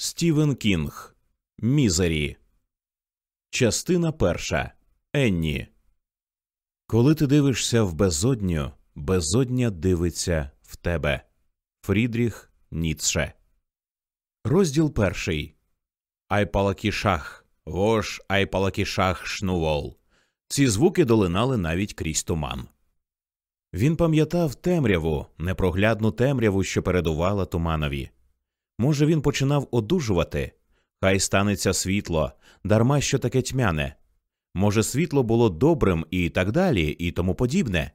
Стівен Кінг Мізері. Частина перша. Енні. Коли ти дивишся в безодню, безодня дивиться в тебе. Фрідріх Ніцше. Розділ перший. Айпалакішах. Вош айпалакішах шнувол. Ці звуки долинали навіть крізь туман. Він пам'ятав темряву, непроглядну темряву, що передувала туманові. Може, він починав одужувати? Хай станеться світло, дарма що таке тьмяне. Може, світло було добрим і так далі, і тому подібне.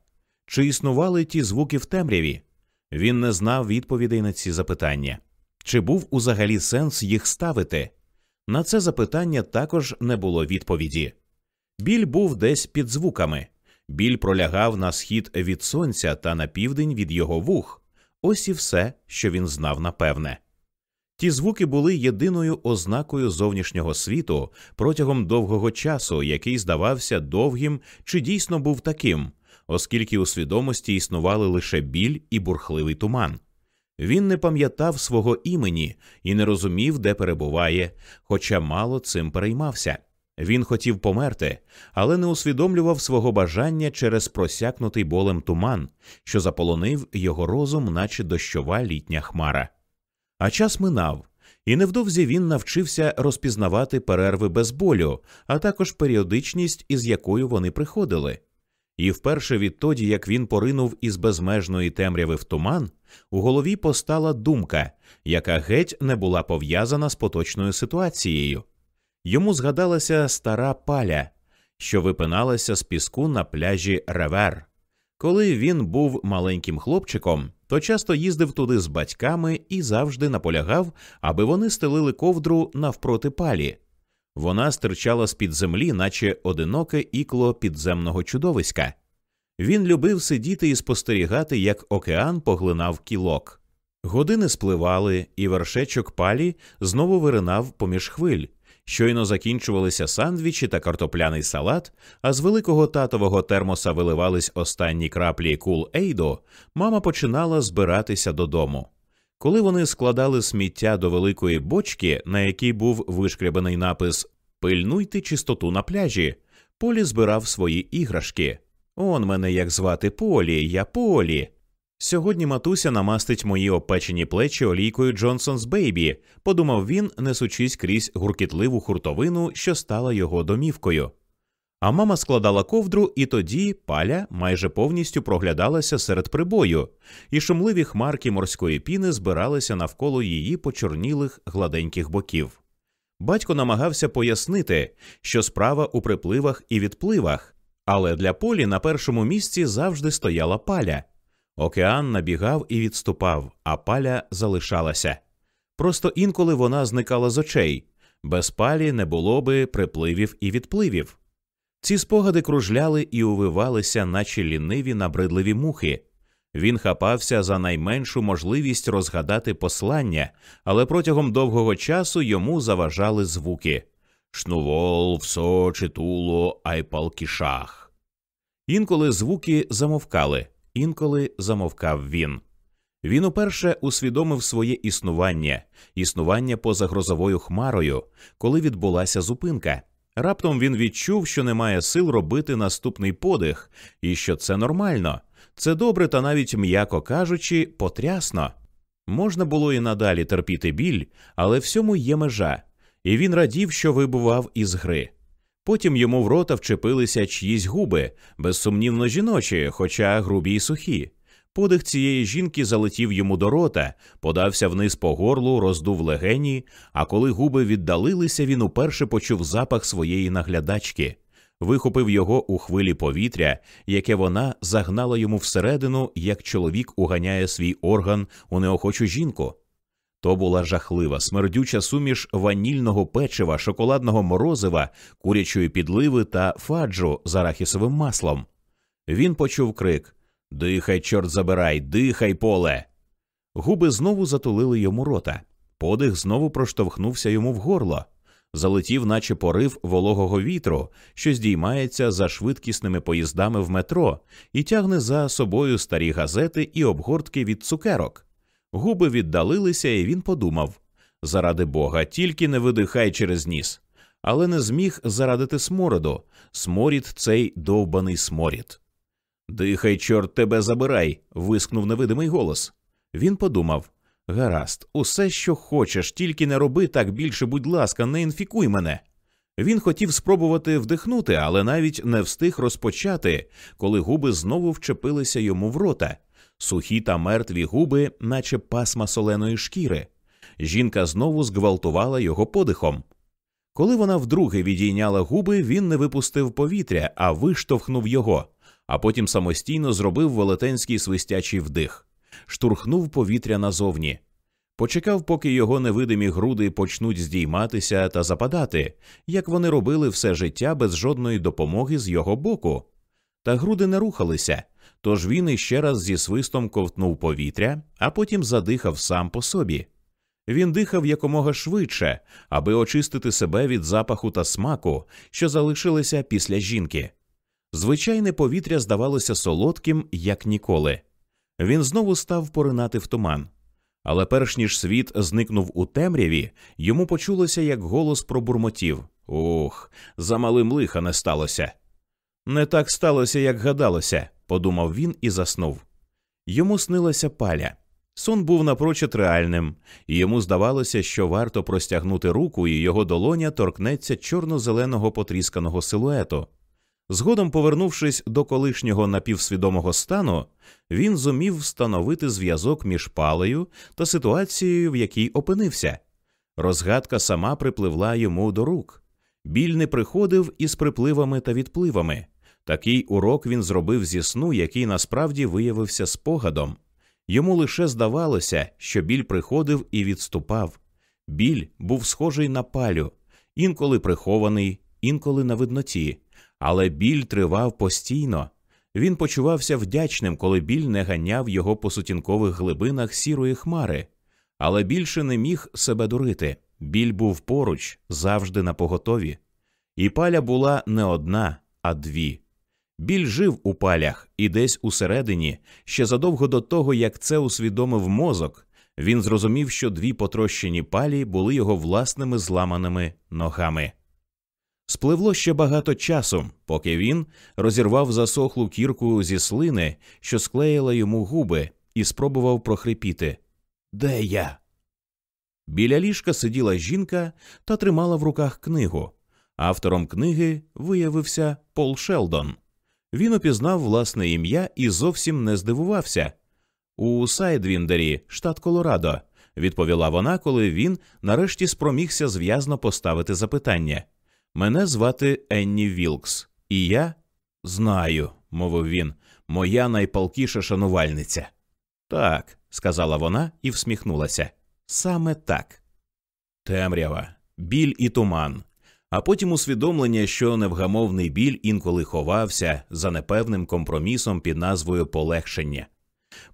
Чи існували ті звуки в темряві? Він не знав відповідей на ці запитання. Чи був узагалі сенс їх ставити? На це запитання також не було відповіді. Біль був десь під звуками. Біль пролягав на схід від сонця та на південь від його вух. Ось і все, що він знав напевне. Ті звуки були єдиною ознакою зовнішнього світу протягом довгого часу, який здавався довгим чи дійсно був таким, оскільки у свідомості існували лише біль і бурхливий туман. Він не пам'ятав свого імені і не розумів, де перебуває, хоча мало цим переймався. Він хотів померти, але не усвідомлював свого бажання через просякнутий болем туман, що заполонив його розум, наче дощова літня хмара. А час минав, і невдовзі він навчився розпізнавати перерви без болю, а також періодичність, із якою вони приходили. І вперше відтоді, як він поринув із безмежної темряви в туман, у голові постала думка, яка геть не була пов'язана з поточною ситуацією. Йому згадалася стара паля, що випиналася з піску на пляжі Ревер. Коли він був маленьким хлопчиком, то часто їздив туди з батьками і завжди наполягав, аби вони стелили ковдру навпроти палі. Вона стирчала з під землі, наче одиноке ікло підземного чудовиська. Він любив сидіти і спостерігати, як океан поглинав кілок. Години спливали, і вершечок палі знову виринав поміж хвиль. Щойно закінчувалися сандвічі та картопляний салат, а з великого татового термоса виливались останні краплі кул Ейдо, мама починала збиратися додому. Коли вони складали сміття до великої бочки, на якій був вишкребаний напис Пильнуйте чистоту на пляжі, Полі збирав свої іграшки. Он мене як звати Полі, я Полі. Сьогодні матуся намастить мої опечені плечі олійкою Джонсонс Бейбі, подумав він, несучись крізь гуркітливу хуртовину, що стала його домівкою. А мама складала ковдру, і тоді паля майже повністю проглядалася серед прибою, і шумливі хмарки морської піни збиралися навколо її почорнілих гладеньких боків. Батько намагався пояснити, що справа у припливах і відпливах, але для полі на першому місці завжди стояла паля. Океан набігав і відступав, а паля залишалася. Просто інколи вона зникала з очей, без палі не було би припливів і відпливів. Ці спогади кружляли і увивалися, наче ліниві набридливі мухи. Він хапався за найменшу можливість розгадати послання, але протягом довгого часу йому заважали звуки шнувол, всо, читуло, айпалкішах. Інколи звуки замовкали інколи замовкав він. Він уперше усвідомив своє існування, існування поза грозовою хмарою, коли відбулася зупинка. Раптом він відчув, що немає сил робити наступний подих, і що це нормально, це добре та навіть, м'яко кажучи, потрясно. Можна було і надалі терпіти біль, але всьому є межа, і він радів, що вибував із гри. Потім йому в рота вчепилися чиїсь губи, безсумнівно жіночі, хоча грубі й сухі. Подих цієї жінки залетів йому до рота, подався вниз по горлу, роздув легені, а коли губи віддалилися, він уперше почув запах своєї наглядачки, вихопив його у хвилі повітря, яке вона загнала йому всередину, як чоловік уганяє свій орган у неохочу жінку. То була жахлива, смердюча суміш ванільного печива, шоколадного морозива, курячої підливи та фаджу з арахісовим маслом. Він почув крик Дихай, чорт забирай, дихай, поле. Губи знову затулили йому рота. Подих знову проштовхнувся йому в горло. Залетів, наче порив вологого вітру, що здіймається за швидкісними поїздами в метро, і тягне за собою старі газети і обгортки від цукерок. Губи віддалилися, і він подумав Заради бога, тільки не видихай через ніс. Але не зміг зарадити смороду. Сморід цей довбаний сморід. Дихай, чорт тебе забирай. вискнув невидимий голос. Він подумав Гаразд, усе, що хочеш, тільки не роби так більше, будь ласка, не інфікуй мене. Він хотів спробувати вдихнути, але навіть не встиг розпочати, коли губи знову вчепилися йому в рота, сухі та мертві губи, наче пасма соленої шкіри. Жінка знову зґвалтувала його подихом. Коли вона вдруге відійняла губи, він не випустив повітря, а виштовхнув його, а потім самостійно зробив велетенський свистячий вдих, штурхнув повітря назовні. Почекав, поки його невидимі груди почнуть здійматися та западати, як вони робили все життя без жодної допомоги з його боку. Та груди не рухалися, тож він іще раз зі свистом ковтнув повітря, а потім задихав сам по собі. Він дихав якомога швидше, аби очистити себе від запаху та смаку, що залишилися після жінки. Звичайне повітря здавалося солодким, як ніколи. Він знову став поринати в туман. Але перш ніж світ зникнув у темряві, йому почулося, як голос пробурмотів Ух, за малим лиха не сталося. Не так сталося, як гадалося, подумав він і заснув. Йому снилася паля. Сон був напрочуд реальним, і йому здавалося, що варто простягнути руку, і його долоня торкнеться чорно-зеленого потрісканого силуету. Згодом, повернувшись до колишнього напівсвідомого стану, він зумів встановити зв'язок між палею та ситуацією, в якій опинився. Розгадка сама припливла йому до рук. Біль не приходив із припливами та відпливами. Такий урок він зробив зі сну, який насправді виявився спогадом. Йому лише здавалося, що біль приходив і відступав. Біль був схожий на палю, інколи прихований, інколи на видноті, але біль тривав постійно. Він почувався вдячним, коли біль не ганяв його по сутінкових глибинах сірої хмари, але більше не міг себе дурити. Біль був поруч, завжди на поготові. І паля була не одна, а дві. Біль жив у палях, і десь усередині, ще задовго до того, як це усвідомив мозок, він зрозумів, що дві потрощені палі були його власними зламаними ногами. Спливло ще багато часу, поки він розірвав засохлу кірку зі слини, що склеїла йому губи, і спробував прохрипіти Де я? Біля ліжка сиділа жінка та тримала в руках книгу. Автором книги виявився Пол Шелдон. Він опізнав власне ім'я і зовсім не здивувався. У Сайдвіндері, штат Колорадо, відповіла вона, коли він нарешті спромігся зв'язно поставити запитання. Мене звати Енні Вілкс, і я знаю, мовив він, моя найпалкіша шанувальниця. Так, сказала вона і всміхнулася. Саме так. Темрява, біль і туман, а потім усвідомлення, що невгамовний біль інколи ховався за непевним компромісом під назвою полегшення.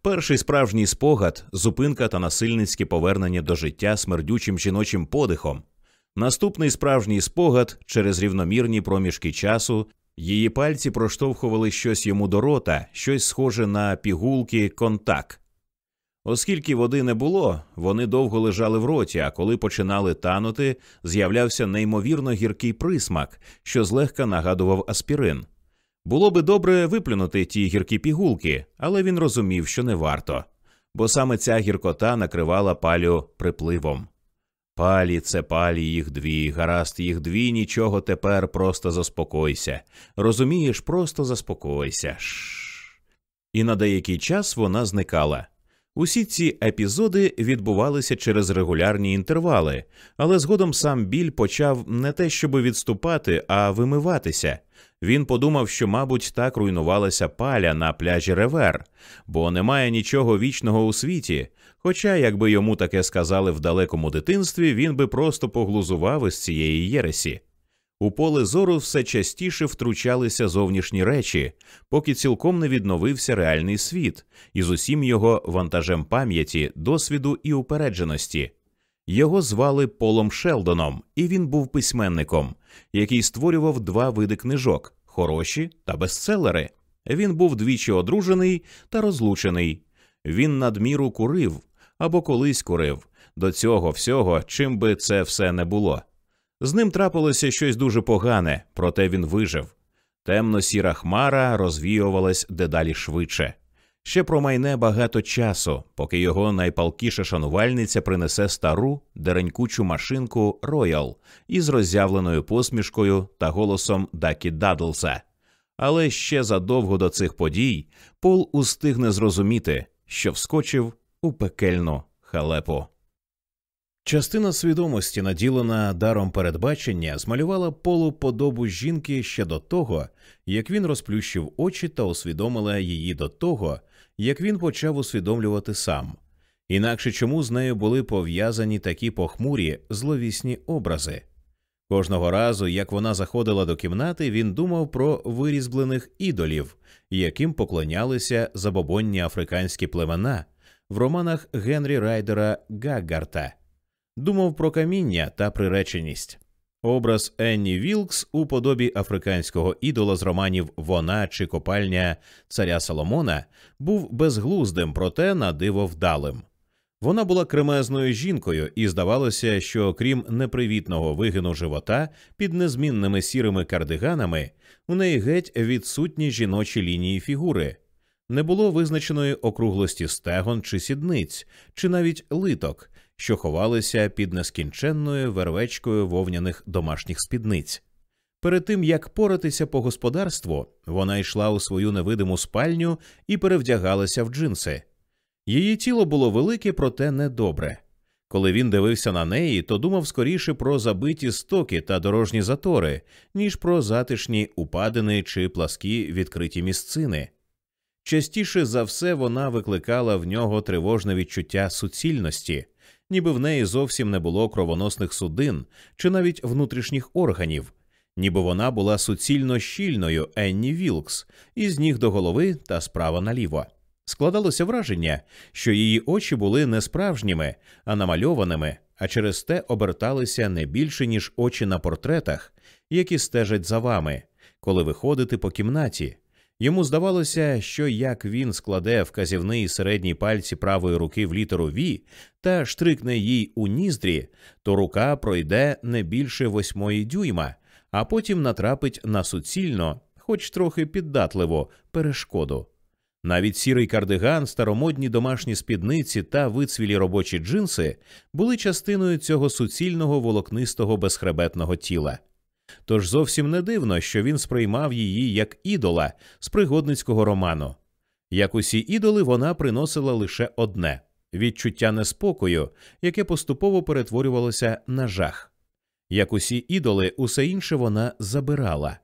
Перший справжній спогад, зупинка та насильницьке повернення до життя смердючим жіночим подихом. Наступний справжній спогад через рівномірні проміжки часу. Її пальці проштовхували щось йому до рота, щось схоже на пігулки контак. Оскільки води не було, вони довго лежали в роті, а коли починали танути, з'являвся неймовірно гіркий присмак, що злегка нагадував аспірин. Було би добре виплюнути ті гіркі пігулки, але він розумів, що не варто, бо саме ця гіркота накривала палю припливом. Палі, це палі, їх дві, гаразд, їх дві, нічого тепер, просто заспокойся. Розумієш, просто заспокойся. Шш. І на деякий час вона зникала. Усі ці епізоди відбувалися через регулярні інтервали, але згодом сам біль почав не те, щоб відступати, а вимиватися. Він подумав, що, мабуть, так руйнувалася паля на пляжі Ревер, бо немає нічого вічного у світі. Хоча, якби йому таке сказали в далекому дитинстві, він би просто поглузував із цієї єресі. У поле зору все частіше втручалися зовнішні речі, поки цілком не відновився реальний світ із усім його вантажем пам'яті, досвіду і упередженості. Його звали Полом Шелдоном, і він був письменником, який створював два види книжок хороші та бестселери. Він був двічі одружений та розлучений. Він надміру курив або колись курив, до цього всього, чим би це все не було. З ним трапилося щось дуже погане, проте він вижив. Темно сіра хмара розвіювалась дедалі швидше. Ще промайне багато часу, поки його найпалкіша шанувальниця принесе стару деренькучу машинку Роял із роззявленою посмішкою та голосом Дакі Дадлса. Але ще задовго до цих подій Пол устигне зрозуміти, що вскочив у пекельну халепу. Частина свідомості, наділена даром передбачення, змалювала полу подобу жінки ще до того, як він розплющив очі та усвідомила її до того, як він почав усвідомлювати сам. Інакше чому з нею були пов'язані такі похмурі, зловісні образи. Кожного разу, як вона заходила до кімнати, він думав про вирізблених ідолів, яким поклонялися забобонні африканські племена в романах Генрі Райдера Гаггарта думав про каміння та приреченість. Образ Енні Вілкс у подобі африканського ідола з романів Вона чи Копальня царя Соломона був безглуздим, проте на диво вдалим. Вона була кремезною жінкою, і здавалося, що крім непривітного вигину живота під незмінними сірими кардиганами, у неї геть відсутні жіночі лінії фігури. Не було визначеної округлості стегон чи сідниць, чи навіть литок, що ховалися під нескінченною вервечкою вовняних домашніх спідниць. Перед тим як поратися по господарству, вона йшла у свою невидиму спальню і перевдягалася в джинси. Її тіло було велике, проте недобре. Коли він дивився на неї, то думав скоріше про забиті стоки та дорожні затори, ніж про затишні упадини чи пласкі відкриті місцини. Частіше за все вона викликала в нього тривожне відчуття суцільності, ніби в неї зовсім не було кровоносних судин чи навіть внутрішніх органів, ніби вона була суцільно щільною Енні Вілкс із ніг до голови та справа наліво. Складалося враження, що її очі були не справжніми, а намальованими, а через те оберталися не більше, ніж очі на портретах, які стежать за вами, коли ви ходите по кімнаті. Йому здавалося, що як він складе вказівний середній пальці правої руки в літеру «Ві» та штрикне їй у ніздрі, то рука пройде не більше восьмої дюйма, а потім натрапить на суцільно, хоч трохи піддатливо, перешкоду. Навіть сірий кардиган, старомодні домашні спідниці та вицвілі робочі джинси були частиною цього суцільного волокнистого безхребетного тіла. Тож зовсім не дивно, що він сприймав її як ідола з пригодницького роману. Як усі ідоли, вона приносила лише одне відчуття неспокою, яке поступово перетворювалося на жах. Як усі ідоли, усе інше вона забирала.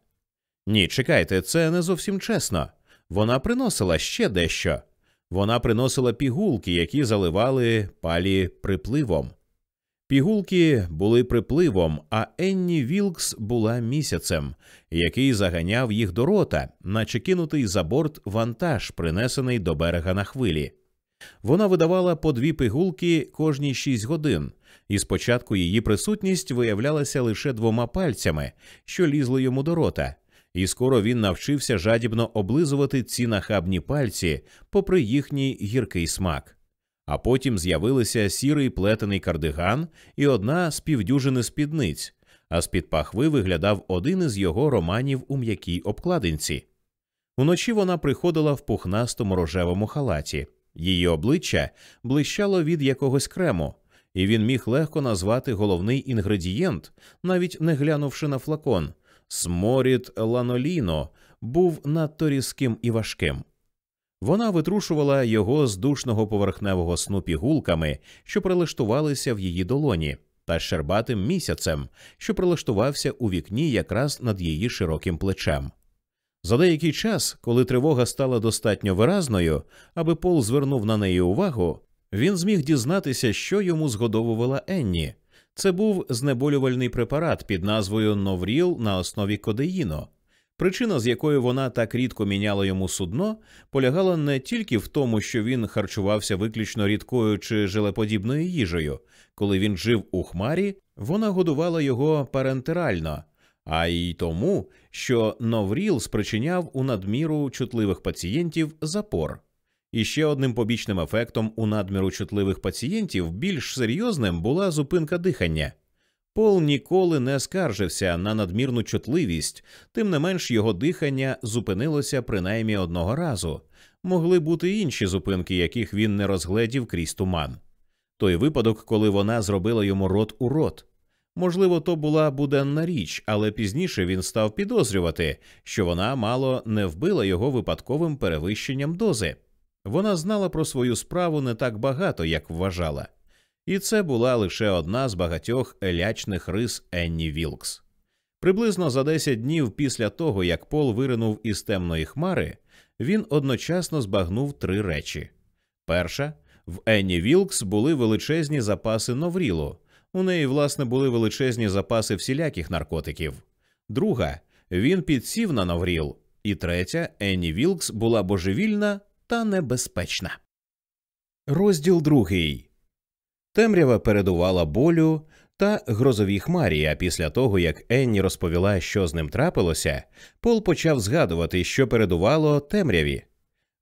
Ні, чекайте, це не зовсім чесно. Вона приносила ще дещо. Вона приносила пігулки, які заливали палі припливом. Пігулки були припливом, а Енні Вілкс була місяцем, який заганяв їх до рота, наче кинутий за борт вантаж, принесений до берега на хвилі. Вона видавала по дві пігулки кожні шість годин, і спочатку її присутність виявлялася лише двома пальцями, що лізли йому до рота, і скоро він навчився жадібно облизувати ці нахабні пальці, попри їхній гіркий смак. А потім з'явилися сірий плетений кардиган і одна з півдюжини спідниць, а з під пахви виглядав один із його романів у м'якій обкладинці. Уночі вона приходила в пухнастому рожевому халаті, її обличчя блищало від якогось крему, і він міг легко назвати головний інгредієнт, навіть не глянувши на флакон. Сморід ланоліно був надто різким і важким. Вона витрушувала його з душного поверхневого сну пігулками, що прилаштувалися в її долоні, та щербатим місяцем, що прилаштувався у вікні якраз над її широким плечем. За деякий час, коли тривога стала достатньо виразною, аби Пол звернув на неї увагу, він зміг дізнатися, що йому згодовувала Енні. Це був знеболювальний препарат під назвою Новріл на основі кодеїну. Причина, з якою вона так рідко міняла йому судно, полягала не тільки в тому, що він харчувався виключно рідкою чи желеподібною їжею. Коли він жив у хмарі, вона годувала його парентерально, а й тому, що Новріл спричиняв у надміру чутливих пацієнтів запор. І ще одним побічним ефектом у надміру чутливих пацієнтів більш серйозним була зупинка дихання. Пол ніколи не скаржився на надмірну чутливість, тим не менш його дихання зупинилося принаймні одного разу. Могли бути інші зупинки, яких він не розгледів крізь туман. Той випадок, коли вона зробила йому рот у рот. Можливо, то була буденна річ, але пізніше він став підозрювати, що вона мало не вбила його випадковим перевищенням дози. Вона знала про свою справу не так багато, як вважала, і це була лише одна з багатьох елячних рис Енні Вілкс. Приблизно за 10 днів після того, як Пол виринув із темної хмари, він одночасно збагнув три речі: перша в Енні Вілкс були величезні запаси новрілу. У неї, власне, були величезні запаси всіляких наркотиків. Друга він підсів на Навріл. І третя Енні Вілкс була божевільна та небезпечна. Розділ другий темрява передувала болю та грозові хмарі. А після того, як Енні розповіла, що з ним трапилося, Пол почав згадувати, що передувало темряві.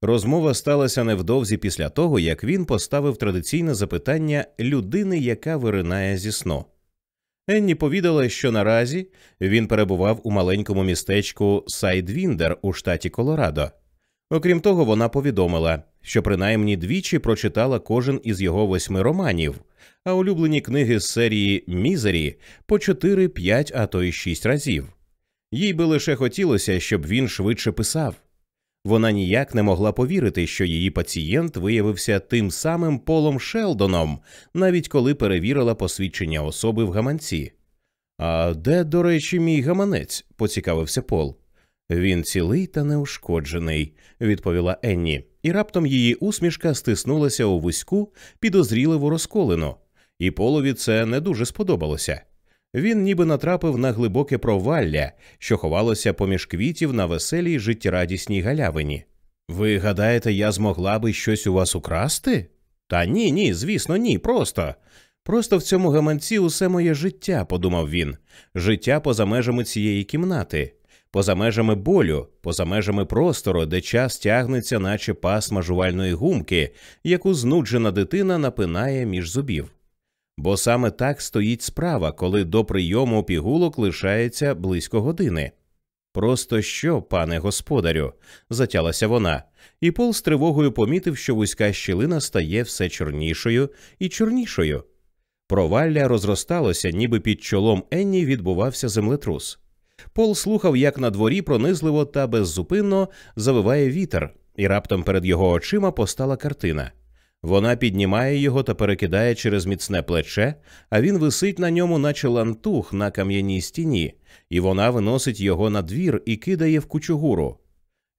Розмова сталася невдовзі після того, як він поставив традиційне запитання людини, яка виринає зі сну. Енні повідала, що наразі він перебував у маленькому містечку Сайдвіндер у штаті Колорадо. Окрім того, вона повідомила, що принаймні двічі прочитала кожен із його восьми романів, а улюблені книги з серії Мізері по чотири, п'ять, а то й шість разів. Їй би лише хотілося, щоб він швидше писав. Вона ніяк не могла повірити, що її пацієнт виявився тим самим Полом Шелдоном, навіть коли перевірила посвідчення особи в гаманці. А де, до речі, мій гаманець? поцікавився Пол. Він цілий та неушкоджений, відповіла Енні, і раптом її усмішка стиснулася у вузьку, підозріливу розколину, і Полові це не дуже сподобалося. Він ніби натрапив на глибоке провалля, що ховалося поміж квітів на веселій життєрадісній галявині. Ви гадаєте, я змогла би щось у вас украсти? Та ні, ні, звісно, ні, просто. Просто в цьому гаманці усе моє життя, подумав він, життя поза межами цієї кімнати, поза межами болю, поза межами простору, де час тягнеться, наче пасма жувальної гумки, яку знуджена дитина напинає між зубів. Бо саме так стоїть справа, коли до прийому пігулок лишається близько години. Просто що, пане господарю, затялася вона, і Пол з тривогою помітив, що вузька щілина стає все чорнішою і чорнішою. Провалля розросталося, ніби під чолом Енні відбувався землетрус. Пол слухав, як на дворі пронизливо та беззупинно завиває вітер, і раптом перед його очима постала картина. Вона піднімає його та перекидає через міцне плече, а він висить на ньому, наче лантух на кам'яній стіні, і вона виносить його на двір і кидає в кучугуру.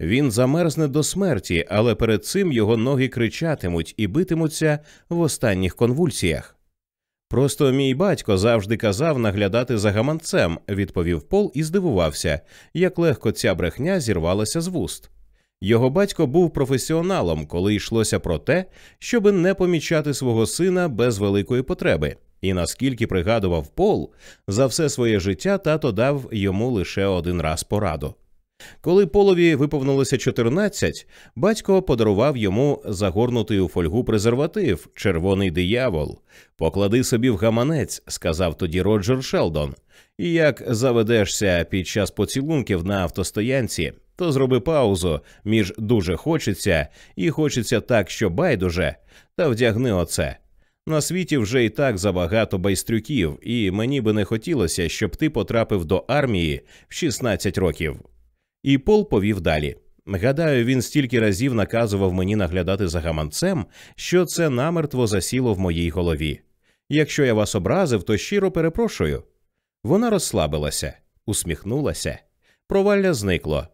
Він замерзне до смерті, але перед цим його ноги кричатимуть і битимуться в останніх конвульсіях. Просто мій батько завжди казав наглядати за гаманцем, відповів Пол і здивувався, як легко ця брехня зірвалася з вуст. Його батько був професіоналом, коли йшлося про те, щоби не помічати свого сина без великої потреби. І наскільки пригадував Пол, за все своє життя тато дав йому лише один раз пораду. Коли Полові виповнилося 14, батько подарував йому загорнутий у фольгу презерватив, червоний диявол. Поклади собі в гаманець, сказав тоді Роджер Шелдон. І як заведешся під час поцілунків на автостоянці, то зроби паузу між дуже хочеться і хочеться так, що байдуже, та вдягни оце. На світі вже і так забагато байстрюків, і мені би не хотілося, щоб ти потрапив до армії в 16 років. І Пол повів далі. Гадаю, він стільки разів наказував мені наглядати за гаманцем, що це намертво засіло в моїй голові. Якщо я вас образив, то щиро перепрошую. Вона розслабилася, усміхнулася. Провалля зникло.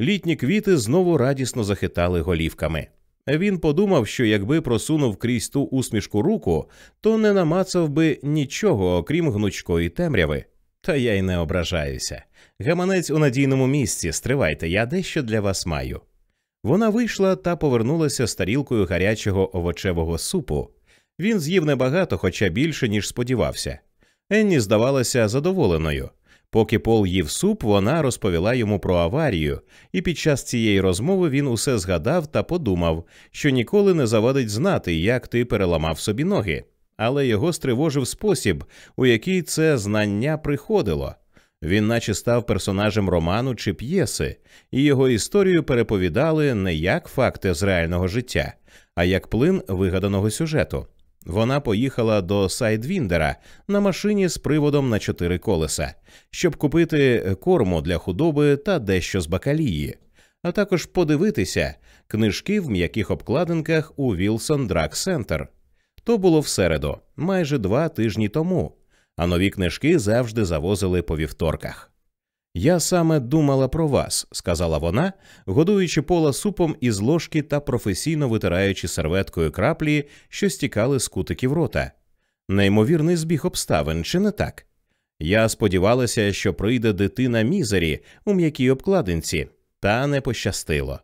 Літні квіти знову радісно захитали голівками. Він подумав, що якби просунув крізь ту усмішку руку, то не намацав би нічого, окрім гнучкої темряви. Та я й не ображаюся. Гаманець у надійному місці, стривайте, я дещо для вас маю. Вона вийшла та повернулася з тарілкою гарячого овочевого супу. Він з'їв небагато, хоча більше, ніж сподівався. Енні здавалася задоволеною. Поки Пол їв суп, вона розповіла йому про аварію, і під час цієї розмови він усе згадав та подумав, що ніколи не завадить знати, як ти переламав собі ноги. Але його стривожив спосіб, у який це знання приходило. Він наче став персонажем роману чи п'єси, і його історію переповідали не як факти з реального життя, а як плин вигаданого сюжету. Вона поїхала до Сайдвіндера на машині з приводом на чотири колеса, щоб купити корму для худоби та дещо з бакалії, а також подивитися книжки в м'яких обкладинках у Вілсон Драг Центр. То було в середу, майже два тижні тому, а нові книжки завжди завозили по вівторках. Я саме думала про вас, сказала вона, годуючи пола супом із ложки та професійно витираючи серветкою краплі, що стікали з кутиків рота. Неймовірний збіг обставин, чи не так? Я сподівалася, що прийде дитина мізері у м'якій обкладинці, та не пощастило.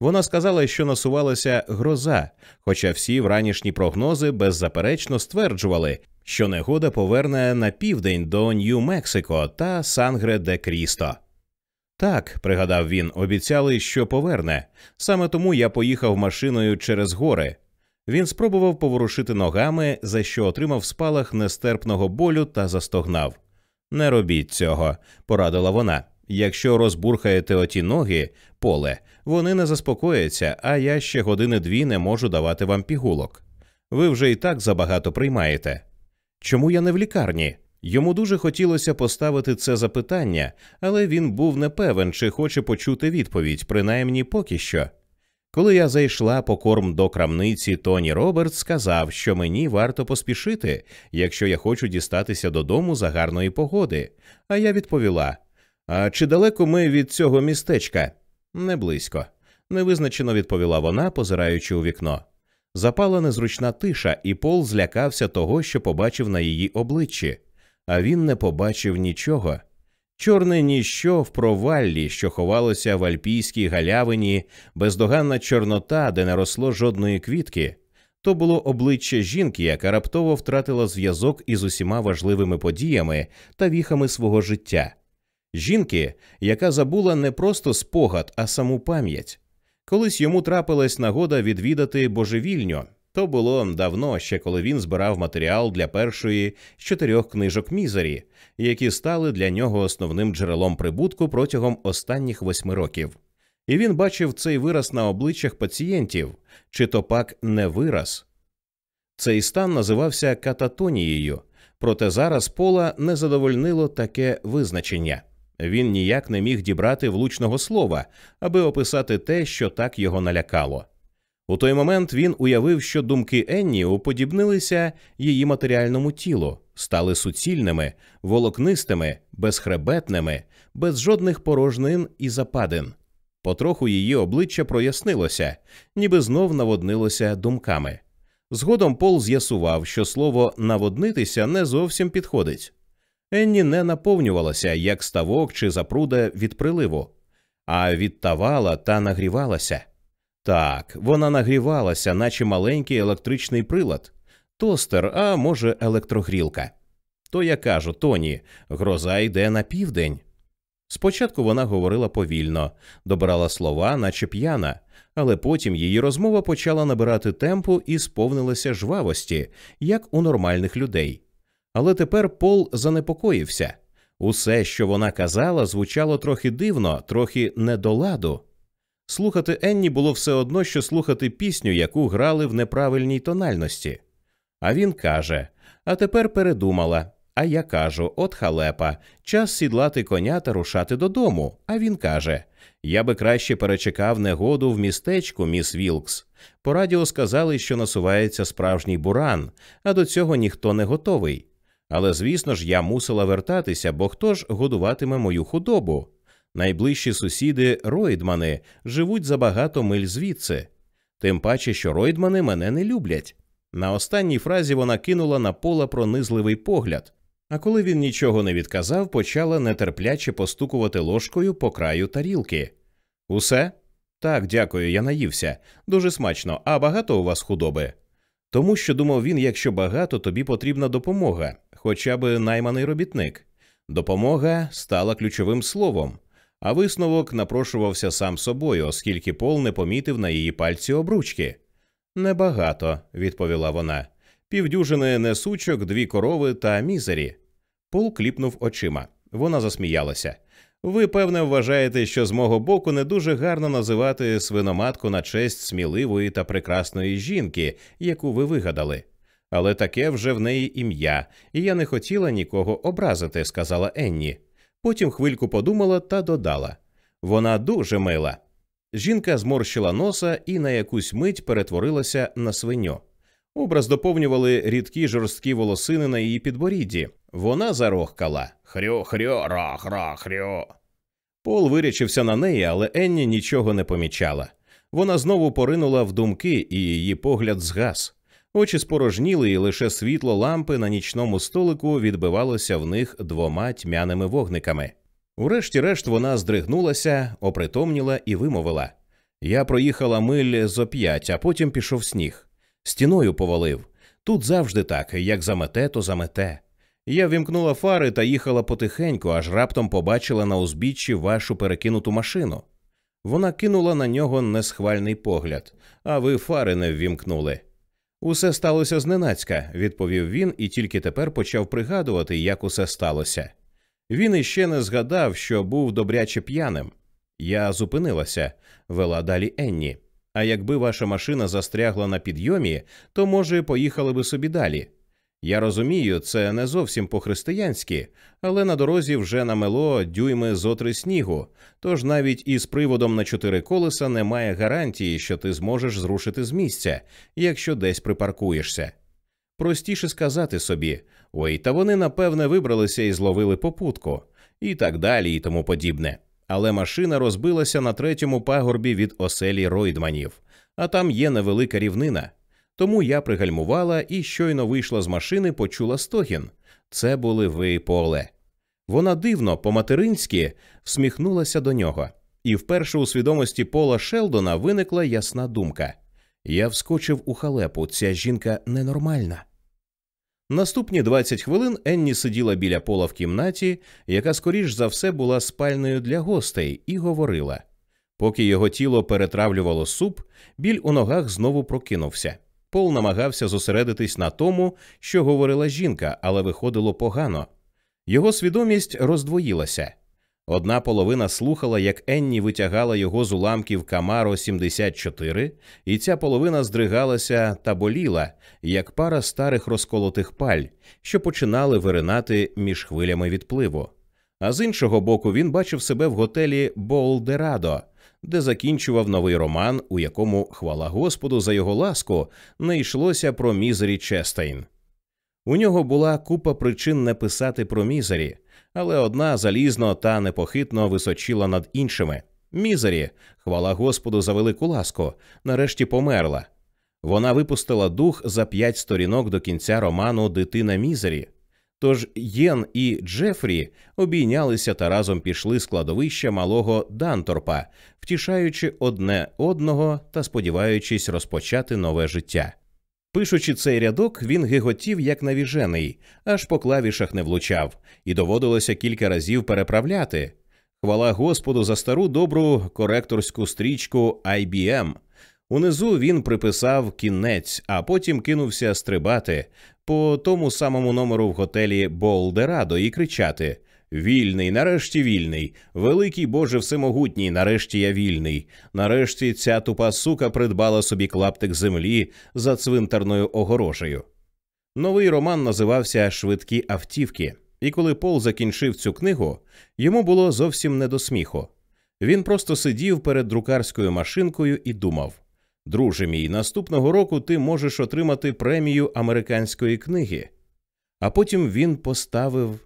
Вона сказала, що насувалася гроза, хоча всі вранішні прогнози беззаперечно стверджували, що негода поверне на південь до Нью-Мексико та Сангре де Крісто. Так, пригадав він, обіцяли, що поверне. Саме тому я поїхав машиною через гори. Він спробував поворушити ногами, за що отримав спалах нестерпного болю та застогнав. Не робіть цього, порадила вона. Якщо розбурхаєте оті ноги, поле, вони не заспокояться, а я ще години дві не можу давати вам пігулок. Ви вже і так забагато приймаєте. Чому я не в лікарні? Йому дуже хотілося поставити це запитання, але він був не певен, чи хоче почути відповідь, принаймні поки що. Коли я зайшла по корм до крамниці, Тоні Робертс сказав, що мені варто поспішити, якщо я хочу дістатися додому за гарної погоди. А я відповіла: А чи далеко ми від цього містечка? Не близько. Невизначено відповіла вона, позираючи у вікно. Запала незручна тиша, і Пол злякався того, що побачив на її обличчі, а він не побачив нічого. Чорне ніщо в проваллі, що ховалося в альпійській галявині, бездоганна чорнота, де не росло жодної квітки. То було обличчя жінки, яка раптово втратила зв'язок із усіма важливими подіями та віхами свого життя. Жінки, яка забула не просто спогад, а саму пам'ять. Колись йому трапилась нагода відвідати божевільню. То було давно, ще коли він збирав матеріал для першої з чотирьох книжок Мізері, які стали для нього основним джерелом прибутку протягом останніх восьми років. І він бачив цей вираз на обличчях пацієнтів, чи то пак не вираз. Цей стан називався кататонією, проте зараз пола не задовольнило таке визначення. Він ніяк не міг дібрати влучного слова, аби описати те, що так його налякало. У той момент він уявив, що думки Енні уподібнилися її матеріальному тілу, стали суцільними, волокнистими, безхребетними, без жодних порожнин і западин. Потроху її обличчя прояснилося, ніби знов наводнилося думками. Згодом Пол з'ясував, що слово наводнитися не зовсім підходить. Енні не наповнювалася як ставок чи запруда від приливу, а відтавала та нагрівалася. Так, вона нагрівалася, наче маленький електричний прилад, тостер, а може, електрогрілка. То я кажу, Тоні, гроза йде на південь. Спочатку вона говорила повільно, добирала слова, наче п'яна, але потім її розмова почала набирати темпу і сповнилася жвавості, як у нормальних людей. Але тепер Пол занепокоївся. Усе, що вона казала, звучало трохи дивно, трохи не до ладу. Слухати Енні було все одно, що слухати пісню, яку грали в неправильній тональності. А він каже: А тепер передумала. А я кажу: от халепа, час сідлати коня та рушати додому. А він каже: Я би краще перечекав негоду в містечку, міс Вілкс. По радіо сказали, що насувається справжній буран, а до цього ніхто не готовий. Але, звісно ж, я мусила вертатися, бо хто ж годуватиме мою худобу? Найближчі сусіди Ройдмани живуть за багато миль звідси, тим паче, що Ройдмани мене не люблять. На останній фразі вона кинула на пола пронизливий погляд, а коли він нічого не відказав, почала нетерпляче постукувати ложкою по краю тарілки. Усе? Так, дякую, я наївся. Дуже смачно, а багато у вас худоби. Тому що думав він, якщо багато, тобі потрібна допомога, хоча б найманий робітник. Допомога стала ключовим словом, а висновок напрошувався сам собою, оскільки Пол не помітив на її пальці обручки. Небагато, відповіла вона. Півдюжини несучок, дві корови та мізері. Пол кліпнув очима. Вона засміялася. Ви, певне, вважаєте, що з мого боку не дуже гарно називати свиноматку на честь сміливої та прекрасної жінки, яку ви вигадали. Але таке вже в неї ім'я, і я не хотіла нікого образити, сказала Енні. Потім хвильку подумала та додала вона дуже мила. Жінка зморщила носа і на якусь мить перетворилася на свиню. Образ доповнювали рідкі жорсткі волосини на її підборідді. Вона зарохкала хрьо, хрьо, рах, рах, хрьо. Пол вирячився на неї, але Енні нічого не помічала. Вона знову поринула в думки, і її погляд згас. Очі спорожніли, і лише світло лампи на нічному столику відбивалося в них двома тьмяними вогниками. Урешті-решт вона здригнулася, опритомніла і вимовила Я проїхала миль зо п'ять, а потім пішов сніг. Стіною повалив. Тут завжди так, як замете, то замете. Я вімкнула фари та їхала потихеньку, аж раптом побачила на узбіччі вашу перекинуту машину. Вона кинула на нього несхвальний погляд, а ви фари не ввімкнули. Усе сталося зненацька, відповів він і тільки тепер почав пригадувати, як усе сталося. Він іще не згадав, що був добряче п'яним. Я зупинилася, вела далі Енні. А якби ваша машина застрягла на підйомі, то, може, поїхали би собі далі. Я розумію, це не зовсім по-християнськи, але на дорозі вже намело дюйми зотри снігу, тож навіть із приводом на чотири колеса немає гарантії, що ти зможеш зрушити з місця, якщо десь припаркуєшся. Простіше сказати собі ой, та вони напевне вибралися і зловили попутку, і так далі, і тому подібне. Але машина розбилася на третьому пагорбі від оселі Ройдманів, а там є невелика рівнина. Тому я пригальмувала і щойно вийшла з машини, почула стогін. Це були ви поле. Вона дивно, по-материнськи, всміхнулася до нього, і вперше у свідомості Пола Шелдона виникла ясна думка. Я вскочив у халепу, ця жінка ненормальна. Наступні 20 хвилин Енні сиділа біля пола в кімнаті, яка скоріш за все була спальною для гостей, і говорила. Поки його тіло перетравлювало суп, біль у ногах знову прокинувся. Пол намагався зосередитись на тому, що говорила жінка, але виходило погано. Його свідомість роздвоїлася. Одна половина слухала, як Енні витягала його з уламків Камаро 74, і ця половина здригалася та боліла, як пара старих розколотих паль, що починали виринати між хвилями відпливу. А з іншого боку, він бачив себе в готелі Болдерадо, де закінчував новий роман, у якому, хвала Господу, за його ласку, не йшлося про мізері Честейн. У нього була купа причин не писати про мізері, але одна залізно та непохитно височила над іншими. Мізері, хвала Господу за велику ласку, нарешті померла. Вона випустила дух за п'ять сторінок до кінця роману Дитина Мізері. Тож Єн і Джефрі обійнялися та разом пішли з кладовища малого Данторпа, втішаючи одне одного та сподіваючись розпочати нове життя. Пишучи цей рядок, він гиготів як навіжений, аж по клавішах не влучав, і доводилося кілька разів переправляти. Хвала Господу за стару добру коректорську стрічку IBM. Унизу він приписав кінець, а потім кинувся стрибати по тому самому номеру в готелі Болдерадо і кричати Вільний, нарешті вільний, великий Боже всемогутній, нарешті я вільний. Нарешті ця тупа сука придбала собі клаптик землі за цвинтарною огорожею. Новий роман називався Швидкі автівки, і коли Пол закінчив цю книгу, йому було зовсім не до сміху. Він просто сидів перед друкарською машинкою і думав Друже мій, наступного року ти можеш отримати премію американської книги. А потім він поставив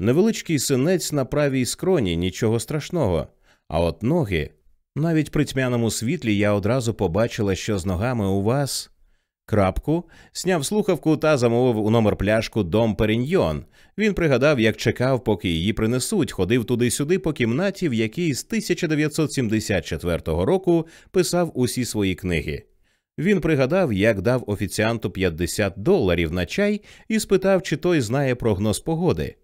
невеличкий синець на правій скроні, нічого страшного. А от ноги, навіть при тьмяному світлі я одразу побачила, що з ногами у вас. Крапку, сняв слухавку та замовив у номер пляшку Дом Періньйон. Він пригадав, як чекав, поки її принесуть, ходив туди-сюди по кімнаті, в якій з 1974 року писав усі свої книги. Він пригадав, як дав офіціанту 50 доларів на чай і спитав, чи той знає прогноз погоди.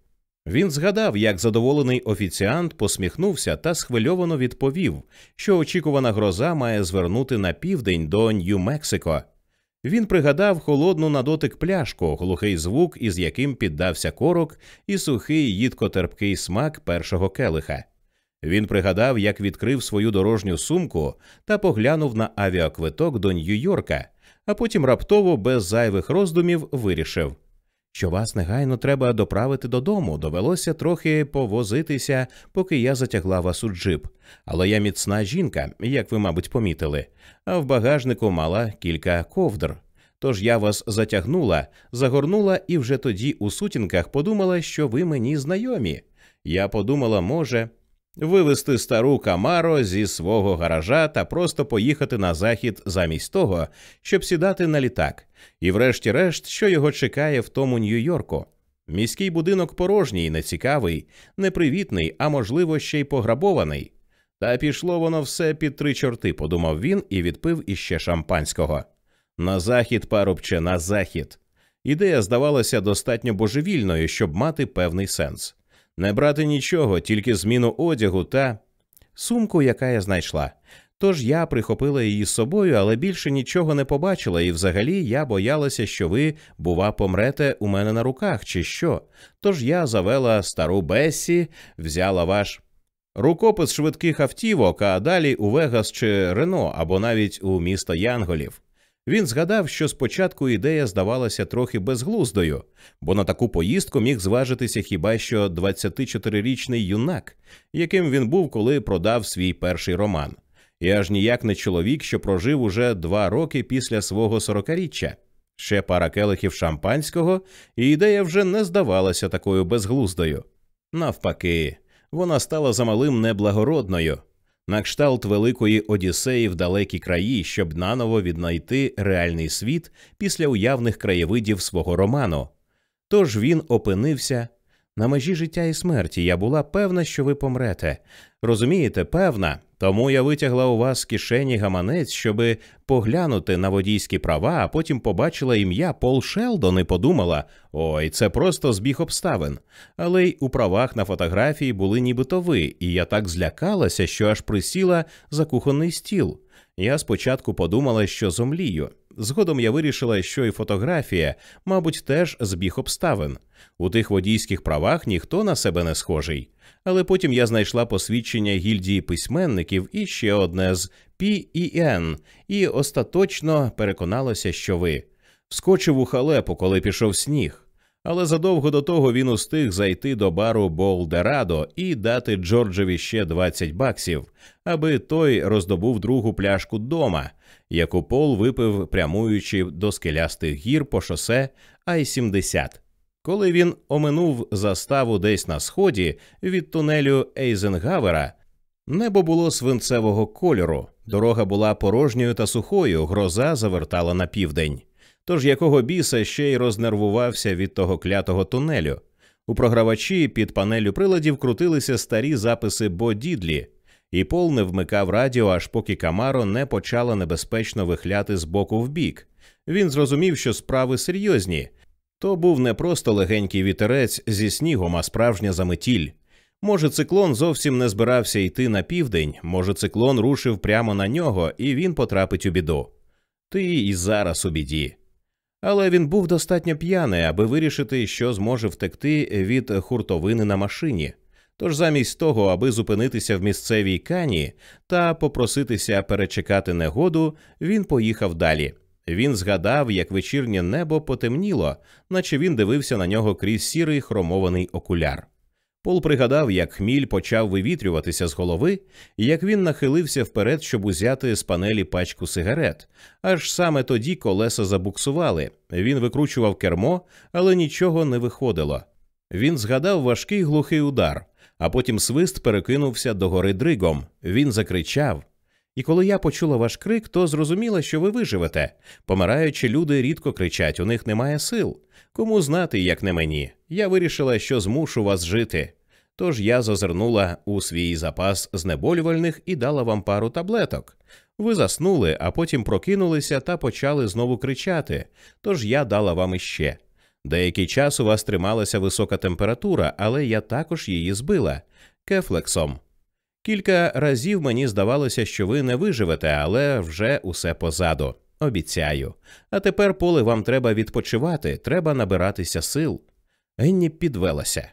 Він згадав, як задоволений офіціант посміхнувся та схвильовано відповів, що очікувана гроза має звернути на південь до Нью-Мексико. Він пригадав холодну на дотик пляшку, глухий звук, із яким піддався корок, і сухий їдко-терпкий смак першого келиха. Він пригадав, як відкрив свою дорожню сумку та поглянув на авіаквиток до Нью-Йорка, а потім раптово без зайвих роздумів вирішив що вас негайно треба доправити додому. Довелося трохи повозитися, поки я затягла вас у джип. Але я міцна жінка, як ви, мабуть, помітили, а в багажнику мала кілька ковдр. Тож я вас затягнула, загорнула і вже тоді у сутінках подумала, що ви мені знайомі. Я подумала, може, вивезти стару Камаро зі свого гаража та просто поїхати на захід замість того, щоб сідати на літак, і, врешті-решт, що його чекає в тому Нью-Йорку. Міський будинок порожній, нецікавий, непривітний, а можливо, ще й пограбований. Та пішло воно все під три чорти, подумав він і відпив іще шампанського. На захід, парубче, на захід. Ідея здавалася достатньо божевільною, щоб мати певний сенс не брати нічого, тільки зміну одягу та сумку, яка я знайшла. Тож я прихопила її з собою, але більше нічого не побачила, і взагалі я боялася, що ви, бува, помрете у мене на руках, чи що. Тож я завела стару Бессі, взяла ваш рукопис швидких автівок, а далі у Вегас чи Рено, або навіть у місто Янголів. Він згадав, що спочатку ідея здавалася трохи безглуздою, бо на таку поїздку міг зважитися хіба що 24-річний юнак, яким він був, коли продав свій перший роман, і аж ніяк не чоловік, що прожив уже два роки після свого сорокаріччя. Ще пара келихів шампанського, і ідея вже не здавалася такою безглуздою. Навпаки, вона стала замалим неблагородною на кшталт великої Одіссеї в далекі краї, щоб наново віднайти реальний світ після уявних краєвидів свого роману. Тож він опинився на межі життя і смерті. Я була певна, що ви помрете. Розумієте, певна. Тому я витягла у вас з кишені гаманець, щоби поглянути на водійські права, а потім побачила ім'я Пол Шелдон і подумала: ой, це просто збіг обставин. Але й у правах на фотографії були нібито ви, і я так злякалася, що аж присіла за кухонний стіл. Я спочатку подумала, що зомлію. Згодом я вирішила, що і фотографія, мабуть, теж збіг обставин. У тих водійських правах ніхто на себе не схожий. Але потім я знайшла посвідчення гільдії письменників і ще одне з P.E.N. і остаточно переконалася, що ви вскочив у халепу, коли пішов сніг. Але задовго до того він устиг зайти до бару Болдерадо і дати Джорджеві ще 20 баксів, аби той роздобув другу пляшку дома, яку Пол випив, прямуючи до скелястих гір по шосе Ай-70. Коли він оминув заставу десь на сході від тунелю Ейзенгавера, небо було свинцевого кольору, дорога була порожньою та сухою, гроза завертала на південь. Тож якого біса ще й рознервувався від того клятого тунелю. У програвачі під панелю приладів крутилися старі записи Бо Дідлі, і Пол не вмикав радіо, аж поки Камаро не почала небезпечно вихляти з боку в бік. Він зрозумів, що справи серйозні. То був не просто легенький вітерець зі снігом, а справжня заметіль. Може, циклон зовсім не збирався йти на південь, може, циклон рушив прямо на нього, і він потрапить у біду. Ти і зараз у біді. Але він був достатньо п'яний, аби вирішити, що зможе втекти від хуртовини на машині. Тож замість того, аби зупинитися в місцевій кані та попроситися перечекати негоду, він поїхав далі. Він згадав, як вечірнє небо потемніло, наче він дивився на нього крізь сірий хромований окуляр. Пол пригадав, як хміль почав вивітрюватися з голови, як він нахилився вперед, щоб узяти з панелі пачку сигарет. Аж саме тоді колеса забуксували. Він викручував кермо, але нічого не виходило. Він згадав важкий глухий удар, а потім свист перекинувся до гори дригом. Він закричав. І коли я почула ваш крик, то зрозуміла, що ви виживете. Помираючи, люди рідко кричать, у них немає сил. Кому знати, як не мені. Я вирішила, що змушу вас жити. Тож я зазирнула у свій запас знеболювальних і дала вам пару таблеток. Ви заснули, а потім прокинулися та почали знову кричати. Тож я дала вам іще. Деякий час у вас трималася висока температура, але я також її збила кефлексом. Кілька разів мені здавалося, що ви не виживете, але вже усе позаду. Обіцяю. А тепер, поле, вам треба відпочивати, треба набиратися сил. Енні підвелася.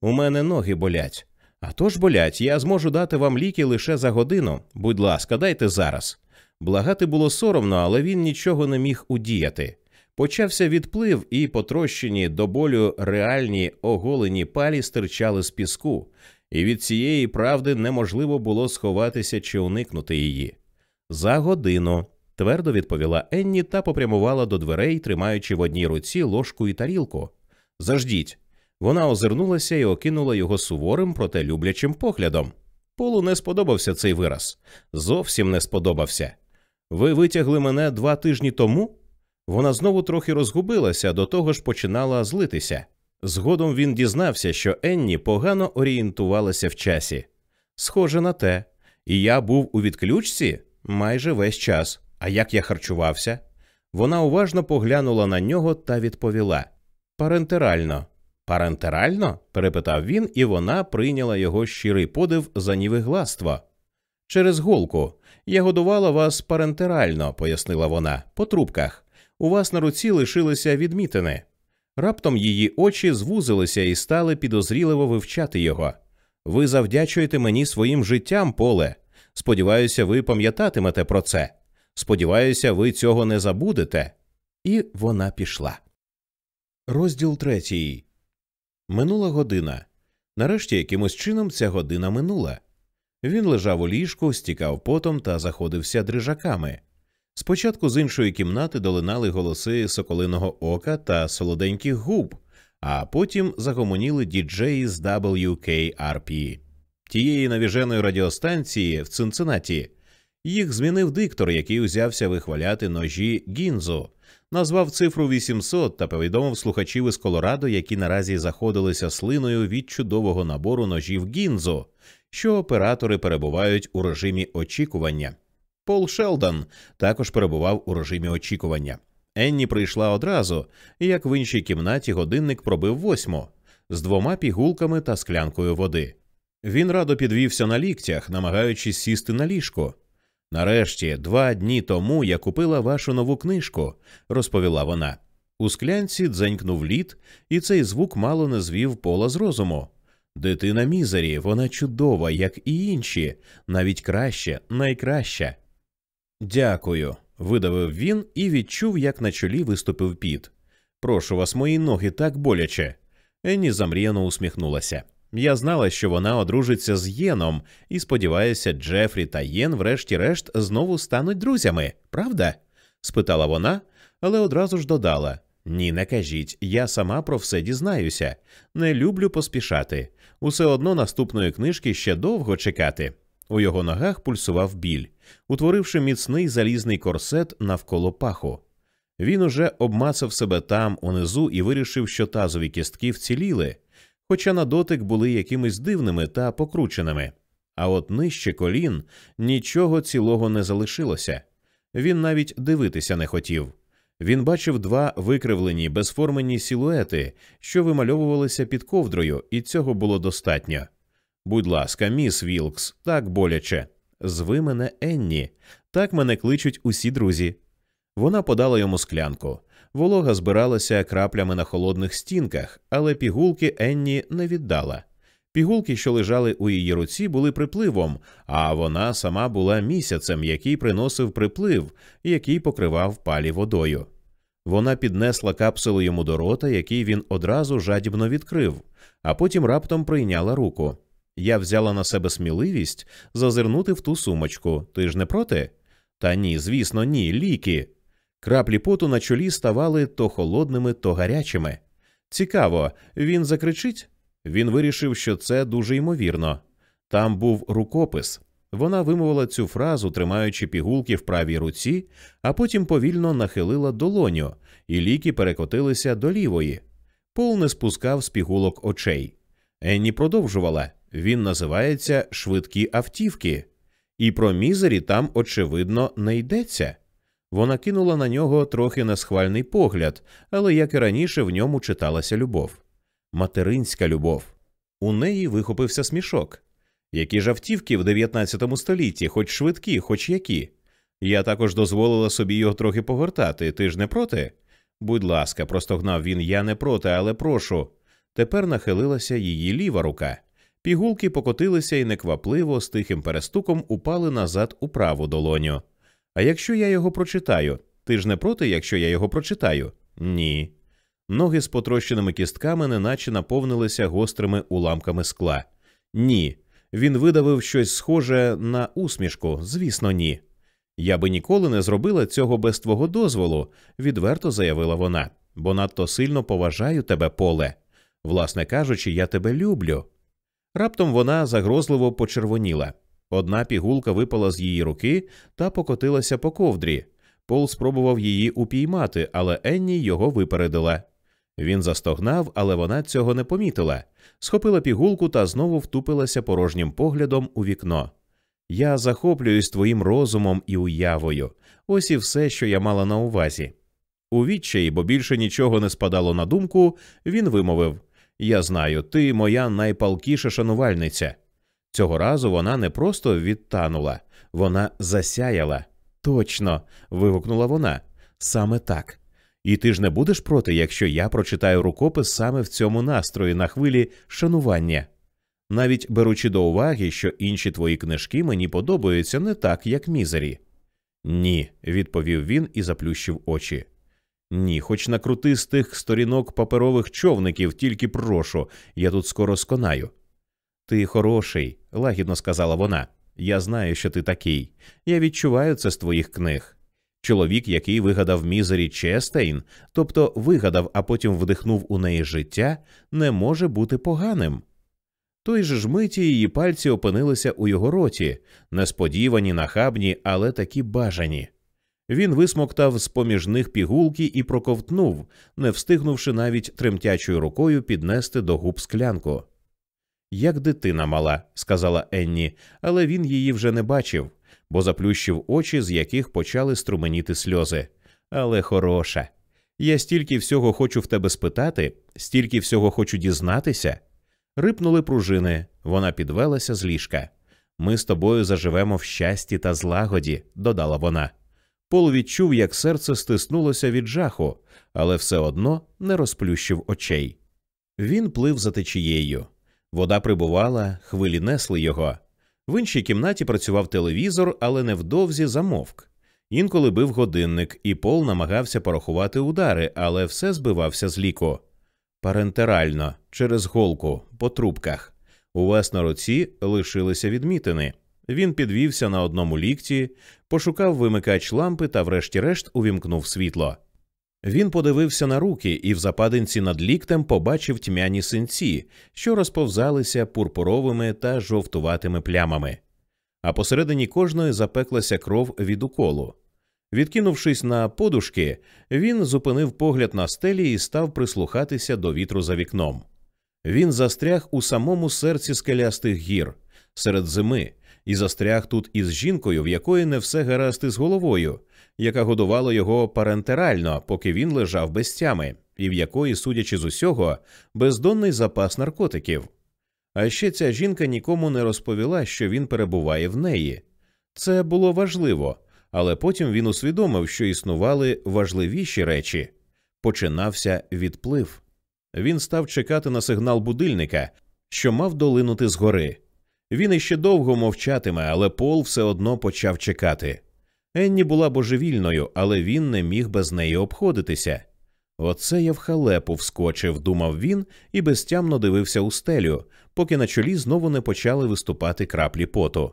У мене ноги болять. А то ж болять, я зможу дати вам ліки лише за годину. Будь ласка, дайте зараз. Благати було соромно, але він нічого не міг удіяти. Почався відплив, і потрощені до болю реальні оголені палі стирчали з піску, і від цієї правди неможливо було сховатися чи уникнути її. За годину, твердо відповіла Енні та попрямувала до дверей, тримаючи в одній руці ложку і тарілку. Заждіть. Вона озирнулася і окинула його суворим, проте люблячим поглядом. Полу не сподобався цей вираз. Зовсім не сподобався. Ви витягли мене два тижні тому? Вона знову трохи розгубилася, до того ж починала злитися. Згодом він дізнався, що Енні погано орієнтувалася в часі. Схоже на те, і я був у відключці майже весь час. А як я харчувався? Вона уважно поглянула на нього та відповіла парентерально. Парентерально? перепитав він, і вона прийняла його щирий подив за нівигластво. Через голку. Я годувала вас парентерально, пояснила вона, по трубках. У вас на руці лишилися відмітини. Раптом її очі звузилися і стали підозріливо вивчати його. Ви завдячуєте мені своїм життям, поле. Сподіваюся, ви пам'ятатимете про це. Сподіваюся, ви цього не забудете. І вона пішла. Розділ третій. Минула година. Нарешті якимось чином ця година минула. Він лежав у ліжку, стікав потом та заходився дрижаками. Спочатку з іншої кімнати долинали голоси соколиного ока та солоденьких губ, а потім загомоніли діджеї з WKRP, тієї навіженої радіостанції в Цинциннаті. Їх змінив диктор, який узявся вихваляти ножі Гінзо, назвав цифру 800 та повідомив слухачів із Колорадо, які наразі заходилися слиною від чудового набору ножів Гінзо, що оператори перебувають у режимі очікування. Пол Шелдон також перебував у режимі очікування. Енні прийшла одразу, як в іншій кімнаті годинник пробив восьму з двома пігулками та склянкою води. Він радо підвівся на ліктях, намагаючись сісти на ліжко. Нарешті, два дні тому я купила вашу нову книжку, розповіла вона. У склянці дзенькнув лід, і цей звук мало не звів пола з розуму. Дитина мізері, вона чудова, як і інші, навіть краще, найкраща. Дякую, видавив він і відчув, як на чолі виступив піт. Прошу вас, мої ноги так боляче. Енні замріяно усміхнулася. Я знала, що вона одружиться з Єном, і сподіваюся, Джефрі та Єн, врешті-решт, знову стануть друзями, правда? спитала вона, але одразу ж додала Ні, не кажіть, я сама про все дізнаюся. Не люблю поспішати. Усе одно наступної книжки ще довго чекати. У його ногах пульсував біль, утворивши міцний залізний корсет навколо паху. Він уже обмацав себе там, унизу, і вирішив, що тазові кістки вціліли хоча на дотик були якимись дивними та покрученими. А от нижче колін нічого цілого не залишилося. Він навіть дивитися не хотів. Він бачив два викривлені, безформені силуети, що вимальовувалися під ковдрою, і цього було достатньо. Будь ласка, міс Вілкс, так боляче. Зви мене Енні, так мене кличуть усі друзі. Вона подала йому склянку. Волога збиралася краплями на холодних стінках, але пігулки Енні не віддала. Пігулки, що лежали у її руці, були припливом, а вона сама була місяцем, який приносив приплив, який покривав палі водою. Вона піднесла капсулу йому до рота, який він одразу жадібно відкрив, а потім раптом прийняла руку. Я взяла на себе сміливість зазирнути в ту сумочку. Ти ж не проти? Та ні, звісно, ні, ліки. Краплі поту на чолі ставали то холодними, то гарячими. Цікаво, він закричить? Він вирішив, що це дуже ймовірно. Там був рукопис. Вона вимовила цю фразу, тримаючи пігулки в правій руці, а потім повільно нахилила долоню, і ліки перекотилися до лівої. Пол не спускав з пігулок очей. Енні продовжувала він називається швидкі автівки, і про мізері там, очевидно, не йдеться. Вона кинула на нього трохи несхвальний погляд, але як і раніше в ньому читалася любов. Материнська любов. У неї вихопився смішок. Які ж автівки в 19 столітті, хоч швидкі, хоч які. Я також дозволила собі його трохи повертати. Ти ж не проти? Будь ласка, простогнав він, я не проти, але прошу. Тепер нахилилася її ліва рука. Пігулки покотилися і неквапливо з тихим перестуком упали назад у праву долоню. А якщо я його прочитаю, ти ж не проти, якщо я його прочитаю? Ні. Ноги з потрощеними кістками неначе наповнилися гострими уламками скла. Ні. Він видавив щось схоже на усмішку, звісно, ні. Я би ніколи не зробила цього без твого дозволу, відверто заявила вона, бо надто сильно поважаю тебе, поле. Власне кажучи, я тебе люблю. Раптом вона загрозливо почервоніла. Одна пігулка випала з її руки та покотилася по ковдрі. Пол спробував її упіймати, але Енні його випередила. Він застогнав, але вона цього не помітила. Схопила пігулку та знову втупилася порожнім поглядом у вікно. Я захоплююсь твоїм розумом і уявою. Ось і все, що я мала на увазі. У відчаї, бо більше нічого не спадало на думку, він вимовив Я знаю, ти моя найпалкіша шанувальниця. Цього разу вона не просто відтанула, вона засяяла. Точно. вигукнула вона. Саме так. І ти ж не будеш проти, якщо я прочитаю рукопис саме в цьому настрої на хвилі шанування, навіть беручи до уваги, що інші твої книжки мені подобаються не так, як мізері. Ні, відповів він і заплющив очі. Ні, хоч накрути з тих сторінок паперових човників, тільки прошу, я тут скоро сконаю. Ти хороший, лагідно сказала вона. Я знаю, що ти такий. Я відчуваю це з твоїх книг. Чоловік, який вигадав мізері Честейн, тобто вигадав, а потім вдихнув у неї життя, не може бути поганим. Той же ж миті її пальці опинилися у його роті, несподівані, нахабні, але такі бажані. Він висмоктав з поміж них пігулки і проковтнув, не встигнувши навіть тремтячою рукою піднести до губ склянку. Як дитина мала, сказала Енні, але він її вже не бачив, бо заплющив очі, з яких почали струменіти сльози. Але хороша. Я стільки всього хочу в тебе спитати, стільки всього хочу дізнатися. Рипнули пружини, вона підвелася з ліжка. Ми з тобою заживемо в щасті та злагоді, додала вона. Пол відчув, як серце стиснулося від жаху, але все одно не розплющив очей. Він плив за течією. Вода прибувала, хвилі несли його. В іншій кімнаті працював телевізор, але невдовзі замовк. Інколи бив годинник, і Пол намагався порахувати удари, але все збивався з ліку. Парентерально, через голку, по трубках. У вас на руці лишилися відмітини. Він підвівся на одному лікті, пошукав вимикач лампи та, врешті-решт, увімкнув світло. Він подивився на руки і в западинці над ліктем побачив тьмяні синці, що розповзалися пурпуровими та жовтуватими плямами. А посередині кожної запеклася кров від уколу. Відкинувшись на подушки, він зупинив погляд на стелі і став прислухатися до вітру за вікном. Він застряг у самому серці скелястих гір, серед зими, і застряг тут із жінкою, в якої не все гаразд із головою, яка годувала його парентерально, поки він лежав без тями, і в якої, судячи з усього, бездонний запас наркотиків. А ще ця жінка нікому не розповіла, що він перебуває в неї. Це було важливо, але потім він усвідомив, що існували важливіші речі. Починався відплив. Він став чекати на сигнал будильника, що мав долинути згори. Він іще довго мовчатиме, але Пол все одно почав чекати. Енні була божевільною, але він не міг без неї обходитися. Оце я в халепу вскочив, думав він і безтямно дивився у стелю, поки на чолі знову не почали виступати краплі поту.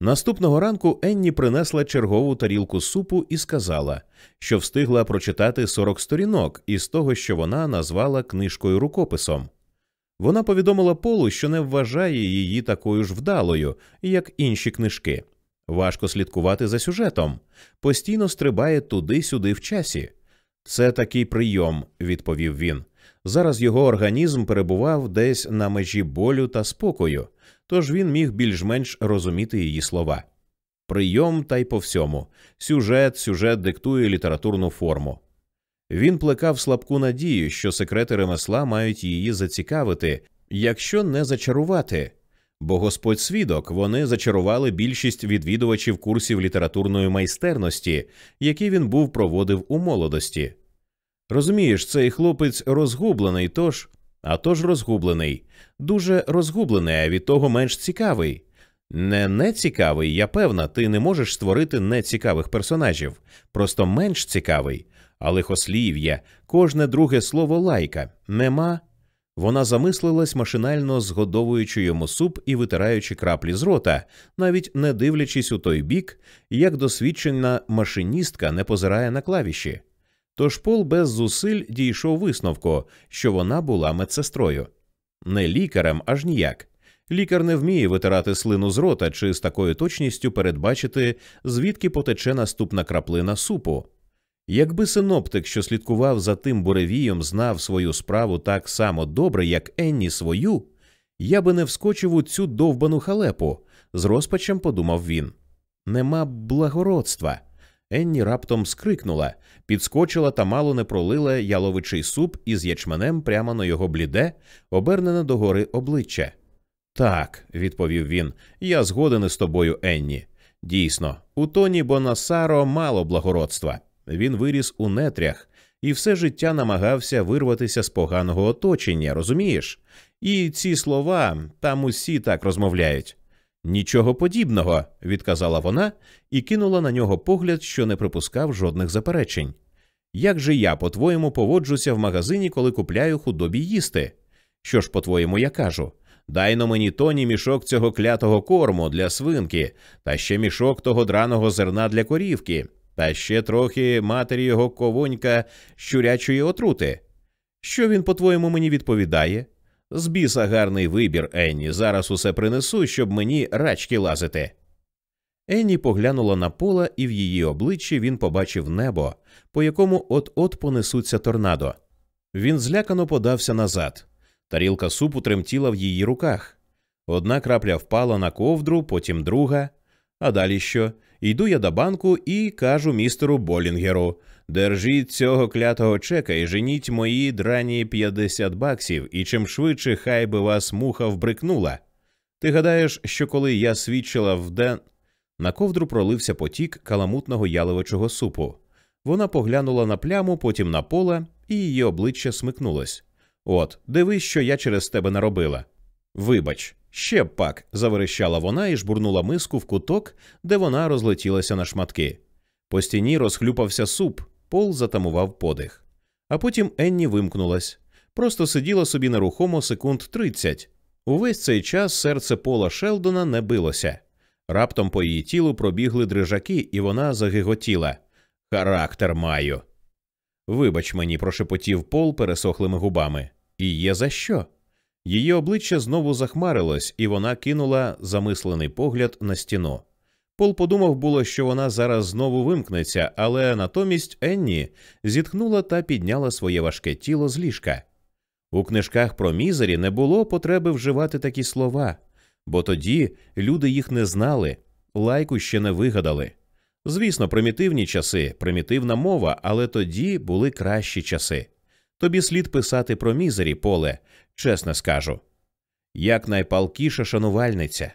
Наступного ранку Енні принесла чергову тарілку супу і сказала, що встигла прочитати 40 сторінок із того, що вона назвала книжкою рукописом. Вона повідомила Полу, що не вважає її такою ж вдалою, як інші книжки. Важко слідкувати за сюжетом, постійно стрибає туди-сюди в часі. Це такий прийом, відповів він. Зараз його організм перебував десь на межі болю та спокою, тож він міг більш-менш розуміти її слова. Прийом та й по всьому. Сюжет, сюжет диктує літературну форму. Він плекав слабку надію, що секрети ремесла мають її зацікавити, якщо не зачарувати. Бо Господь свідок, вони зачарували більшість відвідувачів курсів літературної майстерності, які він був проводив у молодості. Розумієш, цей хлопець розгублений, тож, а тож розгублений, дуже розгублений, а від того менш цікавий. Не нецікавий, я певна, ти не можеш створити нецікавих персонажів, просто менш цікавий, а лихослів'я, кожне друге слово лайка, нема. Вона замислилась, машинально згодовуючи йому суп і витираючи краплі з рота, навіть не дивлячись у той бік, як досвідчена машиністка не позирає на клавіші. Тож Пол без зусиль дійшов висновку, що вона була медсестрою. Не лікарем, аж ніяк. Лікар не вміє витирати слину з рота чи з такою точністю передбачити, звідки потече наступна краплина супу. Якби синоптик, що слідкував за тим буревієм, знав свою справу так само добре, як Енні свою, я би не вскочив у цю довбану халепу, з розпачем подумав він. Нема благородства. Енні раптом скрикнула, підскочила та мало не пролила яловичий суп із ячменем прямо на його бліде, обернене догори обличчя. Так, відповів він, я згоден із тобою, Енні. Дійсно, у тоні Бонасаро мало благородства. Він виріс у нетрях і все життя намагався вирватися з поганого оточення, розумієш? І ці слова там усі так розмовляють. Нічого подібного, відказала вона і кинула на нього погляд, що не припускав жодних заперечень. Як же я, по-твоєму, поводжуся в магазині, коли купляю худобі їсти? Що ж, по-твоєму, я кажу? Дай но мені тоні мішок цього клятого корму для свинки, та ще мішок того драного зерна для корівки, та ще трохи матері його ковонька щурячої отрути. Що він, по-твоєму, мені відповідає? З біса гарний вибір, Енні. Зараз усе принесу, щоб мені рачки лазити. Енні поглянула на пола, і в її обличчі він побачив небо, по якому от-от понесуться торнадо. Він злякано подався назад. Тарілка супу тремтіла в її руках. Одна крапля впала на ковдру, потім друга. А далі що? Йду я до банку і кажу містеру Болінгеру Держіть цього клятого чека і женіть мої драні 50 баксів, і чим швидше хай би вас муха вбрикнула. Ти гадаєш, що коли я свідчила в ден. На ковдру пролився потік каламутного яловичого супу. Вона поглянула на пляму, потім на пола, і її обличчя смикнулось. От, дивись, що я через тебе наробила. Вибач, ще б пак, заверещала вона і жбурнула миску в куток, де вона розлетілася на шматки. По стіні розхлюпався суп, пол затамував подих. А потім Енні вимкнулась. Просто сиділа собі нерухомо секунд тридцять. Увесь цей час серце Пола Шелдона не билося. Раптом по її тілу пробігли дрижаки, і вона загиготіла. Характер маю. Вибач мені, прошепотів Пол пересохлими губами. І є за що? Її обличчя знову захмарилось, і вона кинула замислений погляд на стіну. Пол подумав було, що вона зараз знову вимкнеться, але натомість Енні зітхнула та підняла своє важке тіло з ліжка. У книжках про мізері не було потреби вживати такі слова, бо тоді люди їх не знали, лайку ще не вигадали. Звісно, примітивні часи, примітивна мова, але тоді були кращі часи. Тобі слід писати про мізері, поле, чесно скажу. Як найпалкіша шанувальниця.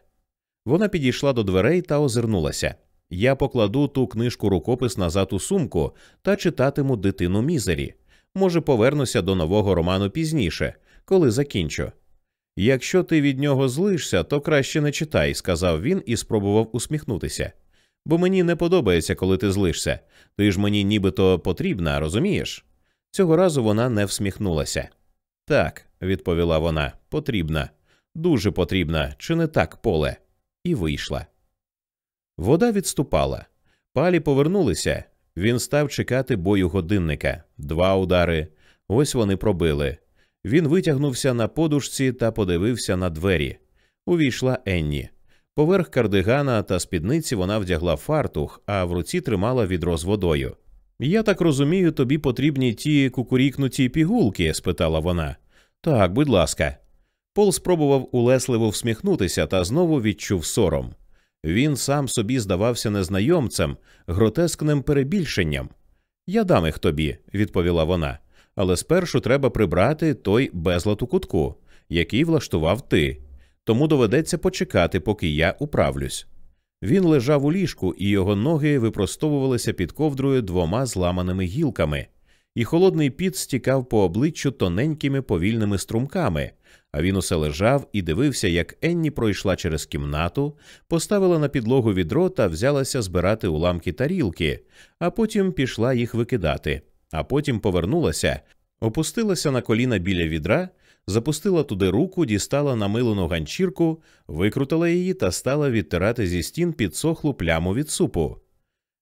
Вона підійшла до дверей та озирнулася. Я покладу ту книжку рукопис назад у сумку та читатиму дитину мізері. Може, повернуся до нового роману пізніше, коли закінчу. Якщо ти від нього злишся, то краще не читай, сказав він і спробував усміхнутися. Бо мені не подобається, коли ти злишся. Ти ж мені нібито потрібна, розумієш? Цього разу вона не всміхнулася. Так, відповіла вона, потрібна, дуже потрібна, чи не так поле? І вийшла. Вода відступала. Палі повернулися. Він став чекати бою годинника. Два удари. Ось вони пробили. Він витягнувся на подушці та подивився на двері. Увійшла Енні. Поверх кардигана та спідниці вона вдягла фартух, а в руці тримала відро з водою. Я так розумію, тобі потрібні ті кукурікнуті пігулки? спитала вона. Так, будь ласка. Пол спробував улесливо всміхнутися та знову відчув сором. Він сам собі здавався незнайомцем, гротескним перебільшенням. Я дам їх тобі, відповіла вона, але спершу треба прибрати той безлад у кутку, який влаштував ти, тому доведеться почекати, поки я управлюсь. Він лежав у ліжку, і його ноги випростовувалися під ковдрою двома зламаними гілками, і холодний піт стікав по обличчю тоненькими повільними струмками, а він усе лежав і дивився, як Енні пройшла через кімнату, поставила на підлогу відро та взялася збирати уламки тарілки, а потім пішла їх викидати, а потім повернулася, опустилася на коліна біля відра, запустила туди руку, дістала намилену ганчірку, викрутила її та стала відтирати зі стін підсохлу пляму від супу.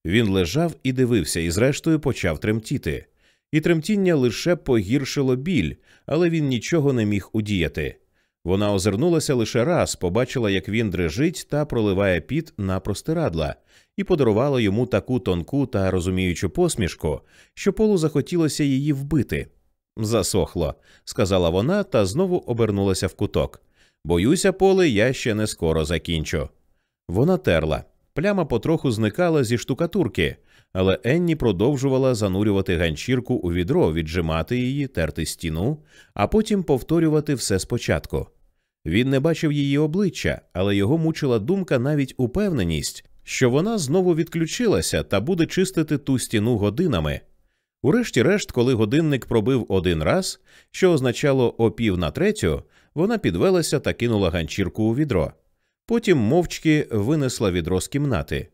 Він лежав і дивився, і зрештою почав тремтіти. І тремтіння лише погіршило біль, але він нічого не міг удіяти. Вона озирнулася лише раз, побачила, як він дрижить та проливає піт на простирадла, і подарувала йому таку тонку та розуміючу посмішку, що полу захотілося її вбити. Засохло, сказала вона та знову обернулася в куток. Боюся, поле, я ще не скоро закінчу. Вона терла. Пляма потроху зникала зі штукатурки, але Енні продовжувала занурювати ганчірку у відро, віджимати її, терти стіну, а потім повторювати все спочатку. Він не бачив її обличчя, але його мучила думка навіть упевненість, що вона знову відключилася та буде чистити ту стіну годинами. Урешті-решт, коли годинник пробив один раз, що означало о пів на третю, вона підвелася та кинула ганчірку у відро. Потім мовчки винесла відро з кімнати.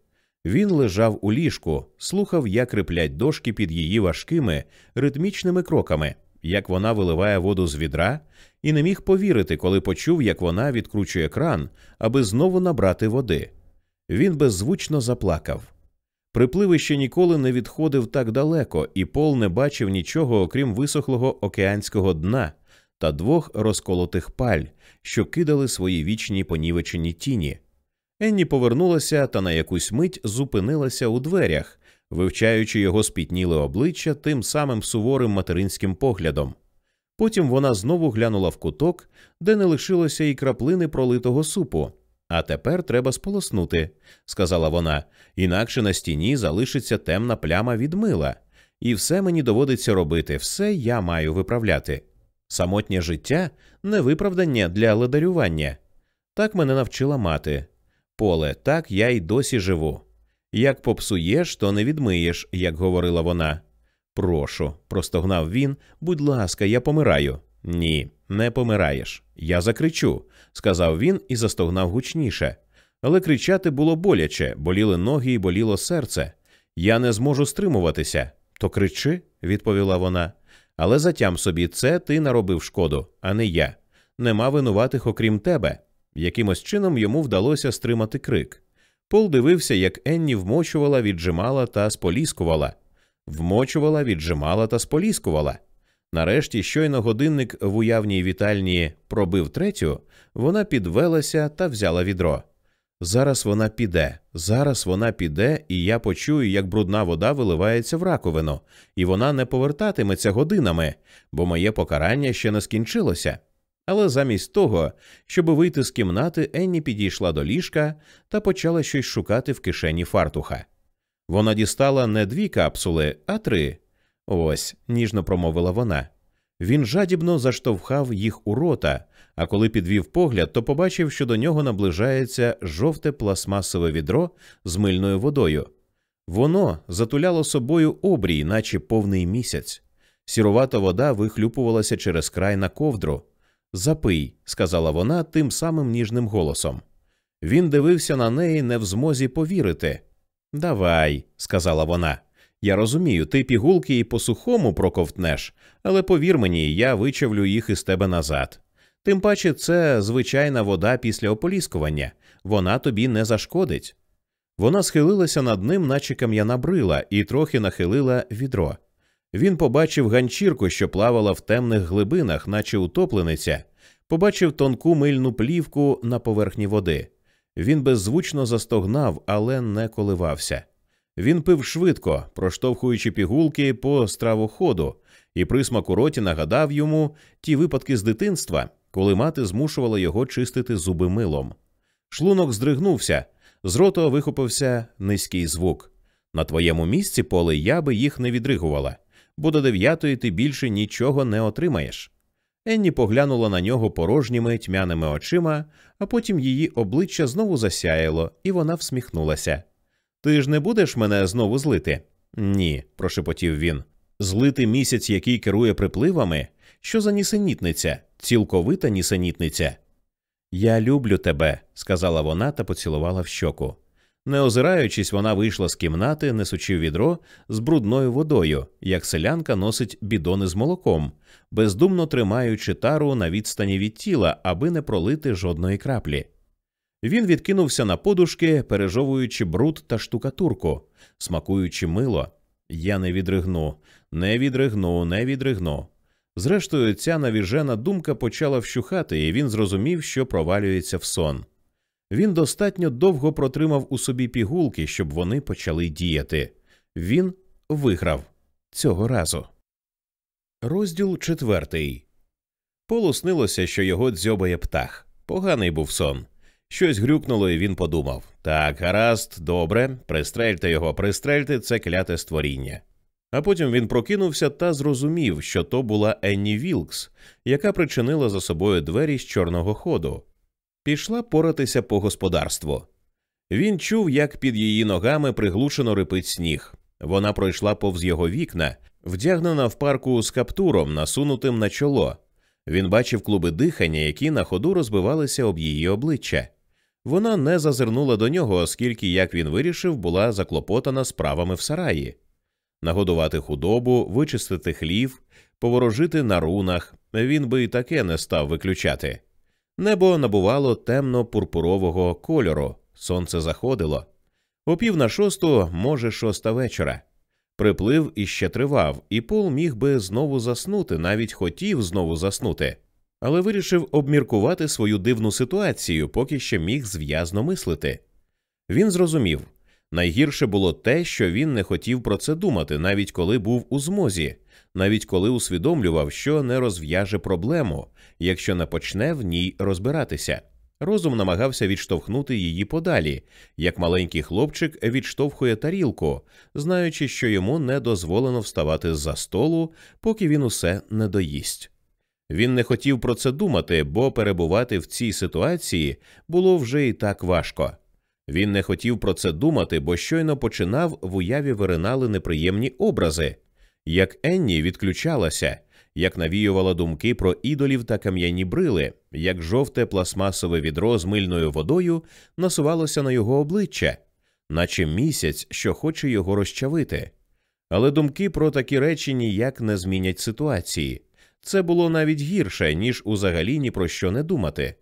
Він лежав у ліжку, слухав, як риплять дошки під її важкими, ритмічними кроками, як вона виливає воду з відра, і не міг повірити, коли почув, як вона відкручує кран, аби знову набрати води. Він беззвучно заплакав. Приплив ще ніколи не відходив так далеко, і Пол не бачив нічого, окрім висохлого океанського дна та двох розколотих паль, що кидали свої вічні понівечені тіні. Енні повернулася та на якусь мить зупинилася у дверях, вивчаючи його спітніле обличчя тим самим суворим материнським поглядом. Потім вона знову глянула в куток, де не лишилося і краплини пролитого супу. А тепер треба сполоснути, сказала вона, інакше на стіні залишиться темна пляма від мила, і все мені доводиться робити, все я маю виправляти. Самотнє життя не виправдання для ледарювання. Так мене навчила мати. Поле, так я й досі живу. Як попсуєш, то не відмиєш, як говорила вона. Прошу, простогнав він. Будь ласка, я помираю. Ні, не помираєш. Я закричу, сказав він і застогнав гучніше. Але кричати було боляче, боліли ноги і боліло серце. Я не зможу стримуватися. То кричи, відповіла вона. Але затям собі це ти наробив шкоду, а не я. Нема винуватих, окрім тебе. Якимось чином йому вдалося стримати крик. Пол дивився, як Енні вмочувала, віджимала та споліскувала, вмочувала, віджимала та споліскувала. Нарешті, щойно годинник в уявній вітальні пробив третю, вона підвелася та взяла відро. Зараз вона піде, зараз вона піде, і я почую, як брудна вода виливається в раковину, і вона не повертатиметься годинами, бо моє покарання ще не скінчилося. Але замість того, щоб вийти з кімнати, Енні підійшла до ліжка та почала щось шукати в кишені фартуха. Вона дістала не дві капсули, а три. Ось, ніжно промовила вона. Він жадібно заштовхав їх у рота, а коли підвів погляд, то побачив, що до нього наближається жовте пластмасове відро з мильною водою. Воно затуляло собою обрій, наче повний місяць. Сірувата вода вихлюпувалася через край на ковдру. Запий, сказала вона тим самим ніжним голосом. Він дивився на неї не в змозі повірити. Давай, сказала вона. Я розумію, ти пігулки і по сухому проковтнеш, але повір мені, я вичавлю їх із тебе назад. Тим паче це звичайна вода після ополіскування, вона тобі не зашкодить. Вона схилилася над ним, наче кам'яна брила, і трохи нахилила відро. Він побачив ганчірку, що плавала в темних глибинах, наче утоплениця, побачив тонку мильну плівку на поверхні води. Він беззвучно застогнав, але не коливався. Він пив швидко, проштовхуючи пігулки по стравоходу, і присмак у роті нагадав йому ті випадки з дитинства, коли мати змушувала його чистити зуби милом. Шлунок здригнувся, З рота вихопився низький звук. На твоєму місці, поле, я би їх не відригувала, бо до дев'ятої ти більше нічого не отримаєш. Енні поглянула на нього порожніми тьмяними очима, а потім її обличчя знову засяяло, і вона всміхнулася. Ти ж не будеш мене знову злити? Ні, прошепотів він. Злити місяць, який керує припливами? Що за нісенітниця, цілковита нісенітниця? Я люблю тебе, сказала вона та поцілувала в щоку. Не озираючись, вона вийшла з кімнати, несучи відро з брудною водою, як селянка носить бідони з молоком, бездумно тримаючи тару на відстані від тіла, аби не пролити жодної краплі. Він відкинувся на подушки, пережовуючи бруд та штукатурку, смакуючи мило. Я не відригну, не відригну, не відригну. Зрештою, ця навіжена думка почала вщухати, і він зрозумів, що провалюється в сон. Він достатньо довго протримав у собі пігулки, щоб вони почали діяти. Він виграв цього разу. Розділ четвертий. Полу снилося, що його дзьобає птах. Поганий був сон. Щось грюкнуло, і він подумав так, гаразд, добре, пристрельте його, пристрельте це кляте створіння. А потім він прокинувся та зрозумів, що то була Енні Вілкс, яка причинила за собою двері з чорного ходу. Пішла поратися по господарству. Він чув, як під її ногами приглушено рипить сніг. Вона пройшла повз його вікна, вдягнена в парку з каптуром, насунутим на чоло. Він бачив клуби дихання, які на ходу розбивалися об її обличчя. Вона не зазирнула до нього, оскільки, як він вирішив, була заклопотана справами в сараї нагодувати худобу, вичистити хлів, поворожити на рунах. Він би і таке не став виключати. Небо набувало темно пурпурового кольору, сонце заходило. О пів на шосту, може, шоста вечора. Приплив іще тривав, і Пол міг би знову заснути, навіть хотів знову заснути, але вирішив обміркувати свою дивну ситуацію, поки ще міг зв'язно мислити. Він зрозумів найгірше було те, що він не хотів про це думати, навіть коли був у змозі, навіть коли усвідомлював, що не розв'яже проблему, якщо не почне в ній розбиратися. Розум намагався відштовхнути її подалі, як маленький хлопчик відштовхує тарілку, знаючи, що йому не дозволено вставати з за столу, поки він усе не доїсть. Він не хотів про це думати, бо перебувати в цій ситуації було вже і так важко. Він не хотів про це думати, бо щойно починав в уяві виринали неприємні образи, як Енні відключалася, як навіювала думки про ідолів та кам'яні брили, як жовте пластмасове відро з мильною водою насувалося на його обличчя, наче місяць, що хоче його розчавити. Але думки про такі речі ніяк не змінять ситуації. Це було навіть гірше, ніж узагалі ні про що не думати.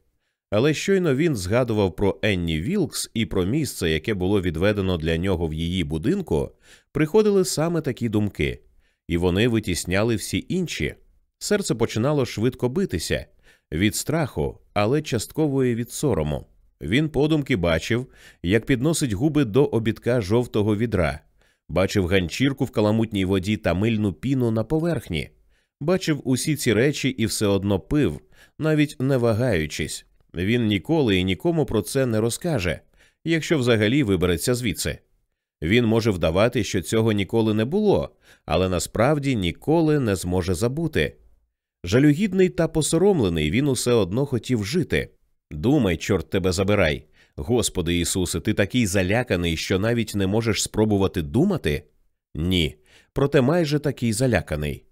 Але щойно він згадував про Енні Вілкс і про місце, яке було відведено для нього в її будинку, приходили саме такі думки, і вони витісняли всі інші. Серце починало швидко битися від страху, але часткової від сорому. Він подумки бачив, як підносить губи до обідка жовтого відра, бачив ганчірку в каламутній воді та мильну піну на поверхні, бачив усі ці речі і все одно пив, навіть не вагаючись. Він ніколи і нікому про це не розкаже, якщо взагалі вибереться звідси. Він може вдавати, що цього ніколи не було, але насправді ніколи не зможе забути. Жалюгідний та посоромлений він усе одно хотів жити. Думай, чорт тебе забирай. Господи Ісусе, ти такий заляканий, що навіть не можеш спробувати думати? Ні, проте майже такий заляканий.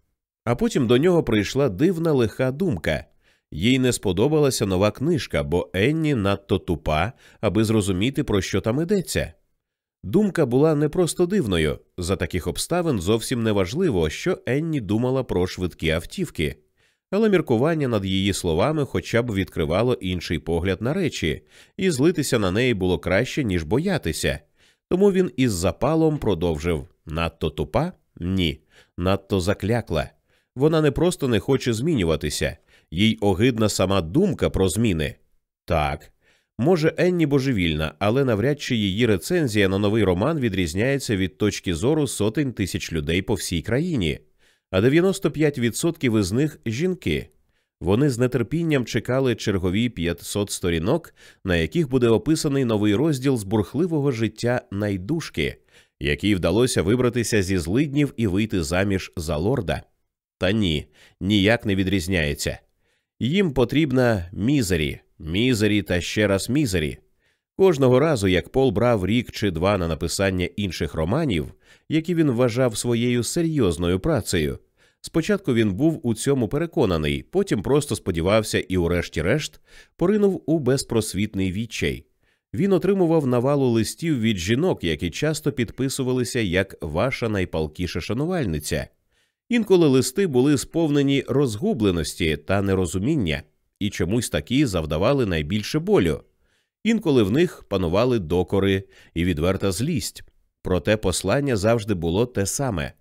А потім до нього прийшла дивна лиха думка їй не сподобалася нова книжка, бо Енні надто тупа, аби зрозуміти, про що там йдеться. Думка була не просто дивною за таких обставин зовсім не важливо, що Енні думала про швидкі автівки, але міркування над її словами хоча б відкривало інший погляд на речі, і злитися на неї було краще, ніж боятися. Тому він із запалом продовжив надто тупа? Ні, надто заклякла. Вона не просто не хоче змінюватися, їй огидна сама думка про зміни. Так, може, Енні божевільна, але навряд чи її рецензія на новий роман відрізняється від точки зору сотень тисяч людей по всій країні, а 95% із них жінки. Вони з нетерпінням чекали чергові 500 сторінок, на яких буде описаний новий розділ з бурхливого життя найдушки, якій вдалося вибратися зі злиднів і вийти заміж за лорда. Та ні, ніяк не відрізняється. Їм потрібна мізері, мізері та ще раз мізері. Кожного разу, як Пол брав рік чи два на написання інших романів, які він вважав своєю серйозною працею. Спочатку він був у цьому переконаний, потім просто сподівався і, урешті-решт, поринув у безпросвітний відчай. Він отримував навалу листів від жінок, які часто підписувалися як ваша найпалкіша шанувальниця. Інколи листи були сповнені розгубленості та нерозуміння, і чомусь такі завдавали найбільше болю. Інколи в них панували докори і відверта злість. Проте послання завжди було те саме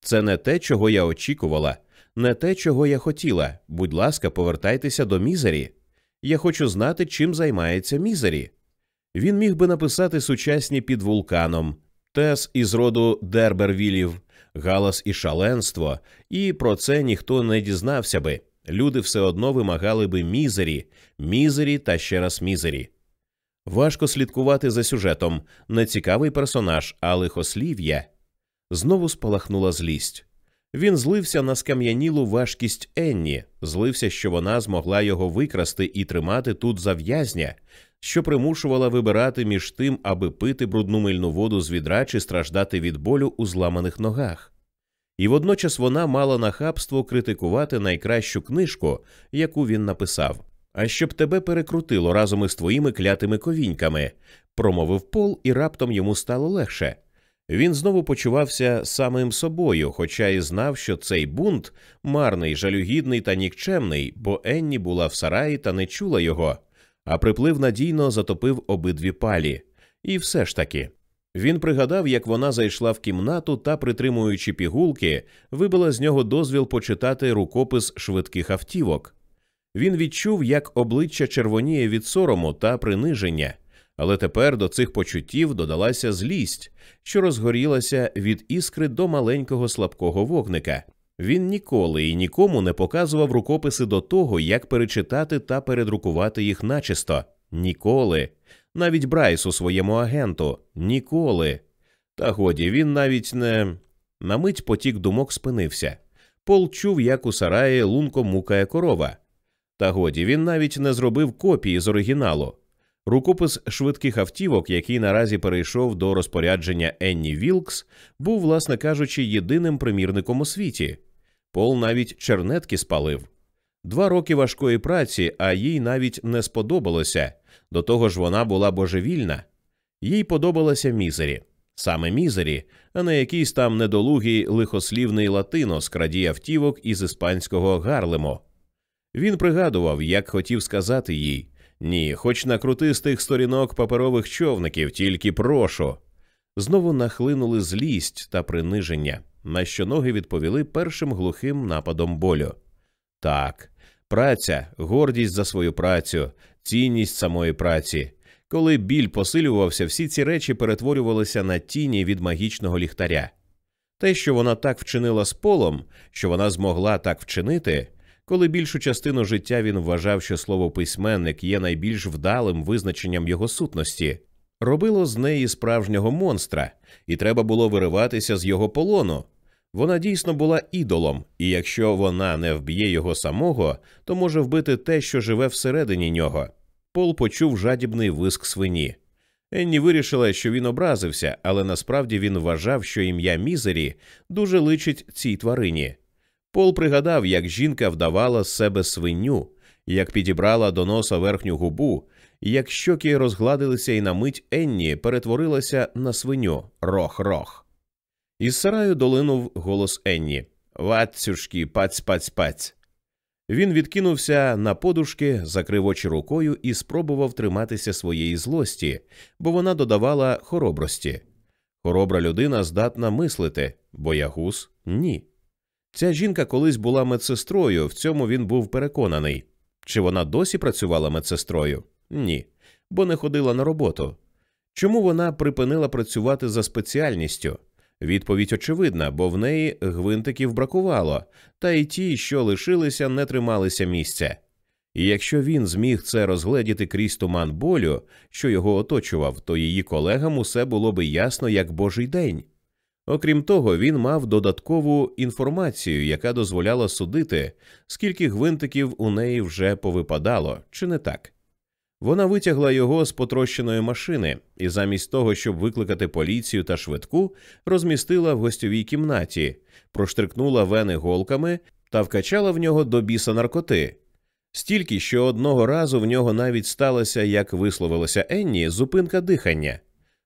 це не те, чого я очікувала, не те, чого я хотіла. Будь ласка, повертайтеся до мізері. Я хочу знати, чим займається мізері. Він міг би написати сучасні під вулканом, Тесс із роду Дербервілів, галас і шаленство, і про це ніхто не дізнався би. Люди все одно вимагали би мізері, мізері та ще раз мізері. Важко слідкувати за сюжетом, нецікавий персонаж, а лихослів'я. Знову спалахнула злість. Він злився на скам'янілу важкість Енні, злився, що вона змогла його викрасти і тримати тут за в'язня, що примушувала вибирати між тим, аби пити брудну мильну воду з відра чи страждати від болю у зламаних ногах. І водночас вона мала нахабство критикувати найкращу книжку, яку він написав. А щоб тебе перекрутило разом із твоїми клятими ковіньками, промовив Пол, і раптом йому стало легше. Він знову почувався самим собою, хоча і знав, що цей бунт марний, жалюгідний та нікчемний, бо Енні була в сараї та не чула його, а приплив надійно затопив обидві палі. І все ж таки. Він пригадав, як вона зайшла в кімнату та, притримуючи пігулки, вибила з нього дозвіл почитати рукопис швидких автівок. Він відчув, як обличчя червоніє від сорому та приниження, але тепер до цих почуттів додалася злість, що розгорілася від іскри до маленького слабкого вогника. Він ніколи і нікому не показував рукописи до того, як перечитати та передрукувати їх начисто. Ніколи. Навіть Брайсу своєму агенту. Ніколи. Та годі він навіть не. На мить потік думок спинився. Пол чув, як у сараї лунко мукає корова. Та годі він навіть не зробив копії з оригіналу. Рукопис швидких автівок, який наразі перейшов до розпорядження Енні Вілкс, був, власне кажучи, єдиним примірником у світі. Пол навіть чернетки спалив. Два роки важкої праці, а їй навіть не сподобалося. До того ж, вона була божевільна. Їй подобалося мізері, саме мізері, а не якийсь там недолугий лихослівний латинос крадій автівок із іспанського Гарлемо. Він пригадував, як хотів сказати їй ні, хоч накрути з тих сторінок паперових човників, тільки прошу. Знову нахлинули злість та приниження, на що ноги відповіли першим глухим нападом болю. Так, праця, гордість за свою працю, цінність самої праці. Коли біль посилювався, всі ці речі перетворювалися на тіні від магічного ліхтаря. Те, що вона так вчинила з полом, що вона змогла так вчинити, коли більшу частину життя він вважав, що слово письменник є найбільш вдалим визначенням його сутності, робило з неї справжнього монстра, і треба було вириватися з його полону. Вона дійсно була ідолом, і якщо вона не вб'є його самого, то може вбити те, що живе всередині нього. Пол почув жадібний виск свині. Енні вирішила, що він образився, але насправді він вважав, що ім'я Мізері дуже личить цій тварині. Пол пригадав, як жінка вдавала з себе свиню, як підібрала до носа верхню губу, як щоки розгладилися і на мить Енні перетворилася на свиню рох-рох. Із сараю долинув голос Енні Ватцюшки, паць паць паць. Він відкинувся на подушки, закрив очі рукою і спробував триматися своєї злості, бо вона додавала хоробрості. Хоробра людина здатна мислити, боягуз ні. Ця жінка колись була медсестрою, в цьому він був переконаний. Чи вона досі працювала медсестрою? Ні, бо не ходила на роботу. Чому вона припинила працювати за спеціальністю? Відповідь очевидна, бо в неї гвинтиків бракувало, та й ті, що лишилися, не трималися місця. І якщо він зміг це розгледіти крізь туман болю, що його оточував, то її колегам усе було би ясно як божий день. Окрім того, він мав додаткову інформацію, яка дозволяла судити, скільки гвинтиків у неї вже повипадало, чи не так. Вона витягла його з потрощеної машини і замість того, щоб викликати поліцію та швидку, розмістила в гостьовій кімнаті, проштрикнула вени голками та вкачала в нього до біса наркоти. Стільки, що одного разу в нього навіть сталося, як висловилася Енні, зупинка дихання.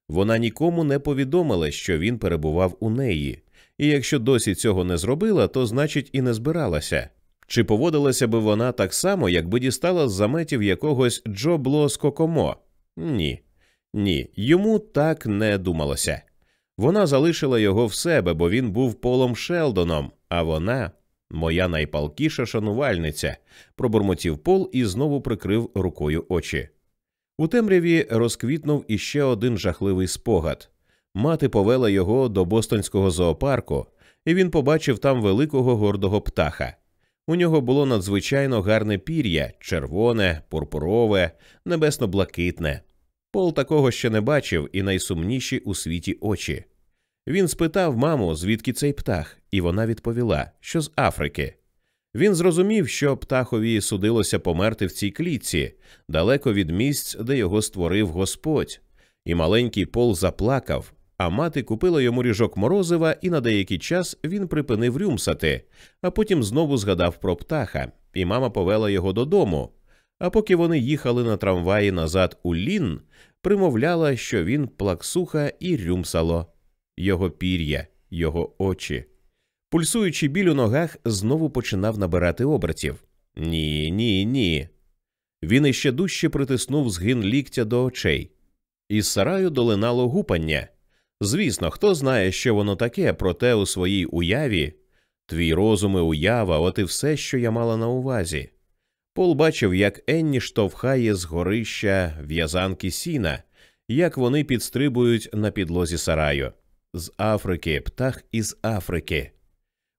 Вона нікому не повідомила, що він перебував у неї, і якщо досі цього не зробила, то значить і не збиралася. Чи поводилася би вона так само, якби дістала з заметів якогось Джо Блос Кокомо? Ні, ні, йому так не думалося. Вона залишила його в себе, бо він був Полом Шелдоном, а вона моя найпалкіша шанувальниця, пробурмотів Пол і знову прикрив рукою очі. У темряві розквітнув іще один жахливий спогад. Мати повела його до бостонського зоопарку, і він побачив там великого гордого птаха. У нього було надзвичайно гарне пір'я, червоне, пурпурове, небесно-блакитне. Пол такого ще не бачив і найсумніші у світі очі. Він спитав маму, звідки цей птах, і вона відповіла, що з Африки. Він зрозумів, що птахові судилося померти в цій клітці, далеко від місць, де його створив Господь, і маленький пол заплакав, а мати купила йому ріжок морозива, і на деякий час він припинив рюмсати, а потім знову згадав про птаха, і мама повела його додому. А поки вони їхали на трамваї назад у Лін, примовляла, що він плаксуха і рюмсало, його пір'я, його очі. Пульсуючи біль у ногах, знову починав набирати обертів. Ні, ні, ні. Він іще дужче притиснув згин ліктя до очей. Із сараю долинало гупання. Звісно, хто знає, що воно таке, проте у своїй уяві твій розум і уява, от і все, що я мала на увазі. Пол бачив, як Енні штовхає з горища в'язанки сіна, як вони підстрибують на підлозі сараю. З Африки, птах із Африки.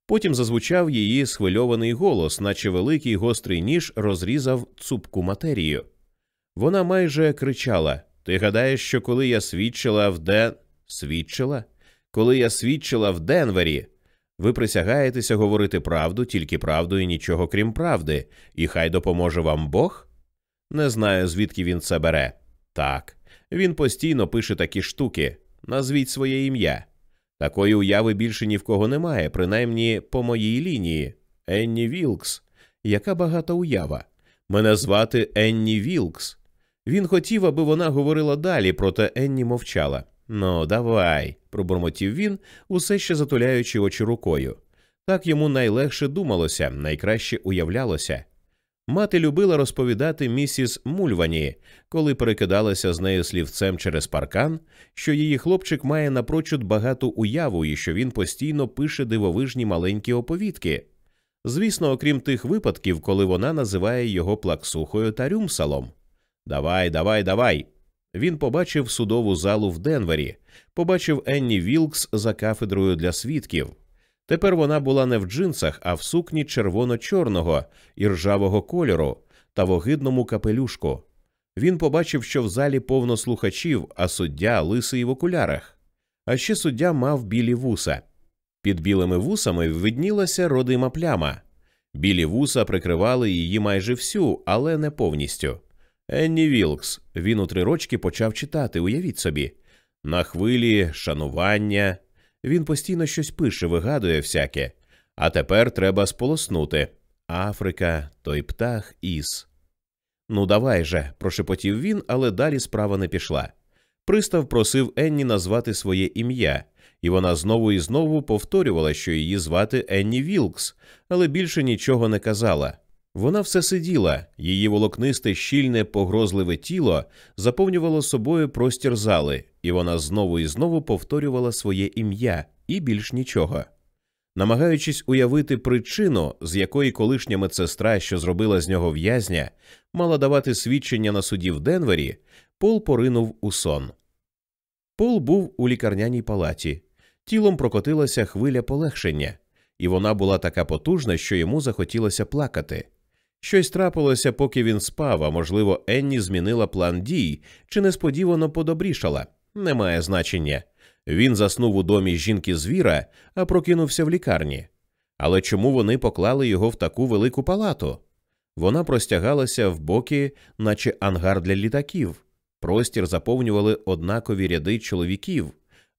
Потім зазвучав її схвильований голос, наче великий гострий ніж розрізав цупку матерію. Вона майже кричала Ти гадаєш, що коли я свідчила в Ден... Свідчила? Коли я свідчила в Денвері, ви присягаєтеся говорити правду, тільки правду і нічого крім правди, і хай допоможе вам Бог? Не знаю, звідки він це бере. Так, він постійно пише такі штуки. Назвіть своє ім'я. Такої уяви більше ні в кого немає, принаймні по моїй лінії. Енні Вілкс. Яка багата уява. Мене звати Енні Вілкс. Він хотів, аби вона говорила далі, проте Енні мовчала. Ну, давай, пробурмотів він, усе ще затуляючи очі рукою. Так йому найлегше думалося, найкраще уявлялося. Мати любила розповідати місіс Мульвані, коли перекидалася з нею слівцем через паркан, що її хлопчик має напрочуд багату уяву і що він постійно пише дивовижні маленькі оповідки. Звісно, окрім тих випадків, коли вона називає його плаксухою та рюмсалом. Давай, давай, давай. Він побачив судову залу в Денвері, побачив Енні Вілкс за кафедрою для свідків. Тепер вона була не в джинсах, а в сукні червоно-чорного і ржавого кольору та в огидному капелюшку. Він побачив, що в залі повно слухачів, а суддя лисий в окулярах. А ще суддя мав білі вуса. Під білими вусами виднілася родима пляма. Білі вуса прикривали її майже всю, але не повністю. Енні Вілкс. Він у три рочки почав читати, уявіть собі. На хвилі, шанування. Він постійно щось пише, вигадує всяке. А тепер треба сполоснути. Африка, той птах іс. Ну, давай же, прошепотів він, але далі справа не пішла. Пристав просив Енні назвати своє ім'я, і вона знову і знову повторювала, що її звати Енні Вілкс, але більше нічого не казала. Вона все сиділа, її волокнисте, щільне, погрозливе тіло заповнювало собою простір зали, і вона знову і знову повторювала своє ім'я і більш нічого. Намагаючись уявити причину, з якої колишня медсестра, що зробила з нього в'язня, мала давати свідчення на суді в Денвері, Пол поринув у сон. Пол був у лікарняній палаті. Тілом прокотилася хвиля полегшення, і вона була така потужна, що йому захотілося плакати. Щось трапилося, поки він спав, а можливо, Енні змінила план дій чи несподівано подобрішала. Немає значення. Він заснув у домі жінки звіра, а прокинувся в лікарні. Але чому вони поклали його в таку велику палату? Вона простягалася в боки, наче ангар для літаків. Простір заповнювали однакові ряди чоловіків,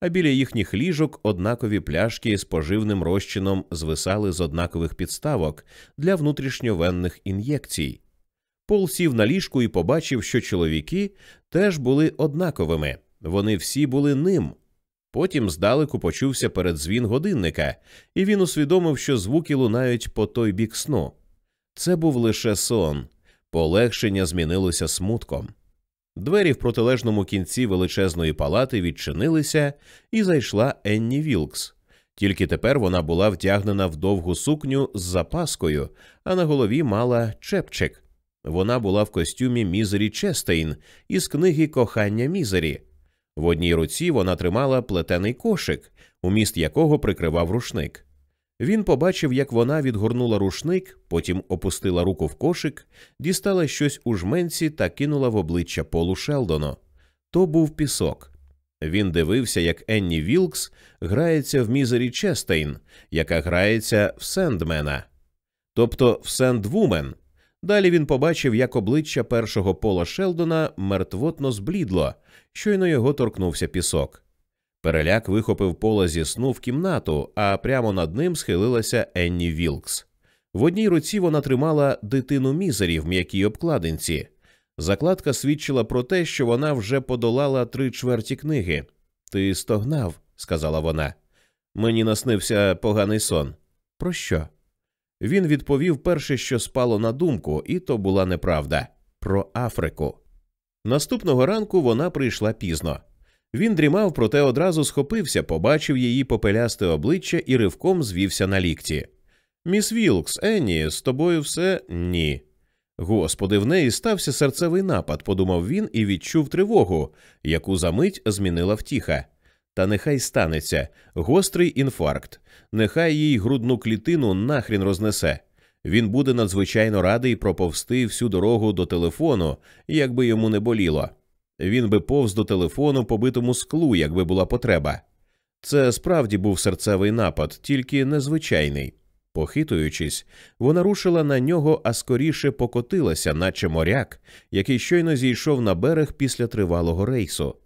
а біля їхніх ліжок однакові пляшки з поживним розчином звисали з однакових підставок для внутрішньовенних ін'єкцій. Пол сів на ліжку і побачив, що чоловіки теж були однаковими, вони всі були ним. Потім здалеку почувся передзвін годинника, і він усвідомив, що звуки лунають по той бік сну. Це був лише сон, полегшення змінилося смутком. Двері в протилежному кінці величезної палати відчинилися, і зайшла Енні Вілкс. Тільки тепер вона була втягнена в довгу сукню з запаскою, а на голові мала чепчик. Вона була в костюмі Мізері Честейн із книги Кохання Мізері. В одній руці вона тримала плетений кошик, уміст якого прикривав рушник. Він побачив, як вона відгорнула рушник, потім опустила руку в кошик, дістала щось у жменці та кинула в обличчя Полу Шелдону. То був пісок. Він дивився, як Енні Вілкс грається в мізері Честейн, яка грається в Сендмена, тобто в Сендвумен. Далі він побачив, як обличчя першого Пола Шелдона мертвотно зблідло, щойно його торкнувся пісок. Переляк вихопив пола зі сну в кімнату, а прямо над ним схилилася Енні Вілкс. В одній руці вона тримала дитину мізері в м'якій обкладинці. Закладка свідчила про те, що вона вже подолала три чверті книги. Ти стогнав, сказала вона. Мені наснився поганий сон. Про що? Він відповів перше, що спало на думку, і то була неправда про Африку. Наступного ранку вона прийшла пізно. Він дрімав, проте одразу схопився, побачив її попелясте обличчя і ривком звівся на лікті. Міс Вілкс, Енні, з тобою все ні. Господи, в неї стався серцевий напад, подумав він і відчув тривогу, яку за мить змінила втіха. Та нехай станеться гострий інфаркт, нехай їй грудну клітину нахрін рознесе. Він буде надзвичайно радий проповсти всю дорогу до телефону, якби йому не боліло. Він би повз до телефону побитому склу, якби була потреба. Це справді був серцевий напад, тільки незвичайний. Похитуючись, вона рушила на нього, а скоріше покотилася, наче моряк, який щойно зійшов на берег після тривалого рейсу.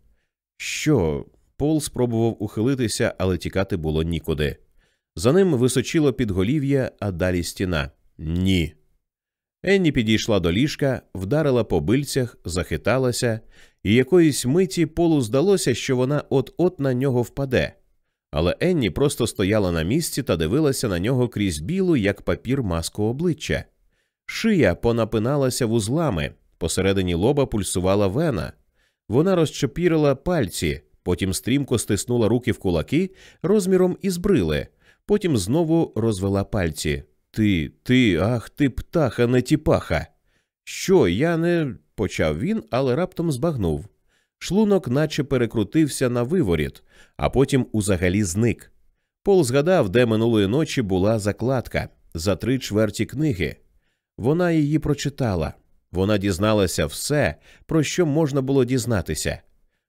Що? Пол спробував ухилитися, але тікати було нікуди. За ним височило підголів'я, а далі стіна. Ні. Енні підійшла до ліжка, вдарила по бильцях, захиталася, і якоїсь миті полу здалося, що вона от-от на нього впаде. Але Енні просто стояла на місці та дивилася на нього крізь білу, як папір маску обличчя. Шия понапиналася вузлами, посередині лоба пульсувала вена. Вона розчепірила пальці, потім стрімко стиснула руки в кулаки розміром із брили, потім знову розвела пальці. Ти, ти, ах ти, птаха, не тіпаха. Що, я не. почав він, але раптом збагнув. Шлунок наче перекрутився на виворіт, а потім узагалі зник. Пол згадав, де минулої ночі була закладка за три чверті книги. Вона її прочитала. Вона дізналася все, про що можна було дізнатися.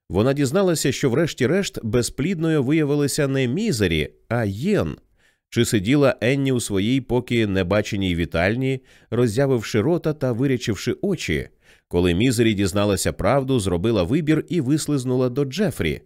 Вона дізналася, що, врешті-решт, безплідною виявилися не мізері, а єн. Чи сиділа Енні у своїй поки небаченій вітальні, роззявивши рота та вирячивши очі, коли Мізері дізналася правду, зробила вибір і вислизнула до Джефрі?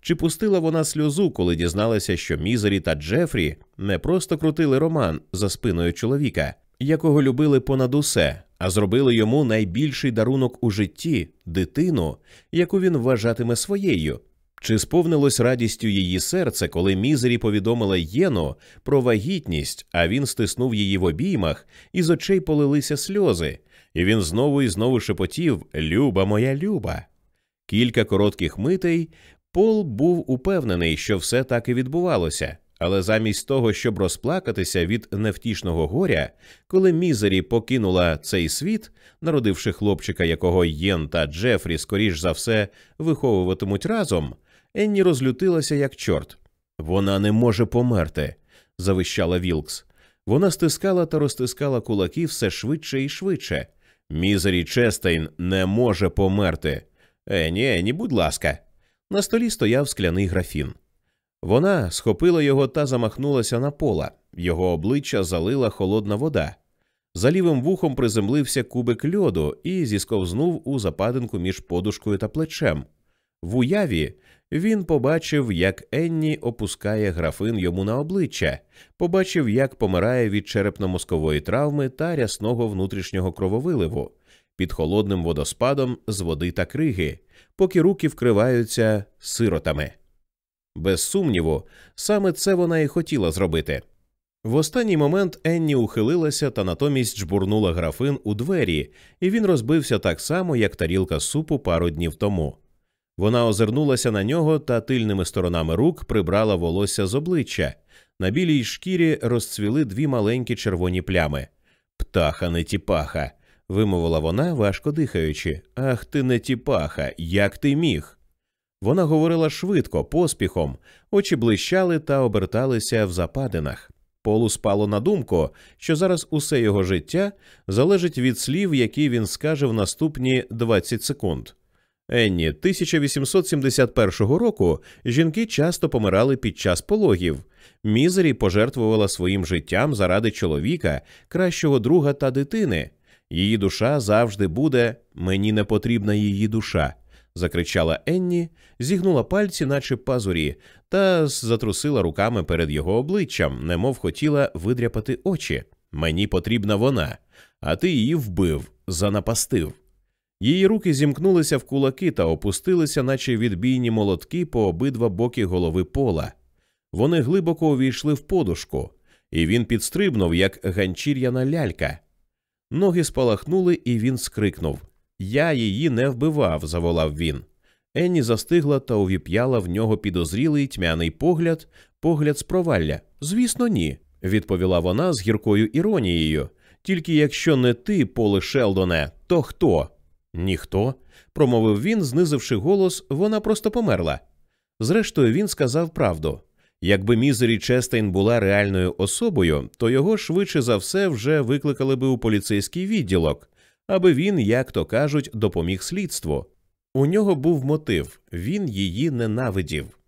Чи пустила вона сльозу, коли дізналася, що Мізері та Джефрі не просто крутили роман за спиною чоловіка, якого любили понад усе, а зробили йому найбільший дарунок у житті дитину, яку він вважатиме своєю? Чи сповнилось радістю її серце, коли Мізері повідомила Єну про вагітність, а він стиснув її в обіймах, і з очей полилися сльози, і він знову і знову шепотів Люба, моя люба. Кілька коротких митей Пол був упевнений, що все так і відбувалося, але замість того, щоб розплакатися від невтішного горя, коли Мізері покинула цей світ, народивши хлопчика, якого Єн та Джефрі, скоріш за все, виховуватимуть разом. Енні розлютилася як чорт. Вона не може померти, завищала Вілкс. Вона стискала та розтискала кулаки все швидше і швидше. Мізері Честейн не може померти. Ені, Ені, будь ласка. На столі стояв скляний графін. Вона схопила його та замахнулася на пола. Його обличчя залила холодна вода. За лівим вухом приземлився кубик льоду і зісковзнув у западинку між подушкою та плечем. В уяві він побачив, як Енні опускає графин йому на обличчя, побачив, як помирає від черепно-мозкової травми та рясного внутрішнього крововиливу під холодним водоспадом з води та криги, поки руки вкриваються сиротами. Без сумніву, саме це вона і хотіла зробити. В останній момент Енні ухилилася та натомість жбурнула графин у двері, і він розбився так само, як тарілка супу пару днів тому. Вона озирнулася на нього та тильними сторонами рук прибрала волосся з обличчя. На білій шкірі розцвіли дві маленькі червоні плями. Птаха не тіпаха, вимовила вона, важко дихаючи. Ах ти не тіпаха, як ти міг? Вона говорила швидко, поспіхом, очі блищали та оберталися в западинах. Полу спало на думку, що зараз усе його життя залежить від слів, які він скаже в наступні 20 секунд. Енні 1871 року жінки часто помирали під час пологів. Мізері пожертвувала своїм життям заради чоловіка, кращого друга та дитини. Її душа завжди буде мені не потрібна її душа. закричала Енні, зігнула пальці, наче пазурі, та затрусила руками перед його обличчям, немов хотіла видряпати очі. Мені потрібна вона, а ти її вбив, занапастив. Її руки зімкнулися в кулаки та опустилися, наче відбійні молотки по обидва боки голови пола. Вони глибоко увійшли в подушку, і він підстрибнув, як ганчір'яна лялька. Ноги спалахнули, і він скрикнув Я її не вбивав, заволав він. Енні застигла та увіп'яла в нього підозрілий тьмяний погляд, погляд з провалля. Звісно, ні, відповіла вона з гіркою іронією. Тільки якщо не ти, Поле Шелдоне, то хто? Ніхто, промовив він, знизивши голос, вона просто померла. Зрештою, він сказав правду. Якби Мізері Честейн була реальною особою, то його швидше за все вже викликали би у поліцейський відділок, аби він, як то кажуть, допоміг слідству. У нього був мотив він її ненавидів.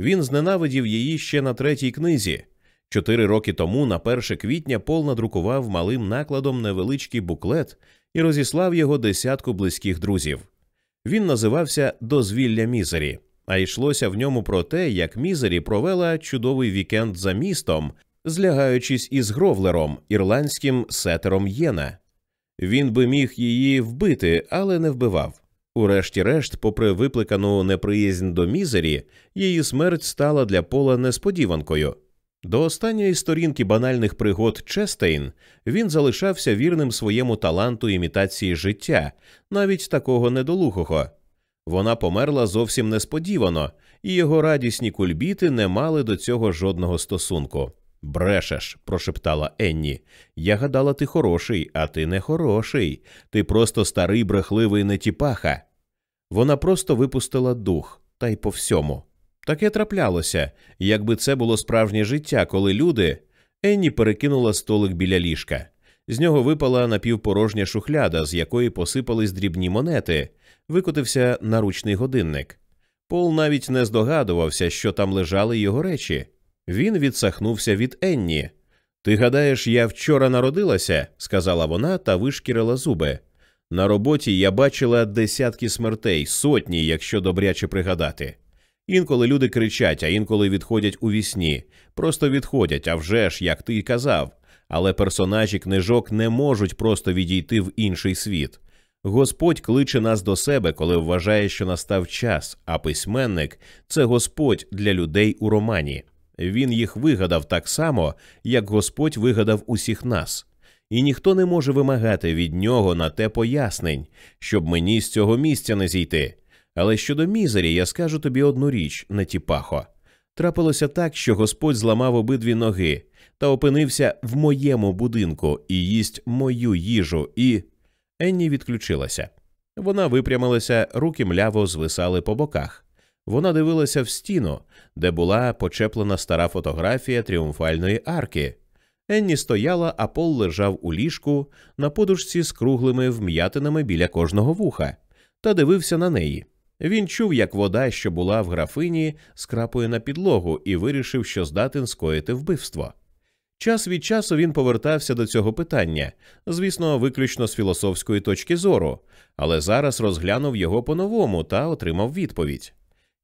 Він зненавидів її ще на третій книзі. Чотири роки тому, на 1 квітня, Пол надрукував малим накладом невеличкий буклет і розіслав його десятку близьких друзів. Він називався Дозвілля Мізері, а йшлося в ньому про те, як Мізері провела чудовий вікенд за містом, злягаючись із гровлером, ірландським сетером Єна. Він би міг її вбити, але не вбивав. Урешті-решт, попри викликану неприязнь до мізері, її смерть стала для пола несподіванкою. До останньої сторінки банальних пригод Честейн він залишався вірним своєму таланту імітації життя, навіть такого недолухого. Вона померла зовсім несподівано, і його радісні кульбіти не мали до цього жодного стосунку. Брешеш, прошептала Енні. Я гадала, ти хороший, а ти не хороший. Ти просто старий брехливий нетіпаха. Вона просто випустила дух, та й по всьому. Таке траплялося, якби це було справжнє життя, коли люди. Енні перекинула столик біля ліжка. З нього випала напівпорожня шухляда, з якої посипались дрібні монети, викотився наручний годинник. Пол навіть не здогадувався, що там лежали його речі. Він відсахнувся від Енні. Ти гадаєш, я вчора народилася, сказала вона та вишкірила зуби. На роботі я бачила десятки смертей, сотні, якщо добряче пригадати. Інколи люди кричать, а інколи відходять у вісні. Просто відходять, а вже ж, як ти й казав. Але персонажі книжок не можуть просто відійти в інший світ. Господь кличе нас до себе, коли вважає, що настав час, а письменник це Господь для людей у романі. Він їх вигадав так само, як Господь вигадав усіх нас, і ніхто не може вимагати від нього на те пояснень, щоб мені з цього місця не зійти. Але щодо мізері, я скажу тобі одну річ, Нетіпахо. Трапилося так, що Господь зламав обидві ноги та опинився в моєму будинку і їсть мою їжу, і. Енні відключилася. Вона випрямилася, руки мляво звисали по боках. Вона дивилася в стіну, де була почеплена стара фотографія тріумфальної арки. Енні стояла, а Пол лежав у ліжку на подушці з круглими вм'ятинами біля кожного вуха, та дивився на неї. Він чув, як вода, що була в графині, скрапує на підлогу, і вирішив, що здатен скоїти вбивство. Час від часу він повертався до цього питання, звісно, виключно з філософської точки зору, але зараз розглянув його по-новому та отримав відповідь.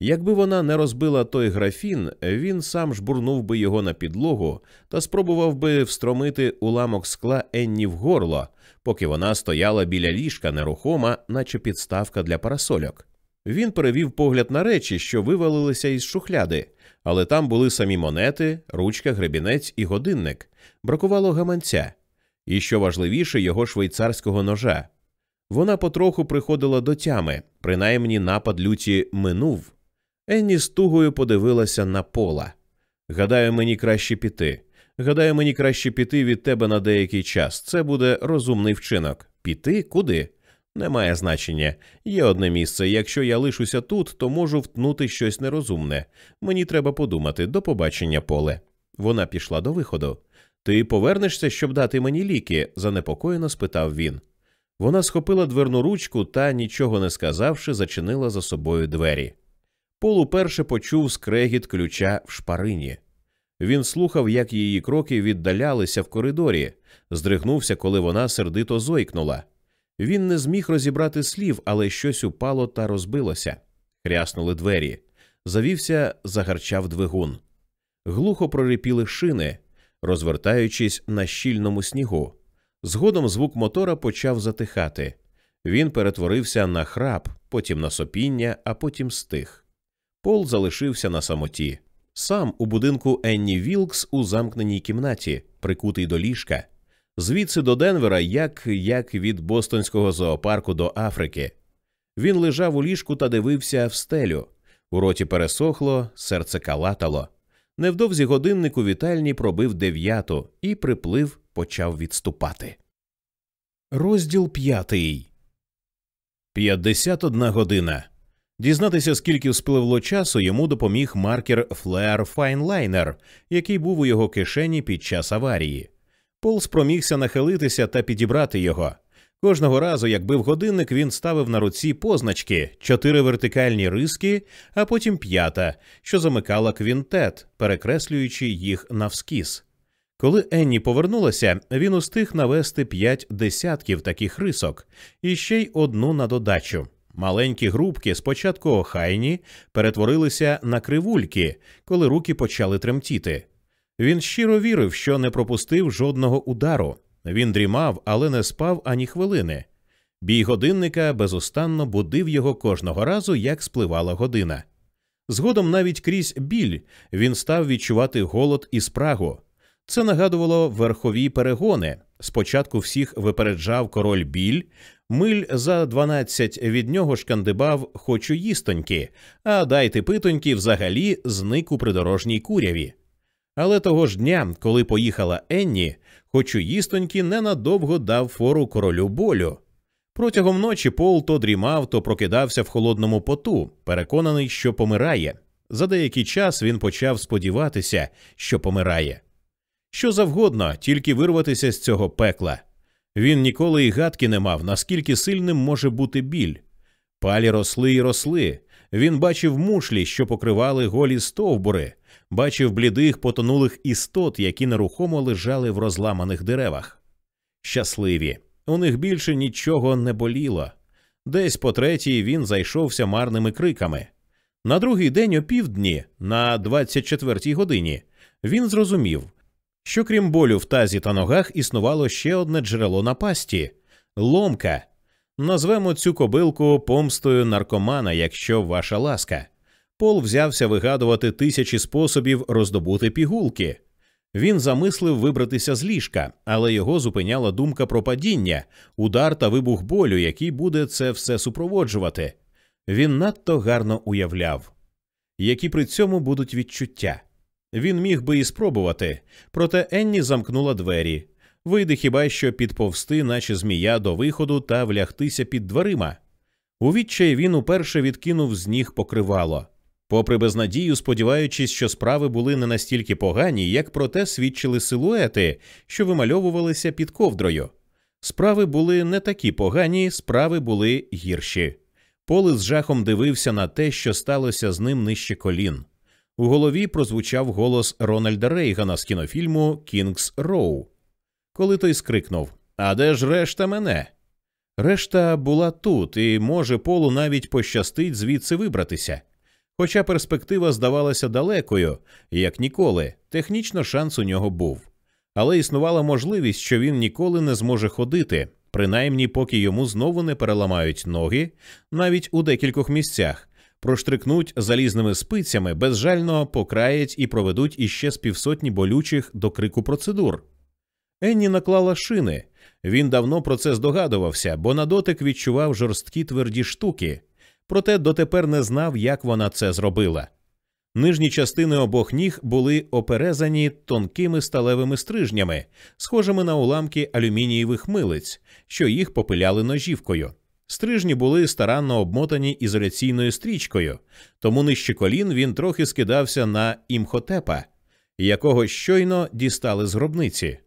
Якби вона не розбила той графін, він сам жбурнув би його на підлогу та спробував би встромити уламок скла Енні в горло, поки вона стояла біля ліжка нерухома, наче підставка для парасольок. Він перевів погляд на речі, що вивалилися із шухляди, але там були самі монети, ручка, гребінець і годинник. Бракувало гаманця, і що важливіше, його швейцарського ножа. Вона потроху приходила до тями, принаймні напад люті минув. Енні з тугою подивилася на пола. Гадаю, мені краще піти. Гадаю, мені краще піти від тебе на деякий час. Це буде розумний вчинок. Піти куди? Немає значення. Є одне місце. Якщо я лишуся тут, то можу втнути щось нерозумне. Мені треба подумати до побачення поле. Вона пішла до виходу. Ти повернешся, щоб дати мені ліки? занепокоєно спитав він. Вона схопила дверну ручку та, нічого не сказавши, зачинила за собою двері. Пол уперше почув скрегіт ключа в шпарині. Він слухав, як її кроки віддалялися в коридорі, здригнувся, коли вона сердито зойкнула. Він не зміг розібрати слів, але щось упало та розбилося. Хряснули двері. Завівся, загарчав двигун. Глухо прорипіли шини, розвертаючись на щільному снігу. Згодом звук мотора почав затихати. Він перетворився на храп, потім на сопіння, а потім стих. Пол залишився на самоті. Сам у будинку Енні Вілкс у замкненій кімнаті, прикутий до ліжка, звідси до Денвера, як, як від Бостонського зоопарку до Африки. Він лежав у ліжку та дивився в стелю. У роті пересохло, серце калатало. Невдовзі годинник у вітальні пробив дев'яту і приплив почав відступати. Розділ п'ятий. П'ятдесят одна година. Дізнатися, скільки спливло часу, йому допоміг маркер Flair Fineliner, який був у його кишені під час аварії. Пол спромігся нахилитися та підібрати його. Кожного разу, як бив годинник, він ставив на руці позначки, чотири вертикальні риски, а потім п'ята, що замикала квінтет, перекреслюючи їх навскіз. Коли Енні повернулася, він устиг навести п'ять десятків таких рисок і ще й одну на додачу. Маленькі грубки, спочатку охайні, перетворилися на кривульки, коли руки почали тремтіти. Він щиро вірив, що не пропустив жодного удару. Він дрімав, але не спав ані хвилини. Бій годинника безустанно будив його кожного разу, як спливала година. Згодом навіть крізь біль він став відчувати голод і спрагу. Це нагадувало верхові перегони. Спочатку всіх випереджав король біль, миль за дванадцять від нього шкандибав хочу їстоньки, а дайте питоньки взагалі зник у придорожній куряві. Але того ж дня, коли поїхала Енні, хочу їстоньки ненадовго дав фору королю болю. Протягом ночі Пол то дрімав, то прокидався в холодному поту, переконаний, що помирає. За деякий час він почав сподіватися, що помирає. Що завгодно, тільки вирватися з цього пекла. Він ніколи й гадки не мав, наскільки сильним може бути біль. Палі росли й росли. Він бачив мушлі, що покривали голі стовбури, бачив блідих потонулих істот, які нерухомо лежали в розламаних деревах. Щасливі, у них більше нічого не боліло. Десь по третій він зайшовся марними криками. На другий день опівдні, на 24-й годині, він зрозумів, що крім болю в тазі та ногах існувало ще одне джерело напасті ломка. Назвемо цю кобилку помстою наркомана, якщо ваша ласка. Пол взявся вигадувати тисячі способів роздобути пігулки. Він замислив вибратися з ліжка, але його зупиняла думка про падіння, удар та вибух болю, який буде це все супроводжувати. Він надто гарно уявляв, які при цьому будуть відчуття. Він міг би і спробувати, проте Енні замкнула двері. Вийде хіба що підповсти, наче змія до виходу та влягтися під дверима. У відчаї він уперше відкинув з ніг покривало. Попри безнадію, сподіваючись, що справи були не настільки погані, як проте свідчили силуети, що вимальовувалися під ковдрою. Справи були не такі погані, справи були гірші. Поли з жахом дивився на те, що сталося з ним нижче колін. У голові прозвучав голос Рональда Рейгана з кінофільму Кінгс Роу. Коли той скрикнув А де ж решта мене? Решта була тут, і може полу навіть пощастить звідси вибратися. Хоча перспектива здавалася далекою, як ніколи, технічно шанс у нього був. Але існувала можливість, що він ніколи не зможе ходити, принаймні поки йому знову не переламають ноги, навіть у декількох місцях, проштрикнуть залізними спицями, безжально покраять і проведуть іще з півсотні болючих до крику процедур. Енні наклала шини. Він давно про це здогадувався, бо на дотик відчував жорсткі тверді штуки, проте дотепер не знав, як вона це зробила. Нижні частини обох ніг були оперезані тонкими сталевими стрижнями, схожими на уламки алюмінієвих милиць, що їх попиляли ножівкою. Стрижні були старанно обмотані ізоляційною стрічкою, тому нижче колін він трохи скидався на імхотепа, якого щойно дістали з гробниці.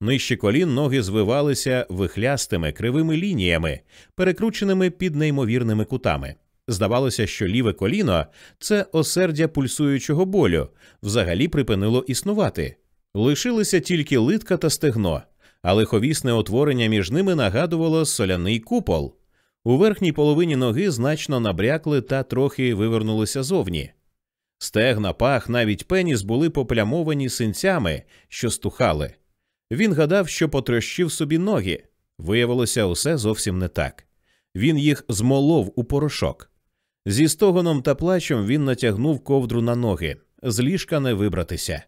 Нижче колін ноги звивалися вихлястими кривими лініями, перекрученими під неймовірними кутами. Здавалося, що ліве коліно це осердя пульсуючого болю, взагалі припинило існувати. Лишилися тільки литка та стегно, а лиховісне утворення між ними нагадувало соляний купол. У верхній половині ноги значно набрякли та трохи вивернулися зовні. Стегна, пах, навіть пеніс були поплямовані синцями, що стухали. Він гадав, що потрощив собі ноги. Виявилося, усе зовсім не так. Він їх змолов у порошок. Зі стогоном та плачем він натягнув ковдру на ноги, з ліжка не вибратися.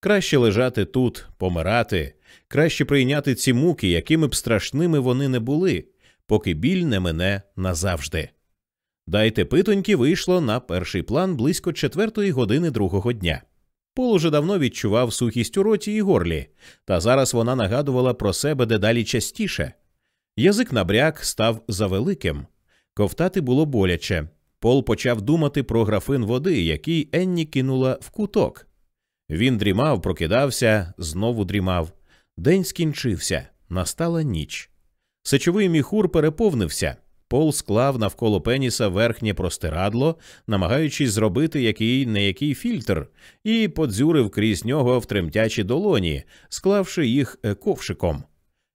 Краще лежати тут, помирати, краще прийняти ці муки, якими б страшними вони не були, поки біль не мине назавжди. Дайте питоньки вийшло на перший план близько четвертої години другого дня. Пол уже давно відчував сухість у роті і горлі, та зараз вона нагадувала про себе дедалі частіше. Язик набряк став завеликим, ковтати було боляче. Пол почав думати про графин води, який Енні кинула в куток. Він дрімав, прокидався, знову дрімав. День скінчився, настала ніч. Сечовий міхур переповнився. Пол склав навколо пеніса верхнє простирадло, намагаючись зробити який не який фільтр, і подзюрив крізь нього в тремтячі долоні, склавши їх е, ковшиком.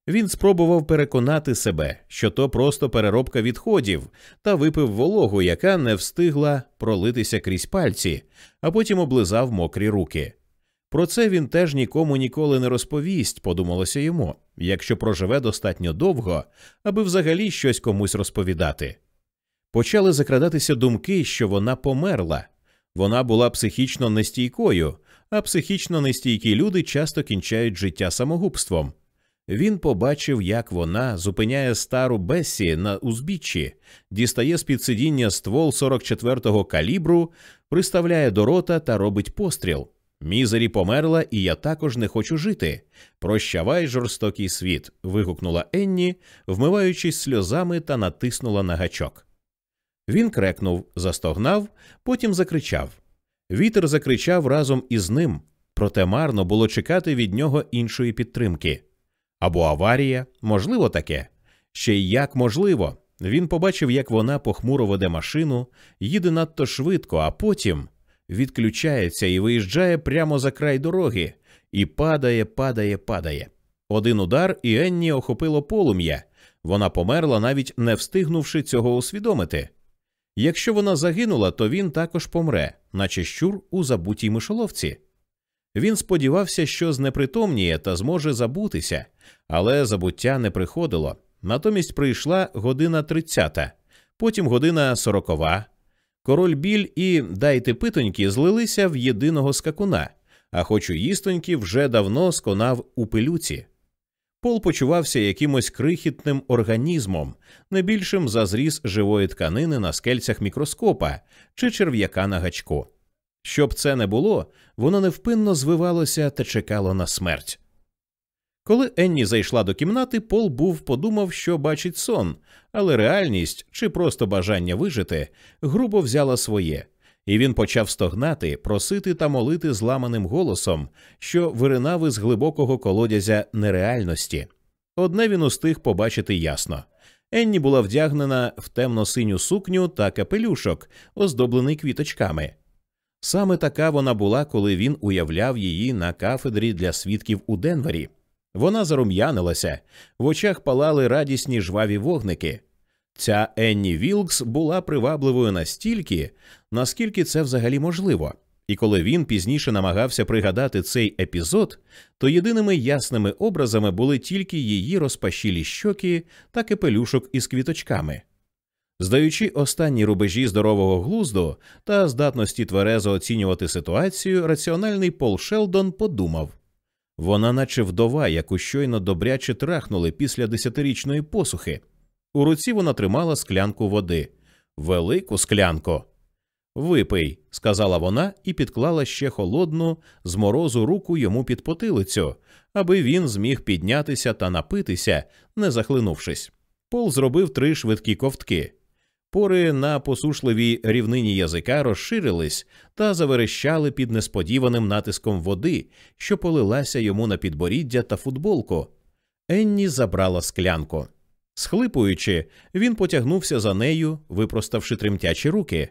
Він спробував переконати себе, що то просто переробка відходів, та випив вологу, яка не встигла пролитися крізь пальці, а потім облизав мокрі руки. Про це він теж нікому ніколи не розповість, подумалося йому, якщо проживе достатньо довго, аби взагалі щось комусь розповідати. Почали закрадатися думки, що вона померла. Вона була психічно нестійкою, а психічно нестійкі люди часто кінчають життя самогубством. Він побачив, як вона зупиняє стару Бессі на узбіччі, дістає з під сидіння ствол 44-го калібру, приставляє до рота та робить постріл. Мізері померла, і я також не хочу жити. Прощавай, жорстокий світ. вигукнула Енні, вмиваючись сльозами та натиснула на гачок. Він крекнув, застогнав, потім закричав. Вітер закричав разом із ним, проте марно було чекати від нього іншої підтримки. Або аварія, можливо, таке. Ще як можливо. Він побачив, як вона похмуро веде машину, їде надто швидко, а потім відключається і виїжджає прямо за край дороги, і падає, падає, падає. Один удар, і Енні охопило полум'я. Вона померла, навіть не встигнувши цього усвідомити. Якщо вона загинула, то він також помре, наче щур у забутій мишоловці. Він сподівався, що знепритомніє та зможе забутися, але забуття не приходило. Натомість прийшла година тридцята, потім година сорокова, Король біль і дайте питоньки злилися в єдиного скакуна, а хоч у їстоньки вже давно сконав у пилюці. Пол почувався якимось крихітним організмом, не більшим за зріз живої тканини на скельцях мікроскопа чи черв'яка на гачку. Щоб це не було, воно невпинно звивалося та чекало на смерть. Коли Енні зайшла до кімнати, Пол був подумав, що бачить сон, але реальність чи просто бажання вижити грубо взяла своє, І він почав стогнати, просити та молити зламаним голосом, що виринав із глибокого колодязя нереальності. Одне він устиг побачити ясно. Енні була вдягнена в темно-синю сукню та капелюшок, оздоблений квіточками. Саме така вона була, коли він уявляв її на кафедрі для свідків у Денвері. Вона зарум'янилася, в очах палали радісні жваві вогники. Ця Енні Вілкс була привабливою настільки, наскільки це взагалі можливо. І коли він пізніше намагався пригадати цей епізод, то єдиними ясними образами були тільки її розпашілі щоки та капелюшок із квіточками. Здаючи останні рубежі здорового глузду та здатності тверезо оцінювати ситуацію, раціональний Пол Шелдон подумав вона, наче вдова, яку щойно добряче трахнули після десятирічної посухи. У руці вона тримала склянку води, велику склянку. Випий, сказала вона і підклала ще холодну з морозу руку йому під потилицю, аби він зміг піднятися та напитися, не захлинувшись. Пол зробив три швидкі ковтки. Пори на посушливій рівнині язика розширились та заверещали під несподіваним натиском води, що полилася йому на підборіддя та футболку. Енні забрала склянку. Схлипуючи, він потягнувся за нею, випроставши тремтячі руки.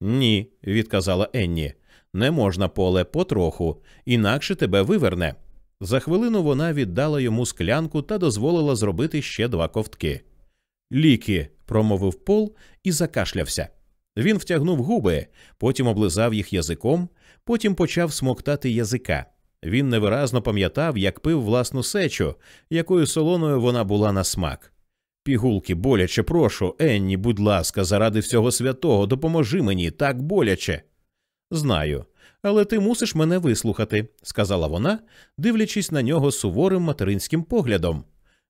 Ні, відказала Енні, не можна поле потроху, інакше тебе виверне. За хвилину вона віддала йому склянку та дозволила зробити ще два ковтки. Ліки, промовив Пол і закашлявся. Він втягнув губи, потім облизав їх язиком, потім почав смоктати язика. Він невиразно пам'ятав, як пив власну сечу, якою солоною вона була на смак. Пігулки, боляче, прошу, Енні, будь ласка, заради всього святого, допоможи мені так боляче. Знаю, але ти мусиш мене вислухати, сказала вона, дивлячись на нього суворим материнським поглядом.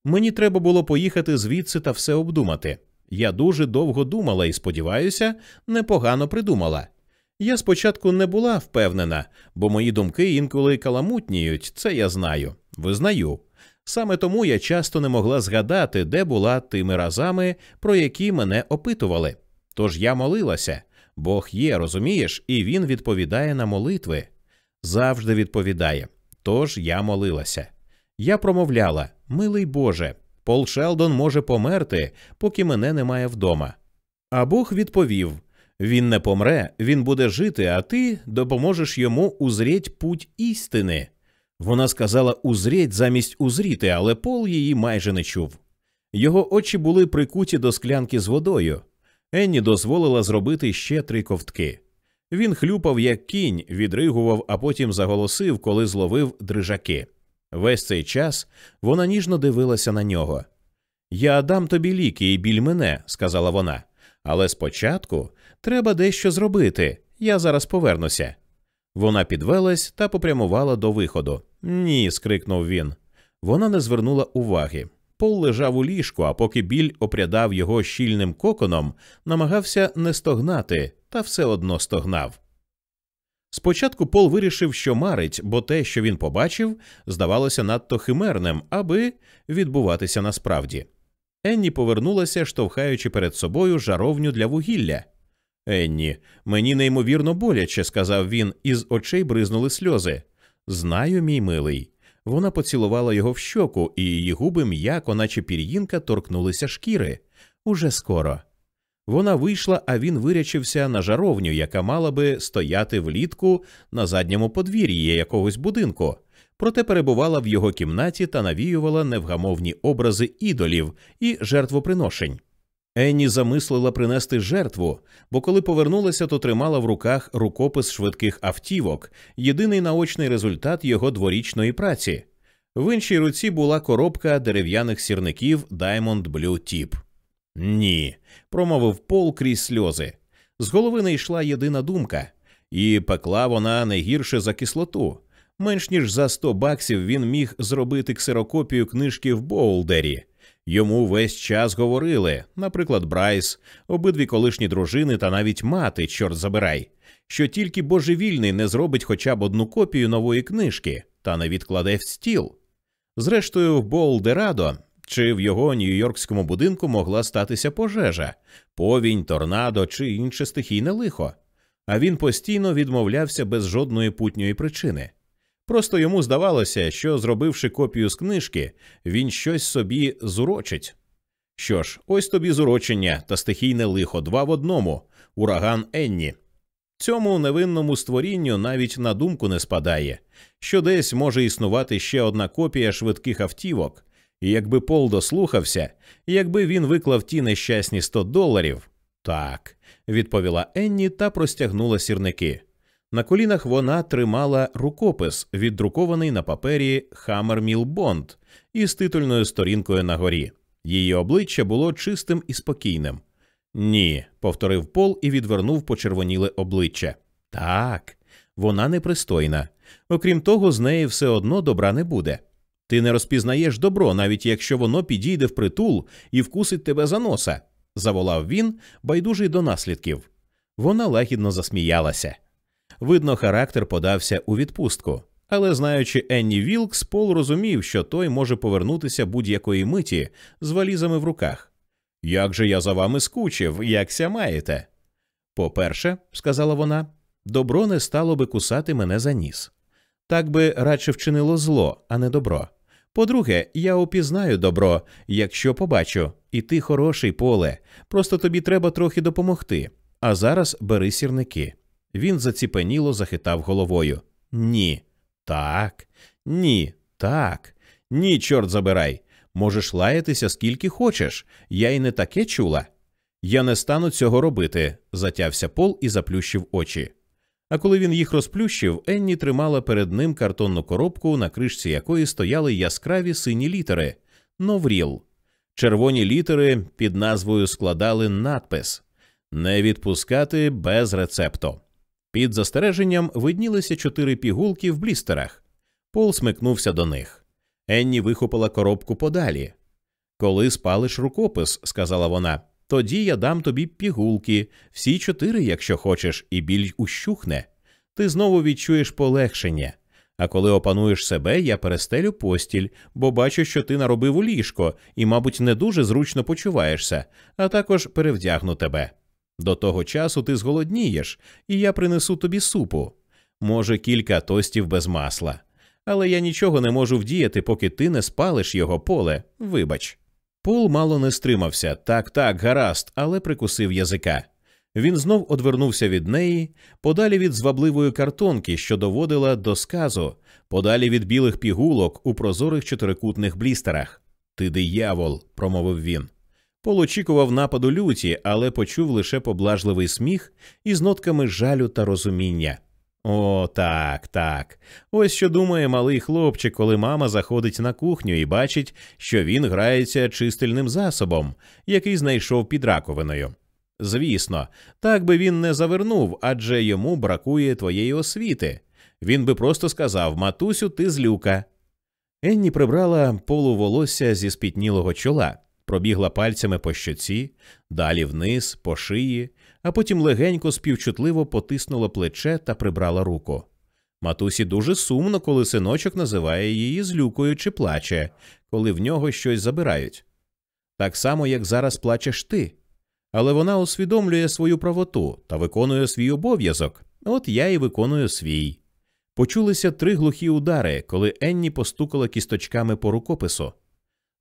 Мені треба було поїхати звідси та все обдумати. Я дуже довго думала і, сподіваюся, непогано придумала. Я спочатку не була впевнена, бо мої думки інколи каламутніють, це я знаю, визнаю. Саме тому я часто не могла згадати, де була тими разами, про які мене опитували. Тож я молилася. Бог є, розумієш, і він відповідає на молитви. Завжди відповідає. Тож я молилася. Я промовляла Милий Боже, Пол Шелдон може померти, поки мене немає вдома. А Бог відповів він не помре, він буде жити, а ти допоможеш йому узріть путь істини. Вона сказала узріть замість узріти, але Пол її майже не чув. Його очі були прикуті до склянки з водою. Енні дозволила зробити ще три ковтки. Він хлюпав, як кінь, відригував, а потім заголосив, коли зловив дрижаки. Весь цей час вона ніжно дивилася на нього. Я дам тобі ліки і біль мене, сказала вона. Але спочатку треба дещо зробити. Я зараз повернуся. Вона підвелась та попрямувала до виходу. Ні, скрикнув він. Вона не звернула уваги. Пол лежав у ліжку, а поки біль опрядав його щільним коконом, намагався не стогнати, та все одно стогнав. Спочатку Пол вирішив, що марить, бо те, що він побачив, здавалося надто химерним, аби відбуватися насправді. Енні повернулася, штовхаючи перед собою жаровню для вугілля. Енні, мені неймовірно боляче, сказав він, і з очей бризнули сльози. Знаю, мій милий. Вона поцілувала його в щоку, і її губи м'яко, наче пір'їнка, торкнулися шкіри. Уже скоро. Вона вийшла, а він вирячився на жаровню, яка мала би стояти влітку на задньому подвір'ї якогось будинку, проте перебувала в його кімнаті та навіювала невгамовні образи ідолів і жертвоприношень. Енні замислила принести жертву, бо коли повернулася, то тримала в руках рукопис швидких автівок, єдиний наочний результат його дворічної праці. В іншій руці була коробка дерев'яних сірників Diamond Blue Tip. Ні, промовив Пол крізь сльози. З голови не йшла єдина думка, і пекла вона не гірше за кислоту. Менш ніж за сто баксів він міг зробити ксерокопію книжки в Боулдері. Йому весь час говорили, наприклад, Брайс, обидві колишні дружини та навіть мати, чорт забирай, що тільки божевільний не зробить хоча б одну копію нової книжки та не відкладе в стіл. Зрештою, в Болдерадо чи в його нью-йоркському будинку могла статися пожежа, повінь, торнадо чи інше стихійне лихо. а він постійно відмовлявся без жодної путньої причини. Просто йому здавалося, що, зробивши копію з книжки, він щось собі зурочить. Що ж, ось тобі зурочення та стихійне лихо два в одному ураган Енні. Цьому невинному створінню навіть на думку не спадає, що десь може існувати ще одна копія швидких автівок, і якби Пол дослухався, якби він виклав ті нещасні 100 доларів. Так, відповіла Енні та простягнула сірники. На колінах вона тримала рукопис, віддрукований на папері Хаммерміл Бонд із титульною сторінкою на горі. Її обличчя було чистим і спокійним. Ні, повторив Пол і відвернув почервоніле обличчя. Так, вона непристойна. Окрім того, з неї все одно добра не буде. Ти не розпізнаєш добро, навіть якщо воно підійде в притул і вкусить тебе за носа, заволав він, байдужий до наслідків. Вона лагідно засміялася. Видно, характер подався у відпустку, але знаючи Енні Вілкс, Пол розумів, що той може повернутися будь-якої миті з валізами в руках. Як же я за вами скучив, якся маєте? По перше, сказала вона, добро не стало би кусати мене за ніс. Так би радше вчинило зло, а не добро. По-друге, я упізнаю добро, якщо побачу, і ти хороший поле, просто тобі треба трохи допомогти. А зараз бери сірники. Він заціпеніло захитав головою. Ні. Так, ні, так, ні, чорт забирай. Можеш лаятися скільки хочеш, я й не таке чула. Я не стану цього робити, затявся Пол і заплющив очі. А коли він їх розплющив, Енні тримала перед ним картонну коробку, на кришці якої стояли яскраві сині літери Новріл. Червоні літери під назвою складали надпис Не відпускати без рецепту. Під застереженням виднілися чотири пігулки в блістерах. Пол смикнувся до них. Енні вихопила коробку подалі. Коли спалиш рукопис, сказала вона, тоді я дам тобі пігулки, всі чотири, якщо хочеш, і біль ущухне. Ти знову відчуєш полегшення. А коли опануєш себе, я перестелю постіль, бо бачу, що ти наробив у ліжко і, мабуть, не дуже зручно почуваєшся, а також перевдягну тебе. До того часу ти зголоднієш, і я принесу тобі супу. Може, кілька тостів без масла. Але я нічого не можу вдіяти, поки ти не спалиш його поле. Вибач. Пол мало не стримався так, так, гаразд, але прикусив язика. Він знов одвернувся від неї, подалі від звабливої картонки, що доводила до сказу, подалі від білих пігулок у прозорих чотирикутних блістерах. Ти диявол, промовив він. Пол очікував нападу люті, але почув лише поблажливий сміх із нотками жалю та розуміння. О, так, так. Ось що думає малий хлопчик, коли мама заходить на кухню і бачить, що він грається чистильним засобом, який знайшов під раковиною. Звісно, так би він не завернув, адже йому бракує твоєї освіти. Він би просто сказав Матусю, ти злюка. Енні прибрала полу волосся зі спітнілого чола, пробігла пальцями по щоці, далі вниз, по шиї, а потім легенько співчутливо потиснула плече та прибрала руку. Матусі дуже сумно, коли синочок називає її злюкою чи плаче, коли в нього щось забирають. Так само, як зараз плачеш ти. Але вона усвідомлює свою правоту та виконує свій обов'язок. От я і виконую свій. Почулися три глухі удари, коли Енні постукала кісточками по рукопису.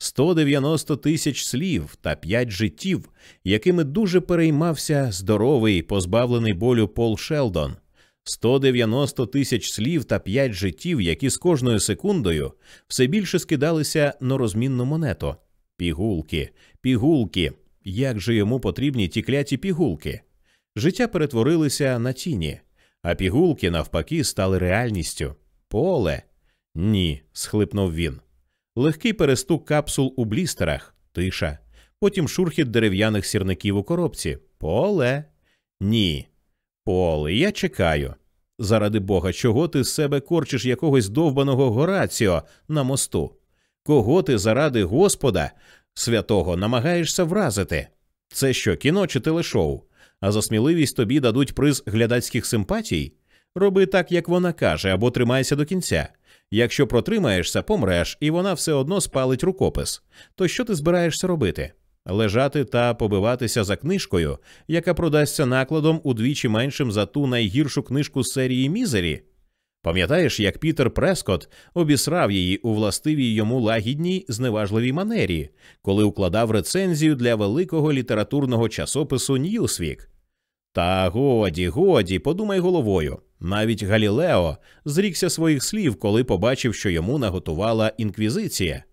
190 тисяч слів та п'ять життів, якими дуже переймався здоровий, позбавлений болю Пол Шелдон. 190 тисяч слів та п'ять життів, які з кожною секундою все більше скидалися на розмінну монету. Пігулки, пігулки. Як же йому потрібні ті кляті пігулки? Життя перетворилися на тіні, а пігулки, навпаки, стали реальністю. Поле. Ні, схлипнув він легкий перестук капсул у блістерах, тиша, потім шурхіт дерев'яних сірників у коробці. Поле. Ні. Поле, я чекаю. Заради бога, чого ти з себе корчиш якогось довбаного Гораціо на мосту? Кого ти заради Господа святого намагаєшся вразити? Це що, кіно чи телешоу? А за сміливість тобі дадуть приз глядацьких симпатій? Роби так, як вона каже, або тримайся до кінця. Якщо протримаєшся, помреш, і вона все одно спалить рукопис. То що ти збираєшся робити? лежати та побиватися за книжкою, яка продасться накладом удвічі меншим за ту найгіршу книжку з серії Мізері. Пам'ятаєш, як Пітер Прескот обісрав її у властивій йому лагідній зневажливій манері, коли укладав рецензію для великого літературного часопису Ньюсвік? Та годі, годі, подумай головою. Навіть Галілео зрікся своїх слів, коли побачив, що йому наготувала інквізиція.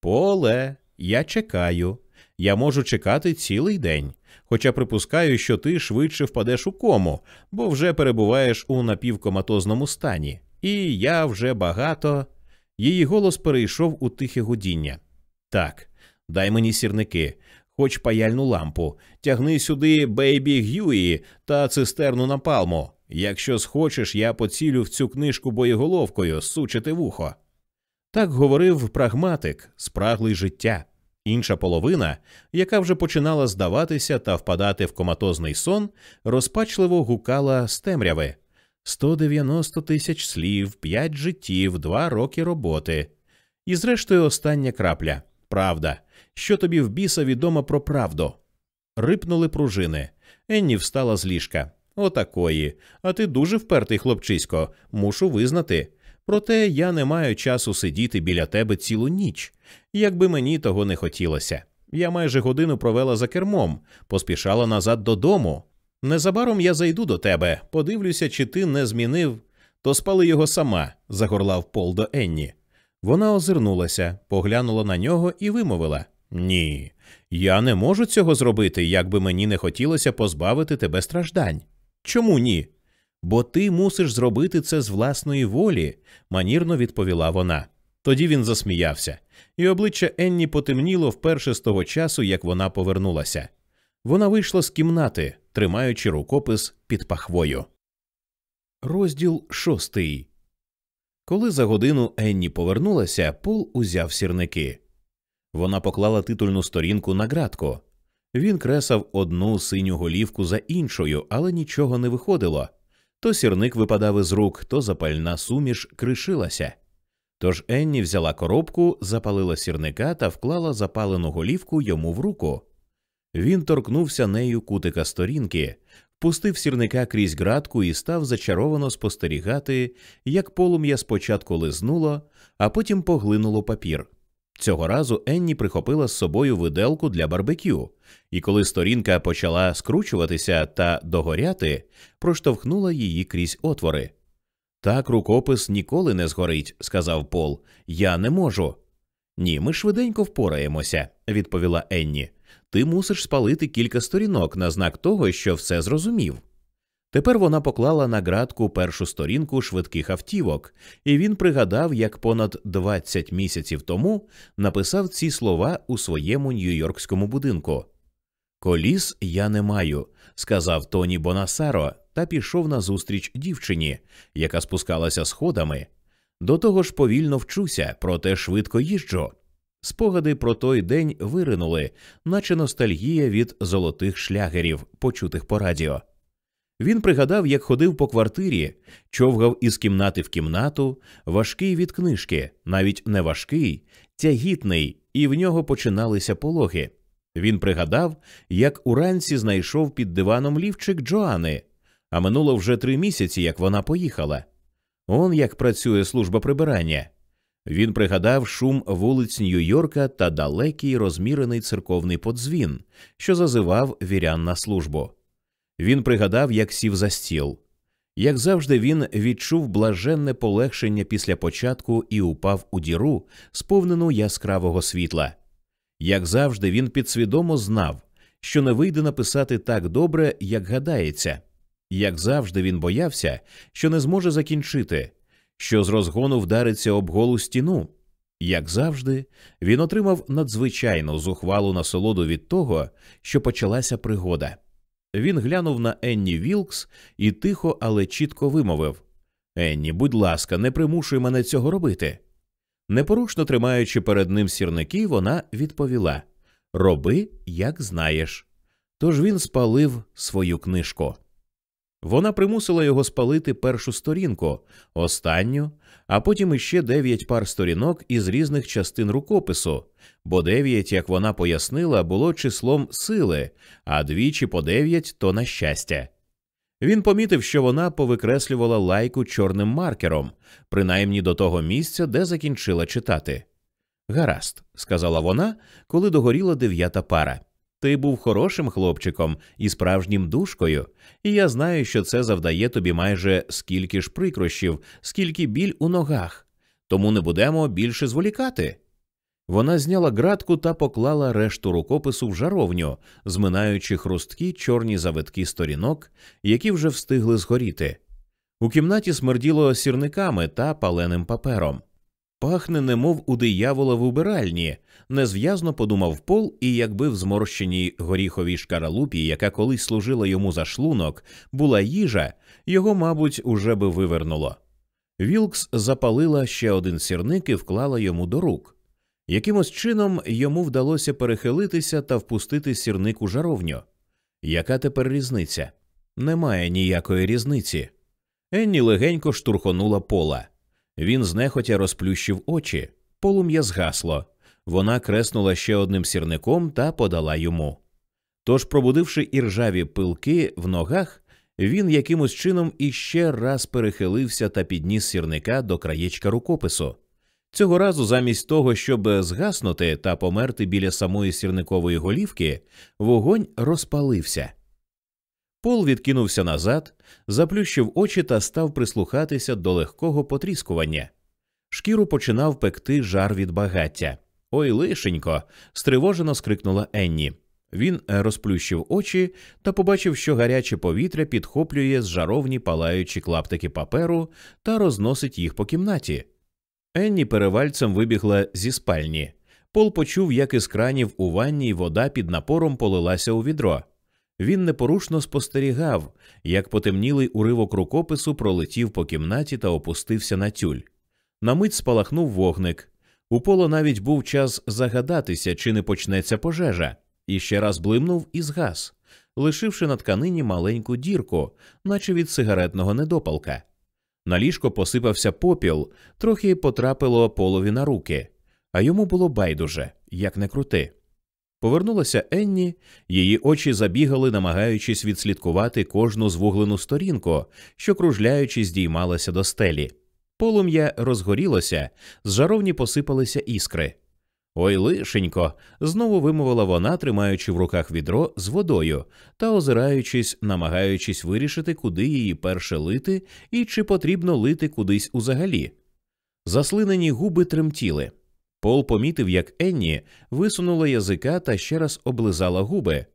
Поле, я чекаю. Я можу чекати цілий день. Хоча припускаю, що ти швидше впадеш у кому, бо вже перебуваєш у напівкоматозному стані. І я вже багато. Її голос перейшов у тихе гудіння. Так, дай мені сірники, хоч паяльну лампу, тягни сюди бейбі Г'юї та цистерну на палму. Якщо схочеш, я поцілю в цю книжку боєголовкою, сучити вухо. Так говорив прагматик, спраглий життя. Інша половина, яка вже починала здаватися та впадати в коматозний сон, розпачливо гукала з темряви 190 тисяч слів, п'ять життів, два роки роботи. І, зрештою, остання крапля правда. Що тобі в біса відомо про правду? Рипнули пружини. Енні встала з ліжка. Отакої. А ти дуже впертий, хлопчисько, мушу визнати. Проте я не маю часу сидіти біля тебе цілу ніч, якби мені того не хотілося. Я майже годину провела за кермом, поспішала назад додому. Незабаром я зайду до тебе, подивлюся, чи ти не змінив, то спали його сама, загорлав Пол до Енні. Вона озирнулася, поглянула на нього і вимовила Ні, я не можу цього зробити, як би мені не хотілося позбавити тебе страждань. Чому ні? Бо ти мусиш зробити це з власної волі, манірно відповіла вона. Тоді він засміявся, і обличчя Енні потемніло вперше з того часу, як вона повернулася. Вона вийшла з кімнати, тримаючи рукопис під пахвою. Розділ шостий. Коли за годину Енні повернулася, Пол узяв сірники. Вона поклала титульну сторінку на ґратку. Він кресав одну синю голівку за іншою, але нічого не виходило. То сірник випадав із рук, то запальна суміш кришилася. Тож Енні взяла коробку, запалила сірника та вклала запалену голівку йому в руку. Він торкнувся нею кутика сторінки, впустив сірника крізь ґратку і став зачаровано спостерігати, як полум'я спочатку лизнуло, а потім поглинуло папір. Цього разу Енні прихопила з собою виделку для барбекю, і коли сторінка почала скручуватися та догоряти, проштовхнула її крізь отвори. Так рукопис ніколи не згорить, сказав Пол. Я не можу. Ні, ми швиденько впораємося, відповіла Енні. Ти мусиш спалити кілька сторінок на знак того, що все зрозумів. Тепер вона поклала на ґратку першу сторінку швидких автівок, і він пригадав, як понад 20 місяців тому написав ці слова у своєму нью-йоркському будинку. Коліс я не маю, сказав Тоні Бонасаро та пішов назустріч дівчині, яка спускалася сходами. До того ж повільно вчуся, проте швидко їжджу. Спогади про той день виринули, наче ностальгія від золотих шлягерів, почутих по радіо. Він пригадав, як ходив по квартирі, човгав із кімнати в кімнату, важкий від книжки, навіть не важкий, тягітний, і в нього починалися пологи. Він пригадав, як уранці знайшов під диваном лівчик Джоани, а минуло вже три місяці, як вона поїхала. Он як працює служба прибирання. Він пригадав шум вулиць Нью-Йорка та далекий розмірений церковний подзвін, що зазивав вірян на службу. Він пригадав, як сів за стіл. Як завжди, він відчув блаженне полегшення після початку і упав у діру, сповнену яскравого світла. Як завжди, він підсвідомо знав, що не вийде написати так добре, як гадається. Як завжди, він боявся, що не зможе закінчити, що з розгону вдариться об голу стіну. Як завжди, він отримав надзвичайну зухвалу насолоду від того, що почалася пригода. Він глянув на Енні Вілкс і тихо, але чітко вимовив Енні, будь ласка, не примушуй мене цього робити. Непорушно тримаючи перед ним сірники, вона відповіла Роби, як знаєш. Тож він спалив свою книжку. Вона примусила його спалити першу сторінку, останню, а потім іще дев'ять пар сторінок із різних частин рукопису, бо дев'ять, як вона пояснила, було числом сили, а двічі по дев'ять то на щастя. Він помітив, що вона повикреслювала лайку чорним маркером, принаймні до того місця, де закінчила читати. Гаразд, сказала вона, коли догоріла дев'ята пара. Ти був хорошим хлопчиком і справжнім душкою, і я знаю, що це завдає тобі майже скільки ж прикрощів, скільки біль у ногах, тому не будемо більше зволікати. Вона зняла ґратку та поклала решту рукопису в жаровню, зминаючи хрусткі чорні завитки сторінок, які вже встигли згоріти. У кімнаті смерділо сірниками та паленим папером. Пахне, немов у диявола в убиральні, незв'язно подумав Пол, і якби в зморщеній горіховій шкаралупі, яка колись служила йому за шлунок, була їжа, його, мабуть, уже би вивернуло. Вілкс запалила ще один сірник і вклала йому до рук. Якимось чином йому вдалося перехилитися та впустити сірник у жаровню. Яка тепер різниця? Немає ніякої різниці. Енні легенько штурхонула пола. Він знехотя розплющив очі, полум'я згасло. Вона креснула ще одним сірником та подала йому. Тож, пробудивши іржаві пилки в ногах, він якимось чином іще раз перехилився та підніс сірника до краєчка рукопису. Цього разу, замість того, щоб згаснути та померти біля самої сірникової голівки, вогонь розпалився. Пол відкинувся назад, заплющив очі та став прислухатися до легкого потріскування. Шкіру починав пекти жар від багаття. Ой, лишенько. стривожено скрикнула Енні. Він розплющив очі та побачив, що гаряче повітря підхоплює з жаровні палаючі клаптики паперу та розносить їх по кімнаті. Енні перевальцем вибігла зі спальні. Пол почув, як із кранів у ванні вода під напором полилася у відро. Він непорушно спостерігав, як потемнілий уривок рукопису пролетів по кімнаті та опустився на тюль. На мить спалахнув вогник. У поло навіть був час загадатися, чи не почнеться пожежа, і ще раз блимнув і згас, лишивши на тканині маленьку дірку, наче від сигаретного недопалка. На ліжко посипався попіл, трохи потрапило полові на руки, а йому було байдуже, як не крути. Повернулася Енні, її очі забігали, намагаючись відслідкувати кожну звуглену сторінку, що кружляючи, здіймалася до стелі. Полум'я розгорілося, з жаровні посипалися іскри. Ой, лишенько, знову вимовила вона, тримаючи в руках відро з водою та озираючись, намагаючись вирішити, куди її перше лити і чи потрібно лити кудись узагалі. Заслинені губи тремтіли. Пол помітив, як Енні висунула язика та ще раз облизала губи.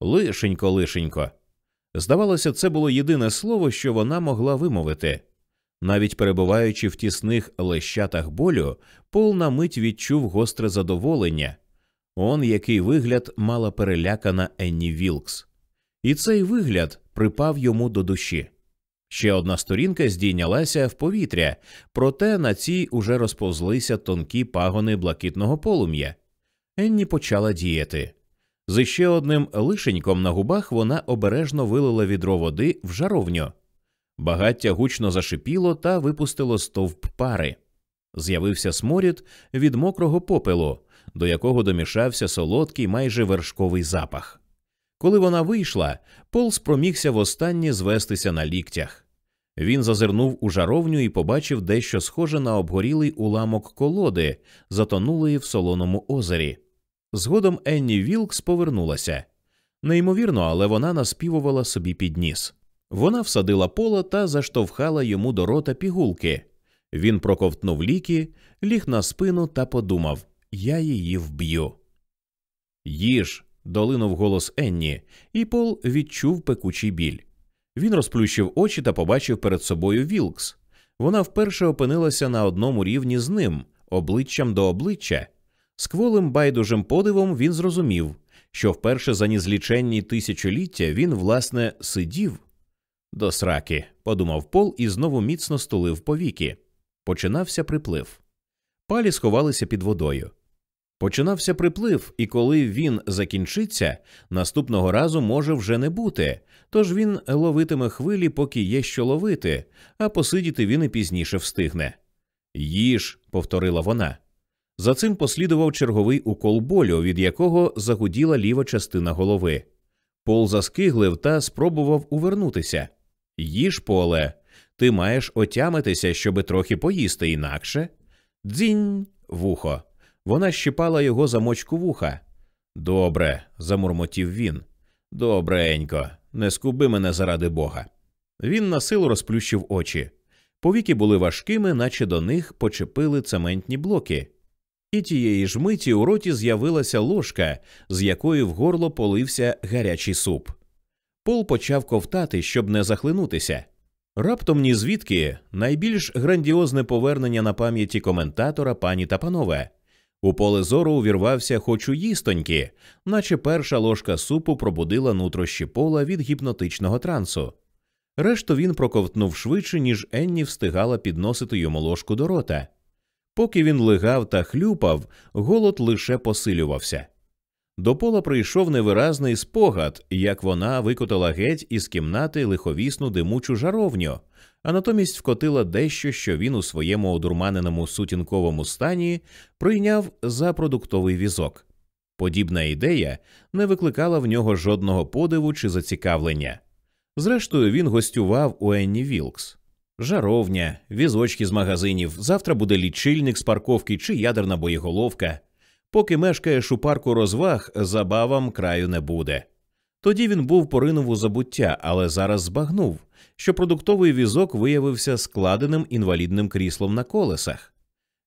Лишенько, лишенько. Здавалося, це було єдине слово, що вона могла вимовити. Навіть перебуваючи в тісних лещатах болю, Пол на мить відчув гостре задоволення. Он який вигляд мала перелякана Енні Вілкс. І цей вигляд припав йому до душі. Ще одна сторінка здійнялася в повітря, проте на цій уже розповзлися тонкі пагони блакитного полум'я. Енні почала діяти. З ще одним лишеньком на губах вона обережно вилила відро води в жаровню. Багаття гучно зашипіло та випустило стовп пари. З'явився сморід від мокрого попелу, до якого домішався солодкий майже вершковий запах. Коли вона вийшла, Пол спромігся востаннє звестися на ліктях. Він зазирнув у жаровню і побачив дещо схоже на обгорілий уламок колоди, затонулої в солоному озері. Згодом Енні Вілкс повернулася. Неймовірно, але вона наспівувала собі під ніс. Вона всадила поло та заштовхала йому до рота пігулки. Він проковтнув ліки, ліг на спину та подумав Я її вб'ю. Їж. долинув голос Енні, і Пол відчув пекучий біль. Він розплющив очі та побачив перед собою Вілкс. Вона вперше опинилася на одному рівні з ним, обличчям до обличчя. З кволим байдужим подивом він зрозумів, що вперше за незліченні тисячоліття він, власне, сидів. До сраки, подумав Пол і знову міцно стулив повіки. Починався приплив. Палі сховалися під водою. Починався приплив, і коли він закінчиться, наступного разу може вже не бути, тож він ловитиме хвилі, поки є що ловити, а посидіти він і пізніше встигне. Їж, повторила вона. За цим послідував черговий укол болю, від якого загуділа ліва частина голови. Пол заскиглив та спробував увернутися. Їж, поле, ти маєш отямитися, щоби трохи поїсти, інакше. Дзінь, вухо. Вона щипала його замочку вуха. Добре, замурмотів він. Добренько, не скуби мене заради бога. Він на силу розплющив очі. Повіки були важкими, наче до них почепили цементні блоки. І тієї ж миті у роті з'явилася ложка, з якої в горло полився гарячий суп. Пол почав ковтати, щоб не захлинутися. Раптом ні звідки найбільш грандіозне повернення на пам'яті коментатора пані та панове. У поле зору увірвався хоч у їстоньки, наче перша ложка супу пробудила нутрощі пола від гіпнотичного трансу. Решту він проковтнув швидше, ніж Енні встигала підносити йому ложку до рота. Поки він лигав та хлюпав, голод лише посилювався. До пола прийшов невиразний спогад, як вона викотала геть із кімнати лиховісну димучу жаровню, а натомість вкотила дещо, що він у своєму одурманеному сутінковому стані прийняв за продуктовий візок. Подібна ідея не викликала в нього жодного подиву чи зацікавлення. Зрештою, він гостював у Енні Вілкс. Жаровня, візочки з магазинів, завтра буде лічильник з парковки чи ядерна боєголовка. Поки мешкаєш у парку розваг, забавам краю не буде. Тоді він був поринув у забуття, але зараз збагнув, що продуктовий візок виявився складеним інвалідним кріслом на колесах.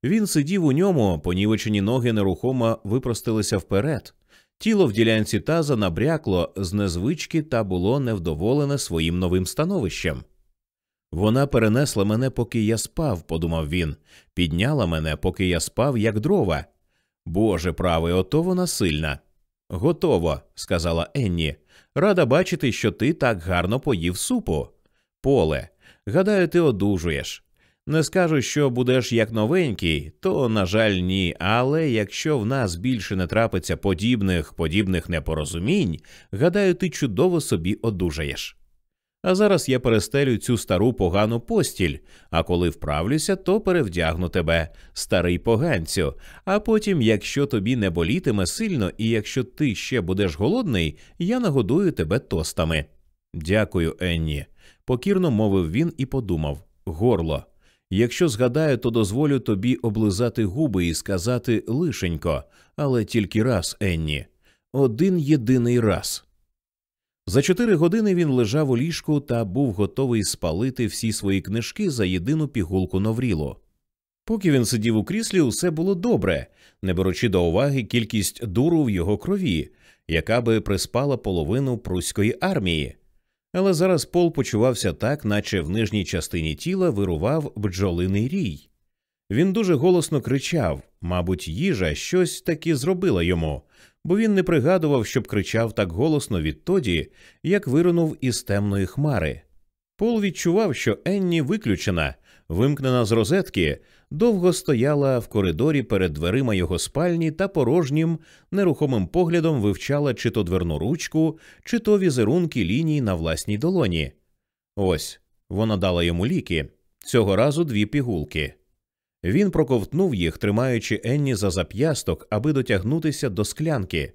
Він сидів у ньому, понівечені ноги нерухомо випростилися вперед. Тіло в ділянці таза набрякло з незвички та було невдоволене своїм новим становищем. Вона перенесла мене, поки я спав, подумав він, підняла мене, поки я спав, як дрова. Боже правий, ото вона сильна. Готово, сказала Енні. Рада бачити, що ти так гарно поїв супу. Поле, гадаю, ти одужуєш. Не скажу, що будеш як новенький, то, на жаль, ні. Але якщо в нас більше не трапиться подібних подібних непорозумінь, гадаю, ти чудово собі одужаєш. А зараз я перестелю цю стару погану постіль, а коли вправлюся, то перевдягну тебе, старий поганцю. А потім, якщо тобі не болітиме сильно, і якщо ти ще будеш голодний, я нагодую тебе тостами. Дякую, Енні, покірно мовив він і подумав горло. Якщо згадаю, то дозволю тобі облизати губи і сказати лишенько, але тільки раз, Енні, один єдиний раз. За чотири години він лежав у ліжку та був готовий спалити всі свої книжки за єдину пігулку Новріло. Поки він сидів у кріслі, усе було добре, не беручи до уваги кількість дуру в його крові, яка би приспала половину пруської армії. Але зараз Пол почувався так, наче в нижній частині тіла вирував бджолиний рій. Він дуже голосно кричав, мабуть, їжа щось таки зробила йому, бо він не пригадував, щоб кричав так голосно відтоді, як вирунув із темної хмари. Пол відчував, що Енні виключена, вимкнена з розетки, довго стояла в коридорі перед дверима його спальні та порожнім, нерухомим поглядом вивчала чи то дверну ручку, чи то візерунки ліній на власній долоні. Ось вона дала йому ліки, цього разу дві пігулки. Він проковтнув їх, тримаючи Енні за зап'ясток, аби дотягнутися до склянки.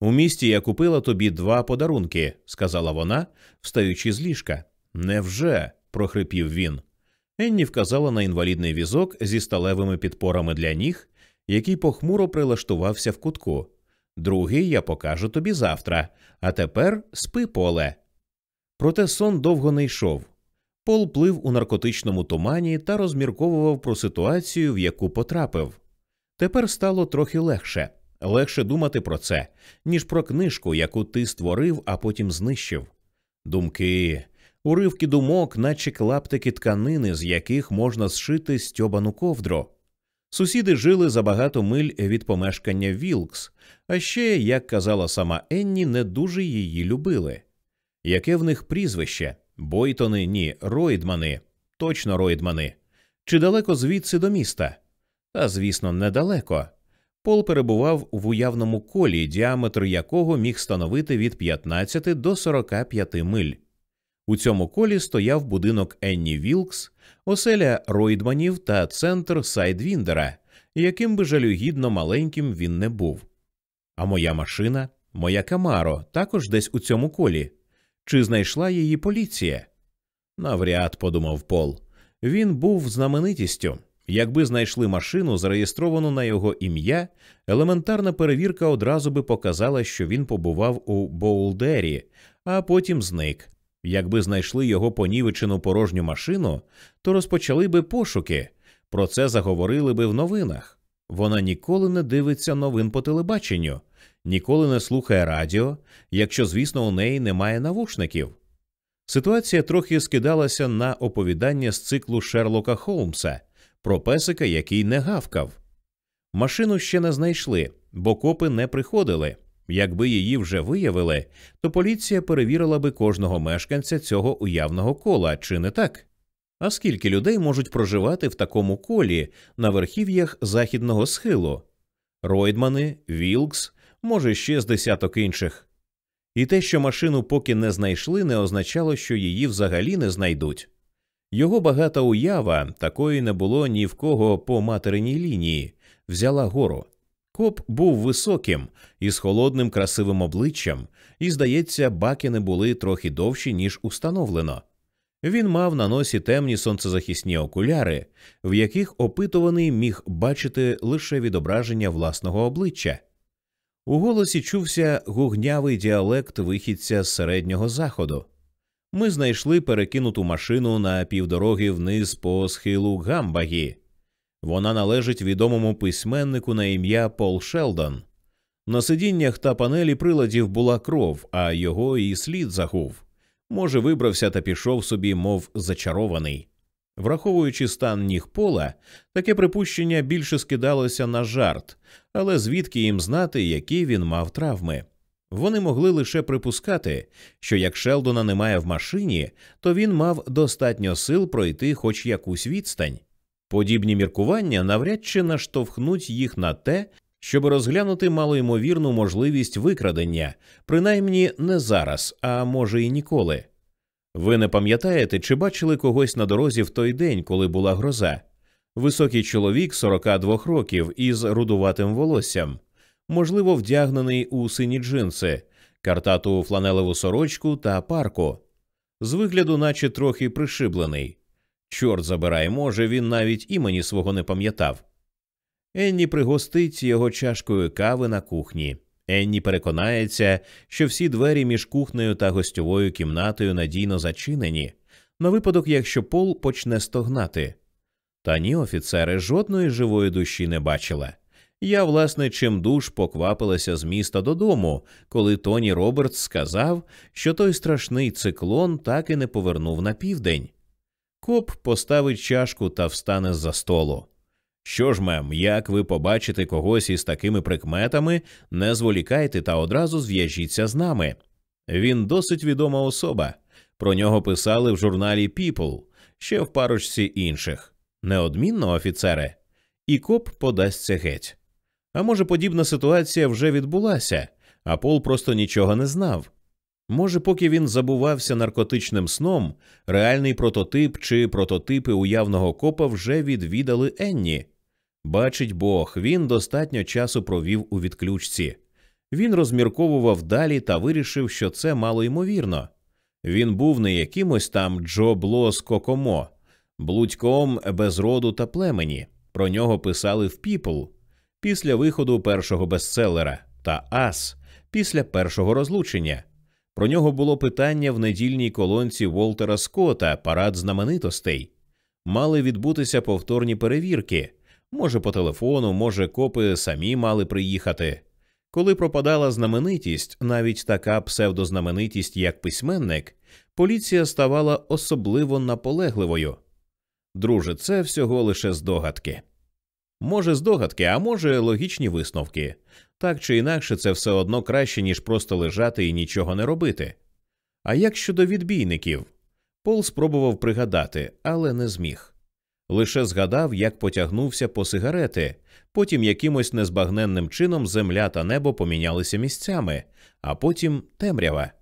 У місті я купила тобі два подарунки, сказала вона, встаючи з ліжка. Невже? прохрипів він. Енні вказала на інвалідний візок зі сталевими підпорами для ніг, який похмуро прилаштувався в кутку. Другий я покажу тобі завтра, а тепер спи поле. Проте сон довго не йшов. Пол плив у наркотичному тумані та розмірковував про ситуацію, в яку потрапив. Тепер стало трохи легше легше думати про це, ніж про книжку, яку ти створив, а потім знищив. Думки, уривки думок, наче клаптики тканини, з яких можна зшити стьобану ковдру. Сусіди жили за багато миль від помешкання Вілкс, а ще, як казала сама Енні, не дуже її любили. Яке в них прізвище? Бойтони, ні, Ройдмани, точно Ройдмани. Чи далеко звідси до міста? Та, звісно, недалеко. Пол перебував в уявному колі, діаметр якого міг становити від 15 до 45 миль. У цьому колі стояв будинок Енні Вілкс, оселя Ройдманів та центр Сайдвіндера, яким би жалюгідно маленьким він не був. А моя машина, моя Камаро, також десь у цьому колі. Чи знайшла її поліція? Навряд, подумав Пол. Він був знаменитістю. Якби знайшли машину, зареєстровану на його ім'я, елементарна перевірка одразу би показала, що він побував у Боулдері, а потім зник. Якби знайшли його понівечену порожню машину, то розпочали би пошуки. Про це заговорили би в новинах. Вона ніколи не дивиться новин по телебаченню, ніколи не слухає радіо, якщо, звісно, у неї немає навушників. Ситуація трохи скидалася на оповідання з циклу Шерлока Холмса про песика, який не гавкав. Машину ще не знайшли, бо копи не приходили. Якби її вже виявили, то поліція перевірила би кожного мешканця цього уявного кола, чи не так? А скільки людей можуть проживати в такому колі на верхів'ях західного схилу? Ройдмани, Вілкс, може, ще з десяток інших. І те, що машину поки не знайшли, не означало, що її взагалі не знайдуть. Його багата уява, такої не було ні в кого по материній лінії, взяла гору. Коп був високим із холодним красивим обличчям, і, здається, баки не були трохи довші, ніж установлено. Він мав на носі темні сонцезахисні окуляри, в яких опитуваний міг бачити лише відображення власного обличчя. У голосі чувся гугнявий діалект вихідця з середнього заходу. Ми знайшли перекинуту машину на півдороги вниз по схилу Гамбагі. Вона належить відомому письменнику на ім'я Пол Шелдон. На сидіннях та панелі приладів була кров, а його і слід загув. Може, вибрався та пішов собі, мов зачарований. Враховуючи стан ніг пола, таке припущення більше скидалося на жарт, але звідки їм знати, які він мав травми? Вони могли лише припускати, що як Шелдона немає в машині, то він мав достатньо сил пройти хоч якусь відстань. Подібні міркування навряд чи наштовхнуть їх на те, щоб розглянути малоймовірну можливість викрадення, принаймні не зараз, а може і ніколи. Ви не пам'ятаєте, чи бачили когось на дорозі в той день, коли була гроза? Високий чоловік 42 років із рудуватим волоссям, можливо, вдягнений у сині джинси, картату фланелеву сорочку та парку, з вигляду, наче трохи пришиблений. Чорт забирай, може, він навіть імені свого не пам'ятав. Енні пригостить його чашкою кави на кухні. Енні переконається, що всі двері між кухнею та гостьовою кімнатою надійно зачинені, на випадок, якщо Пол почне стогнати. Та ні, офіцери жодної живої душі не бачила. Я, власне, чим душ поквапилася з міста додому, коли Тоні Робертс сказав, що той страшний циклон так і не повернув на південь. Коп поставить чашку та встане з за столу. Що ж, мем, як ви побачите когось із такими прикметами, не зволікайте та одразу зв'яжіться з нами. Він досить відома особа. Про нього писали в журналі People, ще в парочці інших. Неодмінно, офіцере, і коп подасться геть. А може, подібна ситуація вже відбулася, а Пол просто нічого не знав. Може, поки він забувався наркотичним сном, реальний прототип чи прототипи уявного копа вже відвідали Енні. Бачить Бог, він достатньо часу провів у відключці. Він розмірковував далі та вирішив, що це мало ймовірно. Він був не якимось там Джо Блос Кокомо, блудьком без роду та племені. Про нього писали в People після виходу першого бестселера та Ас після першого розлучення. Про нього було питання в недільній колонці Волтера Скотта Парад знаменитостей. Мали відбутися повторні перевірки. Може, по телефону, може, копи самі мали приїхати. Коли пропадала знаменитість, навіть така псевдознаменитість, як письменник, поліція ставала особливо наполегливою. Друже, це всього лише здогадки. Може, здогадки, а може, логічні висновки. Так чи інакше, це все одно краще, ніж просто лежати і нічого не робити. А як щодо відбійників? Пол спробував пригадати, але не зміг. Лише згадав, як потягнувся по сигарети, потім якимось незбагненним чином земля та небо помінялися місцями, а потім темрява.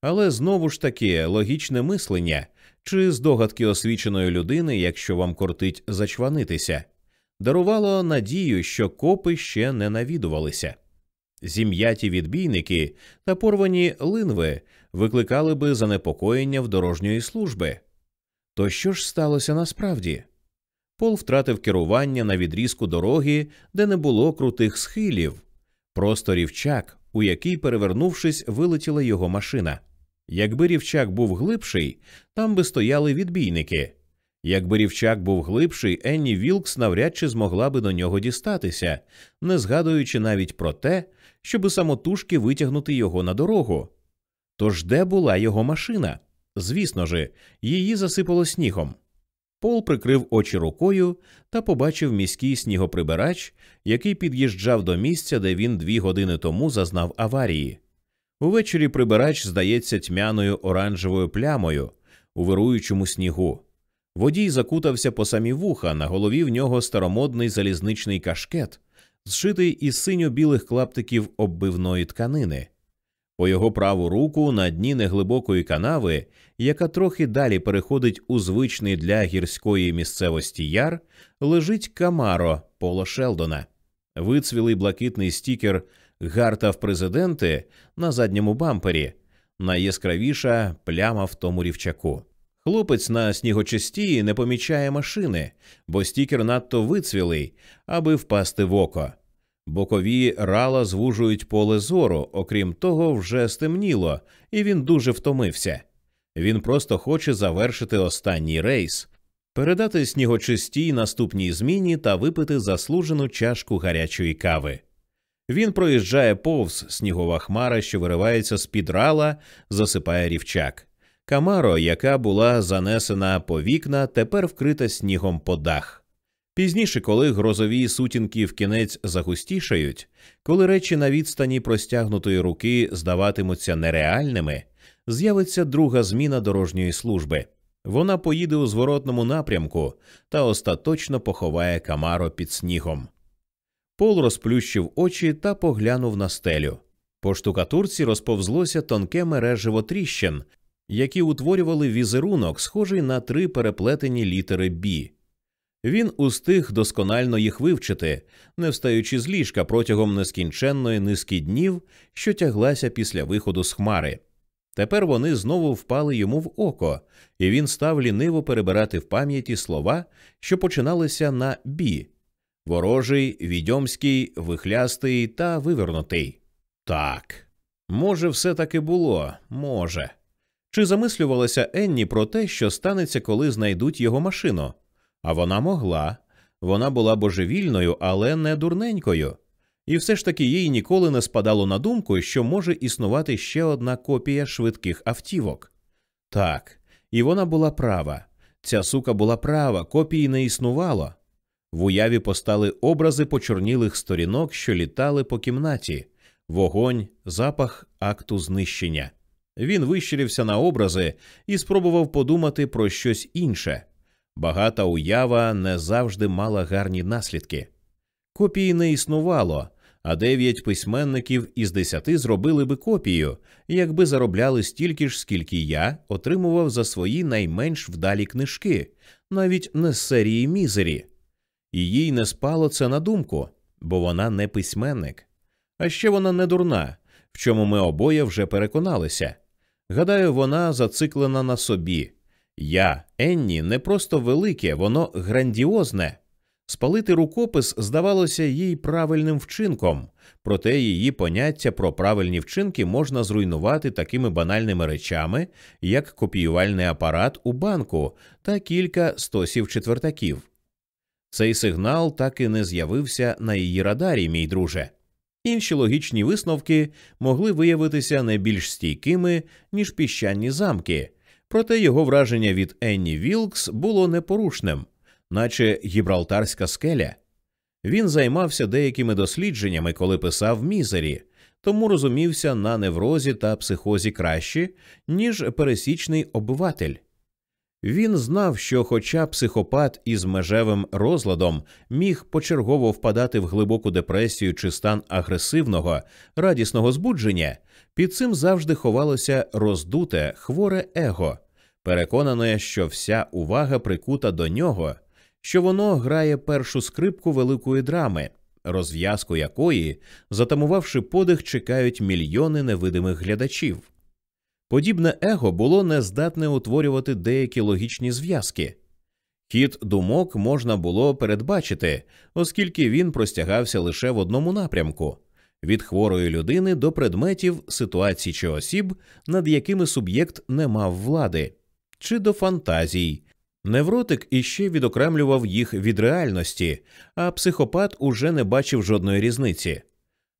Але знову ж таки логічне мислення чи здогадки освіченої людини, якщо вам кортить зачванитися, дарувало надію, що копи ще не навідувалися. Зім'яті відбійники та порвані линви викликали би занепокоєння в дорожньої служби. То що ж сталося насправді? Пол втратив керування на відрізку дороги, де не було крутих схилів, просто рівчак, у який, перевернувшись, вилетіла його машина. Якби рівчак був глибший, там би стояли відбійники. Якби рівчак був глибший, Енні Вілкс навряд чи змогла би до нього дістатися, не згадуючи навіть про те, щоби самотужки витягнути його на дорогу. Тож де була його машина? Звісно ж, її засипало снігом. Пол прикрив очі рукою та побачив міський снігоприбирач, який під'їжджав до місця, де він дві години тому зазнав аварії. Увечері прибирач здається тьмяною оранжевою плямою у вируючому снігу. Водій закутався по самі вуха, на голові в нього старомодний залізничний кашкет, зшитий із синьо-білих клаптиків оббивної тканини. По його праву руку на дні неглибокої канави, яка трохи далі переходить у звичний для гірської місцевості яр, лежить Камаро Пола Шелдона. Вицвілий блакитний стікер гарта в президенти на задньому бампері, найяскравіша пляма в тому рівчаку. Хлопець на снігочистії не помічає машини, бо стікер надто вицвілий, аби впасти в око. Бокові рала звужують поле зору, окрім того, вже стемніло, і він дуже втомився. Він просто хоче завершити останній рейс, передати снігочистій наступній зміні та випити заслужену чашку гарячої кави. Він проїжджає повз снігова хмара, що виривається з під рала, засипає рівчак. Камаро, яка була занесена по вікна, тепер вкрита снігом по дах. Пізніше, коли грозові сутінки в кінець загустішають, коли речі на відстані простягнутої руки здаватимуться нереальними, з'явиться друга зміна дорожньої служби. Вона поїде у зворотному напрямку та остаточно поховає Камаро під снігом. Пол розплющив очі та поглянув на стелю. По штукатурці розповзлося тонке мережево тріщин, які утворювали візерунок, схожий на три переплетені літери «Бі». Він устиг досконально їх вивчити, не встаючи з ліжка протягом нескінченної низки днів, що тяглася після виходу з хмари. Тепер вони знову впали йому в око, і він став ліниво перебирати в пам'яті слова, що починалися на бі ворожий, відьомський, вихлястий та вивернутий. Так, може, все таки було, може. Чи замислювалася Енні про те, що станеться, коли знайдуть його машину? А вона могла. Вона була божевільною, але не дурненькою. І все ж таки їй ніколи не спадало на думку, що може існувати ще одна копія швидких автівок. Так, і вона була права. Ця сука була права, копії не існувало. В уяві постали образи почорнілих сторінок, що літали по кімнаті, вогонь, запах акту знищення. Він вищирився на образи і спробував подумати про щось інше. Багата уява не завжди мала гарні наслідки. Копії не існувало, а дев'ять письменників із десяти зробили би копію, якби заробляли стільки ж, скільки я отримував за свої найменш вдалі книжки, навіть не з серії мізері. І їй не спало це на думку, бо вона не письменник. А ще вона не дурна, в чому ми обоє вже переконалися. Гадаю, вона зациклена на собі. Я, Енні, не просто велике, воно грандіозне. Спалити рукопис здавалося їй правильним вчинком, проте її поняття про правильні вчинки можна зруйнувати такими банальними речами, як копіювальний апарат у банку та кілька стосів четвертаків. Цей сигнал так і не з'явився на її радарі, мій друже. Інші логічні висновки могли виявитися не більш стійкими, ніж піщані замки, проте його враження від Енні Вілкс було непорушним, наче гібралтарська скеля. Він займався деякими дослідженнями, коли писав мізері, тому розумівся на неврозі та психозі краще, ніж пересічний обиватель. Він знав, що, хоча психопат із межевим розладом міг почергово впадати в глибоку депресію чи стан агресивного, радісного збудження, під цим завжди ховалося роздуте, хворе его, переконане, що вся увага прикута до нього, що воно грає першу скрипку великої драми, розв'язку якої, затамувавши подих, чекають мільйони невидимих глядачів. Подібне его було нездатне утворювати деякі логічні зв'язки. Хід думок можна було передбачити, оскільки він простягався лише в одному напрямку від хворої людини до предметів, ситуацій чи осіб, над якими суб'єкт не мав влади, чи до фантазій. Невротик іще відокремлював їх від реальності, а психопат уже не бачив жодної різниці.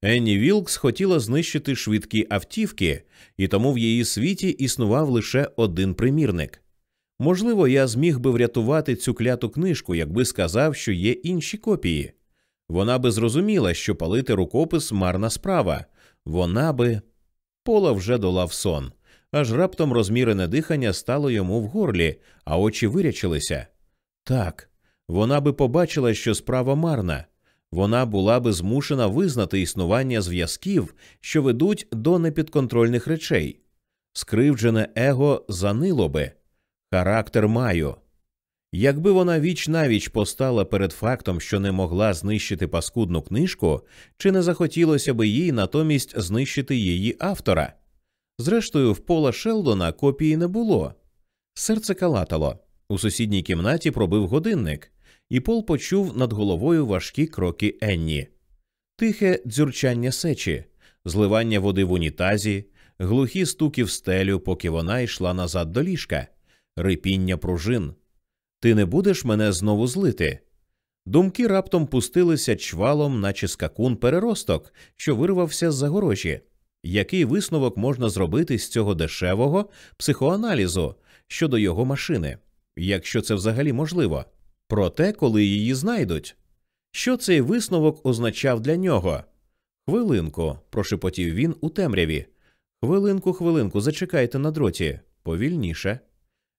Енні Вілкс хотіла знищити швидкі автівки, і тому в її світі існував лише один примірник. Можливо, я зміг би врятувати цю кляту книжку, якби сказав, що є інші копії. Вона би зрозуміла, що палити рукопис марна справа. Вона би. Пола вже долав сон, аж раптом розмірене дихання стало йому в горлі, а очі вирячилися. Так, вона би побачила, що справа марна вона була би змушена визнати існування зв'язків, що ведуть до непідконтрольних речей. Скривджене его занило би, характер маю. Якби вона віч навіч постала перед фактом, що не могла знищити паскудну книжку, чи не захотілося би їй натомість знищити її автора? Зрештою, в пола Шелдона копії не було. Серце калатало. У сусідній кімнаті пробив годинник і Пол почув над головою важкі кроки Енні, тихе дзюрчання сечі, зливання води в унітазі, глухі стуки в стелю, поки вона йшла назад до ліжка, рипіння пружин. Ти не будеш мене знову злити. Думки раптом пустилися чвалом, наче скакун переросток, що вирвався з загорожі. Який висновок можна зробити з цього дешевого психоаналізу щодо його машини, якщо це взагалі можливо? про те, коли її знайдуть. Що цей висновок означав для нього? Хвилинку, прошепотів він у темряві. Хвилинку, хвилинку, зачекайте на дроті, повільніше.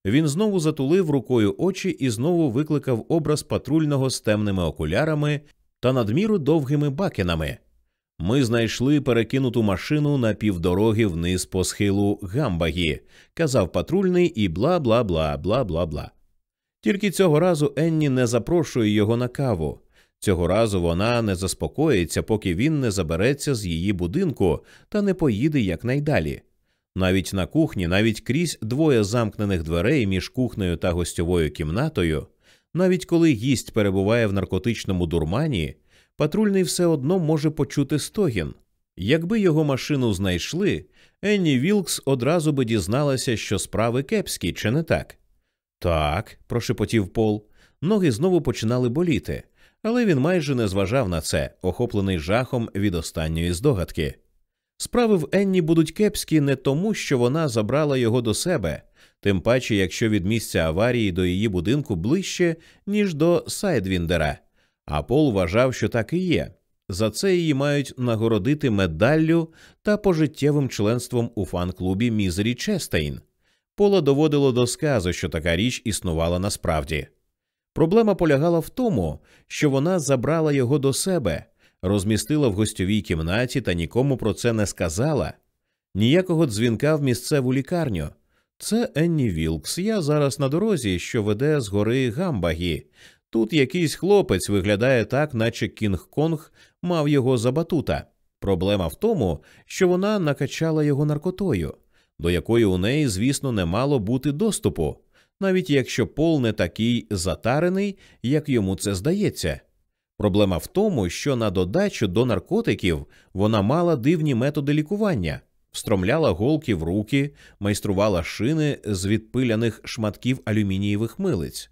Він знову затулив рукою очі і знову викликав образ патрульного з темними окулярами та надміру довгими бакенами. Ми знайшли перекинуту машину на півдороги вниз по схилу Гамбагі, казав патрульний і бла бла бла бла бла бла. Тільки цього разу Енні не запрошує його на каву. Цього разу вона не заспокоїться, поки він не забереться з її будинку та не поїде якнайдалі. Навіть на кухні, навіть крізь двоє замкнених дверей між кухнею та гостьовою кімнатою, навіть коли гість перебуває в наркотичному дурмані, патрульний все одно може почути стогін. Якби його машину знайшли, Енні Вілкс одразу би дізналася, що справи кепські, чи не так. Так, прошепотів Пол. Ноги знову починали боліти, але він майже не зважав на це, охоплений жахом від останньої здогадки. Справи в Енні будуть кепські не тому, що вона забрала його до себе, тим паче, якщо від місця аварії до її будинку ближче, ніж до Сайдвіндера. А Пол вважав, що так і є. За це її мають нагородити медаллю та пожиттєвим членством у фан-клубі Мізері Честейн. Пола доводило до сказу, що така річ існувала насправді. Проблема полягала в тому, що вона забрала його до себе, розмістила в гостьовій кімнаті та нікому про це не сказала. Ніякого дзвінка в місцеву лікарню. Це Енні Вілкс. Я зараз на дорозі, що веде з гори Гамбагі. Тут якийсь хлопець виглядає так, наче Кінг Конг мав його за батута. Проблема в тому, що вона накачала його наркотою до якої у неї, звісно, не мало бути доступу, навіть якщо Пол не такий затарений, як йому це здається. Проблема в тому, що на додачу до наркотиків вона мала дивні методи лікування, встромляла голки в руки, майструвала шини з відпиляних шматків алюмінієвих милиць.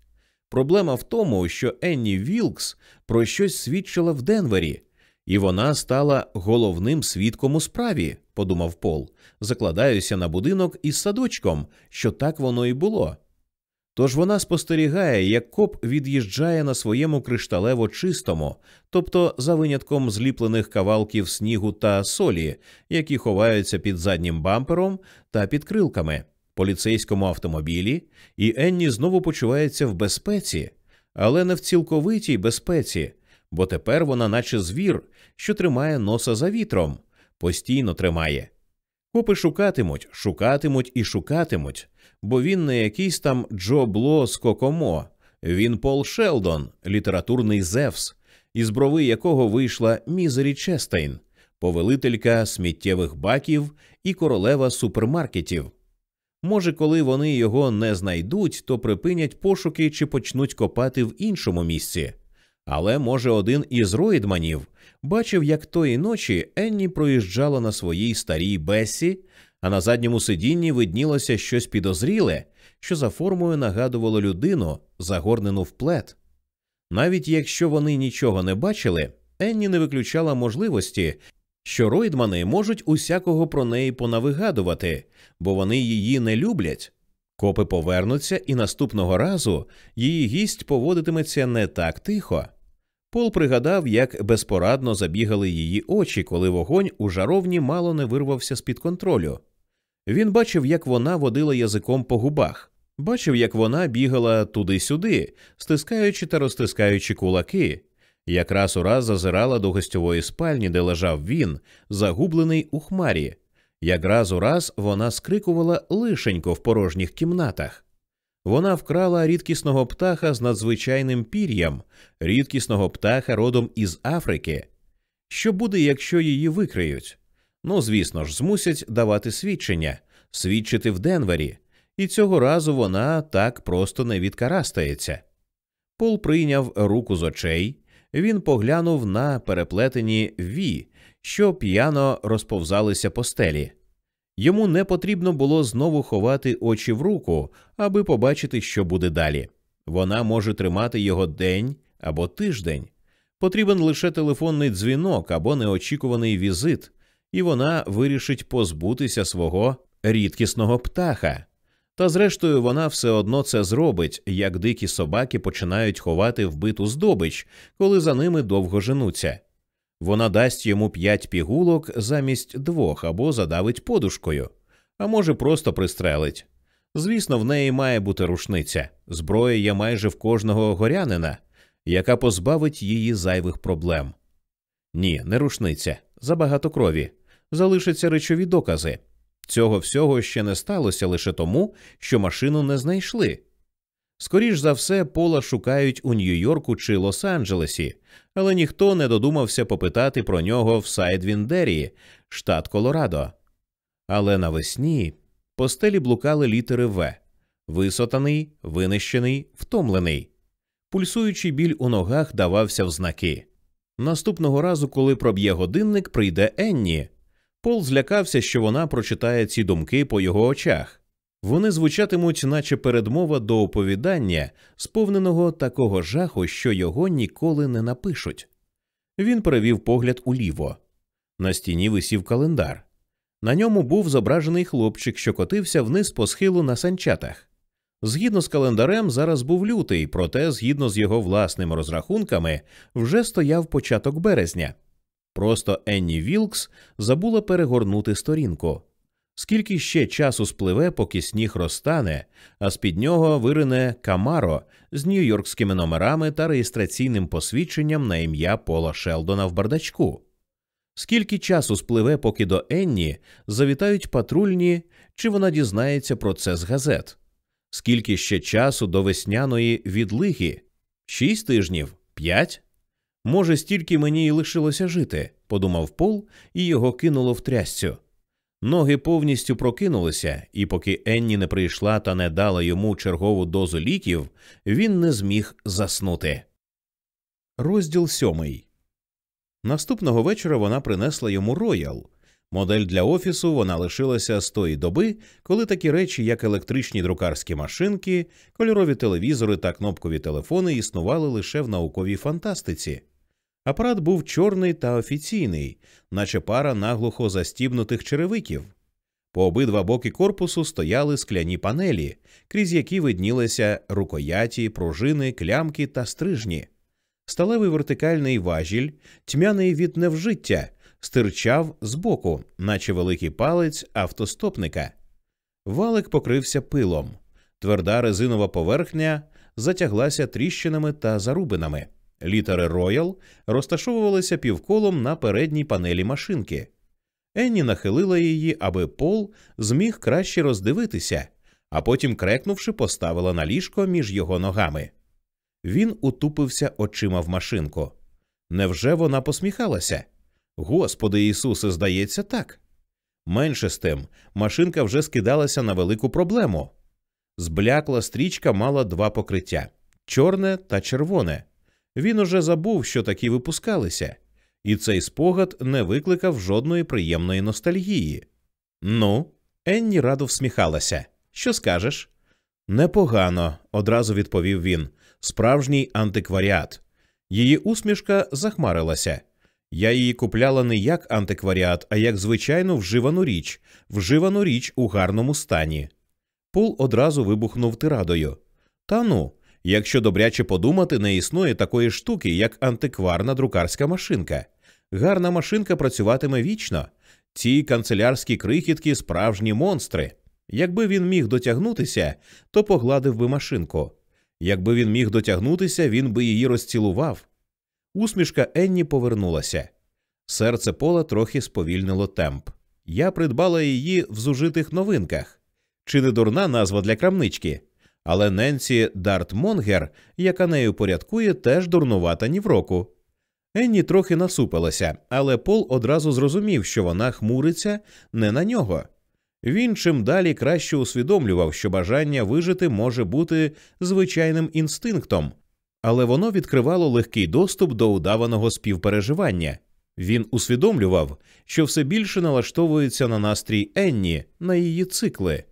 Проблема в тому, що Енні Вілкс про щось свідчила в Денвері, і вона стала головним свідком у справі, подумав Пол. Закладаюся на будинок із садочком, що так воно і було. Тож вона спостерігає, як коп від'їжджає на своєму кришталево чистому, тобто за винятком зліплених кавалків снігу та солі, які ховаються під заднім бампером та під крилками. поліцейському автомобілі, і Енні знову почувається в безпеці, але не в цілковитій безпеці, бо тепер вона, наче звір, що тримає носа за вітром, постійно тримає. Копи шукатимуть, шукатимуть і шукатимуть, бо він не якийсь там Джо Бло з Кокомо, він Пол Шелдон, літературний Зевс, із брови якого вийшла Мізері Честейн, повелителька сміттєвих баків і королева супермаркетів. Може, коли вони його не знайдуть, то припинять пошуки чи почнуть копати в іншому місці. Але, може, один із Ройдманів бачив, як тої ночі Енні проїжджала на своїй старій Бесі, а на задньому сидінні виднілося щось підозріле, що за формою нагадувало людину, загорнену в плед. Навіть якщо вони нічого не бачили, Енні не виключала можливості, що Ройдмани можуть усякого про неї понавигадувати, бо вони її не люблять. Копи повернуться, і наступного разу її гість поводитиметься не так тихо. Пол пригадав, як безпорадно забігали її очі, коли вогонь у жаровні мало не вирвався з під контролю. Він бачив, як вона водила язиком по губах, бачив, як вона бігала туди-сюди, стискаючи та розтискаючи кулаки, якраз ураз зазирала до гостьової спальні, де лежав він, загублений у хмарі. Якраз ураз вона скрикувала лишенько в порожніх кімнатах. Вона вкрала рідкісного птаха з надзвичайним пір'ям, рідкісного птаха родом із Африки. Що буде, якщо її викриють? Ну, звісно ж, змусять давати свідчення, свідчити в Денвері, і цього разу вона так просто не відкарастається. Пол прийняв руку з очей, він поглянув на переплетені ві, що п'яно розповзалися по стелі. Йому не потрібно було знову ховати очі в руку, аби побачити, що буде далі. Вона може тримати його день або тиждень. Потрібен лише телефонний дзвінок або неочікуваний візит, і вона вирішить позбутися свого рідкісного птаха. Та зрештою вона все одно це зробить, як дикі собаки починають ховати вбиту здобич, коли за ними довго женуться. Вона дасть йому п'ять пігулок замість двох або задавить подушкою, а може, просто пристрелить. Звісно, в неї має бути рушниця, зброя є майже в кожного горянина, яка позбавить її зайвих проблем. Ні, не рушниця, забагато крові, залишаться речові докази. Цього всього ще не сталося лише тому, що машину не знайшли. Скоріш за все, пола шукають у Нью-Йорку чи Лос-Анджелесі, але ніхто не додумався попитати про нього в Сайдвіндерії, штат Колорадо. Але навесні по стелі блукали літери В висотаний, винищений, втомлений. Пульсуючий біль у ногах давався в знаки. Наступного разу, коли проб'є годинник, прийде Енні. Пол злякався, що вона прочитає ці думки по його очах. Вони звучатимуть, наче передмова до оповідання, сповненого такого жаху, що його ніколи не напишуть. Він перевів погляд уліво. На стіні висів календар. На ньому був зображений хлопчик, що котився вниз по схилу на санчатах. Згідно з календарем, зараз був лютий, проте, згідно з його власними розрахунками, вже стояв початок березня. Просто Енні Вілкс забула перегорнути сторінку. Скільки ще часу спливе, поки сніг розтане, а з під нього вирине Камаро з нью-йоркськими номерами та реєстраційним посвідченням на ім'я Пола Шелдона в бардачку? Скільки часу спливе, поки до Енні завітають патрульні, чи вона дізнається про це з газет? Скільки ще часу до весняної відлиги? Шість тижнів? П'ять? Може, стільки мені й лишилося жити, подумав Пол, і його кинуло в трясцю. Ноги повністю прокинулися, і поки Енні не прийшла та не дала йому чергову дозу ліків, він не зміг заснути. Розділ сьомий. Наступного вечора вона принесла йому роял. Модель для офісу вона лишилася з тої доби, коли такі речі, як електричні друкарські машинки, кольорові телевізори та кнопкові телефони існували лише в науковій фантастиці. Апарат був чорний та офіційний, наче пара наглухо застібнутих черевиків. По обидва боки корпусу стояли скляні панелі, крізь які виднілися рукояті, пружини, клямки та стрижні. Сталевий вертикальний важіль, тьмяний від невжиття, стирчав збоку, наче великий палець автостопника. Валик покрився пилом. Тверда резинова поверхня затяглася тріщинами та зарубинами. Літери Royal розташовувалися півколом на передній панелі машинки. Енні нахилила її, аби Пол зміг краще роздивитися, а потім, крекнувши, поставила на ліжко між його ногами. Він утупився очима в машинку. Невже вона посміхалася? Господи Ісусе, здається, так. Менше з тим, машинка вже скидалася на велику проблему. Зблякла стрічка мала два покриття чорне та червоне. Він уже забув, що такі випускалися, і цей спогад не викликав жодної приємної ностальгії. Ну, Енні радо всміхалася. Що скажеш? Непогано, одразу відповів він. Справжній антикваріат. Її усмішка захмарилася. Я її купляла не як антикваріат, а як звичайну вживану річ, вживану річ у гарному стані. Пол одразу вибухнув тирадою. Та ну, якщо добряче подумати, не існує такої штуки, як антикварна друкарська машинка. Гарна машинка працюватиме вічно. Ці канцелярські крихітки справжні монстри. Якби він міг дотягнутися, то погладив би машинку. Якби він міг дотягнутися, він би її розцілував. Усмішка Енні повернулася. Серце Пола трохи сповільнило темп. Я придбала її в зужитих новинках. Чи не дурна назва для крамнички? Але Ненсі Дартмонгер, яка нею порядкує, теж дурнувата нівроку. Енні трохи насупилася, але Пол одразу зрозумів, що вона хмуриться не на нього. Він чим далі краще усвідомлював, що бажання вижити може бути звичайним інстинктом, але воно відкривало легкий доступ до удаваного співпереживання. Він усвідомлював, що все більше налаштовується на настрій Енні, на її цикли.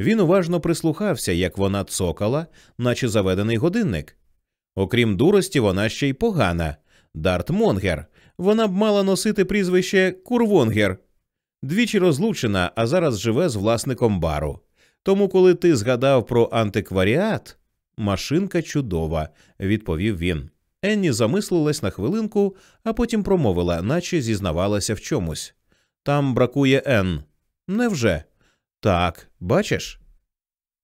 Він уважно прислухався, як вона цокала, наче заведений годинник. Окрім дурості, вона ще й погана. Дарт Монгер. Вона б мала носити прізвище Курвонгер. Двічі розлучена, а зараз живе з власником бару. Тому, коли ти згадав про антикваріат, машинка чудова, відповів він. Енні замислилась на хвилинку, а потім промовила, наче зізнавалася в чомусь. Там бракує Н. Невже? Так, бачиш?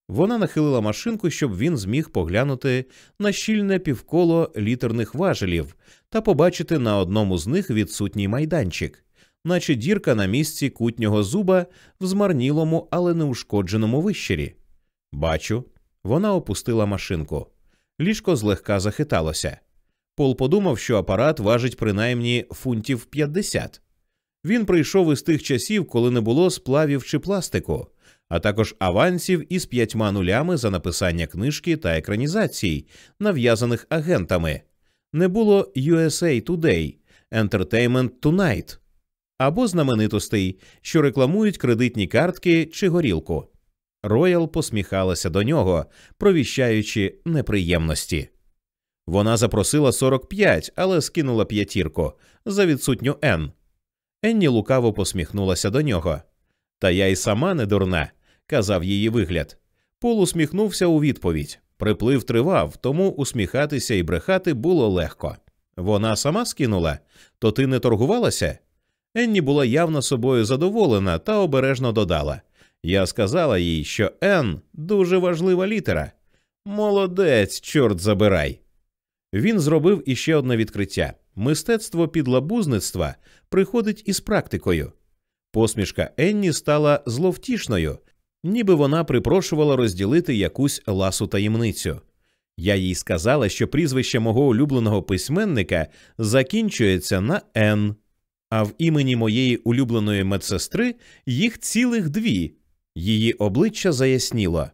Вона нахилила машинку, щоб він зміг поглянути на щільне півколо літерних важелів та побачити на одному з них відсутній майданчик, наче дірка на місці кутнього зуба в змарнілому, але неушкодженому вищері. Бачу, вона опустила машинку. Ліжко злегка захиталося. Пол подумав, що апарат важить принаймні фунтів 50. Він прийшов із тих часів, коли не було сплавів чи пластику, а також авансів із п'ятьма нулями за написання книжки та екранізацій, нав'язаних агентами. Не було USA Today, Entertainment Tonight або знаменитостей, що рекламують кредитні картки чи горілку. Royal посміхалася до нього, провіщаючи неприємності. Вона запросила 45, але скинула п'ятірку за відсутню Н. Енні лукаво посміхнулася до нього. Та я й сама не дурна, казав її вигляд. Пол усміхнувся у відповідь. Приплив тривав, тому усміхатися і брехати було легко. Вона сама скинула, то ти не торгувалася? Енні була явно собою задоволена та обережно додала. Я сказала їй, що Н дуже важлива літера. Молодець, чорт забирай. Він зробив іще одне відкриття мистецтво підлабузництва приходить із практикою. Посмішка Енні стала зловтішною, ніби вона припрошувала розділити якусь ласу таємницю. Я їй сказала, що прізвище мого улюбленого письменника закінчується на Н, а в імені моєї улюбленої медсестри їх цілих дві. Її обличчя заясніло.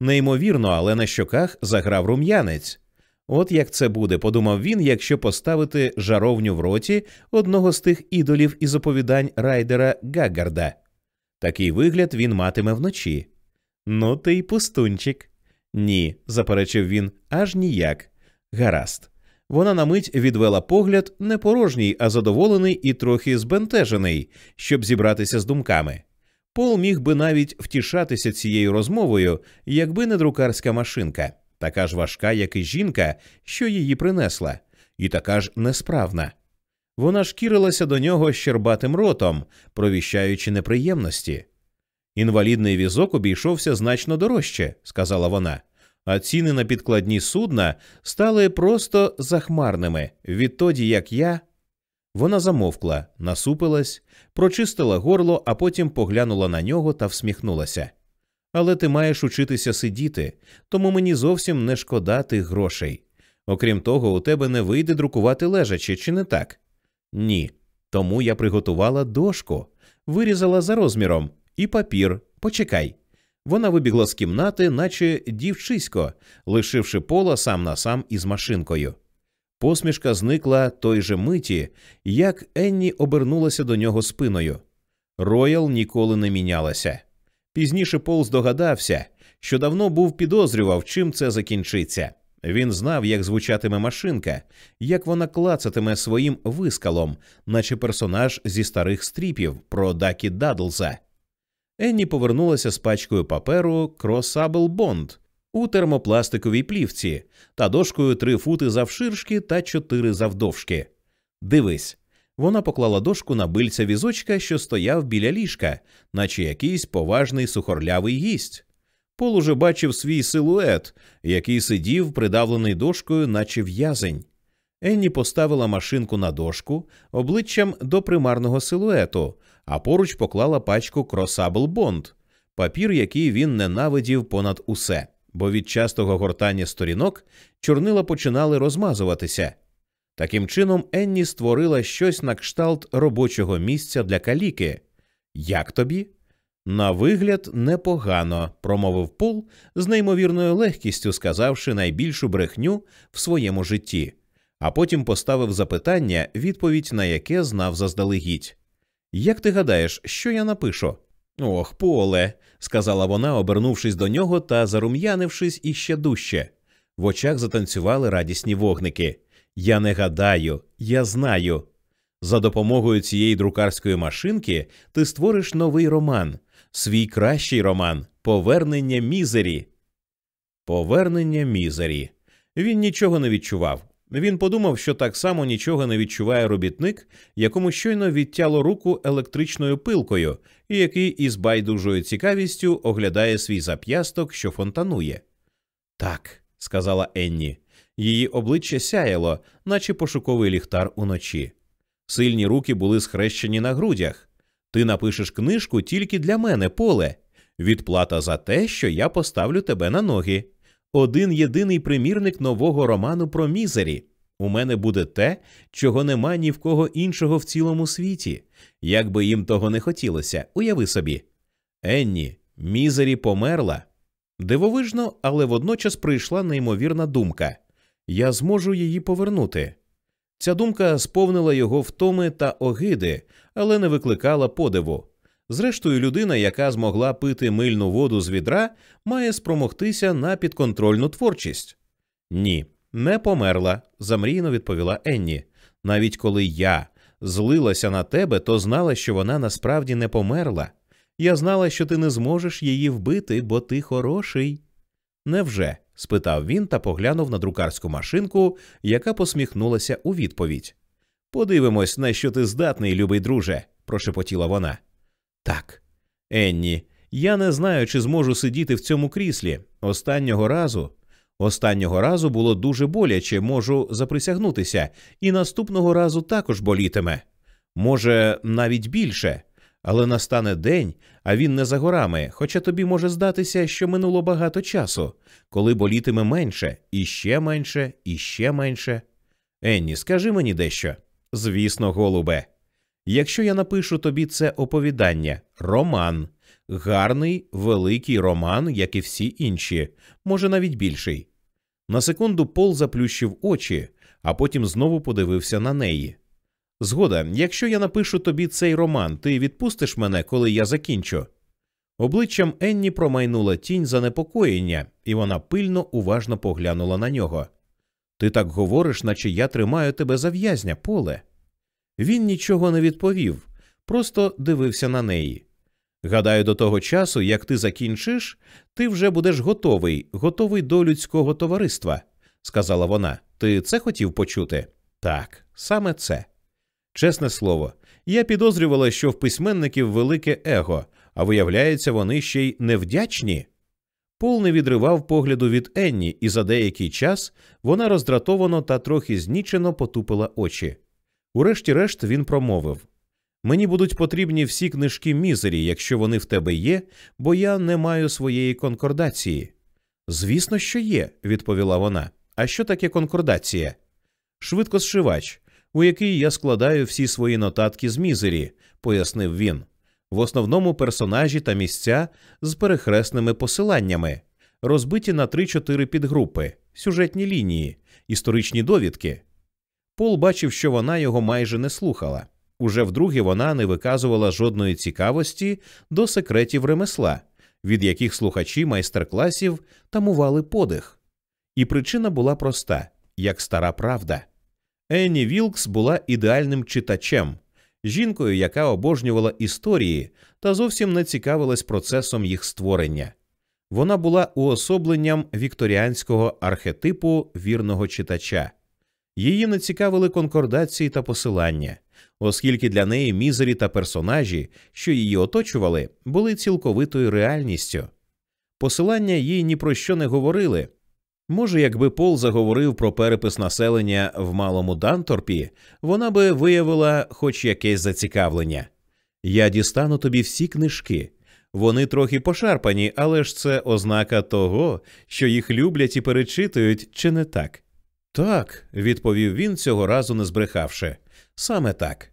Неймовірно, але на щоках заграв рум'янець. От як це буде, подумав він, якщо поставити жаровню в роті одного з тих ідолів із оповідань райдера Гагарда. Такий вигляд він матиме вночі. Ну, ти й пустунчик. Ні, заперечив він, аж ніяк. Гаразд. Вона на мить відвела погляд не порожній, а задоволений і трохи збентежений, щоб зібратися з думками. Пол міг би навіть втішатися цією розмовою, якби не друкарська машинка така ж важка, як і жінка, що її принесла, і така ж несправна. Вона шкірилася до нього щербатим ротом, провіщаючи неприємності. Інвалідний візок обійшовся значно дорожче, сказала вона, а ціни на підкладні судна стали просто захмарними відтоді, як я. Вона замовкла, насупилась, прочистила горло, а потім поглянула на нього та всміхнулася. Але ти маєш учитися сидіти, тому мені зовсім не шкода тих грошей. Окрім того, у тебе не вийде друкувати лежачи, чи не так? Ні. Тому я приготувала дошку, вирізала за розміром, і папір. Почекай. Вона вибігла з кімнати, наче дівчисько, лишивши Пола сам на сам із машинкою. Посмішка зникла той же миті, як Енні обернулася до нього спиною. Royal ніколи не мінялася. Пізніше Пол здогадався, що давно був підозрював, чим це закінчиться. Він знав, як звучатиме машинка, як вона клацатиме своїм вискалом, наче персонаж зі старих стріпів про Дакі Дадлза. Енні повернулася з пачкою паперу Corrasable Bond у термопластиковій плівці та дошкою три фути завширшки та чотири завдовжки. Дивись, вона поклала дошку на бильця візочка, що стояв біля ліжка, наче якийсь поважний сухорлявий гість. Пол уже бачив свій силует, який сидів, придавлений дошкою, наче в'язень. Енні поставила машинку на дошку обличчям до примарного силуету, а поруч поклала пачку Corrasable Bond, папір, який він ненавидів понад усе, бо від частого гортання сторінок чорнила починали розмазуватися. Таким чином, Енні створила щось на кшталт робочого місця для каліки. Як тобі? На вигляд, непогано, промовив Пол з неймовірною легкістю, сказавши найбільшу брехню в своєму житті, а потім поставив запитання, відповідь на яке знав заздалегідь. Як ти гадаєш, що я напишу? Ох, поле, сказала вона, обернувшись до нього та зарум'янившись іще дужче. В очах затанцювали радісні вогники. Я не гадаю, я знаю. За допомогою цієї друкарської машинки ти створиш новий роман, свій кращий роман Повернення мізері. Повернення мізері. Він нічого не відчував. Він подумав, що так само нічого не відчуває робітник, якому щойно відтяло руку електричною пилкою, і який із байдужою цікавістю оглядає свій зап'ясток, що фонтанує. Так, сказала Енні. Її обличчя сяяло, наче пошуковий ліхтар уночі. Сильні руки були схрещені на грудях. Ти напишеш книжку тільки для мене, поле. Відплата за те, що я поставлю тебе на ноги. Один єдиний примірник нового роману про мізері. У мене буде те, чого нема ні в кого іншого в цілому світі. Як би їм того не хотілося, уяви собі. Енні, мізері померла. Дивовижно, але водночас прийшла неймовірна думка я зможу її повернути. Ця думка сповнила його втоми та огиди, але не викликала подиву. Зрештою, людина, яка змогла пити мильну воду з відра, має спромогтися на підконтрольну творчість. Ні, не померла, замрійно відповіла Енні. Навіть коли я злилася на тебе, то знала, що вона насправді не померла. Я знала, що ти не зможеш її вбити, бо ти хороший. Невже? спитав він та поглянув на друкарську машинку, яка посміхнулася у відповідь. Подивимось, на що ти здатний, любий друже, прошепотіла вона. Так, Енні, я не знаю, чи зможу сидіти в цьому кріслі. Останнього разу. Останнього разу було дуже боляче, можу заприсягнутися, і наступного разу також болітиме. Може, навіть більше. Але настане день, а він не за горами, хоча тобі може здатися, що минуло багато часу, коли болітиме менше, і ще менше, і ще менше. Енні, скажи мені дещо. Звісно, голубе. Якщо я напишу тобі це оповідання, роман, гарний, великий роман, як і всі інші, може навіть більший. На секунду Пол заплющив очі, а потім знову подивився на неї. Згода, якщо я напишу тобі цей роман, ти відпустиш мене, коли я закінчу. Обличчям Енні промайнула тінь занепокоєння, і вона пильно уважно поглянула на нього. Ти так говориш, наче я тримаю тебе за в'язня, поле. Він нічого не відповів, просто дивився на неї. Гадаю, до того часу, як ти закінчиш, ти вже будеш готовий, готовий до людського товариства, сказала вона. Ти це хотів почути? Так, саме це. Чесне слово, я підозрювала, що в письменників велике его, А виявляється, вони ще й невдячні. Пол не відривав погляду від Енні, і за деякий час вона роздратовано та трохи знічено потупила очі. Урешті-решт він промовив Мені будуть потрібні всі книжки мізері, якщо вони в тебе є, бо я не маю своєї конкордації. Звісно, що є, відповіла вона. А що таке конкордація? Швидкосшивач, у який я складаю всі свої нотатки з мізері, пояснив він. В основному персонажі та місця з перехресними посиланнями, розбиті на 3-4 підгрупи, сюжетні лінії, історичні довідки. Пол бачив, що вона його майже не слухала. Уже вдруге вона не виказувала жодної цікавості до секретів ремесла, від яких слухачі майстер-класів тамували подих. І причина була проста як стара правда. Енні Вілкс була ідеальним читачем, жінкою, яка обожнювала історії та зовсім не цікавилась процесом їх створення. Вона була уособленням вікторіанського архетипу вірного читача. Її не цікавили конкордації та посилання, оскільки для неї мізері та персонажі, що її оточували, були цілковитою реальністю. Посилання їй ні про що не говорили. Може, якби Пол заговорив про перепис населення в малому Данторпі, вона би виявила хоч якесь зацікавлення. Я дістану тобі всі книжки. Вони трохи пошарпані, але ж це ознака того, що їх люблять і перечитують, чи не так? Так, відповів він цього разу не збрехавши. Саме так.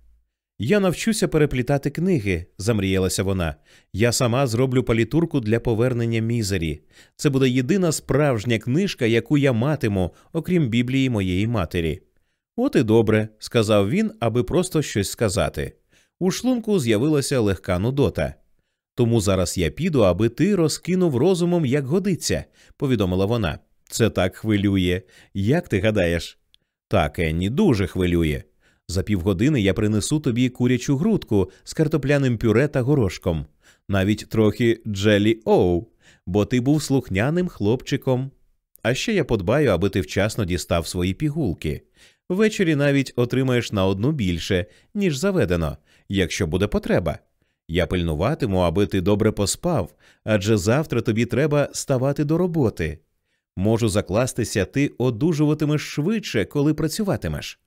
Я навчуся переплітати книги, замріялася вона. Я сама зроблю палітурку для повернення мізері. Це буде єдина справжня книжка, яку я матиму, окрім біблії моєї матері. От і добре, сказав він, аби просто щось сказати. У шлунку з'явилася легка нудота. Тому зараз я піду, аби ти розкинув розумом, як годиться, повідомила вона. Це так хвилює. Як ти гадаєш? Так, Енні, дуже хвилює. За півгодини я принесу тобі курячу грудку з картопляним пюре та горошком, навіть трохи джелі оу, бо ти був слухняним хлопчиком. А ще я подбаю, аби ти вчасно дістав свої пігулки. Ввечері навіть отримаєш на одну більше, ніж заведено, якщо буде потреба. Я пильнуватиму, аби ти добре поспав, адже завтра тобі треба ставати до роботи. Можу закластися, ти одужуватимеш швидше, коли працюватимеш.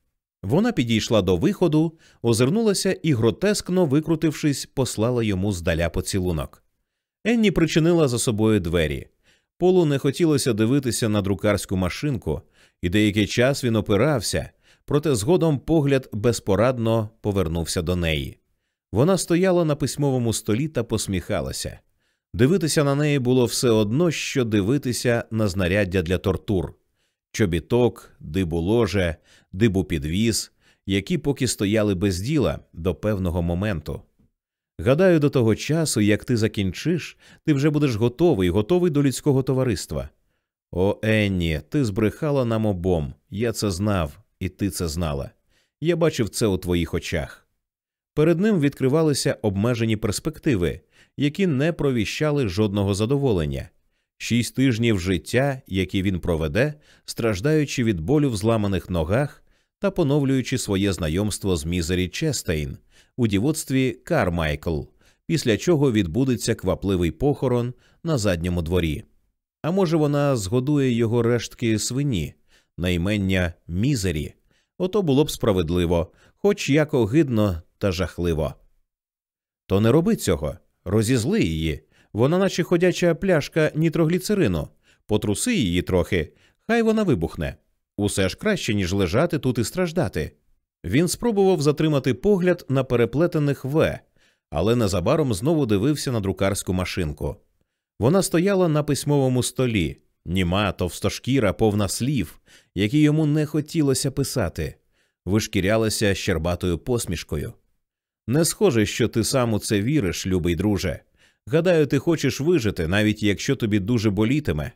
Вона підійшла до виходу, озирнулася і, гротескно викрутившись, послала йому здаля поцілунок. Енні причинила за собою двері. Полу не хотілося дивитися на друкарську машинку, і деякий час він опирався, проте згодом погляд безпорадно повернувся до неї. Вона стояла на письмовому столі та посміхалася. Дивитися на неї було все одно, що дивитися на знаряддя для тортур чобіток, дибу ложе, дибу підвіз, які поки стояли без діла до певного моменту. Гадаю, до того часу, як ти закінчиш, ти вже будеш готовий, готовий до людського товариства. О, Енні, ти збрехала нам обом, я це знав, і ти це знала. Я бачив це у твоїх очах. Перед ним відкривалися обмежені перспективи, які не провіщали жодного задоволення, шість тижнів життя, які він проведе, страждаючи від болю в зламаних ногах та поновлюючи своє знайомство з Мізері Честейн у дівоцтві Кармайкл, після чого відбудеться квапливий похорон на задньому дворі. А може, вона згодує його рештки свині, наймення Мізері. Ото було б справедливо, хоч як огидно та жахливо. То не роби цього, розізли її, вона, наче ходяча пляшка нітрогліцерину, потруси її трохи, хай вона вибухне. Усе ж краще, ніж лежати тут і страждати. Він спробував затримати погляд на переплетених В, але незабаром знову дивився на друкарську машинку. Вона стояла на письмовому столі, німа, товстошкіра, повна слів, які йому не хотілося писати, вишкірялася щербатою посмішкою. Не схоже, що ти сам у це віриш, любий друже. Гадаю, ти хочеш вижити, навіть якщо тобі дуже болітиме.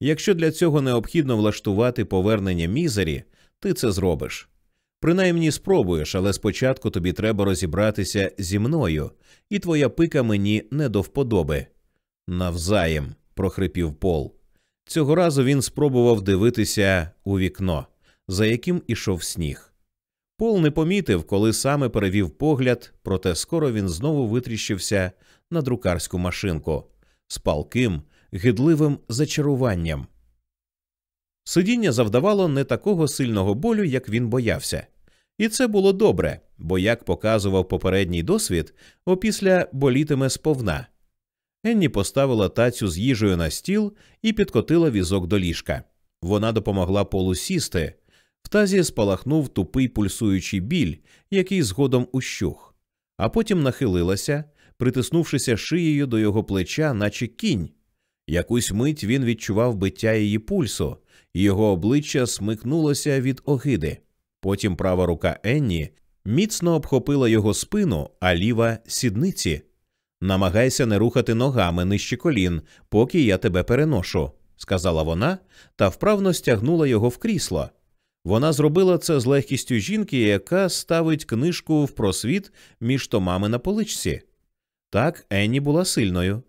Якщо для цього необхідно влаштувати повернення мізері, ти це зробиш. Принаймні спробуєш, але спочатку тобі треба розібратися зі мною, і твоя пика мені не до вподоби. Навзаєм, прохрипів Пол. Цього разу він спробував дивитися у вікно, за яким ішов сніг. Пол не помітив, коли саме перевів погляд, проте скоро він знову витріщився на друкарську машинку з палким, гидливим зачаруванням. Сидіння завдавало не такого сильного болю, як він боявся. І це було добре, бо, як показував попередній досвід, опісля болітиме сповна. Енні поставила тацю з їжею на стіл і підкотила візок до ліжка. Вона допомогла полу сісти. В тазі спалахнув тупий пульсуючий біль, який згодом ущух, а потім нахилилася, притиснувшися шиєю до його плеча, наче кінь. Якусь мить він відчував биття її пульсу, і його обличчя смикнулося від огиди. Потім права рука Енні міцно обхопила його спину, а ліва сідниці. Намагайся не рухати ногами нижче колін, поки я тебе переношу, сказала вона та вправно стягнула його в крісло. Вона зробила це з легкістю жінки, яка ставить книжку в просвіт між томами на поличці. Так, Енні була сильною.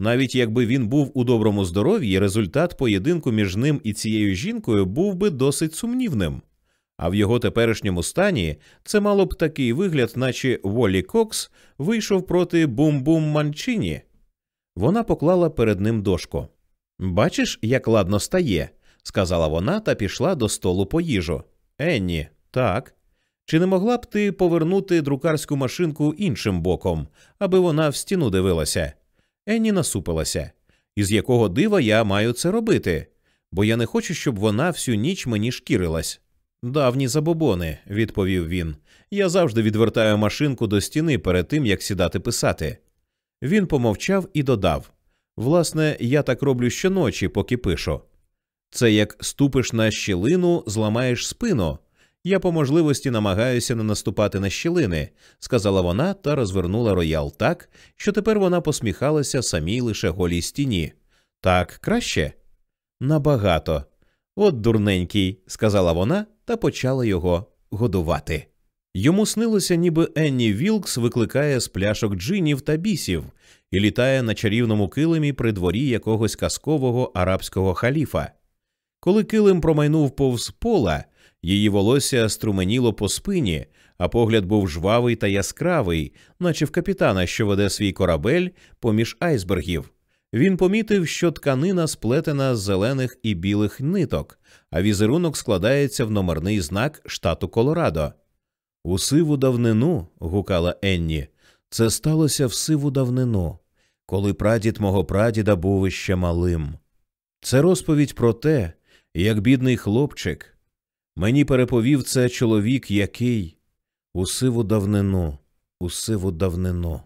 Навіть якби він був у доброму здоров'ї, результат поєдинку між ним і цією жінкою був би досить сумнівним. А в його теперішньому стані це мало б такий вигляд, наче Волі Кокс вийшов проти Бум-Бум Манчині. Вона поклала перед ним дошку. Бачиш, як ладно стає, сказала вона та пішла до столу по їжу. Енні, так. Чи не могла б ти повернути друкарську машинку іншим боком, аби вона в стіну дивилася? Енні насупилася. Із якого дива я маю це робити? Бо я не хочу, щоб вона всю ніч мені шкірилась. Давні забобони, відповів він. Я завжди відвертаю машинку до стіни перед тим, як сідати писати. Він помовчав і додав Власне, я так роблю щоночі, поки пишу. Це як ступиш на щілину, зламаєш спину. Я по можливості намагаюся не наступати на щілини, сказала вона та розвернула роял так, що тепер вона посміхалася самій лише голій стіні. Так краще? Набагато. От дурненький, сказала вона та почала його годувати. Йому снилося, ніби Енні Вілкс викликає з пляшок джинів та бісів і літає на чарівному килимі при дворі якогось казкового арабського халіфа. Коли килим промайнув повз пола, її волосся струменіло по спині, а погляд був жвавий та яскравий, наче в капітана, що веде свій корабель поміж айсбергів. Він помітив, що тканина сплетена з зелених і білих ниток, а візерунок складається в номерний знак штату Колорадо. У сиву давнину, гукала Енні, це сталося в сиву давнину, коли прадід мого прадіда був іще малим. Це розповідь про те, як бідний хлопчик. Мені переповів це чоловік, який у сиву давнину, у сиву давнину.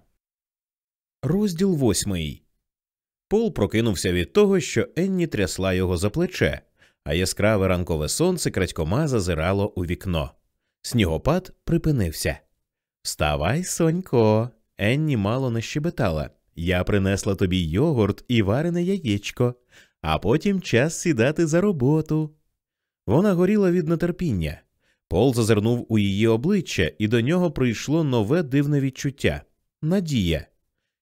Розділ восьмий. Пол прокинувся від того, що Енні трясла його за плече, а яскраве ранкове сонце крадькома зазирало у вікно. Снігопад припинився. Вставай, сонько. Енні мало не щебетала. Я принесла тобі йогурт і варене яєчко, а потім час сідати за роботу. Вона горіла від нетерпіння. Пол зазирнув у її обличчя, і до нього прийшло нове дивне відчуття надія.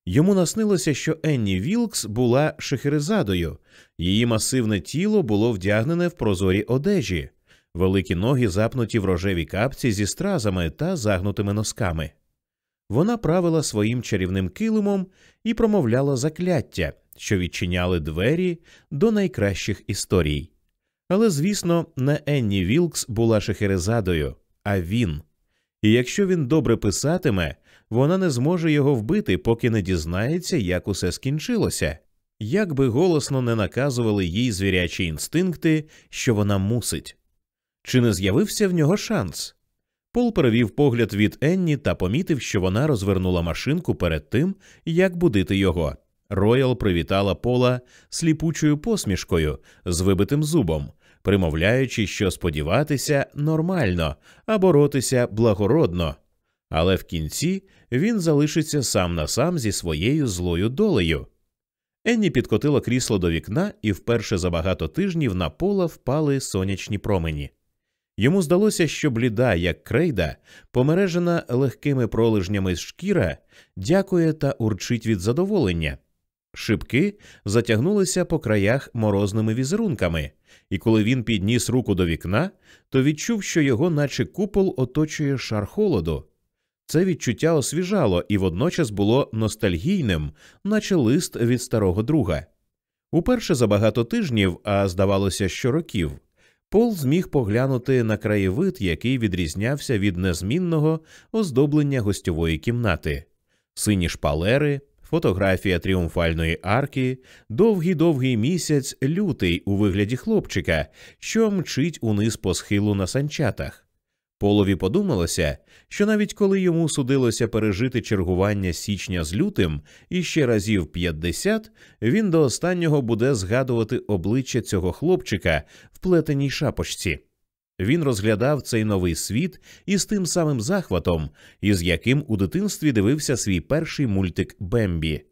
Йому наснилося, що Енні Вілкс була шехерезадою, її масивне тіло було вдягнене в прозорі одежі, великі ноги запнуті в рожеві капці зі стразами та загнутими носками. Вона правила своїм чарівним килимом і промовляла закляття, що відчиняли двері до найкращих історій. Але, звісно, не Енні Вілкс була шехерезадою, а він. І якщо він добре писатиме, вона не зможе його вбити, поки не дізнається, як усе скінчилося, як би голосно не наказували їй звірячі інстинкти, що вона мусить. Чи не з'явився в нього шанс? Пол перевів погляд від Енні та помітив, що вона розвернула машинку перед тим, як будити його. Royal привітала Пола сліпучою посмішкою з вибитим зубом, примовляючи, що сподіватися нормально, а боротися благородно. Але в кінці він залишиться сам на сам зі своєю злою долею. Енні підкотила крісло до вікна, і вперше за багато тижнів на Пола впали сонячні промені. Йому здалося, що бліда, як крейда, помережена легкими пролежнями з шкіра, дякує та урчить від задоволення. Шибки затягнулися по краях морозними візерунками, і коли він підніс руку до вікна, то відчув, що його, наче купол, оточує шар холоду. Це відчуття освіжало і водночас було ностальгійним, наче лист від старого друга. Уперше за багато тижнів, а здавалося, що років, Пол зміг поглянути на краєвид, який відрізнявся від незмінного оздоблення гостьової кімнати, сині шпалери, фотографія тріумфальної арки, довгий довгий місяць, лютий у вигляді хлопчика, що мчить униз по схилу на санчатах. Полові подумалося, що навіть коли йому судилося пережити чергування січня з лютим і ще разів 50, він до останнього буде згадувати обличчя цього хлопчика в плетеній шапочці. Він розглядав цей новий світ із тим самим захватом, із яким у дитинстві дивився свій перший мультик Бембі.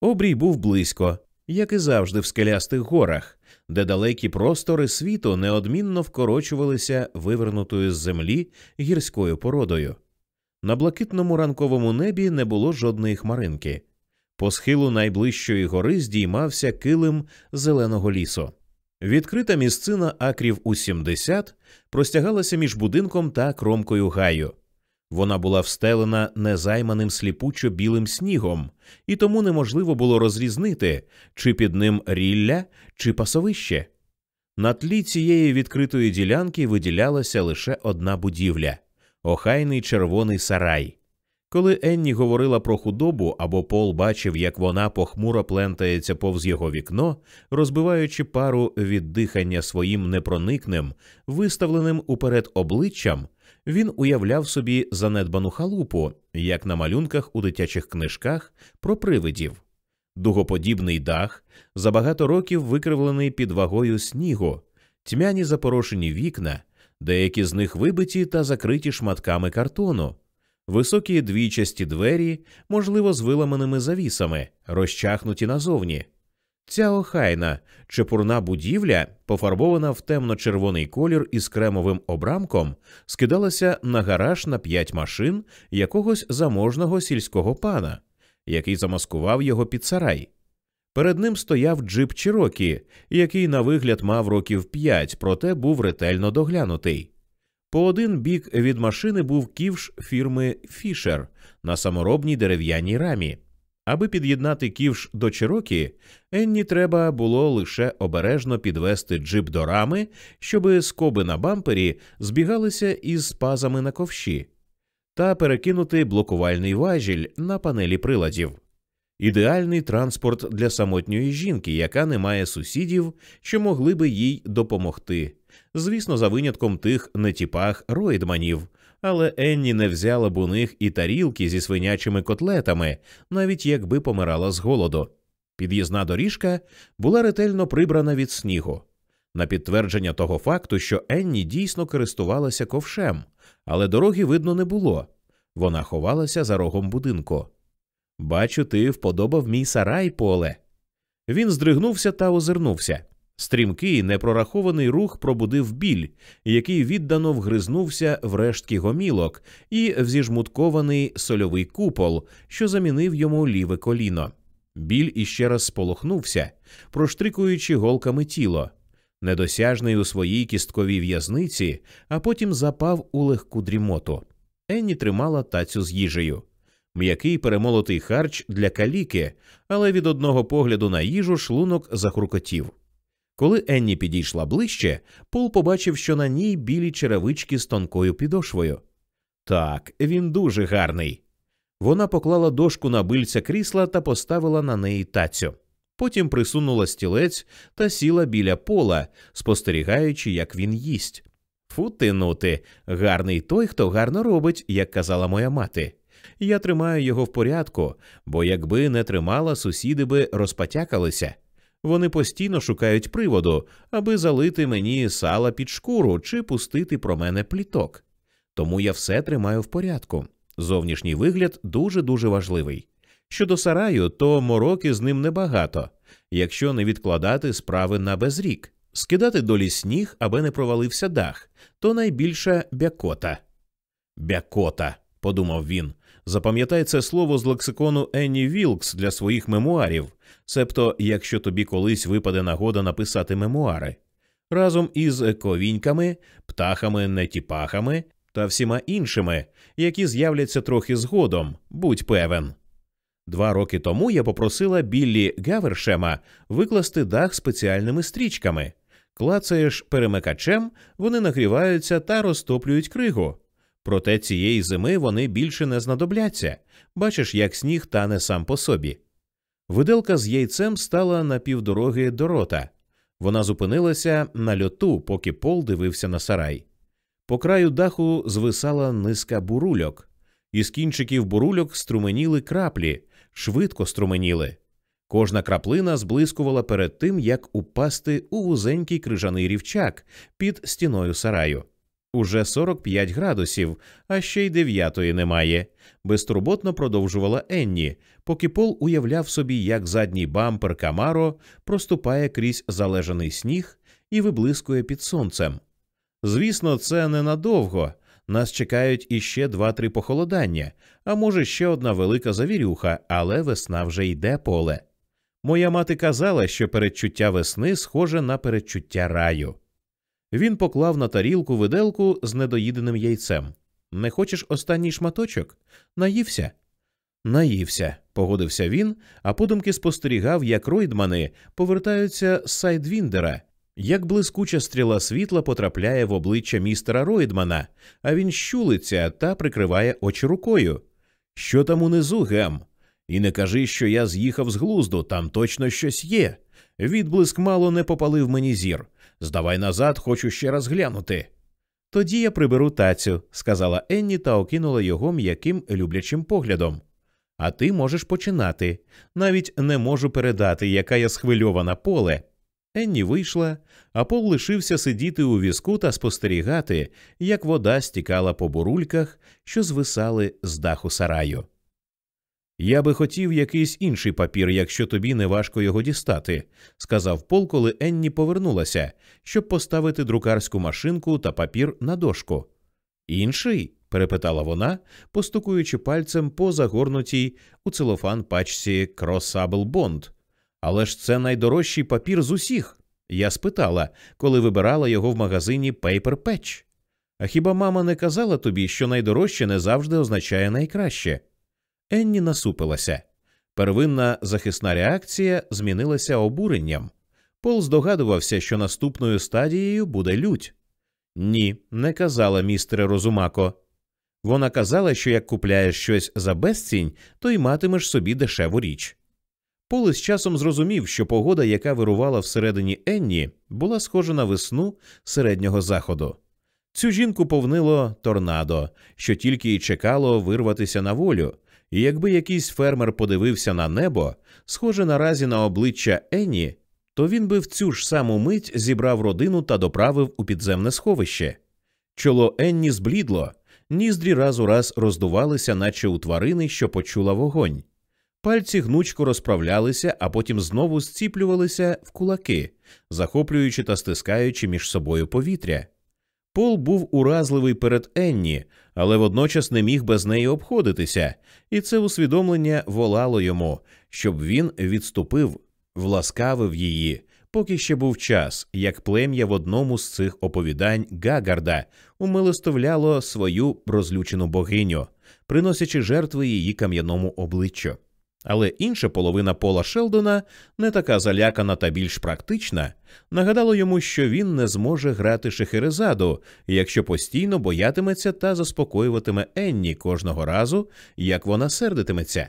Обрій був близько, як і завжди в скелястих горах, де далекі простори світу неодмінно вкорочувалися вивернутою з землі гірською породою. На блакитному ранковому небі не було жодної хмаринки. По схилу найближчої гори здіймався килим зеленого лісу. Відкрита місцина акрів у 70 простягалася між будинком та кромкою гаю. Вона була встелена незайманим сліпучо білим снігом, і тому неможливо було розрізнити, чи під ним рілля, чи пасовище. На тлі цієї відкритої ділянки виділялася лише одна будівля охайний червоний сарай. Коли Енні говорила про худобу або Пол бачив, як вона похмуро плентається повз його вікно, розбиваючи пару від дихання своїм непроникним, виставленим уперед обличчям, він уявляв собі занедбану халупу, як на малюнках у дитячих книжках про привидів. Дугоподібний дах, за багато років викривлений під вагою снігу, тьмяні запорошені вікна, деякі з них вибиті та закриті шматками картону, високі двійчасті двері, можливо, з виламаними завісами, розчахнуті назовні. Ця охайна чепурна будівля, пофарбована в темно-червоний колір із кремовим обрамком, скидалася на гараж на п'ять машин якогось заможного сільського пана, який замаскував його під сарай. Перед ним стояв джип Чирокі, який на вигляд мав років п'ять, проте був ретельно доглянутий. По один бік від машини був ківш фірми Фішер на саморобній дерев'яній рамі. Аби під'єднати ківш до Чирокі, Енні треба було лише обережно підвести джип до рами, щоби скоби на бампері збігалися із пазами на ковші, та перекинути блокувальний важіль на панелі приладів. Ідеальний транспорт для самотньої жінки, яка не має сусідів, що могли би їй допомогти. Звісно, за винятком тих нетіпах Ройдманів, але Енні не взяла б у них і тарілки зі свинячими котлетами, навіть якби помирала з голоду. Під'їзна доріжка була ретельно прибрана від снігу. На підтвердження того факту, що Енні дійсно користувалася ковшем, але дороги видно не було. Вона ховалася за рогом будинку. Бачу, ти вподобав мій сарай, поле. Він здригнувся та озирнувся. Стрімкий, непрорахований рух пробудив біль, який віддано вгризнувся в рештки гомілок і в зіжмуткований сольовий купол, що замінив йому ліве коліно. Біль іще раз сполохнувся, проштрикуючи голками тіло, недосяжний у своїй кістковій в'язниці, а потім запав у легку дрімоту. Енні тримала тацю з їжею. М'який перемолотий харч для каліки, але від одного погляду на їжу шлунок захрукотів. Коли Енні підійшла ближче, Пол побачив, що на ній білі черевички з тонкою підошвою. Так, він дуже гарний. Вона поклала дошку на бильця крісла та поставила на неї тацю. Потім присунула стілець та сіла біля пола, спостерігаючи, як він їсть. Фу ти, ну ти, гарний той, хто гарно робить, як казала моя мати. Я тримаю його в порядку, бо якби не тримала, сусіди би розпотякалися. Вони постійно шукають приводу, аби залити мені сала під шкуру чи пустити про мене пліток. Тому я все тримаю в порядку. Зовнішній вигляд дуже дуже важливий. Щодо сараю, то мороки з ним небагато, якщо не відкладати справи на безрік, скидати долі сніг, аби не провалився дах, то найбільша бякота. Бякота. подумав він. Запам'ятай це слово з лексикону Енні Вілкс для своїх мемуарів, себто, якщо тобі колись випаде нагода написати мемуари, разом із ковіньками, птахами, нетіпахами та всіма іншими, які з'являться трохи згодом, будь певен. Два роки тому я попросила Біллі Гавершема викласти дах спеціальними стрічками. Клацаєш перемикачем, вони нагріваються та розтоплюють кригу. Проте цієї зими вони більше не знадобляться бачиш, як сніг тане сам по собі. Виделка з яйцем стала на півдороги до рота. Вона зупинилася на льоту, поки Пол дивився на сарай. По краю даху звисала низка бурульок, із кінчиків бурульок струменіли краплі, швидко струменіли. Кожна краплина зблискувала перед тим, як упасти у вузенький крижаний рівчак під стіною сараю. Уже 45 градусів, а ще й дев'ятої немає. Безтурботно продовжувала Енні, поки Пол уявляв собі, як задній бампер Камаро проступає крізь залежаний сніг і виблискує під сонцем. Звісно, це ненадовго. Нас чекають іще два-три похолодання, а може, ще одна велика завірюха, але весна вже йде поле. Моя мати казала, що передчуття весни схоже на передчуття раю. Він поклав на тарілку виделку з недоїденим яйцем. Не хочеш останній шматочок? Наївся? Наївся, погодився він, а подумки спостерігав, як Ройдмани повертаються з Сайдвіндера, як блискуча стріла світла потрапляє в обличчя містера Ройдмана, а він щулиться та прикриває очі рукою. Що там унизу, Гем? І не кажи, що я з'їхав з глузду, там точно щось є. Відблиск мало не попалив мені зір. Здавай назад, хочу ще раз глянути. Тоді я приберу тацю, сказала Енні та окинула його м'яким люблячим поглядом. А ти можеш починати. Навіть не можу передати, яка я схвильована поле. Енні вийшла, а Пол лишився сидіти у візку та спостерігати, як вода стікала по бурульках, що звисали з даху сараю. Я би хотів якийсь інший папір, якщо тобі не важко його дістати, сказав Пол, коли Енні повернулася, щоб поставити друкарську машинку та папір на дошку. Інший? перепитала вона, постукуючи пальцем по загорнутій у целофан пачці Corrasable Bond. Але ж це найдорожчий папір з усіх. Я спитала, коли вибирала його в магазині Paper Patch. А хіба мама не казала тобі, що найдорожче не завжди означає найкраще? Енні насупилася. Первинна захисна реакція змінилася обуренням. Пол здогадувався, що наступною стадією буде лють. Ні, не казала містере Розумако. Вона казала, що як купляєш щось за безцінь, то й матимеш собі дешеву річ. Пол із часом зрозумів, що погода, яка вирувала всередині Енні, була схожа на весну середнього заходу. Цю жінку повнило торнадо, що тільки й чекало вирватися на волю, і якби якийсь фермер подивився на небо, схоже наразі на обличчя Енні, то він би в цю ж саму мить зібрав родину та доправив у підземне сховище. Чоло Енні зблідло, ніздрі раз у раз роздувалися, наче у тварини, що почула вогонь. Пальці гнучко розправлялися, а потім знову зціплювалися в кулаки, захоплюючи та стискаючи між собою повітря. Пол був уразливий перед Енні, але водночас не міг без неї обходитися, і це усвідомлення волало йому, щоб він відступив, власкавив її, поки ще був час, як плем'я в одному з цих оповідань Гагарда умилостовляло свою розлючену богиню, приносячи жертви її кам'яному обличчю. Але інша половина пола Шелдона, не така залякана та більш практична, нагадало йому, що він не зможе грати Шехерезаду, якщо постійно боятиметься та заспокоюватиме Енні кожного разу, як вона сердитиметься.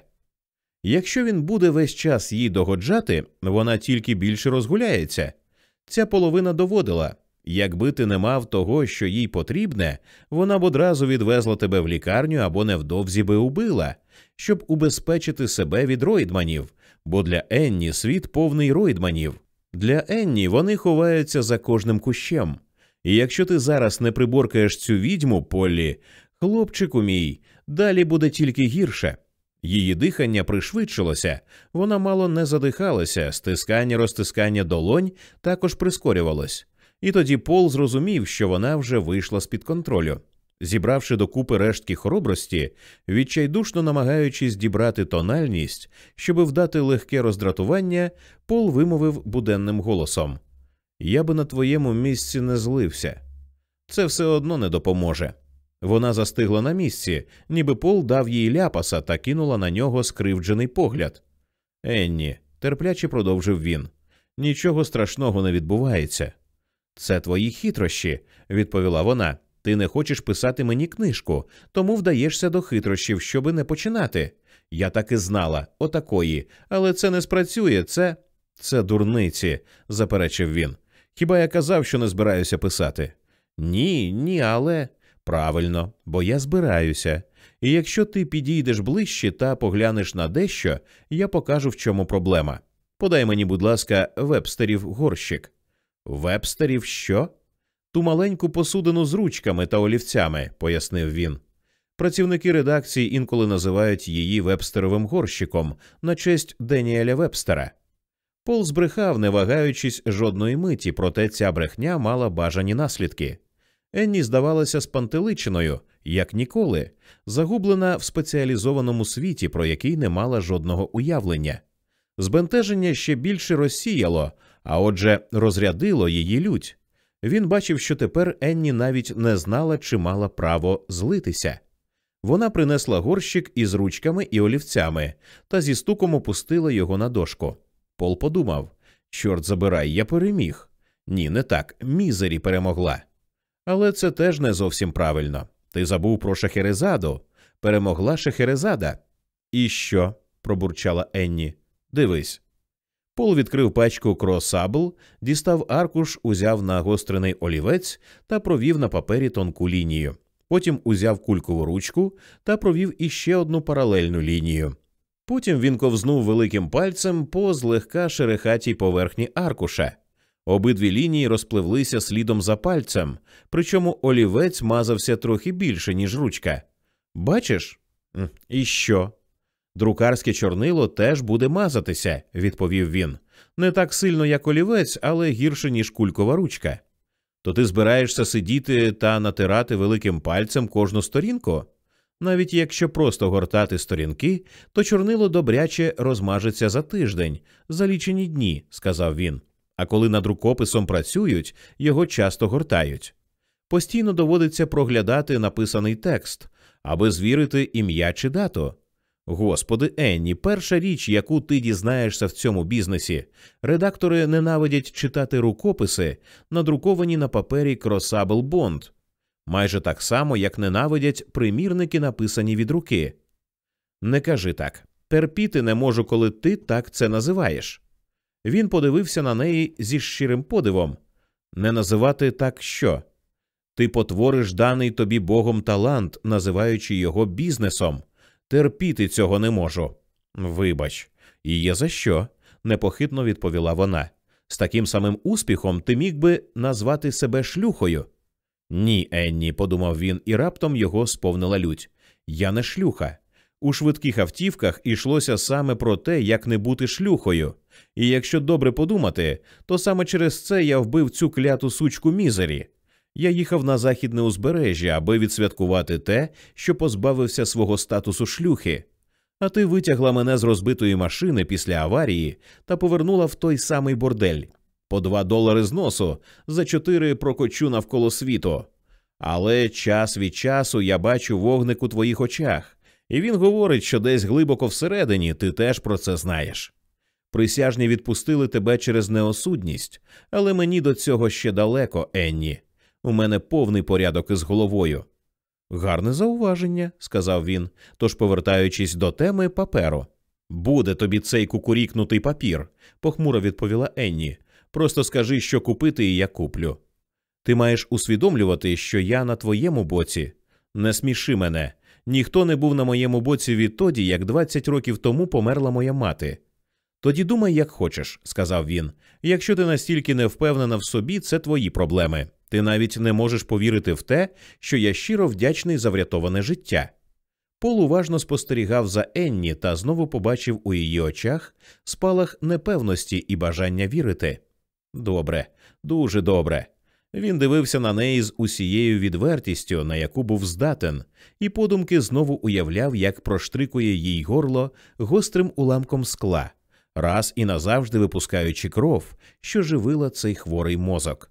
Якщо він буде весь час їй догоджати, вона тільки більше розгуляється. Ця половина доводила якби ти не мав того, що їй потрібне, вона б одразу відвезла тебе в лікарню або невдовзі би убила щоб убезпечити себе від ройдманів, бо для Енні світ повний ройдманів. Для Енні вони ховаються за кожним кущем. І якщо ти зараз не приборкаєш цю відьму, Поллі, хлопчику мій, далі буде тільки гірше. Її дихання пришвидшилося, вона мало не задихалася, стискання розтискання долонь також прискорювалось. І тоді Пол зрозумів, що вона вже вийшла з під контролю. Зібравши докупи рештки хоробрості, відчайдушно намагаючись дібрати тональність, щоб вдати легке роздратування, Пол вимовив буденним голосом Я би на твоєму місці не злився. Це все одно не допоможе. Вона застигла на місці, ніби Пол дав їй ляпаса та кинула на нього скривджений погляд. Енні, терпляче продовжив він. Нічого страшного не відбувається. Це твої хитрощі, відповіла вона. Ти не хочеш писати мені книжку, тому вдаєшся до хитрощів, щоби не починати. Я так і знала, отакої, але це не спрацює, це. Це дурниці, заперечив він. Хіба я казав, що не збираюся писати? Ні, ні, але. Правильно, бо я збираюся. І якщо ти підійдеш ближче та поглянеш на дещо, я покажу, в чому проблема. Подай мені, будь ласка, вебстерів горщик. Вебстерів що? Ту маленьку посудину з ручками та олівцями, пояснив він. Працівники редакції інколи називають її вебстеровим горщиком на честь Деніеля Вебстера. Пол збрехав, не вагаючись жодної миті, проте ця брехня мала бажані наслідки. Енні здавалася спантеличеною, як ніколи, загублена в спеціалізованому світі, про який не мала жодного уявлення. Збентеження ще більше розсіяло, а отже, розрядило її лють. Він бачив, що тепер Енні навіть не знала, чи мала право злитися. Вона принесла горщик із ручками і олівцями та зі стуком опустила його на дошку. Пол подумав чорт забирай, я переміг. Ні, не так. Мізері перемогла. Але це теж не зовсім правильно. Ти забув про Шахерезаду. Перемогла Шахерезада. І що? пробурчала Енні. Дивись. Пол відкрив пачку Corrasable, дістав аркуш, узяв нагострений олівець та провів на папері тонку лінію. Потім узяв кулькову ручку та провів іще одну паралельну лінію. Потім він ковзнув великим пальцем по злегка шерехатій поверхні аркуша. Обидві лінії розпливлися слідом за пальцем, причому олівець мазався трохи більше, ніж ручка. Бачиш? І що? Друкарське чорнило теж буде мазатися, відповів він. Не так сильно, як олівець, але гірше, ніж кулькова ручка. То ти збираєшся сидіти та натирати великим пальцем кожну сторінку? Навіть якщо просто гортати сторінки, то чорнило добряче розмажеться за тиждень, за лічені дні, сказав він. А коли над рукописом працюють, його часто гортають. Постійно доводиться проглядати написаний текст, аби звірити ім'я чи дату. Господи, Енні, перша річ, яку ти дізнаєшся в цьому бізнесі, редактори ненавидять читати рукописи, надруковані на папері Corrasable Bond, майже так само, як ненавидять примірники, написані від руки. Не кажи так. Терпіти не можу, коли ти так це називаєш. Він подивився на неї зі щирим подивом не називати так що. Ти потвориш даний тобі Богом талант, називаючи його бізнесом. Терпіти цього не можу. Вибач, і є за що, непохитно відповіла вона. З таким самим успіхом ти міг би назвати себе шлюхою. Ні, Енні, подумав він, і раптом його сповнила лють. Я не шлюха. У швидких автівках ішлося саме про те, як не бути шлюхою. І якщо добре подумати, то саме через це я вбив цю кляту сучку мізері. Я їхав на західне узбережжя, аби відсвяткувати те, що позбавився свого статусу шлюхи. А ти витягла мене з розбитої машини після аварії та повернула в той самий бордель по два долари з носу за чотири прокочу навколо світу. Але час від часу я бачу вогник у твоїх очах, і він говорить, що десь глибоко всередині ти теж про це знаєш. Присяжні відпустили тебе через неосудність, але мені до цього ще далеко, Енні. У мене повний порядок із головою. Гарне зауваження, сказав він, тож, повертаючись до теми паперу. Буде тобі цей кукурікнутий папір, похмуро відповіла Енні. Просто скажи, що купити, і я куплю. Ти маєш усвідомлювати, що я на твоєму боці. Не сміши мене. Ніхто не був на моєму боці відтоді, як 20 років тому померла моя мати. Тоді думай, як хочеш, сказав він. Якщо ти настільки не впевнена в собі, це твої проблеми. Ти навіть не можеш повірити в те, що я щиро вдячний за врятоване життя. Пол уважно спостерігав за Енні та знову побачив у її очах спалах непевності і бажання вірити. Добре, дуже добре. Він дивився на неї з усією відвертістю, на яку був здатен, і подумки знову уявляв, як проштрикує їй горло гострим уламком скла, раз і назавжди випускаючи кров, що живила цей хворий мозок.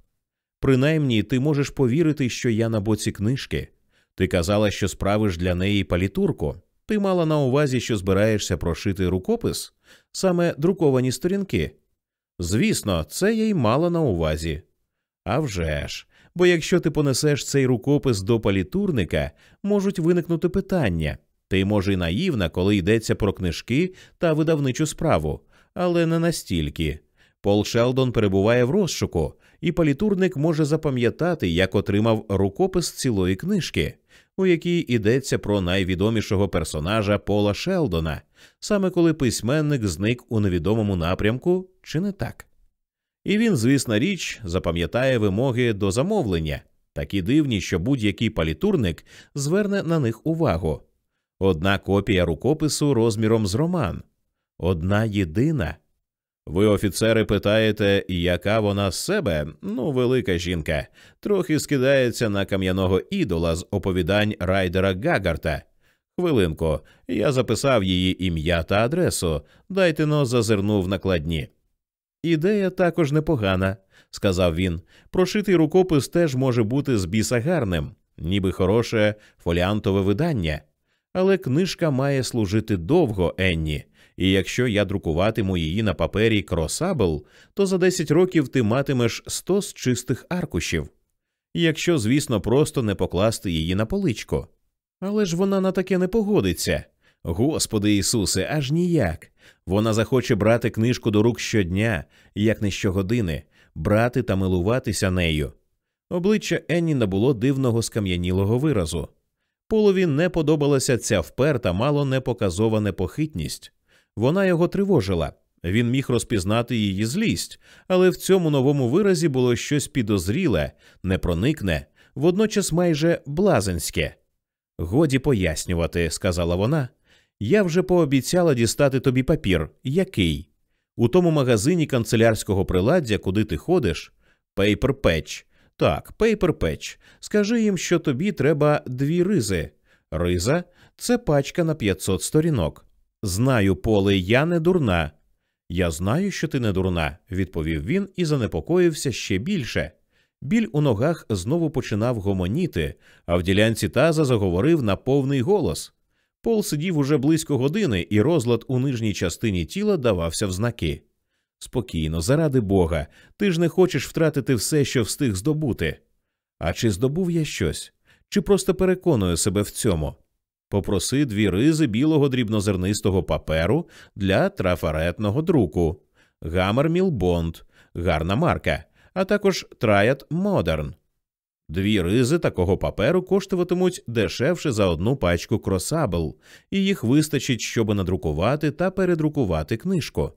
Принаймні, ти можеш повірити, що я на боці книжки. Ти казала, що справиш для неї палітурку. Ти мала на увазі, що збираєшся прошити рукопис, саме друковані сторінки. Звісно, це я й мала на увазі. А вже ж, бо якщо ти понесеш цей рукопис до палітурника, можуть виникнути питання. Ти, може, й наївна, коли йдеться про книжки та видавничу справу, але не настільки. Пол Шелдон перебуває в розшуку, і палітурник може запам'ятати, як отримав рукопис цілої книжки, у якій йдеться про найвідомішого персонажа Пола Шелдона, саме коли письменник зник у невідомому напрямку, чи не так? І він, звісна річ, запам'ятає вимоги до замовлення, такі дивні, що будь-який палітурник зверне на них увагу. Одна копія рукопису розміром з роман, одна єдина. Ви, офіцери, питаєте, яка вона з себе? Ну, велика жінка, трохи скидається на кам'яного ідола з оповідань райдера Гагарта. Хвилинку, я записав її ім'я та адресу, дайте но зазирнув накладні. Ідея також непогана, сказав він. Прошитий рукопис теж може бути з біса гарним, ніби хороше фоліантове видання. Але книжка має служити довго, Енні, і якщо я друкуватиму її на папері Corrasable, то за 10 років ти матимеш стос чистих аркушів. Якщо, звісно, просто не покласти її на поличку. Але ж вона на таке не погодиться. Господи Ісусе, аж ніяк. Вона захоче брати книжку до рук щодня, як не щогодини, брати та милуватися нею. Обличчя Енні набуло дивного скам'янілого виразу. Полові не подобалася ця вперта, мало не показова непохитність. Вона його тривожила. Він міг розпізнати її злість, але в цьому новому виразі було щось підозріле, непроникне, водночас майже блазенське. Годі пояснювати, сказала вона. Я вже пообіцяла дістати тобі папір. Який? У тому магазині канцелярського приладдя, куди ти ходиш, Paper Patch. Так, Paper Patch. Скажи їм, що тобі треба дві ризи. Риза це пачка на 500 сторінок. Знаю, поле, я не дурна. Я знаю, що ти не дурна, відповів він і занепокоївся ще більше. Біль у ногах знову починав гомоніти, а в ділянці таза заговорив на повний голос. Пол сидів уже близько години, і розлад у нижній частині тіла давався в знаки. Спокійно, заради Бога, ти ж не хочеш втратити все, що встиг здобути. А чи здобув я щось? Чи просто переконую себе в цьому? Попроси дві ризи білого дрібнозернистого паперу для трафаретного друку, Гамер Мілбонд, гарна марка, а також Траят Модерн. Дві ризи такого паперу коштуватимуть дешевше за одну пачку Corrasable, і їх вистачить, щоб надрукувати та передрукувати книжку.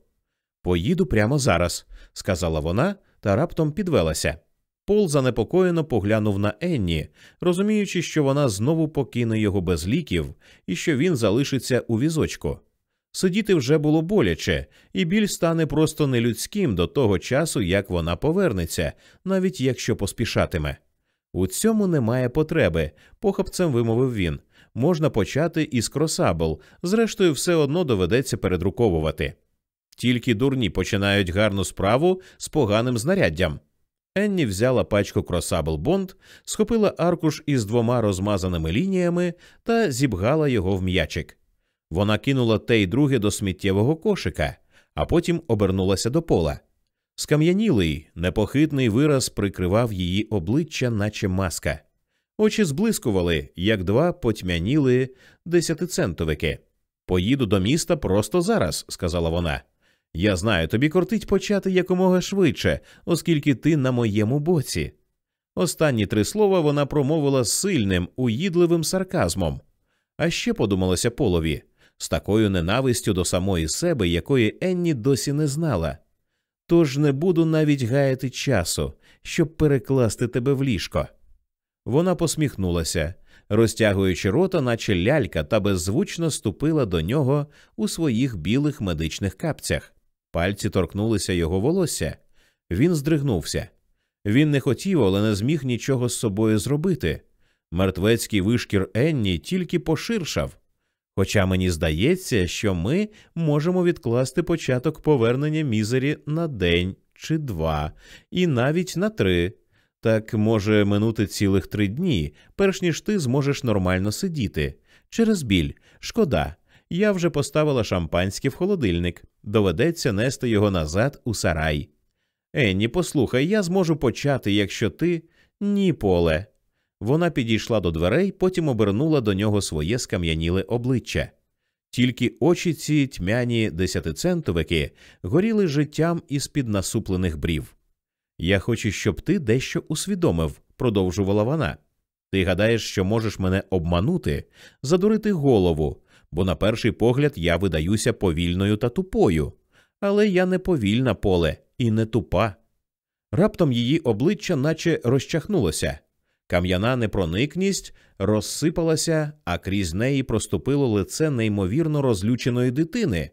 Поїду прямо зараз, сказала вона та раптом підвелася. Пол занепокоєно поглянув на Енні, розуміючи, що вона знову покине його без ліків і що він залишиться у візочку. Сидіти вже було боляче, і біль стане просто нелюдським до того часу, як вона повернеться, навіть якщо поспішатиме. У цьому немає потреби, похапцем вимовив він. Можна почати із корасабл, зрештою, все одно доведеться передруковувати. Тільки дурні починають гарну справу з поганим знаряддям. Енні взяла пачку Корасабл Бонд, схопила аркуш із двома розмазаними лініями та зібгала його в м'ячик. Вона кинула те й друге до сміттєвого кошика, а потім обернулася до пола. Скам'янілий, непохитний вираз прикривав її обличчя, наче маска. Очі зблискували, як два потьмяніли десятицентовики. Поїду до міста просто зараз, сказала вона. Я знаю, тобі кортить почати якомога швидше, оскільки ти на моєму боці. Останні три слова вона промовила з сильним, уїдливим сарказмом. А ще подумалося полові з такою ненавистю до самої себе, якої Енні досі не знала. Тож не буду навіть гаяти часу, щоб перекласти тебе в ліжко. Вона посміхнулася, розтягуючи рота, наче лялька, та беззвучно ступила до нього у своїх білих медичних капцях. Пальці торкнулися його волосся. Він здригнувся. Він не хотів, але не зміг нічого з собою зробити. Мертвецький вишкір Енні тільки поширшав. Хоча мені здається, що ми можемо відкласти початок повернення мізері на день чи два, і навіть на три. Так може минути цілих три дні, перш ніж ти зможеш нормально сидіти. Через біль, шкода. Я вже поставила шампанське в холодильник, доведеться нести його назад у сарай. Енні, послухай, я зможу почати, якщо ти ні, поле. Вона підійшла до дверей, потім обернула до нього своє скам'яніле обличчя. Тільки очі ці тьмяні десятицентовики горіли життям із під насуплених брів. Я хочу, щоб ти дещо усвідомив, продовжувала вона. Ти гадаєш, що можеш мене обманути, задурити голову, бо на перший погляд я видаюся повільною та тупою. Але я не повільна поле і не тупа. Раптом її обличчя наче розчахнулося. Кам'яна непроникність розсипалася, а крізь неї проступило лице неймовірно розлюченої дитини.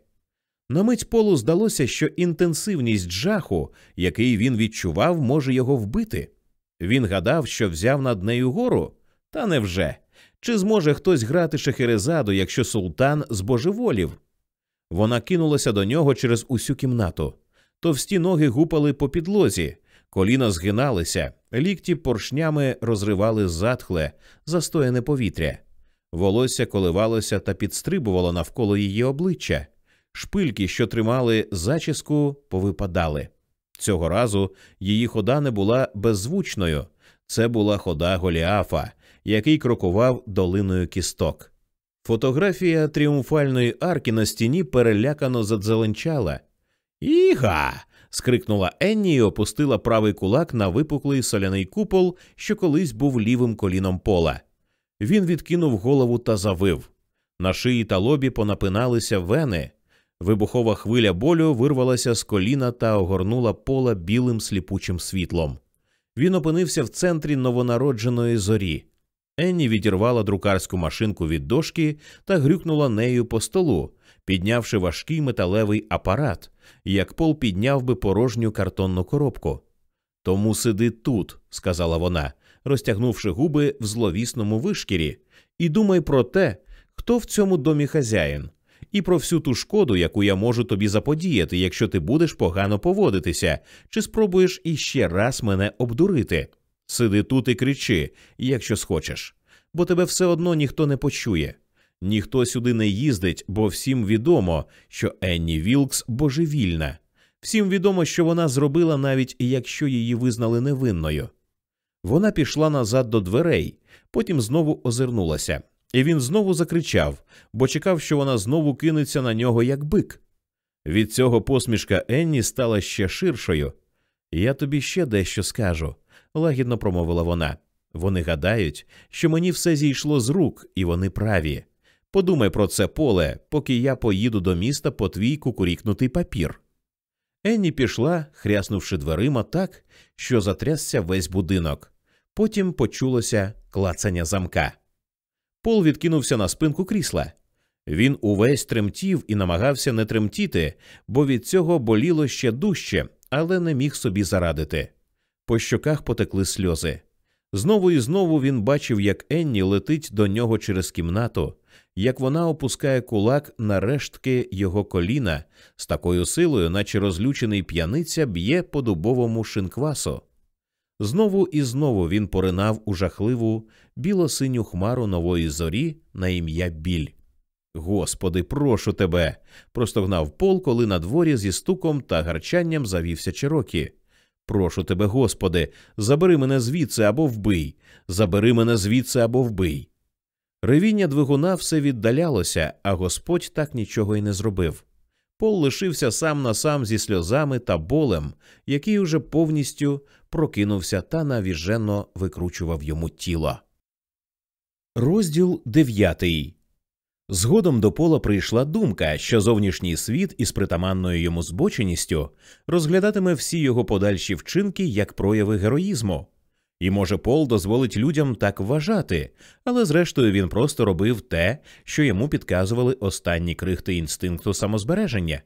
На мить полу здалося, що інтенсивність жаху, який він відчував, може його вбити. Він гадав, що взяв над нею гору, та невже? Чи зможе хтось грати шахерезаду, якщо султан збожеволів? Вона кинулася до нього через усю кімнату. Товсті ноги гупали по підлозі, коліна згиналися, лікті поршнями розривали затхле, застояне повітря. Волосся коливалося та підстрибувало навколо її обличчя. Шпильки, що тримали зачіску, повипадали. Цього разу її хода не була беззвучною. Це була хода Голіафа, який крокував долиною кісток. Фотографія тріумфальної арки на стіні перелякано задзеленчала. Іга. скрикнула Енні і опустила правий кулак на випуклий соляний купол, що колись був лівим коліном пола. Він відкинув голову та завив. На шиї та лобі понапиналися вени. Вибухова хвиля болю вирвалася з коліна та огорнула пола білим сліпучим світлом. Він опинився в центрі новонародженої зорі. Енні відірвала друкарську машинку від дошки та грюкнула нею по столу, піднявши важкий металевий апарат, як пол підняв би порожню картонну коробку. Тому сиди тут, сказала вона, розтягнувши губи в зловісному вишкірі, і думай про те, хто в цьому домі хазяїн, і про всю ту шкоду, яку я можу тобі заподіяти, якщо ти будеш погано поводитися, чи спробуєш іще раз мене обдурити. Сиди тут і кричи, якщо схочеш, бо тебе все одно ніхто не почує. Ніхто сюди не їздить, бо всім відомо, що Енні Вілкс божевільна. Всім відомо, що вона зробила, навіть якщо її визнали невинною. Вона пішла назад до дверей, потім знову озирнулася, і він знову закричав, бо чекав, що вона знову кинеться на нього як бик. Від цього посмішка Енні стала ще ширшою. Я тобі ще дещо скажу, лагідно промовила вона. Вони гадають, що мені все зійшло з рук, і вони праві. Подумай про це поле, поки я поїду до міста по твій кукурікнутий папір. Енні пішла, хряснувши дверима так, що затрясся весь будинок. Потім почулося клацання замка. Пол відкинувся на спинку крісла. Він увесь тремтів і намагався не тремтіти, бо від цього боліло ще дужче, але не міг собі зарадити. По щоках потекли сльози. Знову і знову він бачив, як Енні летить до нього через кімнату, як вона опускає кулак на рештки його коліна з такою силою, наче розлючений п'яниця б'є по дубовому шинквасу. Знову і знову він поринав у жахливу біло-синю хмару нової зорі на ім'я біль. Господи, прошу тебе. простогнав пол, коли на дворі зі стуком та гарчанням завівся Чирокі. Прошу тебе, Господи, забери мене звідси або вбий, забери мене звідси або вбий. Ревіння двигуна все віддалялося, а Господь так нічого й не зробив. Пол лишився сам на сам зі сльозами та болем, який уже повністю прокинувся та навіжено викручував йому тіло. Розділ дев'ятий. Згодом до пола прийшла думка, що зовнішній світ із притаманною йому збоченістю розглядатиме всі його подальші вчинки як прояви героїзму. І, може, Пол дозволить людям так вважати, але зрештою він просто робив те, що йому підказували останні крихти інстинкту самозбереження.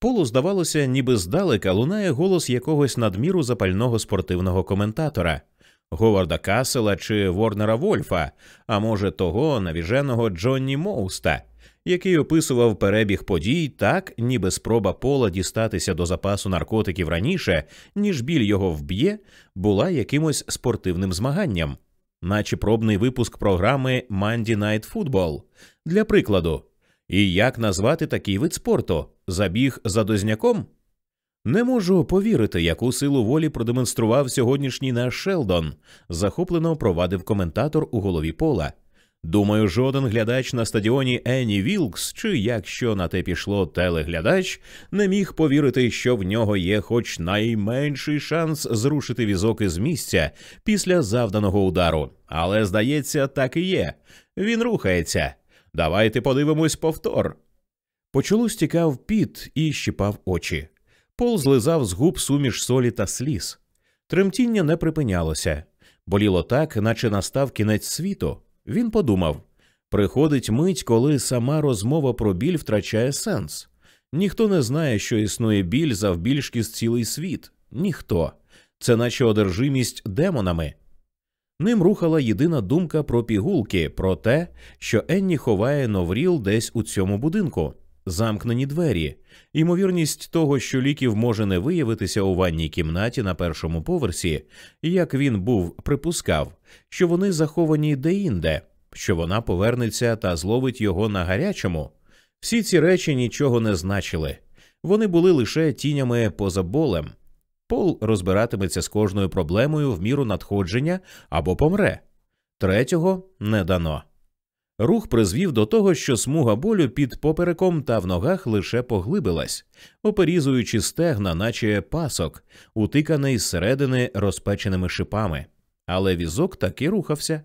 Полу здавалося, ніби здалека лунає голос якогось надміру запального спортивного коментатора Говарда Касела чи Ворнера Вольфа, а може, того навіженого Джонні Моуста, який описував перебіг подій так, ніби спроба пола дістатися до запасу наркотиків раніше, ніж біль його вб'є, була якимось спортивним змаганням, наче пробний випуск програми Monday Night Football. Для прикладу, і як назвати такий вид спорту? Забіг за дозняком? Не можу повірити, яку силу волі продемонстрував сьогоднішній наш Шелдон, захоплено провадив коментатор у голові пола. Думаю, жоден глядач на стадіоні Ені Вілкс, чи якщо на те пішло телеглядач, не міг повірити, що в нього є хоч найменший шанс зрушити візок із місця після завданого удару. Але здається, так і є. Він рухається. Давайте подивимось повтор. По чолу стікав піт і щипав очі. Пол злизав з губ суміш солі та сліз. Тремтіння не припинялося. Боліло так, наче настав кінець світу. Він подумав приходить мить, коли сама розмова про біль втрачає сенс. Ніхто не знає, що існує біль завбільшки з цілий світ. Ніхто. Це наче одержимість демонами. Ним рухала єдина думка про пігулки, про те, що Енні ховає Новріл десь у цьому будинку, замкнені двері, ймовірність того, що ліків може не виявитися у ванній кімнаті на першому поверсі, як він був припускав, що вони заховані деінде, що вона повернеться та зловить його на гарячому. Всі ці речі нічого не значили. Вони були лише тінями поза болем. Пол розбиратиметься з кожною проблемою в міру надходження або помре. Третього не дано. Рух призвів до того, що смуга болю під попереком та в ногах лише поглибилась, оперізуючи стегна, наче пасок, утиканий зсередини розпеченими шипами. Але візок таки рухався.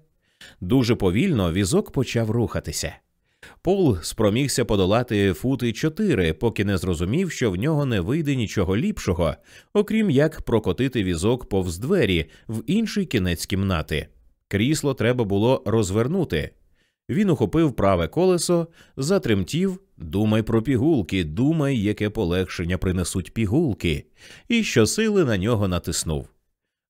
Дуже повільно візок почав рухатися. Пол спромігся подолати фути чотири, поки не зрозумів, що в нього не вийде нічого ліпшого, окрім як прокотити візок повз двері в інший кінець кімнати. Крісло треба було розвернути. Він ухопив праве колесо, затремтів. Думай про пігулки, думай, яке полегшення принесуть пігулки, і щосили на нього натиснув.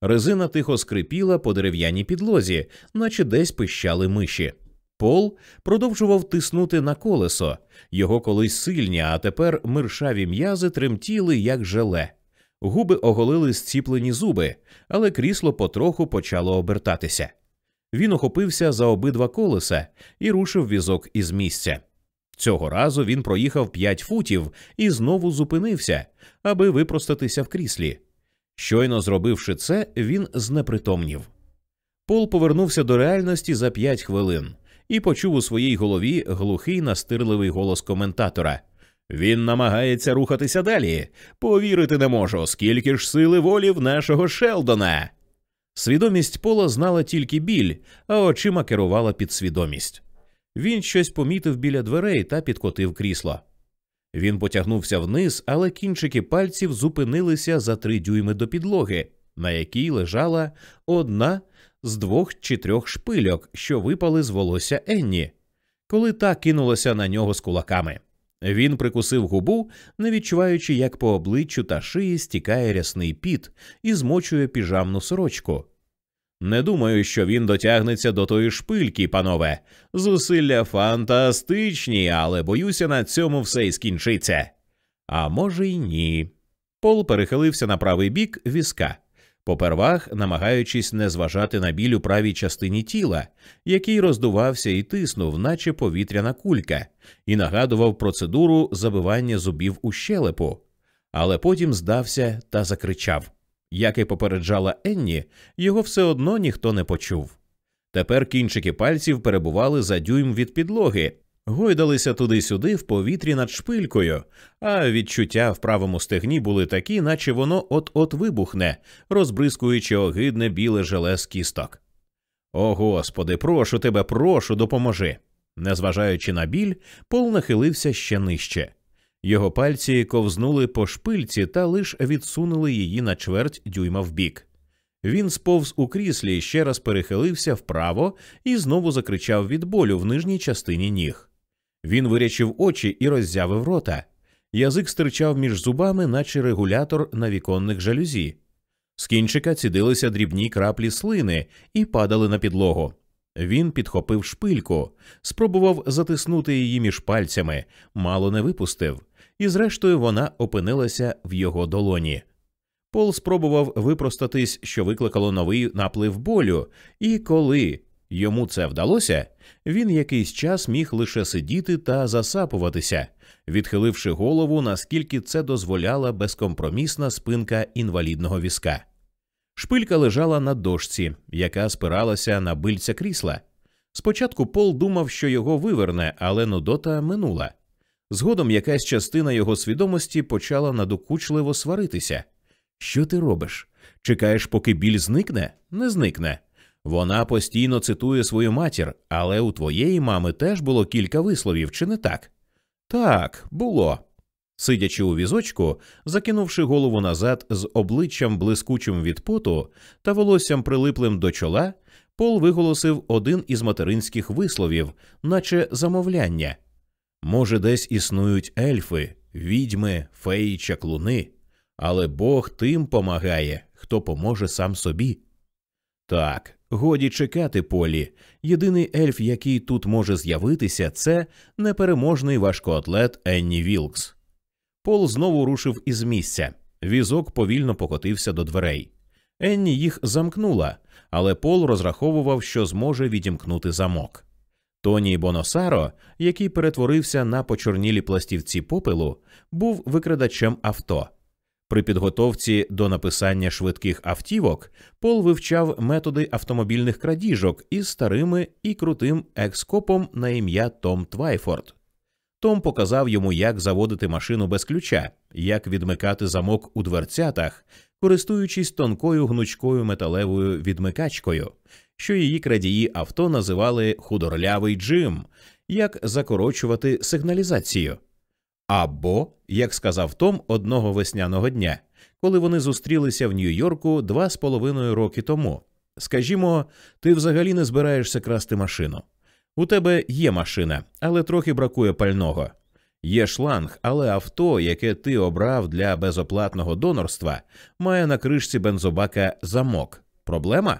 Резина тихо скрипіла по дерев'яній підлозі, наче десь пищали миші. Пол продовжував тиснути на колесо, його колись сильні, а тепер миршаві м'язи тремтіли, як желе. Губи оголили зціплені зуби, але крісло потроху почало обертатися. Він охопився за обидва колеса і рушив візок із місця. Цього разу він проїхав п'ять футів і знову зупинився, аби випростатися в кріслі. Щойно зробивши це, він знепритомнів. Пол повернувся до реальності за п'ять хвилин і почув у своїй голові глухий настирливий голос коментатора. Він намагається рухатися далі. Повірити не можу, скільки ж сили волі в нашого Шелдона. Свідомість Пола знала тільки біль, а очима керувала підсвідомість. Він щось помітив біля дверей та підкотив крісло. Він потягнувся вниз, але кінчики пальців зупинилися за три дюйми до підлоги, на якій лежала одна з двох чи трьох шпильок, що випали з волосся Енні, коли та кинулася на нього з кулаками. Він прикусив губу, не відчуваючи, як по обличчю та шиї стікає рясний піт і змочує піжамну сорочку. Не думаю, що він дотягнеться до тої шпильки, панове. Зусилля фантастичні, але боюся, на цьому все і скінчиться. А може, й ні. Пол перехилився на правий бік візка попервах намагаючись не зважати на біль у правій частині тіла, який роздувався і тиснув, наче повітряна кулька, і нагадував процедуру забивання зубів у щелепу, але потім здався та закричав. Як і попереджала Енні, його все одно ніхто не почув. Тепер кінчики пальців перебували за дюйм від підлоги, гойдалися туди-сюди в повітрі над шпилькою, а відчуття в правому стегні були такі, наче воно от-от вибухне, розбризкуючи огидне біле желе з кісток. О господи, прошу тебе, прошу, допоможи. Незважаючи на біль, пол нахилився ще нижче. Його пальці ковзнули по шпильці та лиш відсунули її на чверть дюйма вбік. Він сповз у кріслі, ще раз перехилився вправо і знову закричав від болю в нижній частині ніг. Він вирячив очі і роззявив рота. Язик стирчав між зубами, наче регулятор на віконних жалюзі. З кінчика цідилися дрібні краплі слини і падали на підлогу. Він підхопив шпильку, спробував затиснути її між пальцями, мало не випустив, і зрештою вона опинилася в його долоні. Пол спробував випростатись, що викликало новий наплив болю, і коли йому це вдалося, він якийсь час міг лише сидіти та засапуватися, відхиливши голову, наскільки це дозволяла безкомпромісна спинка інвалідного візка. Шпилька лежала на дошці, яка спиралася на бильця крісла. Спочатку Пол думав, що його виверне, але нудота минула. Згодом якась частина його свідомості почала надокучливо сваритися. Що ти робиш? Чекаєш, поки біль зникне? Не зникне. Вона постійно цитує свою матір, але у твоєї мами теж було кілька висловів, чи не так? Так, було. Сидячи у візочку, закинувши голову назад з обличчям блискучим від поту та волоссям прилиплим до чола, Пол виголосив один із материнських висловів, наче замовляння. Може, десь існують ельфи, відьми, феї, чаклуни, але Бог тим помагає, хто поможе сам собі. Так, годі чекати полі. Єдиний ельф, який тут може з'явитися, це непереможний важкоатлет Енні Вілкс. Пол знову рушив із місця. Візок повільно покотився до дверей. Енні їх замкнула, але Пол розраховував, що зможе відімкнути замок. Тоні Боносаро, який перетворився на почорнілі пластівці попелу, був викрадачем авто. При підготовці до написання швидких автівок Пол вивчав методи автомобільних крадіжок із старими і крутим екскопом на ім'я Том Твайфорд. Том показав йому, як заводити машину без ключа, як відмикати замок у дверцятах, користуючись тонкою гнучкою металевою відмикачкою, що її крадії авто називали худорлявий джим, як закорочувати сигналізацію. Або, як сказав Том одного весняного дня, коли вони зустрілися в Нью-Йорку два з половиною роки тому. Скажімо, ти взагалі не збираєшся красти машину. У тебе є машина, але трохи бракує пального. Є шланг, але авто, яке ти обрав для безоплатного донорства, має на кришці бензобака замок. Проблема?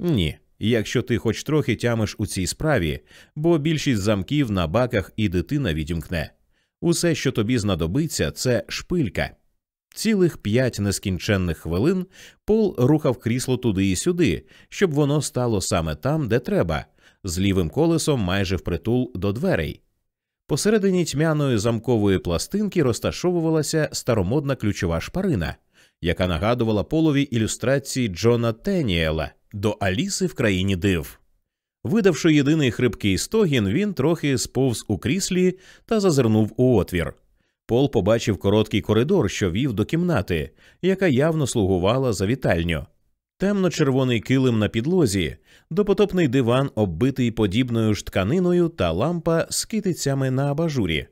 Ні. Якщо ти хоч трохи тямиш у цій справі, бо більшість замків на баках і дитина відімкне. Усе, що тобі знадобиться, це шпилька. Цілих п'ять нескінченних хвилин Пол рухав крісло туди і сюди, щоб воно стало саме там, де треба, з лівим колесом майже впритул до дверей. Посередині тьмяної замкової пластинки розташовувалася старомодна ключова шпарина, яка нагадувала полові ілюстрації Джона Теніела до Аліси в країні див. Видавши єдиний хрипкий стогін, він трохи сповз у кріслі та зазирнув у отвір. Пол побачив короткий коридор, що вів до кімнати, яка явно слугувала за вітальню. Темно-червоний килим на підлозі, допотопний диван, оббитий подібною ж тканиною та лампа з китицями на абажурі.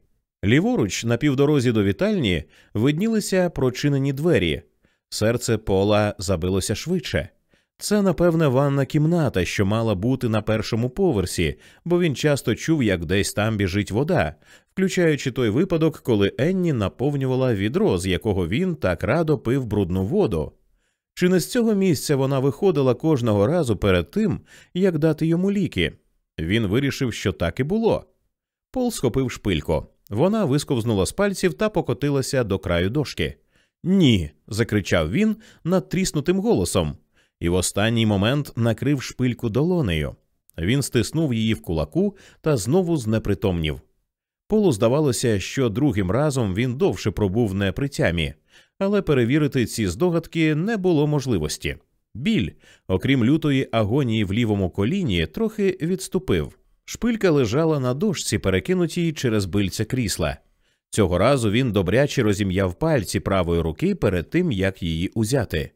Ліворуч, на півдорозі до вітальні, виднілися прочинені двері. Серце пола забилося швидше. Це, напевне, ванна кімната, що мала бути на першому поверсі, бо він часто чув, як десь там біжить вода, включаючи той випадок, коли Енні наповнювала відро, з якого він так радо пив брудну воду. Чи не з цього місця вона виходила кожного разу перед тим, як дати йому ліки? Він вирішив, що так і було. Пол схопив шпильку. Вона висковзнула з пальців та покотилася до краю дошки. Ні. закричав він надтріснутим голосом і в останній момент накрив шпильку долонею. Він стиснув її в кулаку та знову знепритомнів. Полу здавалося, що другим разом він довше пробув не при тямі, але перевірити ці здогадки не було можливості. Біль, окрім лютої агонії в лівому коліні, трохи відступив. Шпилька лежала на дошці, перекинутій через бильця крісла. Цього разу він добряче розім'яв пальці правої руки перед тим, як її узяти.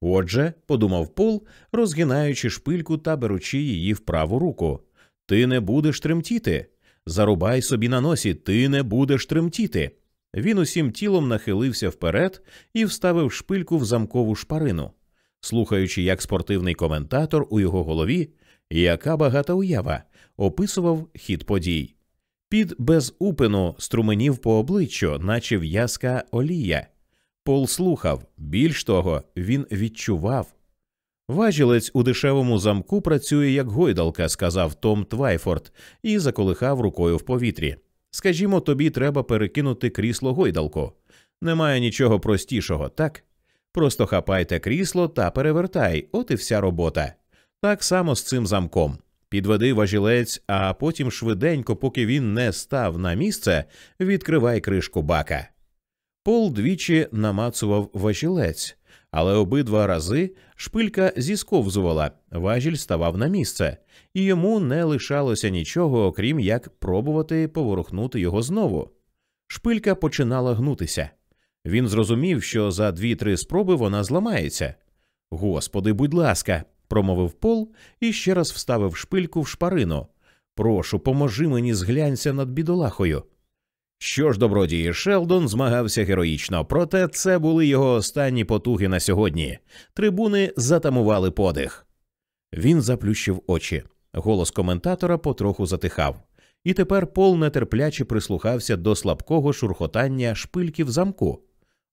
Отже, подумав Пол, розгинаючи шпильку та беручи її в праву руку, ти не будеш тремтіти. Зарубай собі на носі, ти не будеш тремтіти. Він усім тілом нахилився вперед і вставив шпильку в замкову шпарину, слухаючи, як спортивний коментатор у його голові, яка багата уява, описував хід подій. Під без упину струменів по обличчю, наче в'язка олія. Пол слухав, більш того, він відчував. Важілець у дешевому замку працює як гойдалка, сказав Том Твайфорд і заколихав рукою в повітрі. Скажімо, тобі треба перекинути крісло гойдалку. Немає нічого простішого, так? Просто хапайте крісло та перевертай, от і вся робота. Так само з цим замком. Підведи важілець, а потім швиденько, поки він не став на місце, відкривай кришку бака. Пол двічі намацував важілець, але обидва рази шпилька зісковзувала, важіль ставав на місце, і йому не лишалося нічого, окрім як пробувати поворухнути його знову. Шпилька починала гнутися. Він зрозумів, що за дві-три спроби вона зламається. Господи, будь ласка, промовив Пол і ще раз вставив шпильку в шпарину. Прошу, поможи мені зглянься над бідолахою. Що ж, добродії, Шелдон змагався героїчно, проте це були його останні потуги на сьогодні. Трибуни затамували подих. Він заплющив очі. Голос коментатора потроху затихав, і тепер Пол нетерпляче прислухався до слабкого шурхотання шпильки в замку.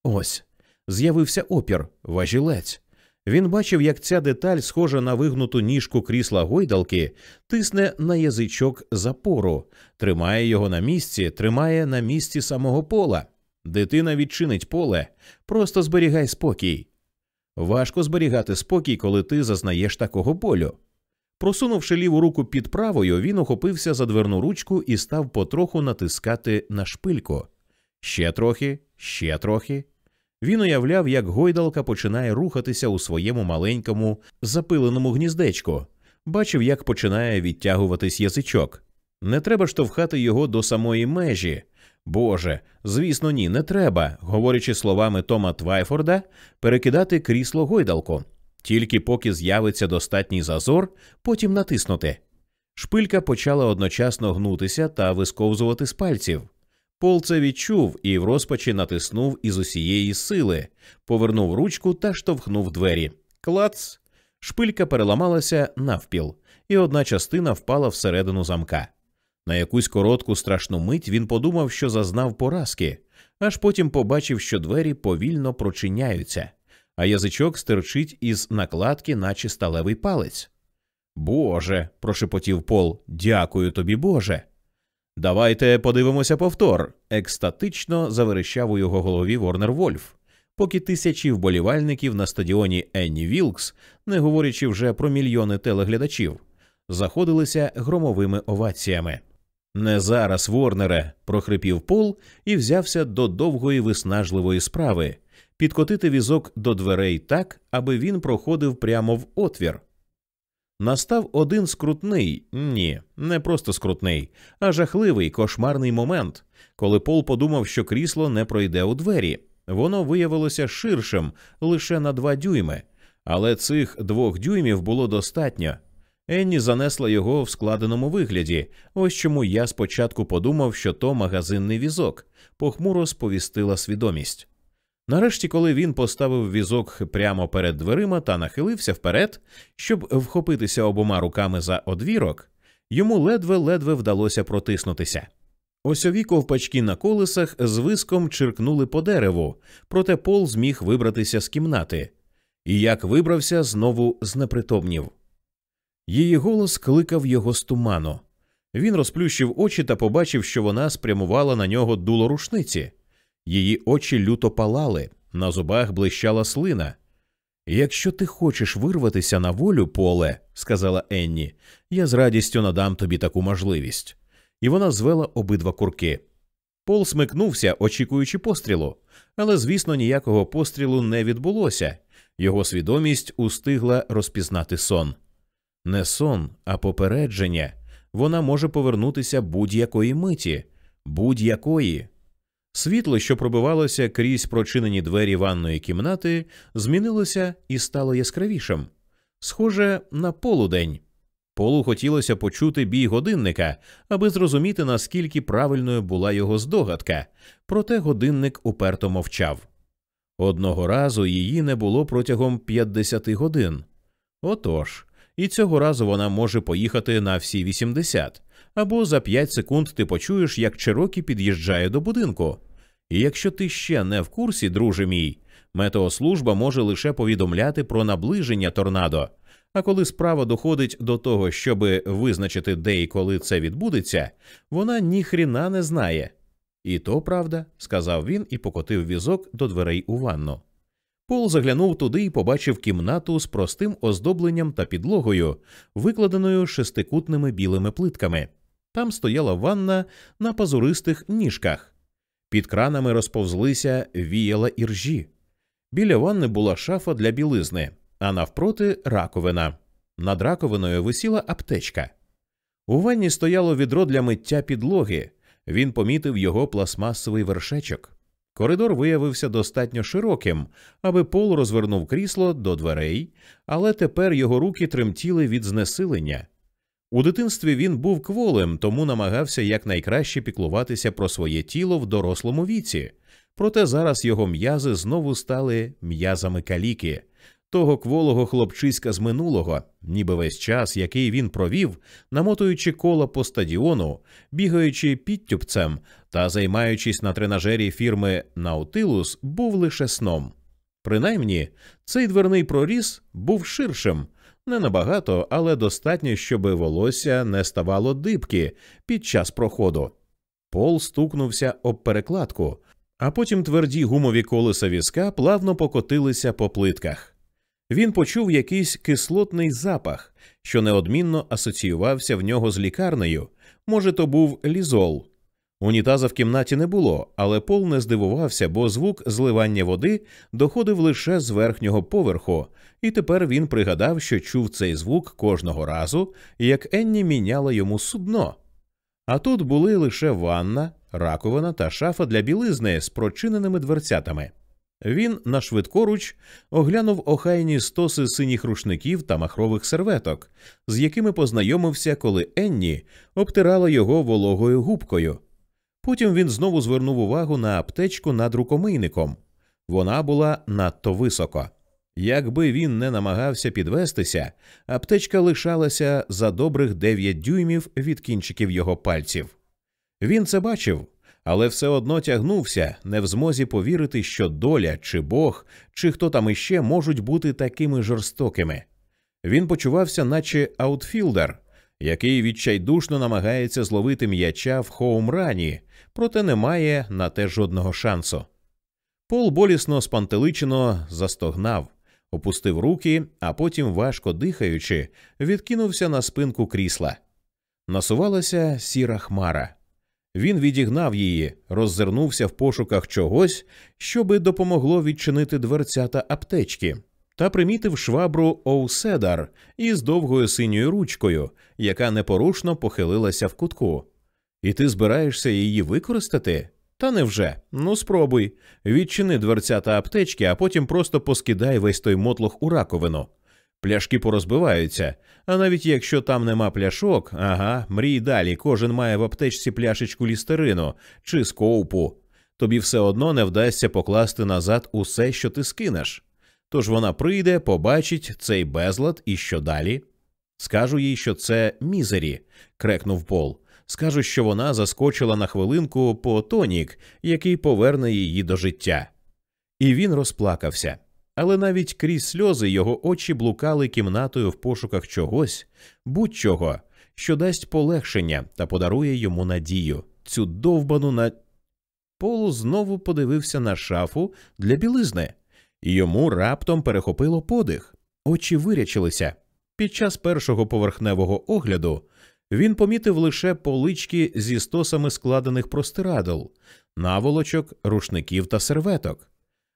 Ось з'явився опір, важілець. Він бачив, як ця деталь, схожа на вигнуту ніжку крісла гойдалки, тисне на язичок запору, тримає його на місці, тримає на місці самого пола. Дитина відчинить поле, просто зберігай спокій. Важко зберігати спокій, коли ти зазнаєш такого болю. Просунувши ліву руку під правою, він охопився за дверну ручку і став потроху натискати на шпильку. Ще трохи, ще трохи. Він уявляв, як гойдалка починає рухатися у своєму маленькому запиленому гніздечку, бачив, як починає відтягуватись язичок. Не треба штовхати його до самої межі. Боже, звісно, ні, не треба, говорячи словами Тома Твайфорда, перекидати крісло гойдалку. Тільки поки з'явиться достатній зазор, потім натиснути. Шпилька почала одночасно гнутися та висковзувати з пальців. Пол це відчув і в розпачі натиснув із усієї сили, повернув ручку та штовхнув двері. Клац! Шпилька переламалася навпіл, і одна частина впала всередину замка. На якусь коротку страшну мить він подумав, що зазнав поразки, аж потім побачив, що двері повільно прочиняються, а язичок стерчить із накладки, наче сталевий палець. Боже, прошепотів Пол, дякую тобі, Боже. Давайте подивимося повтор. Екстатично заверещав у його голові Ворнер Вольф, поки тисячі вболівальників на стадіоні Енні Вілкс, не говорячи вже про мільйони телеглядачів, заходилися громовими оваціями. Не зараз, Ворнере, прохрипів Пол і взявся до довгої виснажливої справи підкотити візок до дверей так, аби він проходив прямо в отвір. Настав один скрутний, ні, не просто скрутний, а жахливий кошмарний момент, коли Пол подумав, що крісло не пройде у двері. Воно виявилося ширшим лише на два дюйми, але цих двох дюймів було достатньо. Енні занесла його в складеному вигляді. Ось чому я спочатку подумав, що то магазинний візок, похмуро сповістила свідомість. Нарешті, коли він поставив візок прямо перед дверима та нахилився вперед, щоб вхопитися обома руками за одвірок, йому ледве-ледве вдалося протиснутися. Осьові ковпачки на колесах з виском чиркнули по дереву, проте Пол зміг вибратися з кімнати. І як вибрався, знову знепритомнів. Її голос кликав його з туману. Він розплющив очі та побачив, що вона спрямувала на нього дуло рушниці. Її очі люто палали, на зубах блищала слина. Якщо ти хочеш вирватися на волю, поле, сказала Енні, я з радістю надам тобі таку можливість. І вона звела обидва курки. Пол смикнувся, очікуючи пострілу, але, звісно, ніякого пострілу не відбулося. Його свідомість устигла розпізнати сон. Не сон, а попередження. Вона може повернутися будь-якої миті, будь-якої. Світло, що пробивалося крізь прочинені двері ванної кімнати, змінилося і стало яскравішим, схоже на полудень. Полу хотілося почути бій годинника, аби зрозуміти, наскільки правильною була його здогадка, проте годинник уперто мовчав. Одного разу її не було протягом 50 годин. Отож, і цього разу вона може поїхати на всі 80, або за 5 секунд ти почуєш, як Чирокі під'їжджає до будинку. І якщо ти ще не в курсі, друже мій, метеослужба може лише повідомляти про наближення торнадо. А коли справа доходить до того, щоби визначити, де і коли це відбудеться, вона ніхріна не знає. І то правда, сказав він і покотив візок до дверей у ванну. Пол заглянув туди і побачив кімнату з простим оздобленням та підлогою, викладеною шестикутними білими плитками. Там стояла ванна на пазуристих ніжках. Під кранами розповзлися віяла іржі. Біля ванни була шафа для білизни, а навпроти раковина. Над раковиною висіла аптечка. У ванні стояло відро для миття підлоги. Він помітив його пластмасовий вершечок. Коридор виявився достатньо широким, аби Пол розвернув крісло до дверей, але тепер його руки тремтіли від знесилення. У дитинстві він був кволим, тому намагався якнайкраще піклуватися про своє тіло в дорослому віці, проте зараз його м'язи знову стали м'язами каліки, того кволого хлопчиська з минулого, ніби весь час, який він провів, намотуючи кола по стадіону, бігаючи підтюпцем та займаючись на тренажері фірми Наутилус, був лише сном. Принаймні, цей дверний проріз був ширшим, не набагато, але достатньо, щоби волосся не ставало дибки під час проходу. Пол стукнувся об перекладку, а потім тверді гумові колеса візка плавно покотилися по плитках. Він почув якийсь кислотний запах, що неодмінно асоціювався в нього з лікарнею. Може, то був лізол. Унітаза в кімнаті не було, але Пол не здивувався, бо звук зливання води доходив лише з верхнього поверху, і тепер він пригадав, що чув цей звук кожного разу, як Енні міняла йому судно. А тут були лише ванна, раковина та шафа для білизни з прочиненими дверцятами. Він на швидкоруч оглянув охайні стоси синіх рушників та махрових серветок, з якими познайомився, коли Енні обтирала його вологою губкою. Потім він знову звернув увагу на аптечку над рукомийником. Вона була надто високо. Якби він не намагався підвестися, аптечка лишалася за добрих дев'ять дюймів від кінчиків його пальців. Він це бачив, але все одно тягнувся, не в змозі повірити, що доля, чи Бог, чи хто там іще можуть бути такими жорстокими. Він почувався, наче аутфілдер, який відчайдушно намагається зловити м'яча в хоумрані, проте не має на те жодного шансу. Пол болісно спантеличено застогнав, опустив руки, а потім, важко дихаючи, відкинувся на спинку крісла. Насувалася сіра хмара. Він відігнав її, роззирнувся в пошуках чогось, щоби допомогло відчинити дверцята аптечки, та примітив швабру Оуседар із довгою синьою ручкою, яка непорушно похилилася в кутку. І ти збираєшся її використати? Та невже? Ну спробуй. Відчини дверцята аптечки, а потім просто поскидай весь той мотлох у раковину. Пляшки порозбиваються, а навіть якщо там нема пляшок, ага, мрій далі, кожен має в аптечці пляшечку лістерину чи скоупу, тобі все одно не вдасться покласти назад усе, що ти скинеш. Тож вона прийде, побачить цей безлад і що далі? Скажу їй, що це мізері, крекнув Пол. Скажу, що вона заскочила на хвилинку по тонік, який поверне її до життя. І він розплакався але навіть крізь сльози його очі блукали кімнатою в пошуках чогось, будь-чого, що дасть полегшення та подарує йому надію, цю довбану на. Полу знову подивився на шафу для білизни, і йому раптом перехопило подих, очі вирячилися. Під час першого поверхневого огляду він помітив лише полички зі стосами складених простирадл, наволочок, рушників та серветок.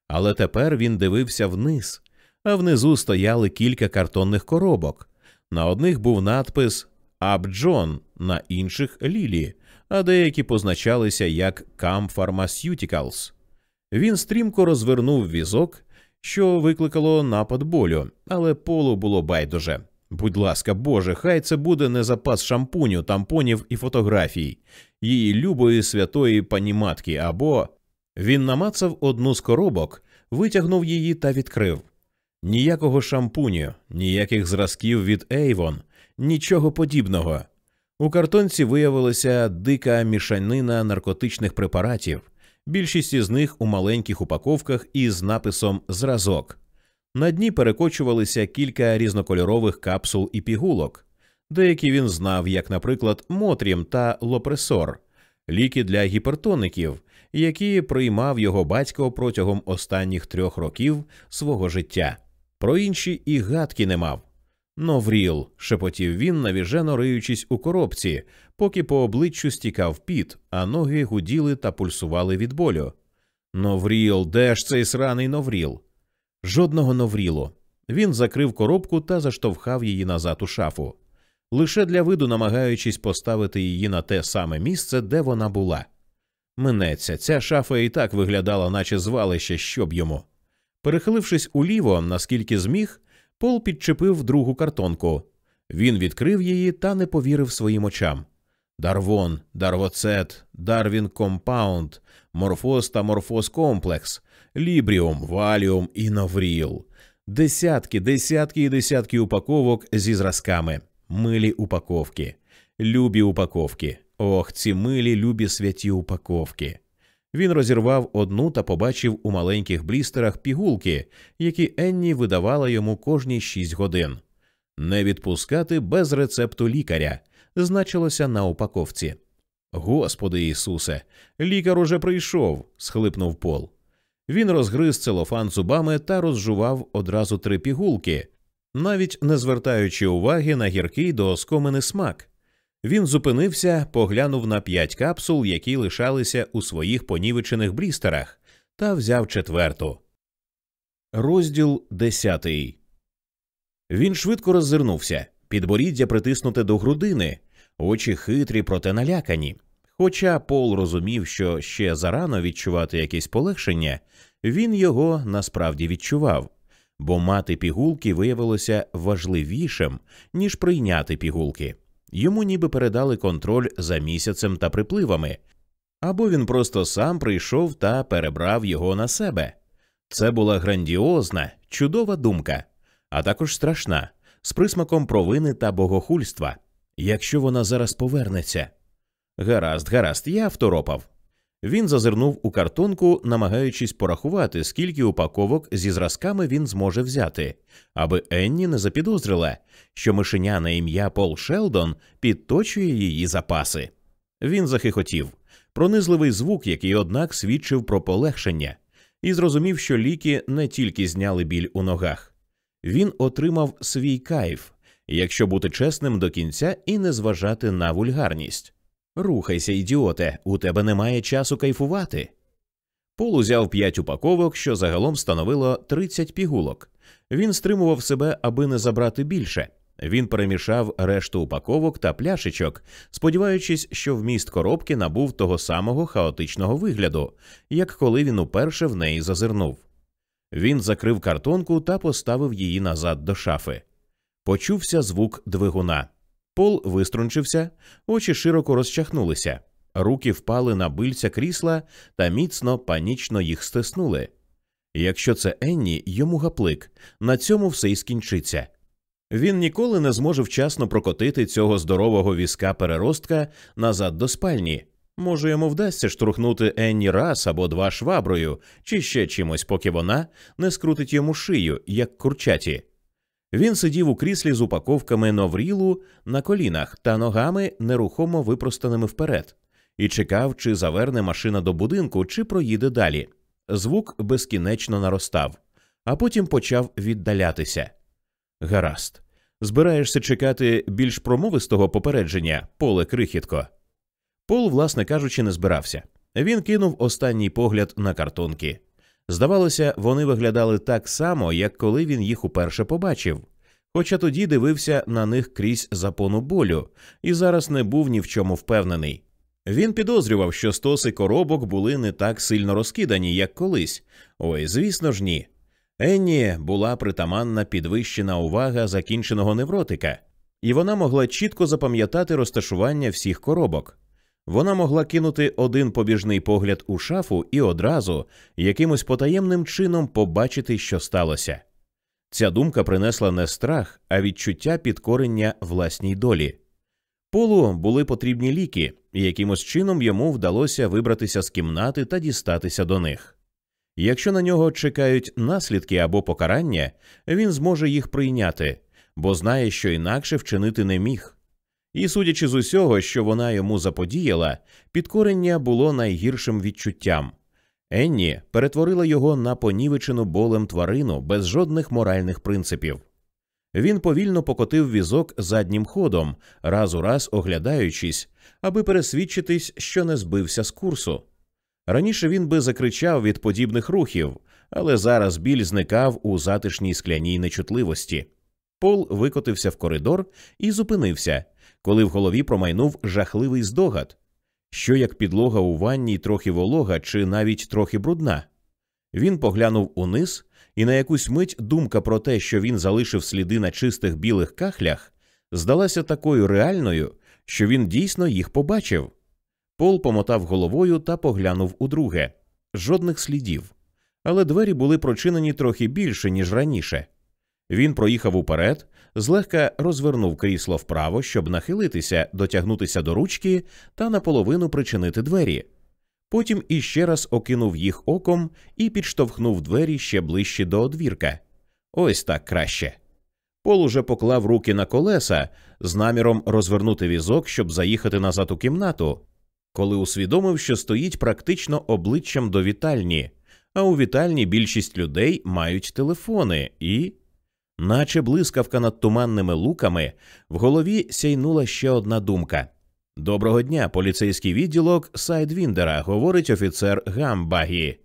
Але тепер він дивився вниз, а внизу стояли кілька картонних коробок. На одних був надпис Абджон, на інших Лілі, а деякі позначалися як Cam Pharmaceuticals. Він стрімко розвернув візок, що викликало напад болю, але полу було байдуже. Будь ласка, Боже, хай це буде не запас шампуню, тампонів і фотографій, її любої святої паніматки або він намацав одну з коробок, витягнув її та відкрив. Ніякого шампуню, ніяких зразків від Avon, нічого подібного. У картонці виявилася дика мішанина наркотичних препаратів, більшість із них у маленьких упаковках із написом Зразок. На дні перекочувалися кілька різнокольорових капсул і пігулок. Деякі він знав, як, наприклад, Мотрім та Лопресор, ліки для гіпертоників, які приймав його батько протягом останніх трьох років свого життя. Про інші і гадки не мав. Новріл, шепотів він, навіжено риючись у коробці, поки по обличчю стікав піт, а ноги гуділи та пульсували від болю. Новріл, де ж цей сраний Новріл? Жодного Новрілу. Він закрив коробку та заштовхав її назад у шафу, лише для виду намагаючись поставити її на те саме місце, де вона була. Минеться, ця шафа і так виглядала, наче звалище, щоб йому. Перехилившись уліво, наскільки зміг, Пол підчепив другу картонку. Він відкрив її та не повірив своїм очам. Дарвон, Дарвоцет, Дарвон Компаунд, Морфоз та Морфоз Комплекс, Лібріум, Валіум і Новріл. Десятки, десятки і десятки упаковок зі зразками, милі упаковки, любі упаковки. Ох, ці милі, любі святі упаковки. Він розірвав одну та побачив у маленьких блістерах пігулки, які Енні видавала йому кожні шість годин. Не відпускати без рецепту лікаря значилося на упаковці. Господи Ісусе, лікар уже прийшов, схлипнув Пол. Він розгриз целофан зубами та розжував одразу три пігулки, навіть не звертаючи уваги на гіркий до оскомини смак. Він зупинився, поглянув на п'ять капсул, які лишалися у своїх понівечених блістерах, та взяв четверту. Розділ десятий. Він швидко роззирнувся. Підборіддя притиснуте до грудини, очі хитрі, проте налякані. Хоча Пол розумів, що ще зарано відчувати якесь полегшення, він його насправді відчував, бо мати пігулки виявилося важливішим, ніж прийняти пігулки. Йому ніби передали контроль за місяцем та припливами, або він просто сам прийшов та перебрав його на себе. Це була грандіозна, чудова думка, а також страшна, з присмаком провини та богохульства. Якщо вона зараз повернеться. Гаразд, гаразд, я второпав. Він зазирнув у картонку, намагаючись порахувати, скільки упаковок зі зразками він зможе взяти, аби Енні не запідозрила, що мишеня на ім'я Пол Шелдон підточує її запаси. Він захихотів пронизливий звук, який, однак, свідчив про полегшення, і зрозумів, що ліки не тільки зняли біль у ногах. Він отримав свій кайф, якщо бути чесним до кінця і не зважати на вульгарність. Рухайся, ідіоте, у тебе немає часу кайфувати. Пол узяв п'ять упаковок, що загалом становило 30 пігулок. Він стримував себе, аби не забрати більше. Він перемішав решту упаковок та пляшечок, сподіваючись, що вміст коробки набув того самого хаотичного вигляду, як коли він уперше в неї зазирнув. Він закрив картонку та поставив її назад до шафи. Почувся звук двигуна. Пол виструнчився, очі широко розчахнулися, руки впали на бильця крісла та міцно, панічно їх стиснули. Якщо це Енні, йому гаплик, на цьому все й скінчиться. Він ніколи не зможе вчасно прокотити цього здорового візка переростка назад до спальні. Може, йому вдасться штурхнути Енні раз або два шваброю, чи ще чимось, поки вона не скрутить йому шию, як курчаті. Він сидів у кріслі з упаковками новрілу на колінах та ногами нерухомо випростаними вперед, і чекав, чи заверне машина до будинку, чи проїде далі. Звук безкінечно наростав, а потім почав віддалятися. Гаразд, збираєшся чекати більш промовистого попередження, поле крихітко. Пол, власне кажучи, не збирався. Він кинув останній погляд на картонки. Здавалося, вони виглядали так само, як коли він їх уперше побачив, хоча тоді дивився на них крізь запону болю і зараз не був ні в чому впевнений. Він підозрював, що стоси коробок були не так сильно розкидані, як колись. Ой, звісно ж, ні. Енні була притаманна підвищена увага закінченого невротика, і вона могла чітко запам'ятати розташування всіх коробок. Вона могла кинути один побіжний погляд у шафу і одразу якимось потаємним чином побачити, що сталося. Ця думка принесла не страх, а відчуття підкорення власній долі. Полу були потрібні ліки, і якимось чином йому вдалося вибратися з кімнати та дістатися до них. Якщо на нього чекають наслідки або покарання, він зможе їх прийняти, бо знає, що інакше вчинити не міг. І, судячи з усього, що вона йому заподіяла, підкорення було найгіршим відчуттям. Енні перетворила його на понівечену болем тварину без жодних моральних принципів. Він повільно покотив візок заднім ходом, раз у раз оглядаючись, аби пересвідчитись, що не збився з курсу. Раніше він би закричав від подібних рухів, але зараз біль зникав у затишній скляній нечутливості. Пол викотився в коридор і зупинився, коли в голові промайнув жахливий здогад, що як підлога у ванні трохи волога чи навіть трохи брудна. Він поглянув униз, і на якусь мить думка про те, що він залишив сліди на чистих білих кахлях, здалася такою реальною, що він дійсно їх побачив. Пол помотав головою та поглянув удруге жодних слідів. Але двері були прочинені трохи більше, ніж раніше. Він проїхав уперед, злегка розвернув крісло вправо, щоб нахилитися, дотягнутися до ручки та наполовину причинити двері. Потім іще раз окинув їх оком і підштовхнув двері ще ближче до одвірка. Ось так краще. Пол уже поклав руки на колеса з наміром розвернути візок, щоб заїхати назад у кімнату, коли усвідомив, що стоїть практично обличчям до вітальні, а у вітальні більшість людей мають телефони і. Наче блискавка над туманними луками, в голові сяйнула ще одна думка. Доброго дня, поліцейський відділок Сайдвіндера, говорить офіцер Гамбагі.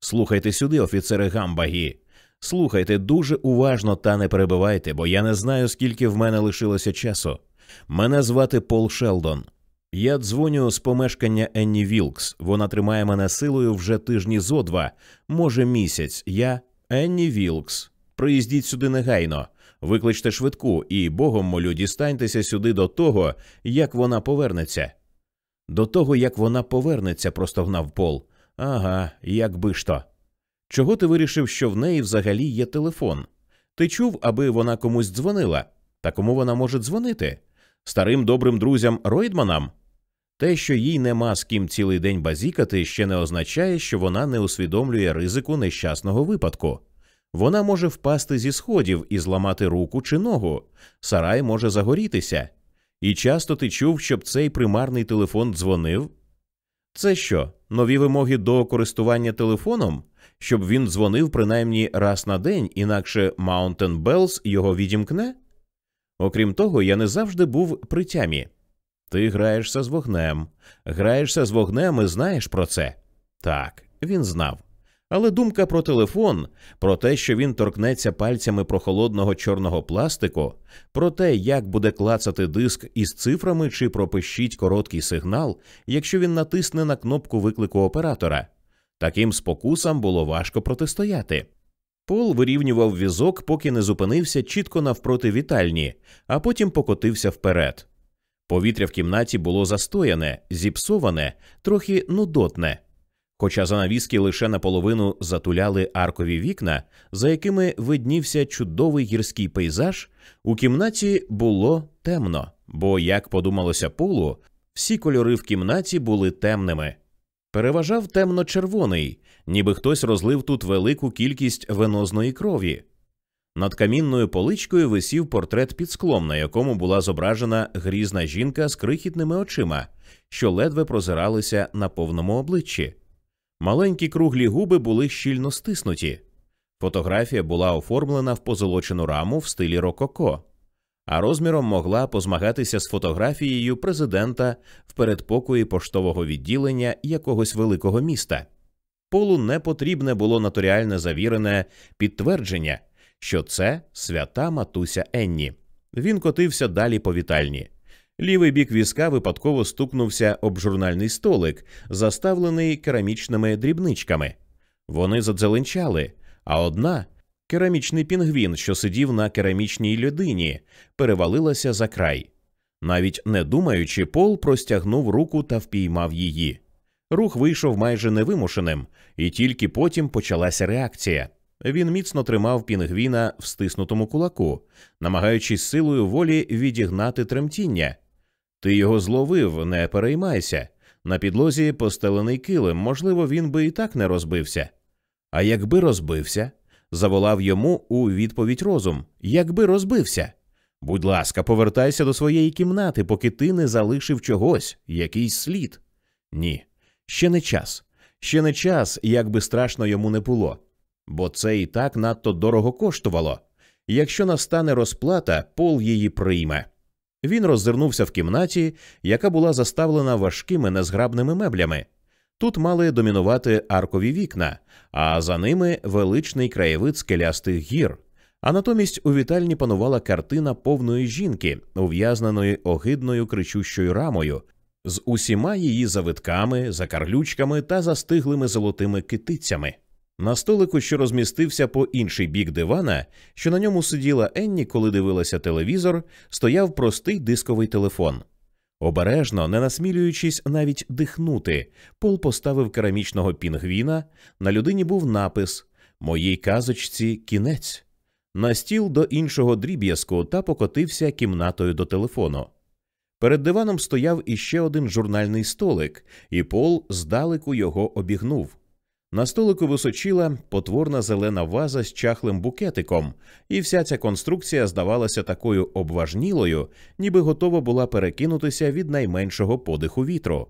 Слухайте сюди, офіцери Гамбагі. Слухайте дуже уважно та не перебивайте, бо я не знаю, скільки в мене лишилося часу. Мене звати Пол Шелдон. Я дзвоню з помешкання Енні Вілкс. Вона тримає мене силою вже тижні зо два, може місяць. Я Енні Вілкс. Приїздіть сюди негайно, викличте швидку і богом молю, дістаньтеся сюди до того, як вона повернеться. До того, як вона повернеться, простогнав Пол. Ага, якби ж то. Чого ти вирішив, що в неї взагалі є телефон? Ти чув, аби вона комусь дзвонила? Та кому вона може дзвонити? Старим добрим друзям Ройдманам? Те, що їй нема з ким цілий день базікати, ще не означає, що вона не усвідомлює ризику нещасного випадку. Вона може впасти зі сходів і зламати руку чи ногу, сарай може загорітися. І часто ти чув, щоб цей примарний телефон дзвонив? Це що, нові вимоги до користування телефоном? Щоб він дзвонив принаймні раз на день, інакше Mountain Bells його відімкне? Окрім того, я не завжди був при тямі. Ти граєшся з вогнем, граєшся з вогнем і знаєш про це? Так, він знав. Але думка про телефон, про те, що він торкнеться пальцями прохолодного чорного пластику, про те, як буде клацати диск із цифрами чи пропищить короткий сигнал, якщо він натисне на кнопку виклику оператора, таким спокусам було важко протистояти. Пол вирівнював візок, поки не зупинився чітко навпроти вітальні, а потім покотився вперед. Повітря в кімнаті було застояне, зіпсоване, трохи нудотне. Хоча занавіски лише наполовину затуляли аркові вікна, за якими виднівся чудовий гірський пейзаж, у кімнаті було темно, бо, як подумалося полу, всі кольори в кімнаті були темними. Переважав темно-червоний, ніби хтось розлив тут велику кількість венозної крові. Над камінною поличкою висів портрет під склом, на якому була зображена грізна жінка з крихітними очима, що ледве прозиралися на повному обличчі. Маленькі круглі губи були щільно стиснуті. Фотографія була оформлена в позолочену раму в стилі рококо, а розміром могла позмагатися з фотографією президента в передпокої поштового відділення якогось великого міста. Полу не потрібне було нотаріальне завірене підтвердження, що це свята матуся Енні. Він котився далі по вітальні. Лівий бік візка випадково стукнувся об журнальний столик, заставлений керамічними дрібничками. Вони задзеленчали, а одна керамічний пінгвін, що сидів на керамічній людині, перевалилася за край. Навіть не думаючи, Пол простягнув руку та впіймав її. Рух вийшов майже невимушеним, і тільки потім почалася реакція. Він міцно тримав пінгвіна в стиснутому кулаку, намагаючись силою волі відігнати тремтіння. Ти його зловив, не переймайся. На підлозі постелений килим, можливо, він би і так не розбився. А якби розбився, заволав йому у відповідь розум. Якби розбився. Будь ласка, повертайся до своєї кімнати, поки ти не залишив чогось, якийсь слід. Ні, ще не час. Ще не час, як би страшно йому не було. Бо це і так надто дорого коштувало. Якщо настане розплата, пол її прийме. Він роззирнувся в кімнаті, яка була заставлена важкими незграбними меблями. Тут мали домінувати аркові вікна, а за ними величний краєвид скелястих гір. А натомість у вітальні панувала картина повної жінки, ув'язненої огидною кричущою рамою, з усіма її завитками, закарлючками та застиглими золотими китицями. На столику, що розмістився по інший бік дивана, що на ньому сиділа Енні, коли дивилася телевізор, стояв простий дисковий телефон. Обережно, не насмілюючись навіть дихнути, Пол поставив керамічного пінгвіна. На людині був напис Моїй казочці кінець. На стіл до іншого дріб'язку та покотився кімнатою до телефону. Перед диваном стояв іще один журнальний столик, і Пол здалеку його обігнув. На столику височила потворна зелена ваза з чахлим букетиком, і вся ця конструкція здавалася такою обважнілою, ніби готова була перекинутися від найменшого подиху вітру.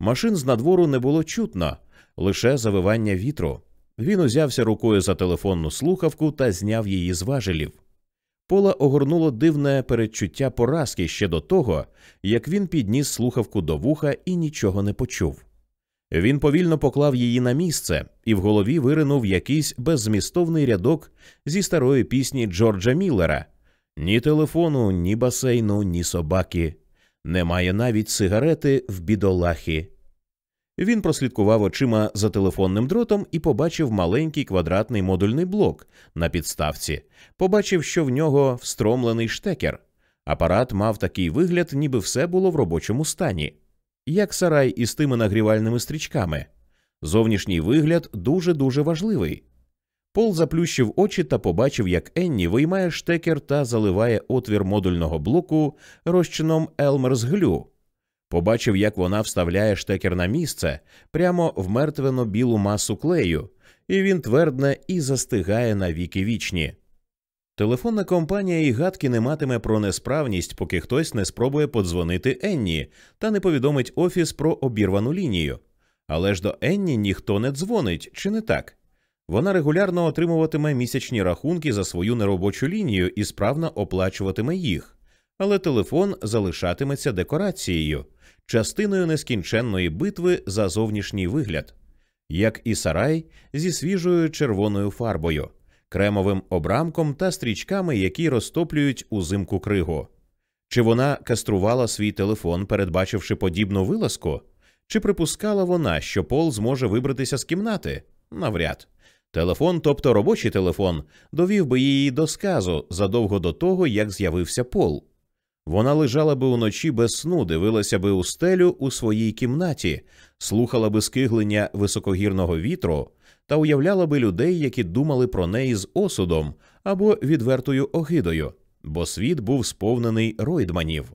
Машин з надвору не було чутно, лише завивання вітру. Він узявся рукою за телефонну слухавку та зняв її з важелів. Пола огорнуло дивне передчуття поразки ще до того, як він підніс слухавку до вуха і нічого не почув. Він повільно поклав її на місце, і в голові виринув якийсь беззмістовний рядок зі старої пісні Джорджа Міллера ні телефону, ні басейну, ні собаки. Немає навіть сигарети в бідолахі. Він прослідкував очима за телефонним дротом і побачив маленький квадратний модульний блок на підставці, побачив, що в нього встромлений штекер. Апарат мав такий вигляд, ніби все було в робочому стані як сарай із тими нагрівальними стрічками. Зовнішній вигляд дуже дуже важливий. Пол заплющив очі та побачив, як Енні виймає штекер та заливає отвір модульного блоку розчином Елмерс Глю. Побачив, як вона вставляє штекер на місце прямо в мертвено білу масу клею, і він твердне і застигає на віки вічні. Телефонна компанія і гадки не матиме про несправність, поки хтось не спробує подзвонити Енні та не повідомить офіс про обірвану лінію. Але ж до Енні ніхто не дзвонить, чи не так? Вона регулярно отримуватиме місячні рахунки за свою неробочу лінію і справно оплачуватиме їх, але телефон залишатиметься декорацією, частиною нескінченної битви за зовнішній вигляд, як і сарай зі свіжою червоною фарбою кремовим обрамком та стрічками, які розтоплюють узимку кригу. Чи вона каструвала свій телефон, передбачивши подібну вилазку? Чи припускала вона, що Пол зможе вибратися з кімнати? Навряд. Телефон, тобто робочий телефон, довів би її до сказу задовго до того, як з'явився Пол. Вона лежала би уночі без сну, дивилася би у стелю у своїй кімнаті, слухала би скиглення високогірного вітру, та уявляла би людей, які думали про неї з осудом або відвертою огидою, бо світ був сповнений ройдманів.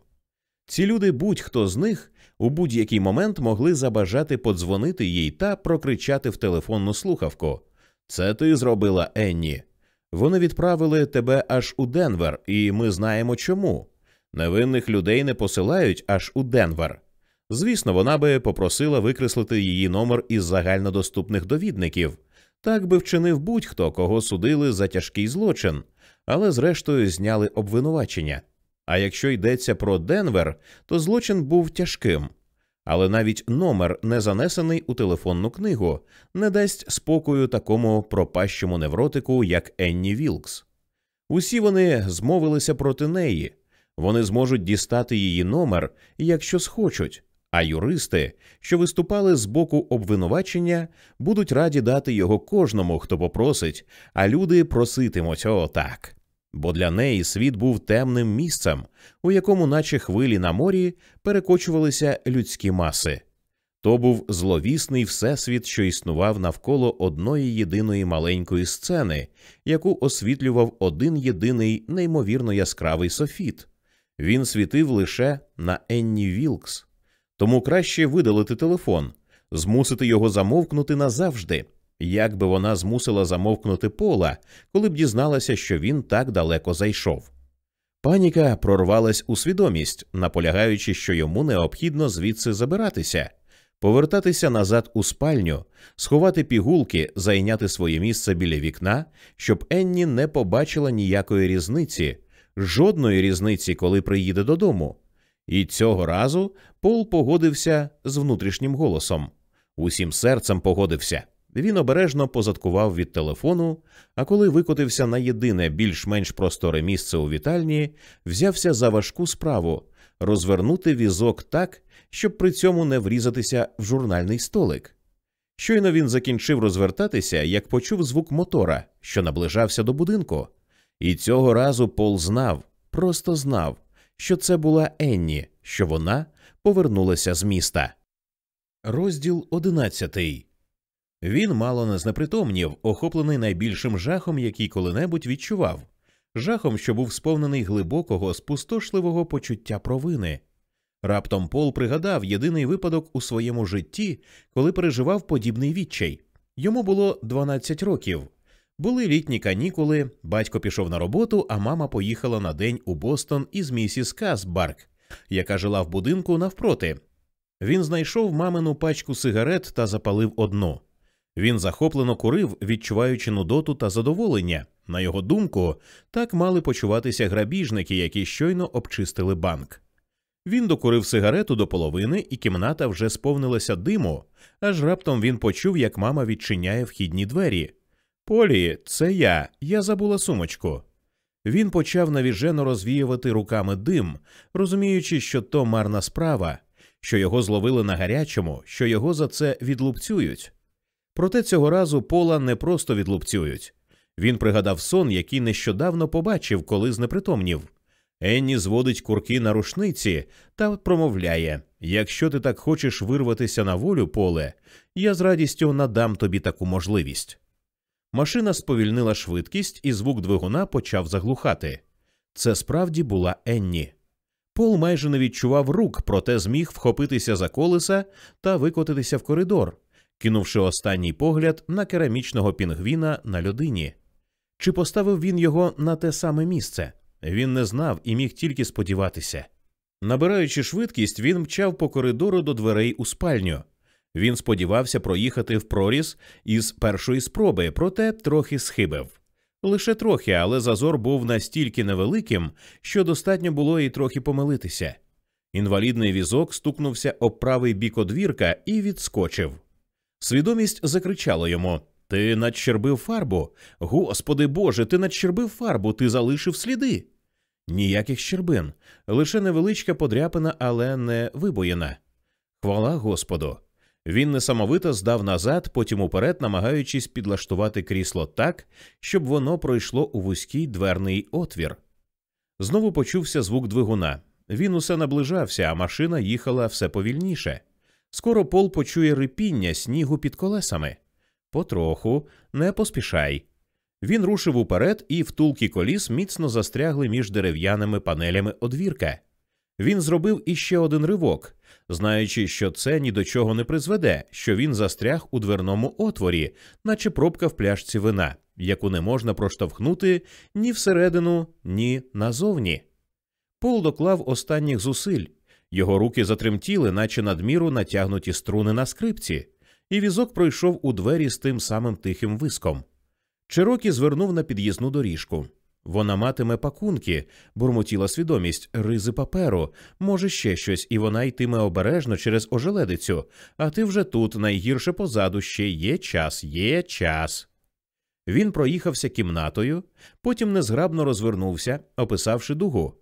Ці люди, будь-хто з них, у будь-який момент могли забажати подзвонити їй та прокричати в телефонну слухавку. Це ти зробила Енні. Вони відправили тебе аж у Денвер, і ми знаємо чому. Невинних людей не посилають аж у Денвер. Звісно, вона би попросила викреслити її номер із загальнодоступних довідників, так би вчинив будь-хто, кого судили за тяжкий злочин, але зрештою зняли обвинувачення. А якщо йдеться про Денвер, то злочин був тяжким. Але навіть номер, не занесений у телефонну книгу, не дасть спокою такому пропащому невротику, як Енні Вілкс. Усі вони змовилися проти неї, вони зможуть дістати її номер, якщо схочуть, а юристи, що виступали з боку обвинувачення, будуть раді дати його кожному, хто попросить, а люди проситимуть отак. Бо для неї світ був темним місцем, у якому, наче хвилі на морі, перекочувалися людські маси. То був зловісний всесвіт, що існував навколо одної єдиної маленької сцени, яку освітлював один єдиний неймовірно яскравий софіт. Він світив лише на Енні Вілкс, тому краще видалити телефон, змусити його замовкнути назавжди, як би вона змусила замовкнути пола, коли б дізналася, що він так далеко зайшов. Паніка прорвалась у свідомість, наполягаючи, що йому необхідно звідси забиратися, повертатися назад у спальню, сховати пігулки, зайняти своє місце біля вікна, щоб Енні не побачила ніякої різниці, жодної різниці, коли приїде додому. І цього разу Пол погодився з внутрішнім голосом. Усім серцем погодився. Він обережно позадкував від телефону, а коли викотився на єдине більш-менш просторе місце у вітальні, взявся за важку справу розвернути візок так, щоб при цьому не врізатися в журнальний столик. Щойно він закінчив розвертатися, як почув звук мотора, що наближався до будинку. І цього разу Пол знав, просто знав, що це була Енні, що вона повернулася з міста. Розділ одинадцятий. Він мало не знепритомнів, охоплений найбільшим жахом, який коли-небудь відчував, жахом, що був сповнений глибокого, спустошливого почуття провини. Раптом Пол пригадав єдиний випадок у своєму житті, коли переживав подібний відчай. Йому було 12 років. Були літні канікули, батько пішов на роботу, а мама поїхала на день у Бостон із місіс Касбарк, яка жила в будинку навпроти. Він знайшов мамину пачку сигарет та запалив одну. Він захоплено курив, відчуваючи нудоту та задоволення. На його думку, так мали почуватися грабіжники, які щойно обчистили банк. Він докурив сигарету до половини, і кімната вже сповнилася диму, аж раптом він почув, як мама відчиняє вхідні двері. Полі, це я, я забула сумочку. Він почав навіжено розвіювати руками дим, розуміючи, що то марна справа, що його зловили на гарячому, що його за це відлупцюють. Проте цього разу пола не просто відлупцюють. Він пригадав сон, який нещодавно побачив, коли знепритомнів. Енні зводить курки на рушниці та промовляє якщо ти так хочеш вирватися на волю, поле, я з радістю надам тобі таку можливість. Машина сповільнила швидкість, і звук двигуна почав заглухати. Це справді була Енні. Пол майже не відчував рук, проте зміг вхопитися за колеса та викотитися в коридор, кинувши останній погляд на керамічного пінгвіна на людині. Чи поставив він його на те саме місце? Він не знав і міг тільки сподіватися. Набираючи швидкість, він мчав по коридору до дверей у спальню. Він сподівався проїхати в проріз із першої спроби, проте трохи схибив. Лише трохи, але зазор був настільки невеликим, що достатньо було і трохи помилитися. Інвалідний візок стукнувся об правий бік одвірка і відскочив. Свідомість закричала йому Ти надщербив фарбу. Господи Боже, ти надщербив фарбу, ти залишив сліди. Ніяких щербин, лише невеличка подряпина, але не вибоєна. Хвала Господу. Він несамовито здав назад, потім уперед, намагаючись підлаштувати крісло так, щоб воно пройшло у вузький дверний отвір. Знову почувся звук двигуна. Він усе наближався, а машина їхала все повільніше. Скоро пол почує рипіння снігу під колесами. Потроху, не поспішай. Він рушив уперед, і втулки коліс міцно застрягли між дерев'яними панелями одвірка. Він зробив іще один ривок, знаючи, що це ні до чого не призведе, що він застряг у дверному отворі, наче пробка в пляшці вина, яку не можна проштовхнути ні всередину, ні назовні. Пол доклав останніх зусиль. Його руки затремтіли, наче надміру натягнуті струни на скрипці, і візок пройшов у двері з тим самим тихим виском. Чирокі звернув на під'їзну доріжку. Вона матиме пакунки, бурмотіла свідомість, ризи паперу, може ще щось, і вона йтиме обережно через ожеледицю, а ти вже тут найгірше позаду ще є час, є час. Він проїхався кімнатою, потім незграбно розвернувся, описавши дугу.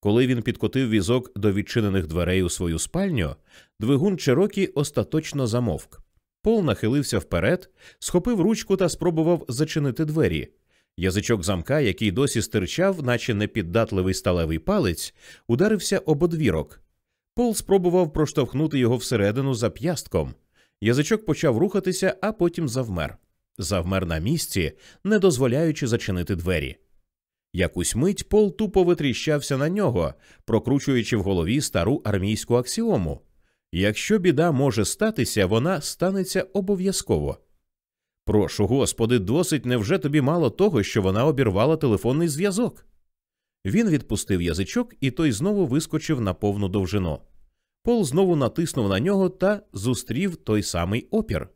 Коли він підкотив візок до відчинених дверей у свою спальню, двигун Чирокі остаточно замовк. Пол нахилився вперед, схопив ручку та спробував зачинити двері. Язичок замка, який досі стирчав, наче непіддатливий сталевий палець, ударився об одвірок. Пол спробував проштовхнути його всередину за п'ястком. Язичок почав рухатися, а потім завмер. Завмер на місці, не дозволяючи зачинити двері. Якусь мить Пол тупо витріщався на нього, прокручуючи в голові стару армійську аксіому. Якщо біда може статися, вона станеться обов'язково. Прошу, господи, досить невже тобі мало того, що вона обірвала телефонний зв'язок? Він відпустив язичок, і той знову вискочив на повну довжину. Пол знову натиснув на нього та зустрів той самий опір.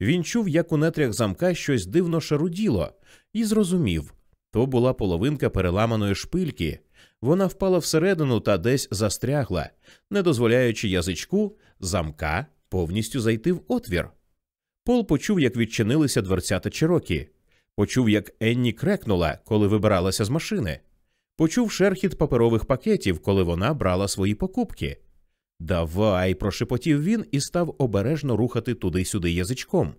Він чув, як у нетрях замка щось дивно шаруділо, і зрозумів то була половинка переламаної шпильки. Вона впала всередину та десь застрягла, не дозволяючи язичку замка повністю зайти в отвір. Пол почув, як відчинилися дверцята Чирокі, почув, як Енні крекнула, коли вибиралася з машини, почув шерхіт паперових пакетів, коли вона брала свої покупки. Давай, прошепотів він і став обережно рухати туди-сюди язичком.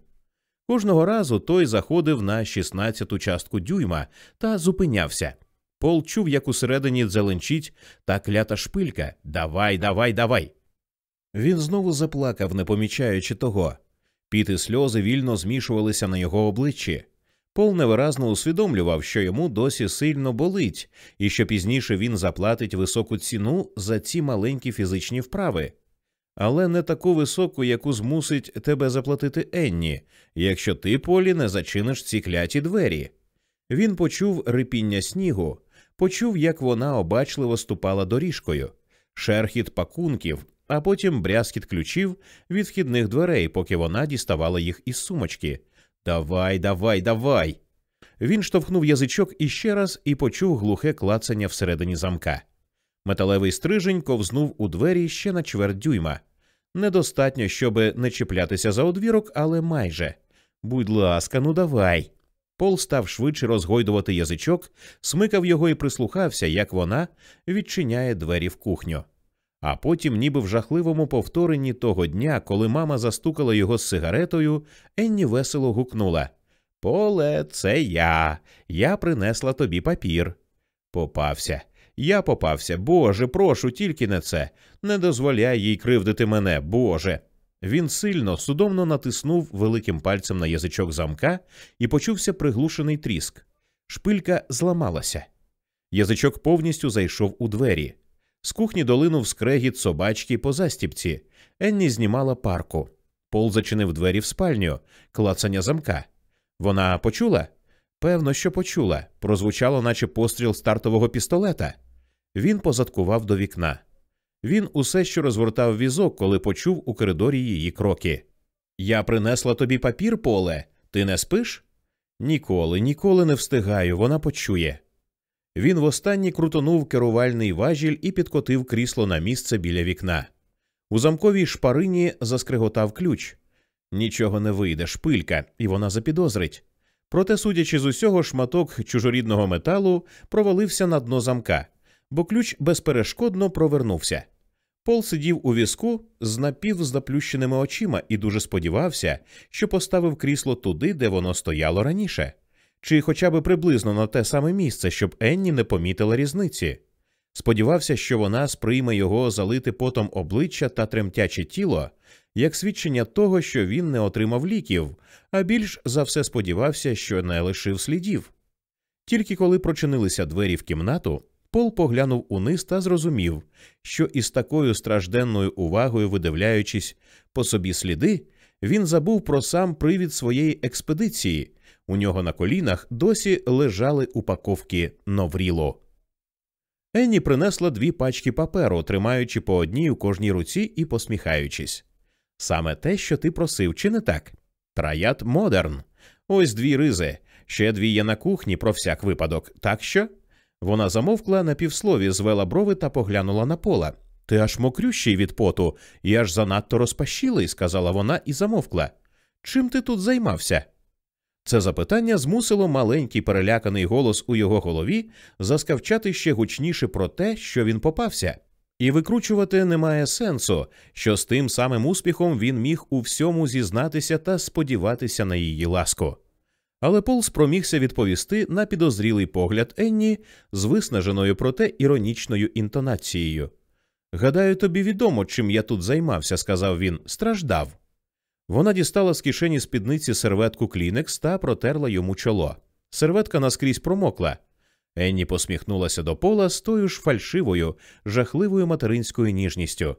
Кожного разу той заходив на шістнадцяту частку дюйма та зупинявся. Пол чув, як усередині зеленчить та клята шпилька Давай, давай, давай. Він знову заплакав, не помічаючи того. Піт і сльози вільно змішувалися на його обличчі. Пол невиразно усвідомлював, що йому досі сильно болить, і що пізніше він заплатить високу ціну за ці маленькі фізичні вправи, але не таку високу, яку змусить тебе заплатити Енні, якщо ти, Полі, не зачиниш ці кляті двері. Він почув рипіння снігу, почув, як вона обачливо ступала доріжкою, шерхіт пакунків, а потім брязкіт ключів від вхідних дверей, поки вона діставала їх із сумочки. Давай, давай, давай. Він штовхнув язичок іще раз і почув глухе клацання всередині замка. Металевий стрижень ковзнув у двері ще на чверть дюйма. Недостатньо, щоби не чіплятися за одвірок, але майже. Будь ласка, ну давай. Пол став швидше розгойдувати язичок, смикав його і прислухався, як вона відчиняє двері в кухню. А потім, ніби в жахливому повторенні того дня, коли мама застукала його з сигаретою, Енні весело гукнула Поле, це я. Я принесла тобі папір. Попався. Я попався. Боже, прошу, тільки не це. Не дозволяй їй кривдити мене, Боже. Він сильно, судомно натиснув великим пальцем на язичок замка і почувся приглушений тріск. Шпилька зламалася. Язичок повністю зайшов у двері. З кухні долинув скрегіт собачки по застіпці. Енні знімала парку. Пол зачинив двері в спальню, клацання замка. Вона почула? Певно, що почула. Прозвучало, наче постріл стартового пістолета. Він позадкував до вікна. Він усе ще розгортав візок, коли почув у коридорі її кроки. Я принесла тобі папір, поле. Ти не спиш? Ніколи, ніколи не встигаю, вона почує. Він востаннє крутонув керувальний важіль і підкотив крісло на місце біля вікна. У замковій шпарині заскриготав ключ. Нічого не вийде, шпилька, і вона запідозрить. Проте, судячи з усього, шматок чужорідного металу провалився на дно замка, бо ключ безперешкодно провернувся. Пол сидів у візку з напівзаплющеними очима і дуже сподівався, що поставив крісло туди, де воно стояло раніше чи хоча б приблизно на те саме місце, щоб Енні не помітила різниці. Сподівався, що вона сприйме його залити потом обличчя та тремтяче тіло, як свідчення того, що він не отримав ліків, а більш за все сподівався, що не лишив слідів. Тільки коли прочинилися двері в кімнату, Пол поглянув униз та зрозумів, що із такою стражденною увагою, видивляючись по собі сліди, він забув про сам привід своєї експедиції, у нього на колінах досі лежали упаковки Новріло. Енні принесла дві пачки паперу, тримаючи по одній у кожній руці і посміхаючись. Саме те, що ти просив, чи не так? Траят модерн. Ось дві ризи. Ще дві є на кухні про всяк випадок. Так що? Вона замовкла на півслові, звела брови та поглянула на пола. Ти аж мокрющий від поту і аж занадто розпашілий, сказала вона і замовкла. Чим ти тут займався? Це запитання змусило маленький переляканий голос у його голові заскавчати ще гучніше про те, що він попався, і викручувати немає сенсу, що з тим самим успіхом він міг у всьому зізнатися та сподіватися на її ласку. Але Пол спромігся відповісти на підозрілий погляд Енні з виснаженою проте іронічною інтонацією. Гадаю, тобі відомо, чим я тут займався, сказав він, страждав. Вона дістала з кишені спідниці серветку Клінекс та протерла йому чоло. Серветка наскрізь промокла. Енні посміхнулася до пола з тою ж фальшивою, жахливою материнською ніжністю.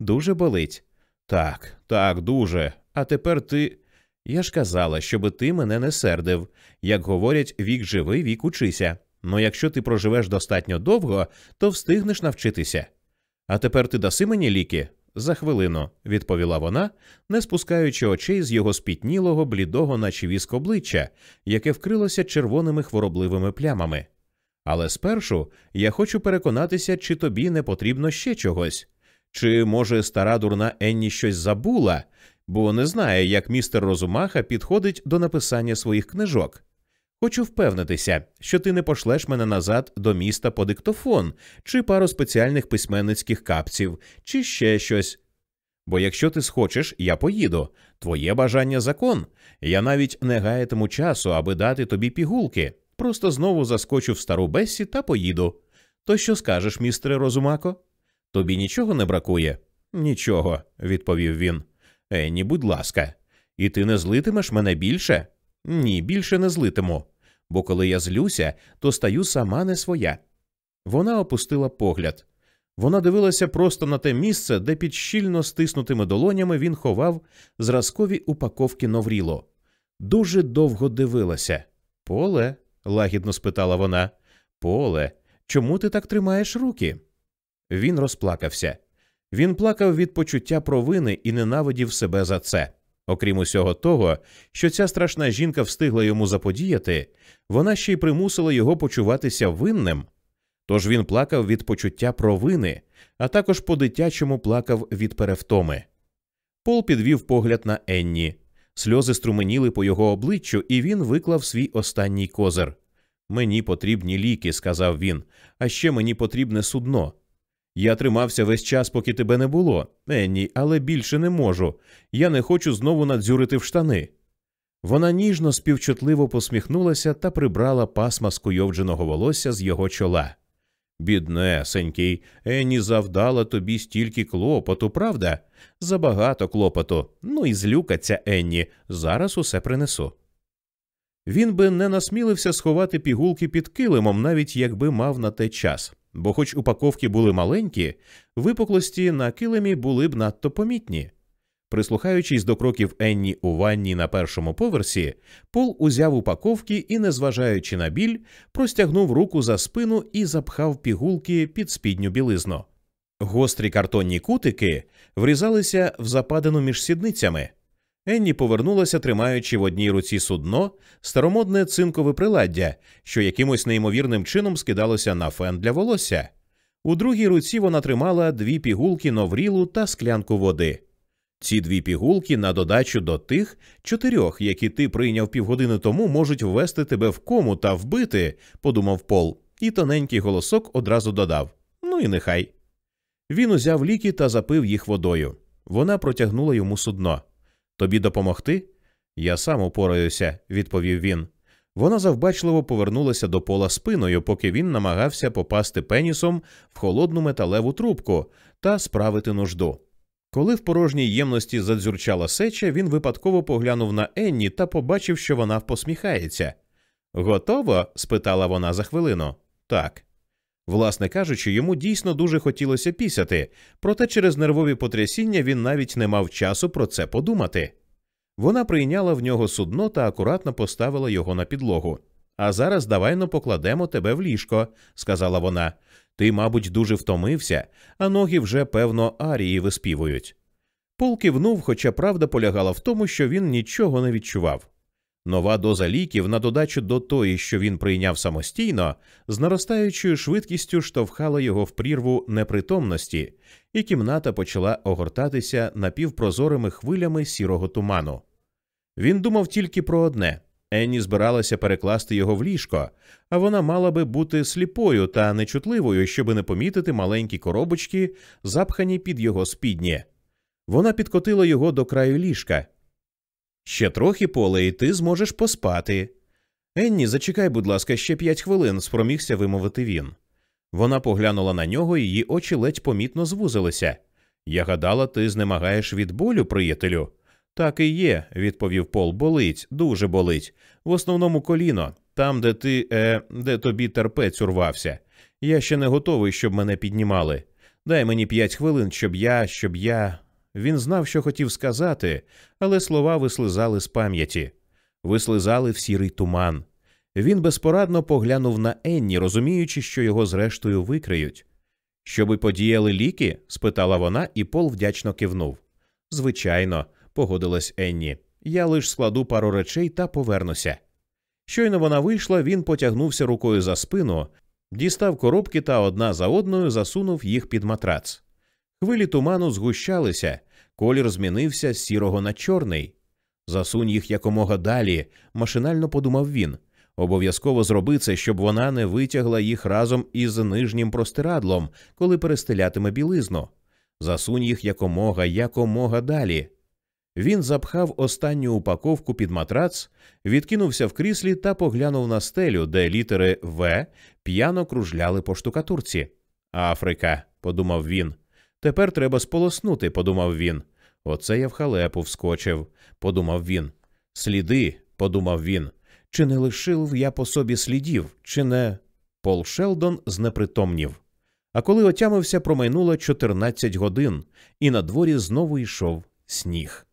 Дуже болить. Так, так, дуже. А тепер ти. Я ж казала, щоби ти мене не сердив. Як говорять, вік живий, вік учися. Ну якщо ти проживеш достатньо довго, то встигнеш навчитися. А тепер ти даси мені ліки? За хвилину, відповіла вона, не спускаючи очей з його спітнілого, блідого, наче віск обличчя, яке вкрилося червоними хворобливими плямами. Але спершу я хочу переконатися, чи тобі не потрібно ще чогось. Чи, може, стара дурна Енні щось забула, бо не знає, як містер Розумаха підходить до написання своїх книжок. Хочу впевнитися, що ти не пошлеш мене назад до міста по диктофон, чи пару спеціальних письменницьких капців, чи ще щось. Бо якщо ти схочеш, я поїду. Твоє бажання закон. Я навіть не гаятиму часу, аби дати тобі пігулки. Просто знову заскочу в стару Бессі та поїду. То що скажеш, містере Розумако? Тобі нічого не бракує? Нічого, відповів він. Енні, будь ласка, і ти не злитимеш мене більше? Ні, більше не злитиму. Бо коли я злюся, то стаю сама не своя. Вона опустила погляд. Вона дивилася просто на те місце, де під щільно стиснутими долонями він ховав зразкові упаковки Новріло. Дуже довго дивилася. Поле? лагідно спитала вона. Поле, чому ти так тримаєш руки? Він розплакався. Він плакав від почуття провини і ненавидів себе за це. Окрім усього того, що ця страшна жінка встигла йому заподіяти, вона ще й примусила його почуватися винним. Тож він плакав від почуття провини, а також по дитячому плакав від перевтоми. Пол підвів погляд на Енні. Сльози струменіли по його обличчю, і він виклав свій останній козир. Мені потрібні ліки, сказав він, а ще мені потрібне судно. Я тримався весь час, поки тебе не було, Енні, але більше не можу. Я не хочу знову надзюрити в штани. Вона ніжно співчутливо посміхнулася та прибрала пасма скуйовдженого волосся з його чола. Біднесенький, Енні завдала тобі стільки клопоту, правда? Забагато клопоту. Ну і злюкаться, Енні, зараз усе принесу. Він би не насмілився сховати пігулки під килимом, навіть якби мав на те час, бо, хоч упаковки були маленькі, випуклості на килимі були б надто помітні. Прислухаючись до кроків Енні у ванні на першому поверсі, Пол узяв упаковки і, незважаючи на біль, простягнув руку за спину і запхав пігулки під спідню білизну. Гострі картонні кутики врізалися в западину між сідницями. Енні повернулася, тримаючи в одній руці судно, старомодне цинкове приладдя, що якимось неймовірним чином скидалося на фен для волосся. У другій руці вона тримала дві пігулки новрілу та склянку води. Ці дві пігулки на додачу до тих чотирьох, які ти прийняв півгодини тому, можуть ввести тебе в кому та вбити, подумав Пол, і тоненький голосок одразу додав Ну і нехай. Він узяв ліки та запив їх водою. Вона протягнула йому судно. Тобі допомогти? Я сам упораюся, відповів він. Вона завбачливо повернулася до пола спиною, поки він намагався попасти пенісом в холодну металеву трубку та справити нужду. Коли в порожній ємності задзюрчала сеча, він випадково поглянув на Енні та побачив, що вона посміхається. Готово? спитала вона за хвилину. Так. Власне кажучи, йому дійсно дуже хотілося пісяти, проте через нервові потрясіння він навіть не мав часу про це подумати. Вона прийняла в нього судно та акуратно поставила його на підлогу. А зараз давайно покладемо тебе в ліжко, сказала вона. Ти, мабуть, дуже втомився, а ноги вже, певно, арії виспівують. Пол кивнув, хоча правда полягала в тому, що він нічого не відчував. Нова доза ліків, на додачу до тої, що він прийняв самостійно, з наростаючою швидкістю штовхала його в прірву непритомності, і кімната почала огортатися напівпрозорими хвилями сірого туману. Він думав тільки про одне Енні збиралася перекласти його в ліжко, а вона мала би бути сліпою та нечутливою, щоби не помітити маленькі коробочки, запхані під його спідні. Вона підкотила його до краю ліжка. Ще трохи поле, і ти зможеш поспати. Енні, зачекай, будь ласка, ще п'ять хвилин, спромігся вимовити він. Вона поглянула на нього, і її очі ледь помітно звузилися. Я гадала, ти знемагаєш від болю, приятелю. Так і є, відповів Пол. Болить, дуже болить. В основному коліно. там, де ти, е, де тобі терпець урвався. Я ще не готовий, щоб мене піднімали. Дай мені п'ять хвилин, щоб я, щоб я. Він знав, що хотів сказати, але слова вислизали з пам'яті, вислизали в сірий туман. Він безпорадно поглянув на Енні, розуміючи, що його зрештою викриють. Щоби подіяли ліки? спитала вона, і Пол вдячно кивнув. Звичайно, погодилась Енні. Я лиш складу пару речей та повернуся. Щойно вона вийшла, він потягнувся рукою за спину, дістав коробки та одна за одною засунув їх під матрац. Хвилі туману згущалися, колір змінився з сірого на чорний. Засунь їх якомога далі, машинально подумав він. Обов'язково зроби це, щоб вона не витягла їх разом із нижнім простирадлом, коли перестелятиме білизну. Засунь їх якомога, якомога далі. Він запхав останню упаковку під матрац, відкинувся в кріслі та поглянув на стелю, де літери В п'яно кружляли по штукатурці. Африка, подумав він. Тепер треба сполоснути, подумав він. Оце я в халепу вскочив, подумав він. Сліди, подумав він. Чи не лишив я по собі слідів, чи не. Пол Шелдон знепритомнів. А коли отямився, промайнуло 14 годин, і на дворі знову йшов сніг.